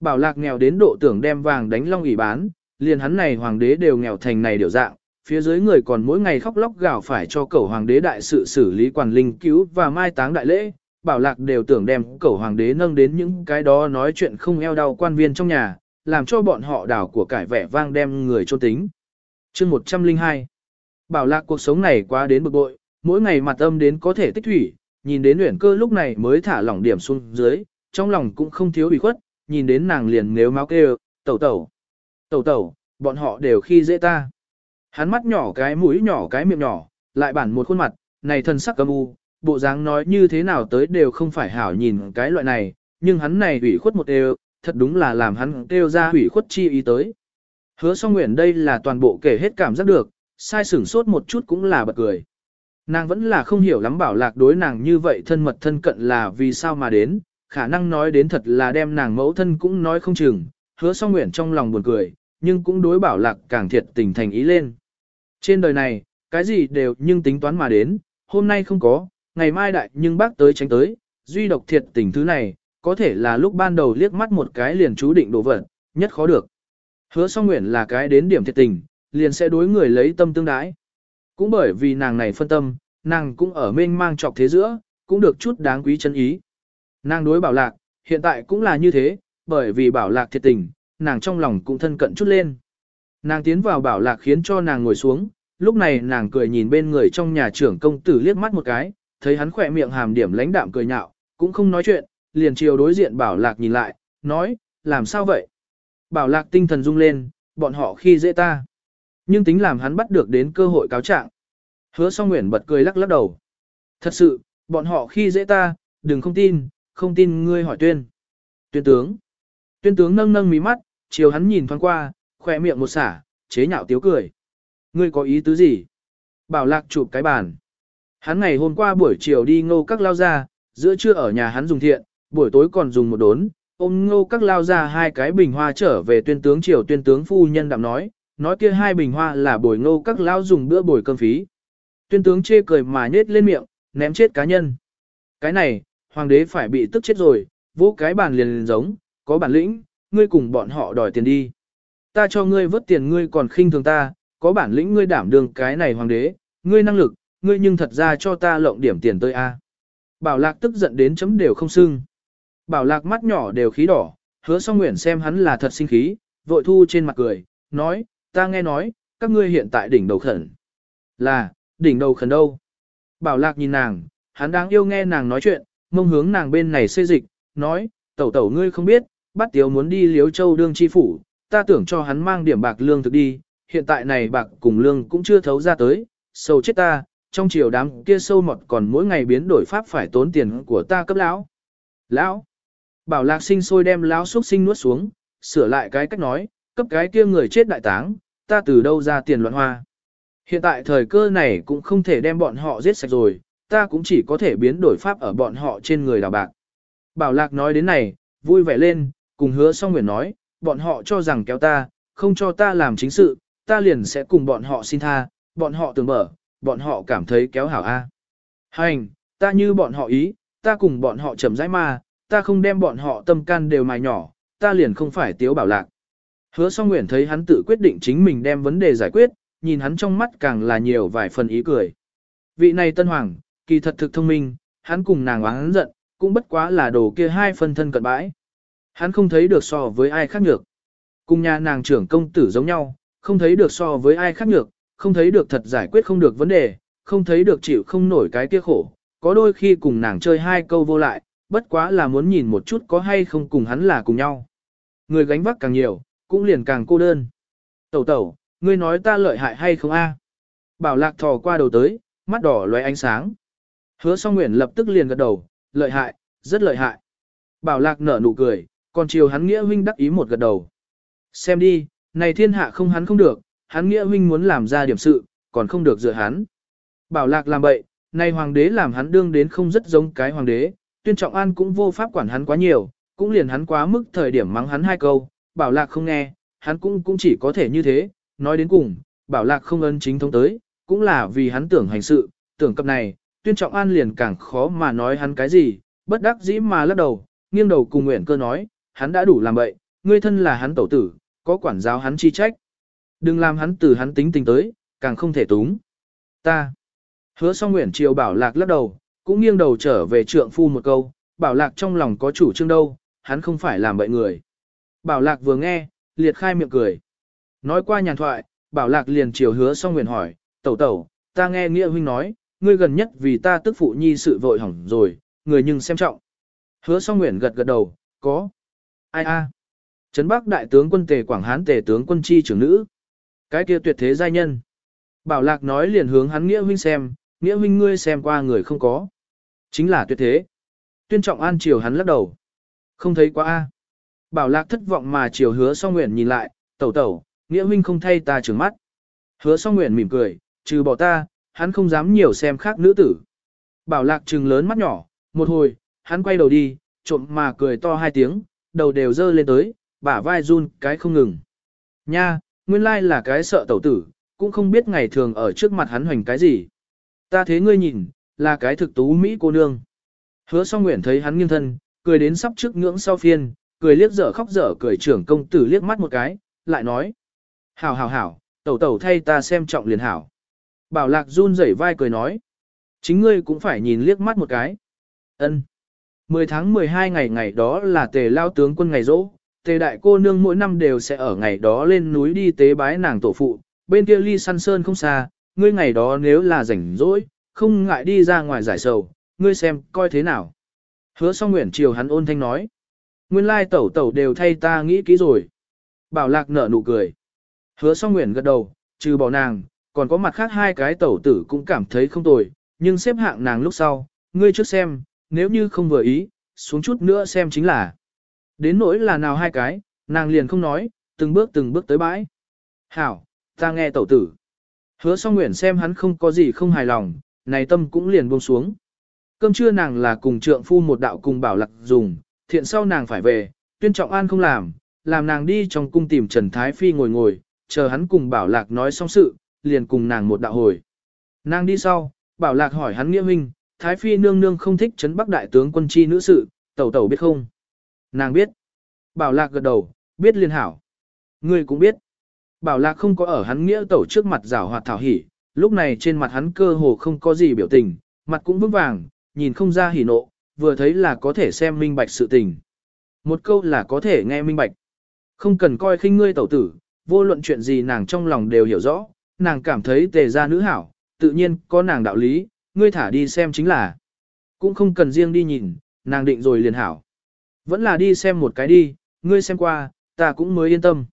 Bảo lạc nghèo đến độ tưởng đem vàng đánh long ủy bán, liền hắn này hoàng đế đều nghèo thành này điều dạng, phía dưới người còn mỗi ngày khóc lóc gào phải cho cẩu hoàng đế đại sự xử lý quản linh cứu và mai táng đại lễ, bảo lạc đều tưởng đem cẩu hoàng đế nâng đến những cái đó nói chuyện không eo đau quan viên trong nhà, làm cho bọn họ đảo của cải vẻ vang đem người trôn tính. chương 102 Bảo lạc cuộc sống này quá đến bực bội, mỗi ngày mặt âm đến có thể tích thủy, nhìn đến luyện cơ lúc này mới thả lỏng điểm xuống dưới, trong lòng cũng không thiếu ủy khuất, nhìn đến nàng liền nếu máu kêu, tẩu tẩu, tẩu tẩu, bọn họ đều khi dễ ta. Hắn mắt nhỏ cái mũi nhỏ cái miệng nhỏ, lại bản một khuôn mặt, này thân sắc cầm u, bộ dáng nói như thế nào tới đều không phải hảo nhìn cái loại này, nhưng hắn này ủy khuất một đều, thật đúng là làm hắn kêu ra ủy khuất chi ý tới. Hứa song nguyện đây là toàn bộ kể hết cảm giác được, sai sửng sốt một chút cũng là bật cười. Nàng vẫn là không hiểu lắm bảo lạc đối nàng như vậy thân mật thân cận là vì sao mà đến, khả năng nói đến thật là đem nàng mẫu thân cũng nói không chừng, hứa song nguyện trong lòng buồn cười, nhưng cũng đối bảo lạc càng thiệt tình thành ý lên. Trên đời này, cái gì đều nhưng tính toán mà đến, hôm nay không có, ngày mai đại nhưng bác tới tránh tới, duy độc thiệt tình thứ này, có thể là lúc ban đầu liếc mắt một cái liền chú định đổ vật, nhất khó được. Hứa song nguyện là cái đến điểm thiệt tình, liền sẽ đối người lấy tâm tương đái. Cũng bởi vì nàng này phân tâm, nàng cũng ở mênh mang trọc thế giữa, cũng được chút đáng quý chân ý. Nàng đối bảo lạc, hiện tại cũng là như thế, bởi vì bảo lạc thiệt tình, nàng trong lòng cũng thân cận chút lên. Nàng tiến vào bảo lạc khiến cho nàng ngồi xuống, lúc này nàng cười nhìn bên người trong nhà trưởng công tử liếc mắt một cái, thấy hắn khỏe miệng hàm điểm lãnh đạm cười nhạo, cũng không nói chuyện, liền chiều đối diện bảo lạc nhìn lại, nói, làm sao vậy? Bảo lạc tinh thần rung lên, bọn họ khi dễ ta. Nhưng tính làm hắn bắt được đến cơ hội cáo trạng. Hứa song nguyện bật cười lắc lắc đầu. Thật sự, bọn họ khi dễ ta, đừng không tin, không tin ngươi hỏi tuyên. Tuyên tướng. Tuyên tướng nâng nâng mí mắt, chiều hắn nhìn thoáng qua, khoe miệng một xả, chế nhạo tiếu cười. Ngươi có ý tứ gì? Bảo lạc chụp cái bàn. Hắn ngày hôm qua buổi chiều đi ngô các lao ra, giữa trưa ở nhà hắn dùng thiện, buổi tối còn dùng một đốn, ôm ngô các lao ra hai cái bình hoa trở về tuyên tướng triều tuyên tướng phu nhân đạm nói, nói kia hai bình hoa là bồi ngô các lao dùng bữa bồi cơm phí. Tuyên tướng chê cười mà nhết lên miệng, ném chết cá nhân. Cái này, hoàng đế phải bị tức chết rồi, vỗ cái bàn liền liền giống, có bản lĩnh, ngươi cùng bọn họ đòi tiền đi. Ta cho ngươi vớt tiền ngươi còn khinh thường ta, có bản lĩnh ngươi đảm đương cái này hoàng đế, ngươi năng lực, ngươi nhưng thật ra cho ta lộng điểm tiền tới a. Bảo lạc tức giận đến chấm đều không xưng. Bảo lạc mắt nhỏ đều khí đỏ, hứa song nguyện xem hắn là thật sinh khí, vội thu trên mặt cười, nói, ta nghe nói, các ngươi hiện tại đỉnh đầu khẩn. Là, đỉnh đầu khẩn đâu? Bảo lạc nhìn nàng, hắn đáng yêu nghe nàng nói chuyện, mông hướng nàng bên này xê dịch, nói, tẩu tẩu ngươi không biết, bắt tiếu muốn đi liếu châu đương chi phủ, ta tưởng cho hắn mang điểm bạc lương thực đi, hiện tại này bạc cùng lương cũng chưa thấu ra tới, sâu chết ta, trong chiều đám kia sâu mọt còn mỗi ngày biến đổi pháp phải tốn tiền của ta cấp lão. Lão, bảo lạc sinh sôi đem lão xuất sinh nuốt xuống, sửa lại cái cách nói, cấp cái kia người chết đại táng, ta từ đâu ra tiền loạn hoa. Hiện tại thời cơ này cũng không thể đem bọn họ giết sạch rồi, ta cũng chỉ có thể biến đổi pháp ở bọn họ trên người đào bạc. Bảo Lạc nói đến này, vui vẻ lên, cùng hứa song nguyện nói, bọn họ cho rằng kéo ta, không cho ta làm chính sự, ta liền sẽ cùng bọn họ xin tha, bọn họ tưởng mở, bọn họ cảm thấy kéo hảo A. Hành, ta như bọn họ ý, ta cùng bọn họ chậm rãi mà, ta không đem bọn họ tâm can đều mài nhỏ, ta liền không phải tiếu bảo lạc. Hứa song nguyện thấy hắn tự quyết định chính mình đem vấn đề giải quyết, nhìn hắn trong mắt càng là nhiều vài phần ý cười. Vị này tân hoàng, kỳ thật thực thông minh, hắn cùng nàng oán giận, cũng bất quá là đồ kia hai phân thân cận bãi. Hắn không thấy được so với ai khác nhược. Cùng nhà nàng trưởng công tử giống nhau, không thấy được so với ai khác nhược, không thấy được thật giải quyết không được vấn đề, không thấy được chịu không nổi cái kia khổ. Có đôi khi cùng nàng chơi hai câu vô lại, bất quá là muốn nhìn một chút có hay không cùng hắn là cùng nhau. Người gánh vác càng nhiều, cũng liền càng cô đơn. Tẩu tẩu, ngươi nói ta lợi hại hay không a? Bảo lạc thò qua đầu tới, mắt đỏ loé ánh sáng. Hứa song nguyện lập tức liền gật đầu, lợi hại, rất lợi hại. Bảo lạc nở nụ cười, còn chiều hắn nghĩa huynh đắc ý một gật đầu. Xem đi, này thiên hạ không hắn không được, hắn nghĩa huynh muốn làm ra điểm sự, còn không được dựa hắn. Bảo lạc làm bậy, này hoàng đế làm hắn đương đến không rất giống cái hoàng đế, tuyên trọng an cũng vô pháp quản hắn quá nhiều, cũng liền hắn quá mức thời điểm mắng hắn hai câu, bảo lạc không nghe, hắn cũng cũng chỉ có thể như thế, nói đến cùng, bảo lạc không ân chính thống tới, cũng là vì hắn tưởng hành sự, tưởng cập này, tuyên trọng an liền càng khó mà nói hắn cái gì, bất đắc dĩ mà lắc đầu, nghiêng đầu cùng nguyện cơ nói, hắn đã đủ làm bậy, ngươi thân là hắn tẩu tử, có quản giáo hắn chi trách. Đừng làm hắn từ hắn tính tình tới, càng không thể túng. Ta. Hứa song nguyện triều bảo lạc lắc đầu, cũng nghiêng đầu trở về trượng phu một câu, bảo lạc trong lòng có chủ trương đâu, hắn không phải làm bậy người. Bảo lạc vừa nghe, liệt khai miệng cười. Nói qua nhàn thoại, bảo lạc liền chiều hứa song nguyện hỏi, tẩu tẩu, ta nghe nghĩa huynh nói, ngươi gần nhất vì ta tức phụ nhi sự vội hỏng rồi, người nhưng xem trọng. Hứa song nguyện gật gật đầu, có. Ai a? Trấn Bắc đại tướng quân tề Quảng Hán tề tướng quân chi trưởng nữ. Cái kia tuyệt thế giai nhân. Bảo Lạc nói liền hướng hắn Nghĩa huynh xem, Nghĩa huynh ngươi xem qua người không có. Chính là tuyệt thế. Tuyên trọng an chiều hắn lắc đầu. Không thấy quá a. Bảo Lạc thất vọng mà chiều hứa song nguyện nhìn lại, tẩu tẩu, Nghĩa huynh không thay ta trừng mắt. Hứa song nguyện mỉm cười, trừ bỏ ta, hắn không dám nhiều xem khác nữ tử. Bảo Lạc trừng lớn mắt nhỏ, một hồi, hắn quay đầu đi, trộm mà cười to hai tiếng, đầu đều dơ lên tới, bả vai run cái không ngừng. Nha, nguyên lai là cái sợ tẩu tử, cũng không biết ngày thường ở trước mặt hắn hoành cái gì. Ta thế ngươi nhìn, là cái thực tú Mỹ cô nương. Hứa song nguyện thấy hắn nghiêng thân, cười đến sắp trước ngưỡng sau phiên, cười liếc dở khóc dở cười trưởng công tử liếc mắt một cái, lại nói. Hảo hảo hảo, tẩu tẩu thay ta xem trọng liền hảo. Bảo lạc run rẩy vai cười nói. Chính ngươi cũng phải nhìn liếc mắt một cái. ân 10 tháng 12 ngày ngày đó là tề lao tướng quân ngày rỗ, tề đại cô nương mỗi năm đều sẽ ở ngày đó lên núi đi tế bái nàng tổ phụ, bên kia ly săn sơn không xa, ngươi ngày đó nếu là rảnh rỗi, không ngại đi ra ngoài giải sầu, ngươi xem coi thế nào. Hứa song nguyện chiều hắn ôn thanh nói. Nguyên lai tẩu tẩu đều thay ta nghĩ kỹ rồi. Bảo lạc nở nụ cười. Hứa song nguyện gật đầu, trừ bỏ nàng, còn có mặt khác hai cái tẩu tử cũng cảm thấy không tồi, nhưng xếp hạng nàng lúc sau, ngươi trước xem, nếu như không vừa ý, xuống chút nữa xem chính là. Đến nỗi là nào hai cái, nàng liền không nói, từng bước từng bước tới bãi. Hảo, ta nghe tẩu tử. Hứa song nguyện xem hắn không có gì không hài lòng, này tâm cũng liền buông xuống. Cơm trưa nàng là cùng trượng phu một đạo cùng bảo lạc dùng, thiện sau nàng phải về, tuyên trọng an không làm, làm nàng đi trong cung tìm Trần Thái Phi ngồi ngồi, chờ hắn cùng bảo lạc nói xong sự, liền cùng nàng một đạo hồi. Nàng đi sau, bảo lạc hỏi hắn nghĩa huynh, Thái Phi nương nương không thích chấn bắc đại tướng quân chi nữ sự, tẩu tẩu biết không? Nàng biết. Bảo lạc gật đầu, biết liên hảo. Ngươi cũng biết. Bảo lạc không có ở hắn nghĩa tẩu trước mặt rảo hoạt thảo hỉ, lúc này trên mặt hắn cơ hồ không có gì biểu tình, mặt cũng vững vàng, nhìn không ra hỉ nộ, vừa thấy là có thể xem minh bạch sự tình. Một câu là có thể nghe minh bạch. Không cần coi khinh ngươi tẩu tử, vô luận chuyện gì nàng trong lòng đều hiểu rõ, nàng cảm thấy tề gia nữ hảo, tự nhiên có nàng đạo lý, ngươi thả đi xem chính là. Cũng không cần riêng đi nhìn, nàng định rồi liền hảo. Vẫn là đi xem một cái đi, ngươi xem qua, ta cũng mới yên tâm.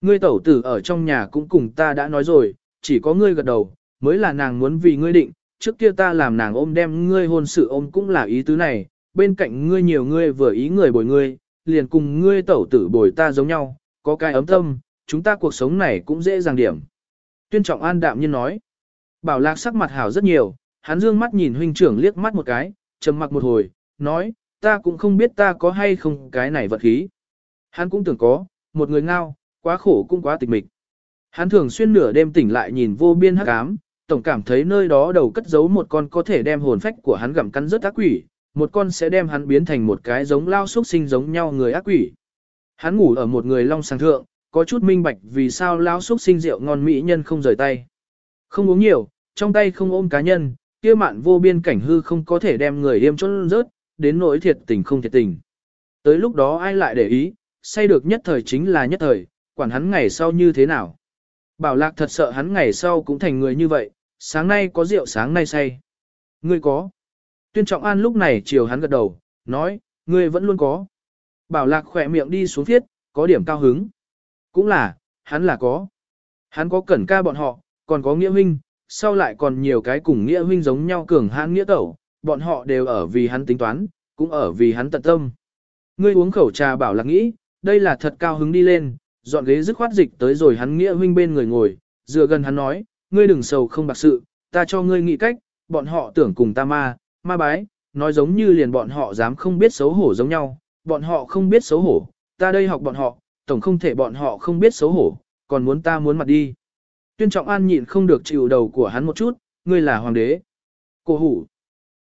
Ngươi tẩu tử ở trong nhà cũng cùng ta đã nói rồi, chỉ có ngươi gật đầu, mới là nàng muốn vì ngươi định, trước kia ta làm nàng ôm đem ngươi hôn sự ôm cũng là ý tứ này, bên cạnh ngươi nhiều ngươi vừa ý người bồi ngươi, liền cùng ngươi tẩu tử bồi ta giống nhau, có cái ấm tâm, chúng ta cuộc sống này cũng dễ dàng điểm. Tuyên trọng an đạm nhiên nói. Bảo lạc sắc mặt hảo rất nhiều, hắn dương mắt nhìn huynh trưởng liếc mắt một cái, trầm mặc một hồi, nói, ta cũng không biết ta có hay không cái này vật khí. Hắn cũng tưởng có, một người ngao, quá khổ cũng quá tịch mịch. Hắn thường xuyên nửa đêm tỉnh lại nhìn vô biên hắc ám, tổng cảm thấy nơi đó đầu cất giấu một con có thể đem hồn phách của hắn gặm cắn rất ác quỷ, một con sẽ đem hắn biến thành một cái giống lao xuất sinh giống nhau người ác quỷ. Hắn ngủ ở một người long sàng thượng, có chút minh bạch vì sao lao xuất sinh rượu ngon mỹ nhân không rời tay. Không uống nhiều, trong tay không ôm cá nhân, kia mạn vô biên cảnh hư không có thể đem người yêm chôn rớt, đến nỗi thiệt tình không thiệt tình. Tới lúc đó ai lại để ý, say được nhất thời chính là nhất thời, quản hắn ngày sau như thế nào. Bảo lạc thật sợ hắn ngày sau cũng thành người như vậy, sáng nay có rượu sáng nay say. Ngươi có. Tuyên Trọng An lúc này chiều hắn gật đầu, nói, ngươi vẫn luôn có. Bảo lạc khỏe miệng đi xuống thiết, có điểm cao hứng. Cũng là, hắn là có. Hắn có cẩn ca bọn họ, còn có nghĩa huynh, sau lại còn nhiều cái cùng nghĩa huynh giống nhau cường hãn nghĩa tẩu, bọn họ đều ở vì hắn tính toán, cũng ở vì hắn tận tâm. Ngươi uống khẩu trà bảo lạc nghĩ, đây là thật cao hứng đi lên, dọn ghế dứt khoát dịch tới rồi hắn nghĩa huynh bên người ngồi, dựa gần hắn nói, ngươi đừng sầu không bạc sự, ta cho ngươi nghĩ cách, bọn họ tưởng cùng ta ma, ma bái, nói giống như liền bọn họ dám không biết xấu hổ giống nhau, bọn họ không biết xấu hổ, ta đây học bọn họ, tổng không thể bọn họ không biết xấu hổ, còn muốn ta muốn mặt đi. Tuyên trọng an nhịn không được chịu đầu của hắn một chút, ngươi là hoàng đế. cổ hủ.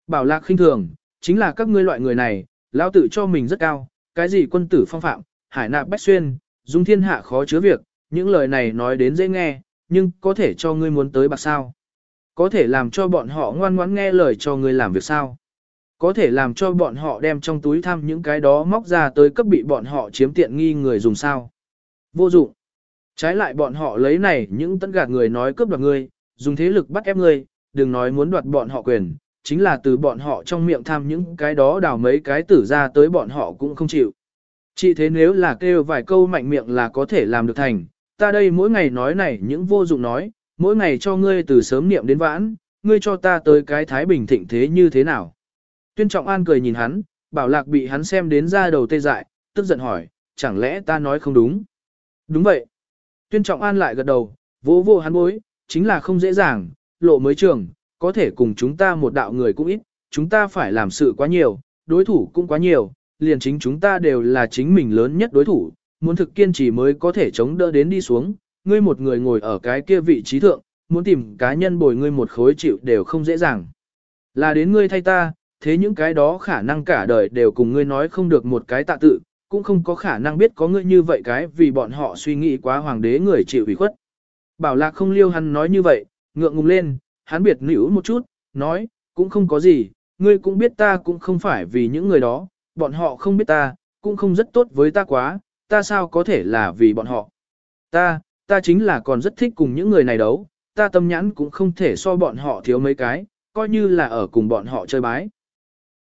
Bảo lạc khinh thường, chính là các ngươi loại người này, lão tử cho mình rất cao, cái gì quân tử phong phạm, hải nạp bách xuyên, dung thiên hạ khó chứa việc, những lời này nói đến dễ nghe, nhưng có thể cho ngươi muốn tới bạc sao. Có thể làm cho bọn họ ngoan ngoãn nghe lời cho ngươi làm việc sao. Có thể làm cho bọn họ đem trong túi thăm những cái đó móc ra tới cấp bị bọn họ chiếm tiện nghi người dùng sao. Vô dụng. Trái lại bọn họ lấy này những tất gạt người nói cướp đoạt ngươi, dùng thế lực bắt ép ngươi, đừng nói muốn đoạt bọn họ quyền, chính là từ bọn họ trong miệng tham những cái đó đào mấy cái tử ra tới bọn họ cũng không chịu. Chỉ thế nếu là kêu vài câu mạnh miệng là có thể làm được thành, ta đây mỗi ngày nói này những vô dụng nói, mỗi ngày cho ngươi từ sớm niệm đến vãn, ngươi cho ta tới cái thái bình thịnh thế như thế nào. Tuyên Trọng An cười nhìn hắn, bảo lạc bị hắn xem đến ra đầu tê dại, tức giận hỏi, chẳng lẽ ta nói không đúng? Đúng vậy. Tuyên Trọng An lại gật đầu, vỗ vỗ hắn bối, chính là không dễ dàng, lộ mới trường, có thể cùng chúng ta một đạo người cũng ít, chúng ta phải làm sự quá nhiều, đối thủ cũng quá nhiều, liền chính chúng ta đều là chính mình lớn nhất đối thủ, muốn thực kiên trì mới có thể chống đỡ đến đi xuống, ngươi một người ngồi ở cái kia vị trí thượng, muốn tìm cá nhân bồi ngươi một khối chịu đều không dễ dàng. Là đến ngươi thay ta, thế những cái đó khả năng cả đời đều cùng ngươi nói không được một cái tạ tự, cũng không có khả năng biết có ngươi như vậy cái vì bọn họ suy nghĩ quá hoàng đế người chịu ủy khuất. Bảo lạc không liêu hắn nói như vậy, ngượng ngùng lên, hắn biệt nữ một chút, nói, cũng không có gì, ngươi cũng biết ta cũng không phải vì những người đó, bọn họ không biết ta, cũng không rất tốt với ta quá, ta sao có thể là vì bọn họ. Ta, ta chính là còn rất thích cùng những người này đấu, ta tâm nhãn cũng không thể so bọn họ thiếu mấy cái, coi như là ở cùng bọn họ chơi bái.